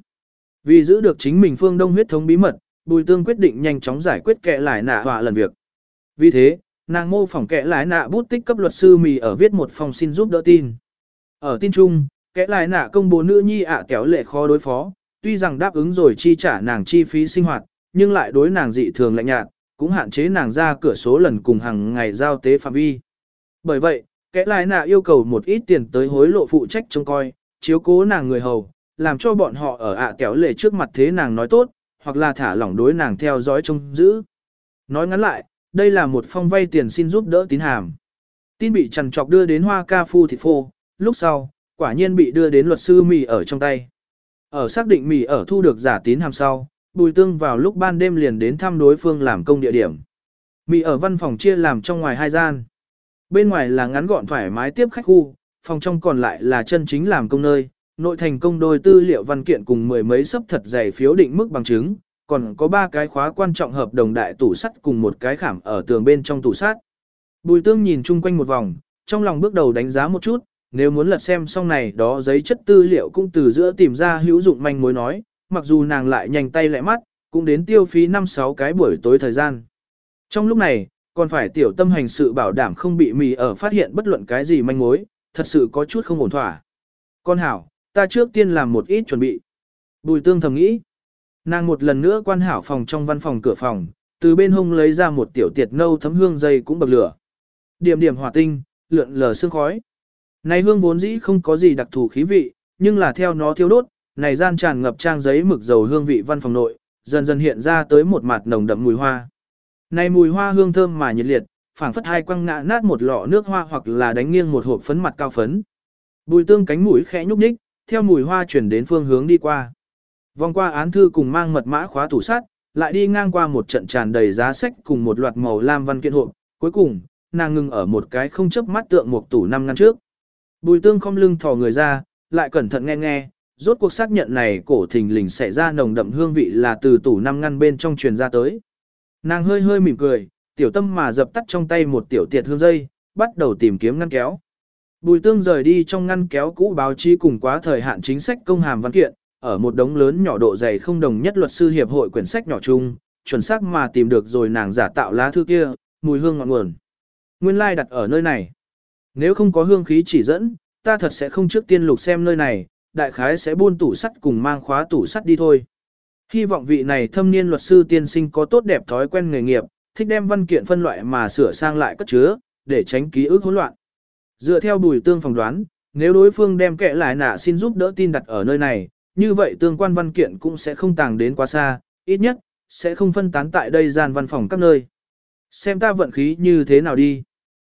Speaker 1: Vì giữ được chính mình phương đông huyết thống bí mật, Bùi Tương quyết định nhanh chóng giải quyết kẻ lại nạ họa lần việc. Vì thế, nàng mô phỏng kẻ lại nạ bút tích cấp luật sư mì ở viết một phòng xin giúp đỡ tin. Ở tin chung, kẻ lại nạ công bố nữ nhi ạ kéo lệ khó đối phó, tuy rằng đáp ứng rồi chi trả nàng chi phí sinh hoạt, nhưng lại đối nàng dị thường lạnh nhạt, cũng hạn chế nàng ra cửa số lần cùng hàng ngày giao tế phạm vi. Bởi vậy, Kẻ lại nạ yêu cầu một ít tiền tới hối lộ phụ trách trông coi, chiếu cố nàng người hầu, làm cho bọn họ ở ạ kéo lệ trước mặt thế nàng nói tốt, hoặc là thả lỏng đối nàng theo dõi trông giữ. Nói ngắn lại, đây là một phong vay tiền xin giúp đỡ tín hàm. Tin bị trằn trọc đưa đến hoa ca phu thịt phô, lúc sau, quả nhiên bị đưa đến luật sư mì ở trong tay. Ở xác định mì ở thu được giả tín hàm sau, bùi tương vào lúc ban đêm liền đến thăm đối phương làm công địa điểm. Mì ở văn phòng chia làm trong ngoài hai gian. Bên ngoài là ngắn gọn thoải mái tiếp khách khu, phòng trong còn lại là chân chính làm công nơi, nội thành công đôi tư liệu văn kiện cùng mười mấy sấp thật dày phiếu định mức bằng chứng, còn có ba cái khóa quan trọng hợp đồng đại tủ sắt cùng một cái khảm ở tường bên trong tủ sắt. Bùi tương nhìn chung quanh một vòng, trong lòng bước đầu đánh giá một chút, nếu muốn lật xem xong này đó giấy chất tư liệu cũng từ giữa tìm ra hữu dụng manh mối nói, mặc dù nàng lại nhanh tay lẹ mắt, cũng đến tiêu phí 5-6 cái buổi tối thời gian. Trong lúc này, còn phải tiểu tâm hành sự bảo đảm không bị mì ở phát hiện bất luận cái gì manh mối, thật sự có chút không ổn thỏa. Con hảo, ta trước tiên làm một ít chuẩn bị. Bùi tương thầm nghĩ. Nàng một lần nữa quan hảo phòng trong văn phòng cửa phòng, từ bên hông lấy ra một tiểu tiệt nâu thấm hương dây cũng bậc lửa. Điểm điểm hỏa tinh, lượn lờ sương khói. Này hương vốn dĩ không có gì đặc thù khí vị, nhưng là theo nó thiêu đốt, này gian tràn ngập trang giấy mực dầu hương vị văn phòng nội, dần dần hiện ra tới một mặt nồng đậm mùi hoa. Này mùi hoa hương thơm mà nhiệt liệt, phảng phất hai quăng ngã nát một lọ nước hoa hoặc là đánh nghiêng một hộp phấn mặt cao phấn. Bùi tương cánh mũi khẽ nhúc nhích, theo mùi hoa chuyển đến phương hướng đi qua. Vòng qua án thư cùng mang mật mã khóa tủ sắt, lại đi ngang qua một trận tràn đầy giá sách cùng một loạt màu lam văn kiện hộp. Cuối cùng, nàng ngừng ở một cái không chớp mắt tượng một tủ năm ngăn trước. Bùi tương không lưng thò người ra, lại cẩn thận nghe nghe, rốt cuộc xác nhận này cổ thình lình xảy ra nồng đậm hương vị là từ tủ năm ngăn bên trong truyền ra tới. Nàng hơi hơi mỉm cười, tiểu tâm mà dập tắt trong tay một tiểu tiệt hương dây, bắt đầu tìm kiếm ngăn kéo. Bùi tương rời đi trong ngăn kéo cũ báo chí cùng quá thời hạn chính sách công hàm văn kiện, ở một đống lớn nhỏ độ dày không đồng nhất luật sư hiệp hội quyển sách nhỏ chung, chuẩn xác mà tìm được rồi nàng giả tạo lá thư kia, mùi hương ngọn nguồn. Nguyên lai like đặt ở nơi này. Nếu không có hương khí chỉ dẫn, ta thật sẽ không trước tiên lục xem nơi này, đại khái sẽ buôn tủ sắt cùng mang khóa tủ sắt đi thôi. Hy vọng vị này thâm niên luật sư tiên sinh có tốt đẹp thói quen nghề nghiệp, thích đem văn kiện phân loại mà sửa sang lại cất chứa, để tránh ký ức hỗn loạn. Dựa theo bùi tương phỏng đoán, nếu đối phương đem kệ lại nạ xin giúp đỡ tin đặt ở nơi này, như vậy tương quan văn kiện cũng sẽ không tàng đến quá xa, ít nhất, sẽ không phân tán tại đây gian văn phòng các nơi. Xem ta vận khí như thế nào đi.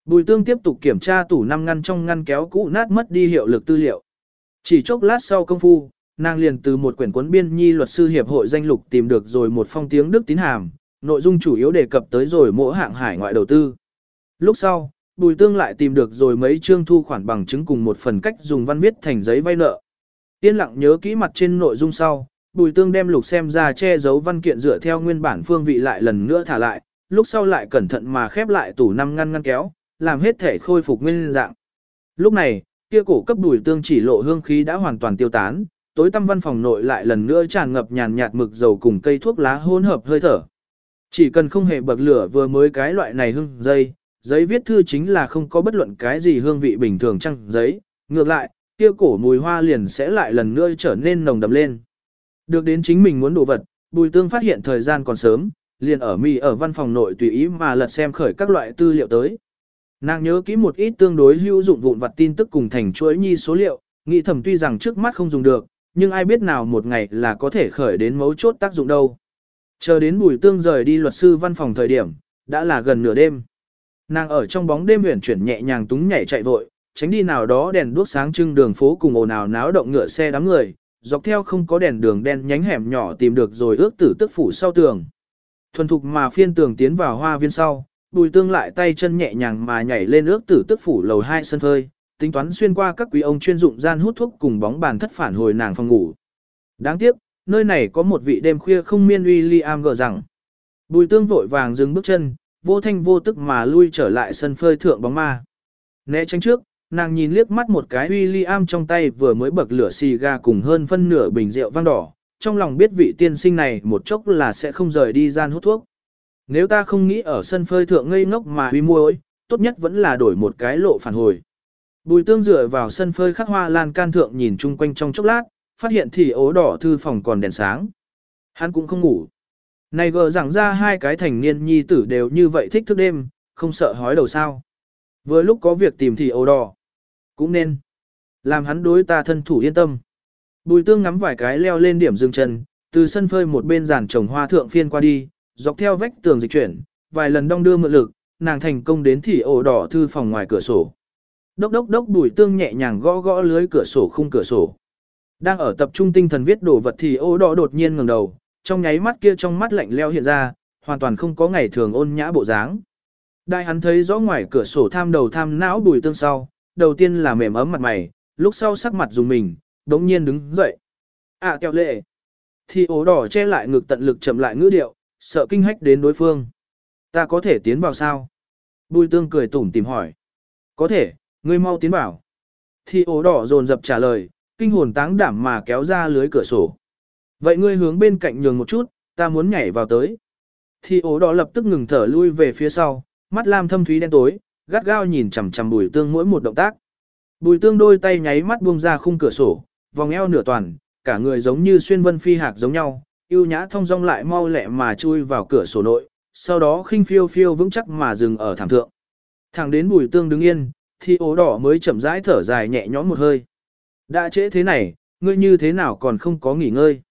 Speaker 1: Bùi tương tiếp tục kiểm tra tủ năm ngăn trong ngăn kéo cũ nát mất đi hiệu lực tư liệu. Chỉ chốc lát sau công phu, nàng liền từ một quyển cuốn biên nhi luật sư hiệp hội danh lục tìm được rồi một phong tiếng Đức tín hàm, nội dung chủ yếu đề cập tới rồi mỗi hạng hải ngoại đầu tư. Lúc sau, Bùi Tương lại tìm được rồi mấy chương thu khoản bằng chứng cùng một phần cách dùng văn viết thành giấy vay nợ. Yên lặng nhớ kỹ mặt trên nội dung sau, Bùi Tương đem lục xem ra che giấu văn kiện dựa theo nguyên bản phương vị lại lần nữa thả lại, lúc sau lại cẩn thận mà khép lại tủ năm ngăn ngăn kéo, làm hết thể khôi phục nguyên dạng. Lúc này, kia cổ cấp Bùi Tương chỉ lộ hương khí đã hoàn toàn tiêu tán, tối tăm văn phòng nội lại lần nữa tràn ngập nhàn nhạt mực dầu cùng cây thuốc lá hỗn hợp hơi thở. Chỉ cần không hề bậc lửa vừa mới cái loại này hương dây, giấy viết thư chính là không có bất luận cái gì hương vị bình thường trăng giấy, ngược lại, kia cổ mùi hoa liền sẽ lại lần nữa trở nên nồng đậm lên. Được đến chính mình muốn đồ vật, Bùi Tương phát hiện thời gian còn sớm, liền ở mì ở văn phòng nội tùy ý mà lật xem khởi các loại tư liệu tới. Nàng nhớ kỹ một ít tương đối hữu dụng vụn vặt tin tức cùng thành chuỗi nhi số liệu, nghĩ thầm tuy rằng trước mắt không dùng được, nhưng ai biết nào một ngày là có thể khởi đến mấu chốt tác dụng đâu. Chờ đến Bùi Tương rời đi luật sư văn phòng thời điểm, đã là gần nửa đêm. Nàng ở trong bóng đêm uyển chuyển nhẹ nhàng túng nhảy chạy vội, tránh đi nào đó đèn đuốc sáng trưng đường phố cùng ồn ào náo động ngựa xe đám người, dọc theo không có đèn đường đen nhánh hẻm nhỏ tìm được rồi ước tử tức phủ sau tường. Thuần thục mà phiên tường tiến vào hoa viên sau, bùi tương lại tay chân nhẹ nhàng mà nhảy lên ước tử tức phủ lầu hai sân phơi, tính toán xuyên qua các quý ông chuyên dụng gian hút thuốc cùng bóng bàn thất phản hồi nàng phòng ngủ. Đáng tiếc, nơi này có một vị đêm khuya không miên uy Liam gờ rằng. Bùi tương vội vàng dừng bước chân, vô thanh vô tức mà lui trở lại sân phơi thượng bóng ma. Né tránh trước, nàng nhìn liếc mắt một cái William trong tay vừa mới bậc lửa xì ga cùng hơn phân nửa bình rượu vang đỏ, trong lòng biết vị tiên sinh này một chốc là sẽ không rời đi gian hút thuốc. Nếu ta không nghĩ ở sân phơi thượng ngây ngốc mà huy muối, tốt nhất vẫn là đổi một cái lộ phản hồi. Bùi tương dựa vào sân phơi khắc hoa lan can thượng nhìn chung quanh trong chốc lát, phát hiện thì ố đỏ thư phòng còn đèn sáng. Hắn cũng không ngủ. Này gờ rằng ra hai cái thành niên nhi tử đều như vậy thích thức đêm, không sợ hói đầu sao. Vừa lúc có việc tìm thì ố đỏ. Cũng nên. Làm hắn đối ta thân thủ yên tâm. Bùi tương ngắm vài cái leo lên điểm dừng chân, từ sân phơi một bên giàn trồng hoa thượng phiên qua đi, dọc theo vách tường dịch chuyển, vài lần đong đưa mượn lực, nàng thành công đến thì ổ đỏ thư phòng ngoài cửa sổ. Đốc đốc đốc bùi tương nhẹ nhàng gõ gõ lưới cửa sổ khung cửa sổ. Đang ở tập trung tinh thần viết đồ vật thì ô đỏ đột nhiên ngẩng đầu, trong nháy mắt kia trong mắt lạnh leo hiện ra, hoàn toàn không có ngày thường ôn nhã bộ dáng. Đại hắn thấy rõ ngoài cửa sổ tham đầu tham não bùi tương sau, đầu tiên là mềm ấm mặt mày, lúc sau sắc mặt dùng mình, đống nhiên đứng dậy. À kẹo lệ. Thì ố đỏ che lại ngực tận lực chậm lại ngữ điệu, sợ kinh hách đến đối phương. Ta có thể tiến vào sao? Bùi tương cười tủm tìm hỏi. Có thể, ngươi mau tiến vào. Thì ố đỏ dồn dập trả lời, kinh hồn táng đảm mà kéo ra lưới cửa sổ. Vậy ngươi hướng bên cạnh nhường một chút, ta muốn nhảy vào tới. Thì ố đỏ lập tức ngừng thở lui về phía sau, mắt lam thâm thúy đen tối, gắt gao nhìn chằm chằm bùi tương mỗi một động tác. Bùi tương đôi tay nháy mắt buông ra khung cửa sổ, vòng eo nửa toàn, cả người giống như xuyên vân phi hạc giống nhau, yêu nhã thông dong lại mau lẹ mà chui vào cửa sổ nội, sau đó khinh phiêu phiêu vững chắc mà dừng ở thảm thượng. Thẳng đến bùi tương đứng yên, thì ố đỏ mới chậm rãi thở dài nhẹ nhõm một hơi. Đã trễ thế này, ngươi như thế nào còn không có nghỉ ngơi.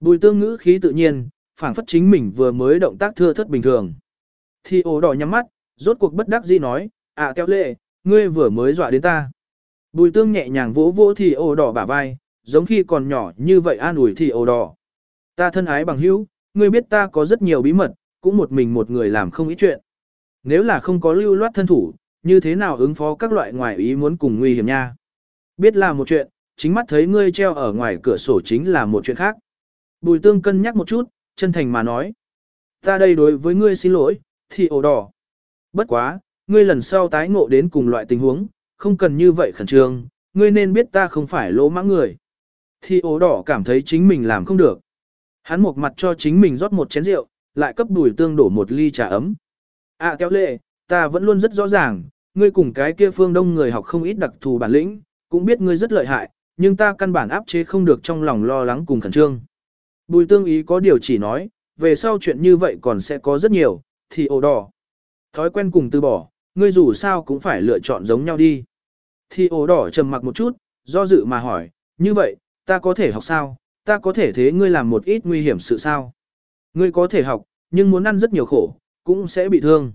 Speaker 1: Bùi tương ngữ khí tự nhiên, phảng phất chính mình vừa mới động tác thưa thất bình thường. Thì ổ đỏ nhắm mắt, rốt cuộc bất đắc dĩ nói, à kéo lệ, ngươi vừa mới dọa đến ta. Bùi tương nhẹ nhàng vỗ vỗ thì ổ đỏ bả vai, giống khi còn nhỏ như vậy an ủi thì ổ đỏ. Ta thân ái bằng hữu, ngươi biết ta có rất nhiều bí mật, cũng một mình một người làm không ít chuyện. Nếu là không có lưu loát thân thủ, như thế nào ứng phó các loại ngoài ý muốn cùng nguy hiểm nha. Biết là một chuyện, chính mắt thấy ngươi treo ở ngoài cửa sổ chính là một chuyện khác. Bùi tương cân nhắc một chút, chân thành mà nói. Ta đây đối với ngươi xin lỗi, thì ổ đỏ. Bất quá, ngươi lần sau tái ngộ đến cùng loại tình huống, không cần như vậy khẩn trương, ngươi nên biết ta không phải lỗ mãng người. Thì ổ đỏ cảm thấy chính mình làm không được. Hắn một mặt cho chính mình rót một chén rượu, lại cấp đùi tương đổ một ly trà ấm. À kéo lệ, ta vẫn luôn rất rõ ràng, ngươi cùng cái kia phương đông người học không ít đặc thù bản lĩnh, cũng biết ngươi rất lợi hại, nhưng ta căn bản áp chế không được trong lòng lo lắng cùng khẩn trương. Bùi tương ý có điều chỉ nói, về sau chuyện như vậy còn sẽ có rất nhiều, thì ổ đỏ. Thói quen cùng từ bỏ, ngươi dù sao cũng phải lựa chọn giống nhau đi. Thì ổ đỏ trầm mặc một chút, do dự mà hỏi, như vậy, ta có thể học sao, ta có thể thế ngươi làm một ít nguy hiểm sự sao. Ngươi có thể học, nhưng muốn ăn rất nhiều khổ, cũng sẽ bị thương.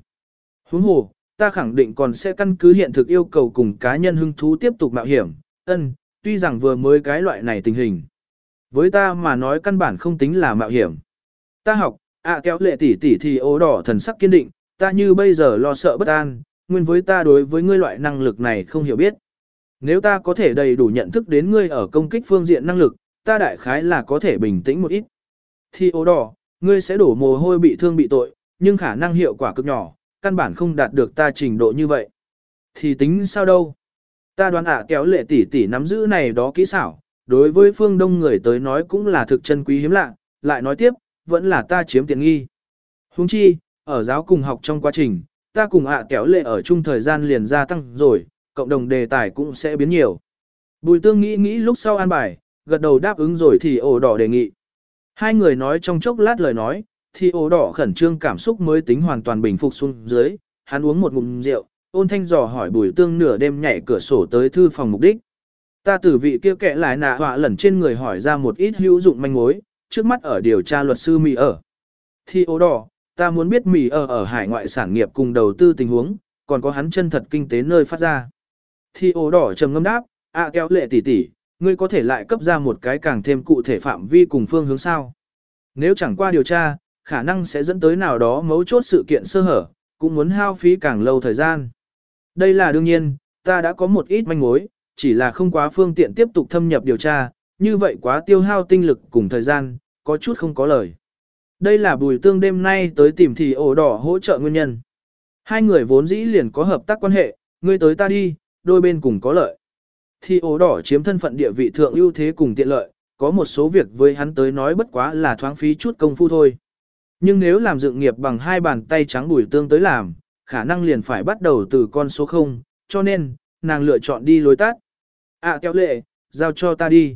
Speaker 1: Huống hồ, ta khẳng định còn sẽ căn cứ hiện thực yêu cầu cùng cá nhân hứng thú tiếp tục mạo hiểm, ân, tuy rằng vừa mới cái loại này tình hình. Với ta mà nói căn bản không tính là mạo hiểm. Ta học, ạ à, kéo lệ tỷ tỷ thì ố đỏ thần sắc kiên định, ta như bây giờ lo sợ bất an, nguyên với ta đối với ngươi loại năng lực này không hiểu biết. Nếu ta có thể đầy đủ nhận thức đến ngươi ở công kích phương diện năng lực, ta đại khái là có thể bình tĩnh một ít. Thì ố đỏ, ngươi sẽ đổ mồ hôi bị thương bị tội, nhưng khả năng hiệu quả cực nhỏ, căn bản không đạt được ta trình độ như vậy. Thì tính sao đâu? Ta đoán ạ à, kéo lệ tỷ tỷ nắm giữ này đó kỹ xảo, đối với phương đông người tới nói cũng là thực chân quý hiếm lạ, lại nói tiếp, vẫn là ta chiếm tiện nghi. Huống chi, ở giáo cùng học trong quá trình, ta cùng ạ kéo lệ ở chung thời gian liền gia tăng rồi, cộng đồng đề tài cũng sẽ biến nhiều. Bùi tương nghĩ nghĩ lúc sau an bài, gật đầu đáp ứng rồi thì ổ đỏ đề nghị. Hai người nói trong chốc lát lời nói, thì ổ đỏ khẩn trương cảm xúc mới tính hoàn toàn bình phục xuống dưới, hắn uống một ngụm rượu, ôn thanh dò hỏi bùi tương nửa đêm nhảy cửa sổ tới thư phòng mục đích. Ta từ vị kia kệ lại nạ họa lẩn trên người hỏi ra một ít hữu dụng manh mối, trước mắt ở điều tra luật sư Mỹ ở. Thì ô đỏ, ta muốn biết Mỹ ở ở hải ngoại sản nghiệp cùng đầu tư tình huống, còn có hắn chân thật kinh tế nơi phát ra. Thì ô đỏ trầm ngâm đáp, ạ à, kéo lệ tỷ tỷ, ngươi có thể lại cấp ra một cái càng thêm cụ thể phạm vi cùng phương hướng sao. Nếu chẳng qua điều tra, khả năng sẽ dẫn tới nào đó mấu chốt sự kiện sơ hở, cũng muốn hao phí càng lâu thời gian. Đây là đương nhiên, ta đã có một ít manh mối, chỉ là không quá phương tiện tiếp tục thâm nhập điều tra, như vậy quá tiêu hao tinh lực cùng thời gian, có chút không có lời. Đây là bùi tương đêm nay tới tìm thì ổ đỏ hỗ trợ nguyên nhân. Hai người vốn dĩ liền có hợp tác quan hệ, ngươi tới ta đi, đôi bên cùng có lợi. Thì ổ đỏ chiếm thân phận địa vị thượng ưu thế cùng tiện lợi, có một số việc với hắn tới nói bất quá là thoáng phí chút công phu thôi. Nhưng nếu làm dựng nghiệp bằng hai bàn tay trắng bùi tương tới làm, khả năng liền phải bắt đầu từ con số 0, cho nên, nàng lựa chọn đi lối ạ À kéo lệ, giao cho ta đi.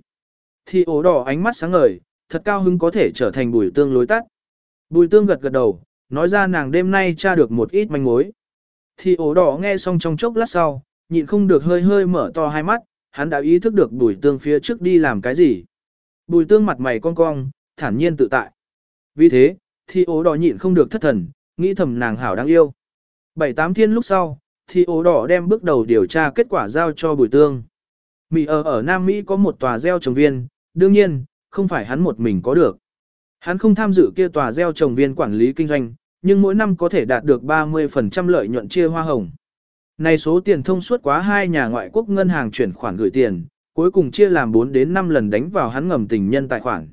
Speaker 1: Thì ổ đỏ ánh mắt sáng ngời, thật cao hứng có thể trở thành bùi tương lối tắt. Bùi tương gật gật đầu, nói ra nàng đêm nay tra được một ít manh mối. Thì ổ đỏ nghe xong trong chốc lát sau, nhịn không được hơi hơi mở to hai mắt, hắn đã ý thức được bùi tương phía trước đi làm cái gì. Bùi tương mặt mày cong cong, thản nhiên tự tại. Vì thế, thì ố đỏ nhịn không được thất thần, nghĩ thầm nàng hảo đáng yêu. Bảy tám thiên lúc sau, thì ố đỏ đem bước đầu điều tra kết quả giao cho bùi tương. Mỹ ở ở Nam Mỹ có một tòa gieo trồng viên, đương nhiên, không phải hắn một mình có được. Hắn không tham dự kia tòa gieo trồng viên quản lý kinh doanh, nhưng mỗi năm có thể đạt được 30% lợi nhuận chia hoa hồng. Này số tiền thông suốt quá hai nhà ngoại quốc ngân hàng chuyển khoản gửi tiền, cuối cùng chia làm 4 đến 5 lần đánh vào hắn ngầm tình nhân tài khoản.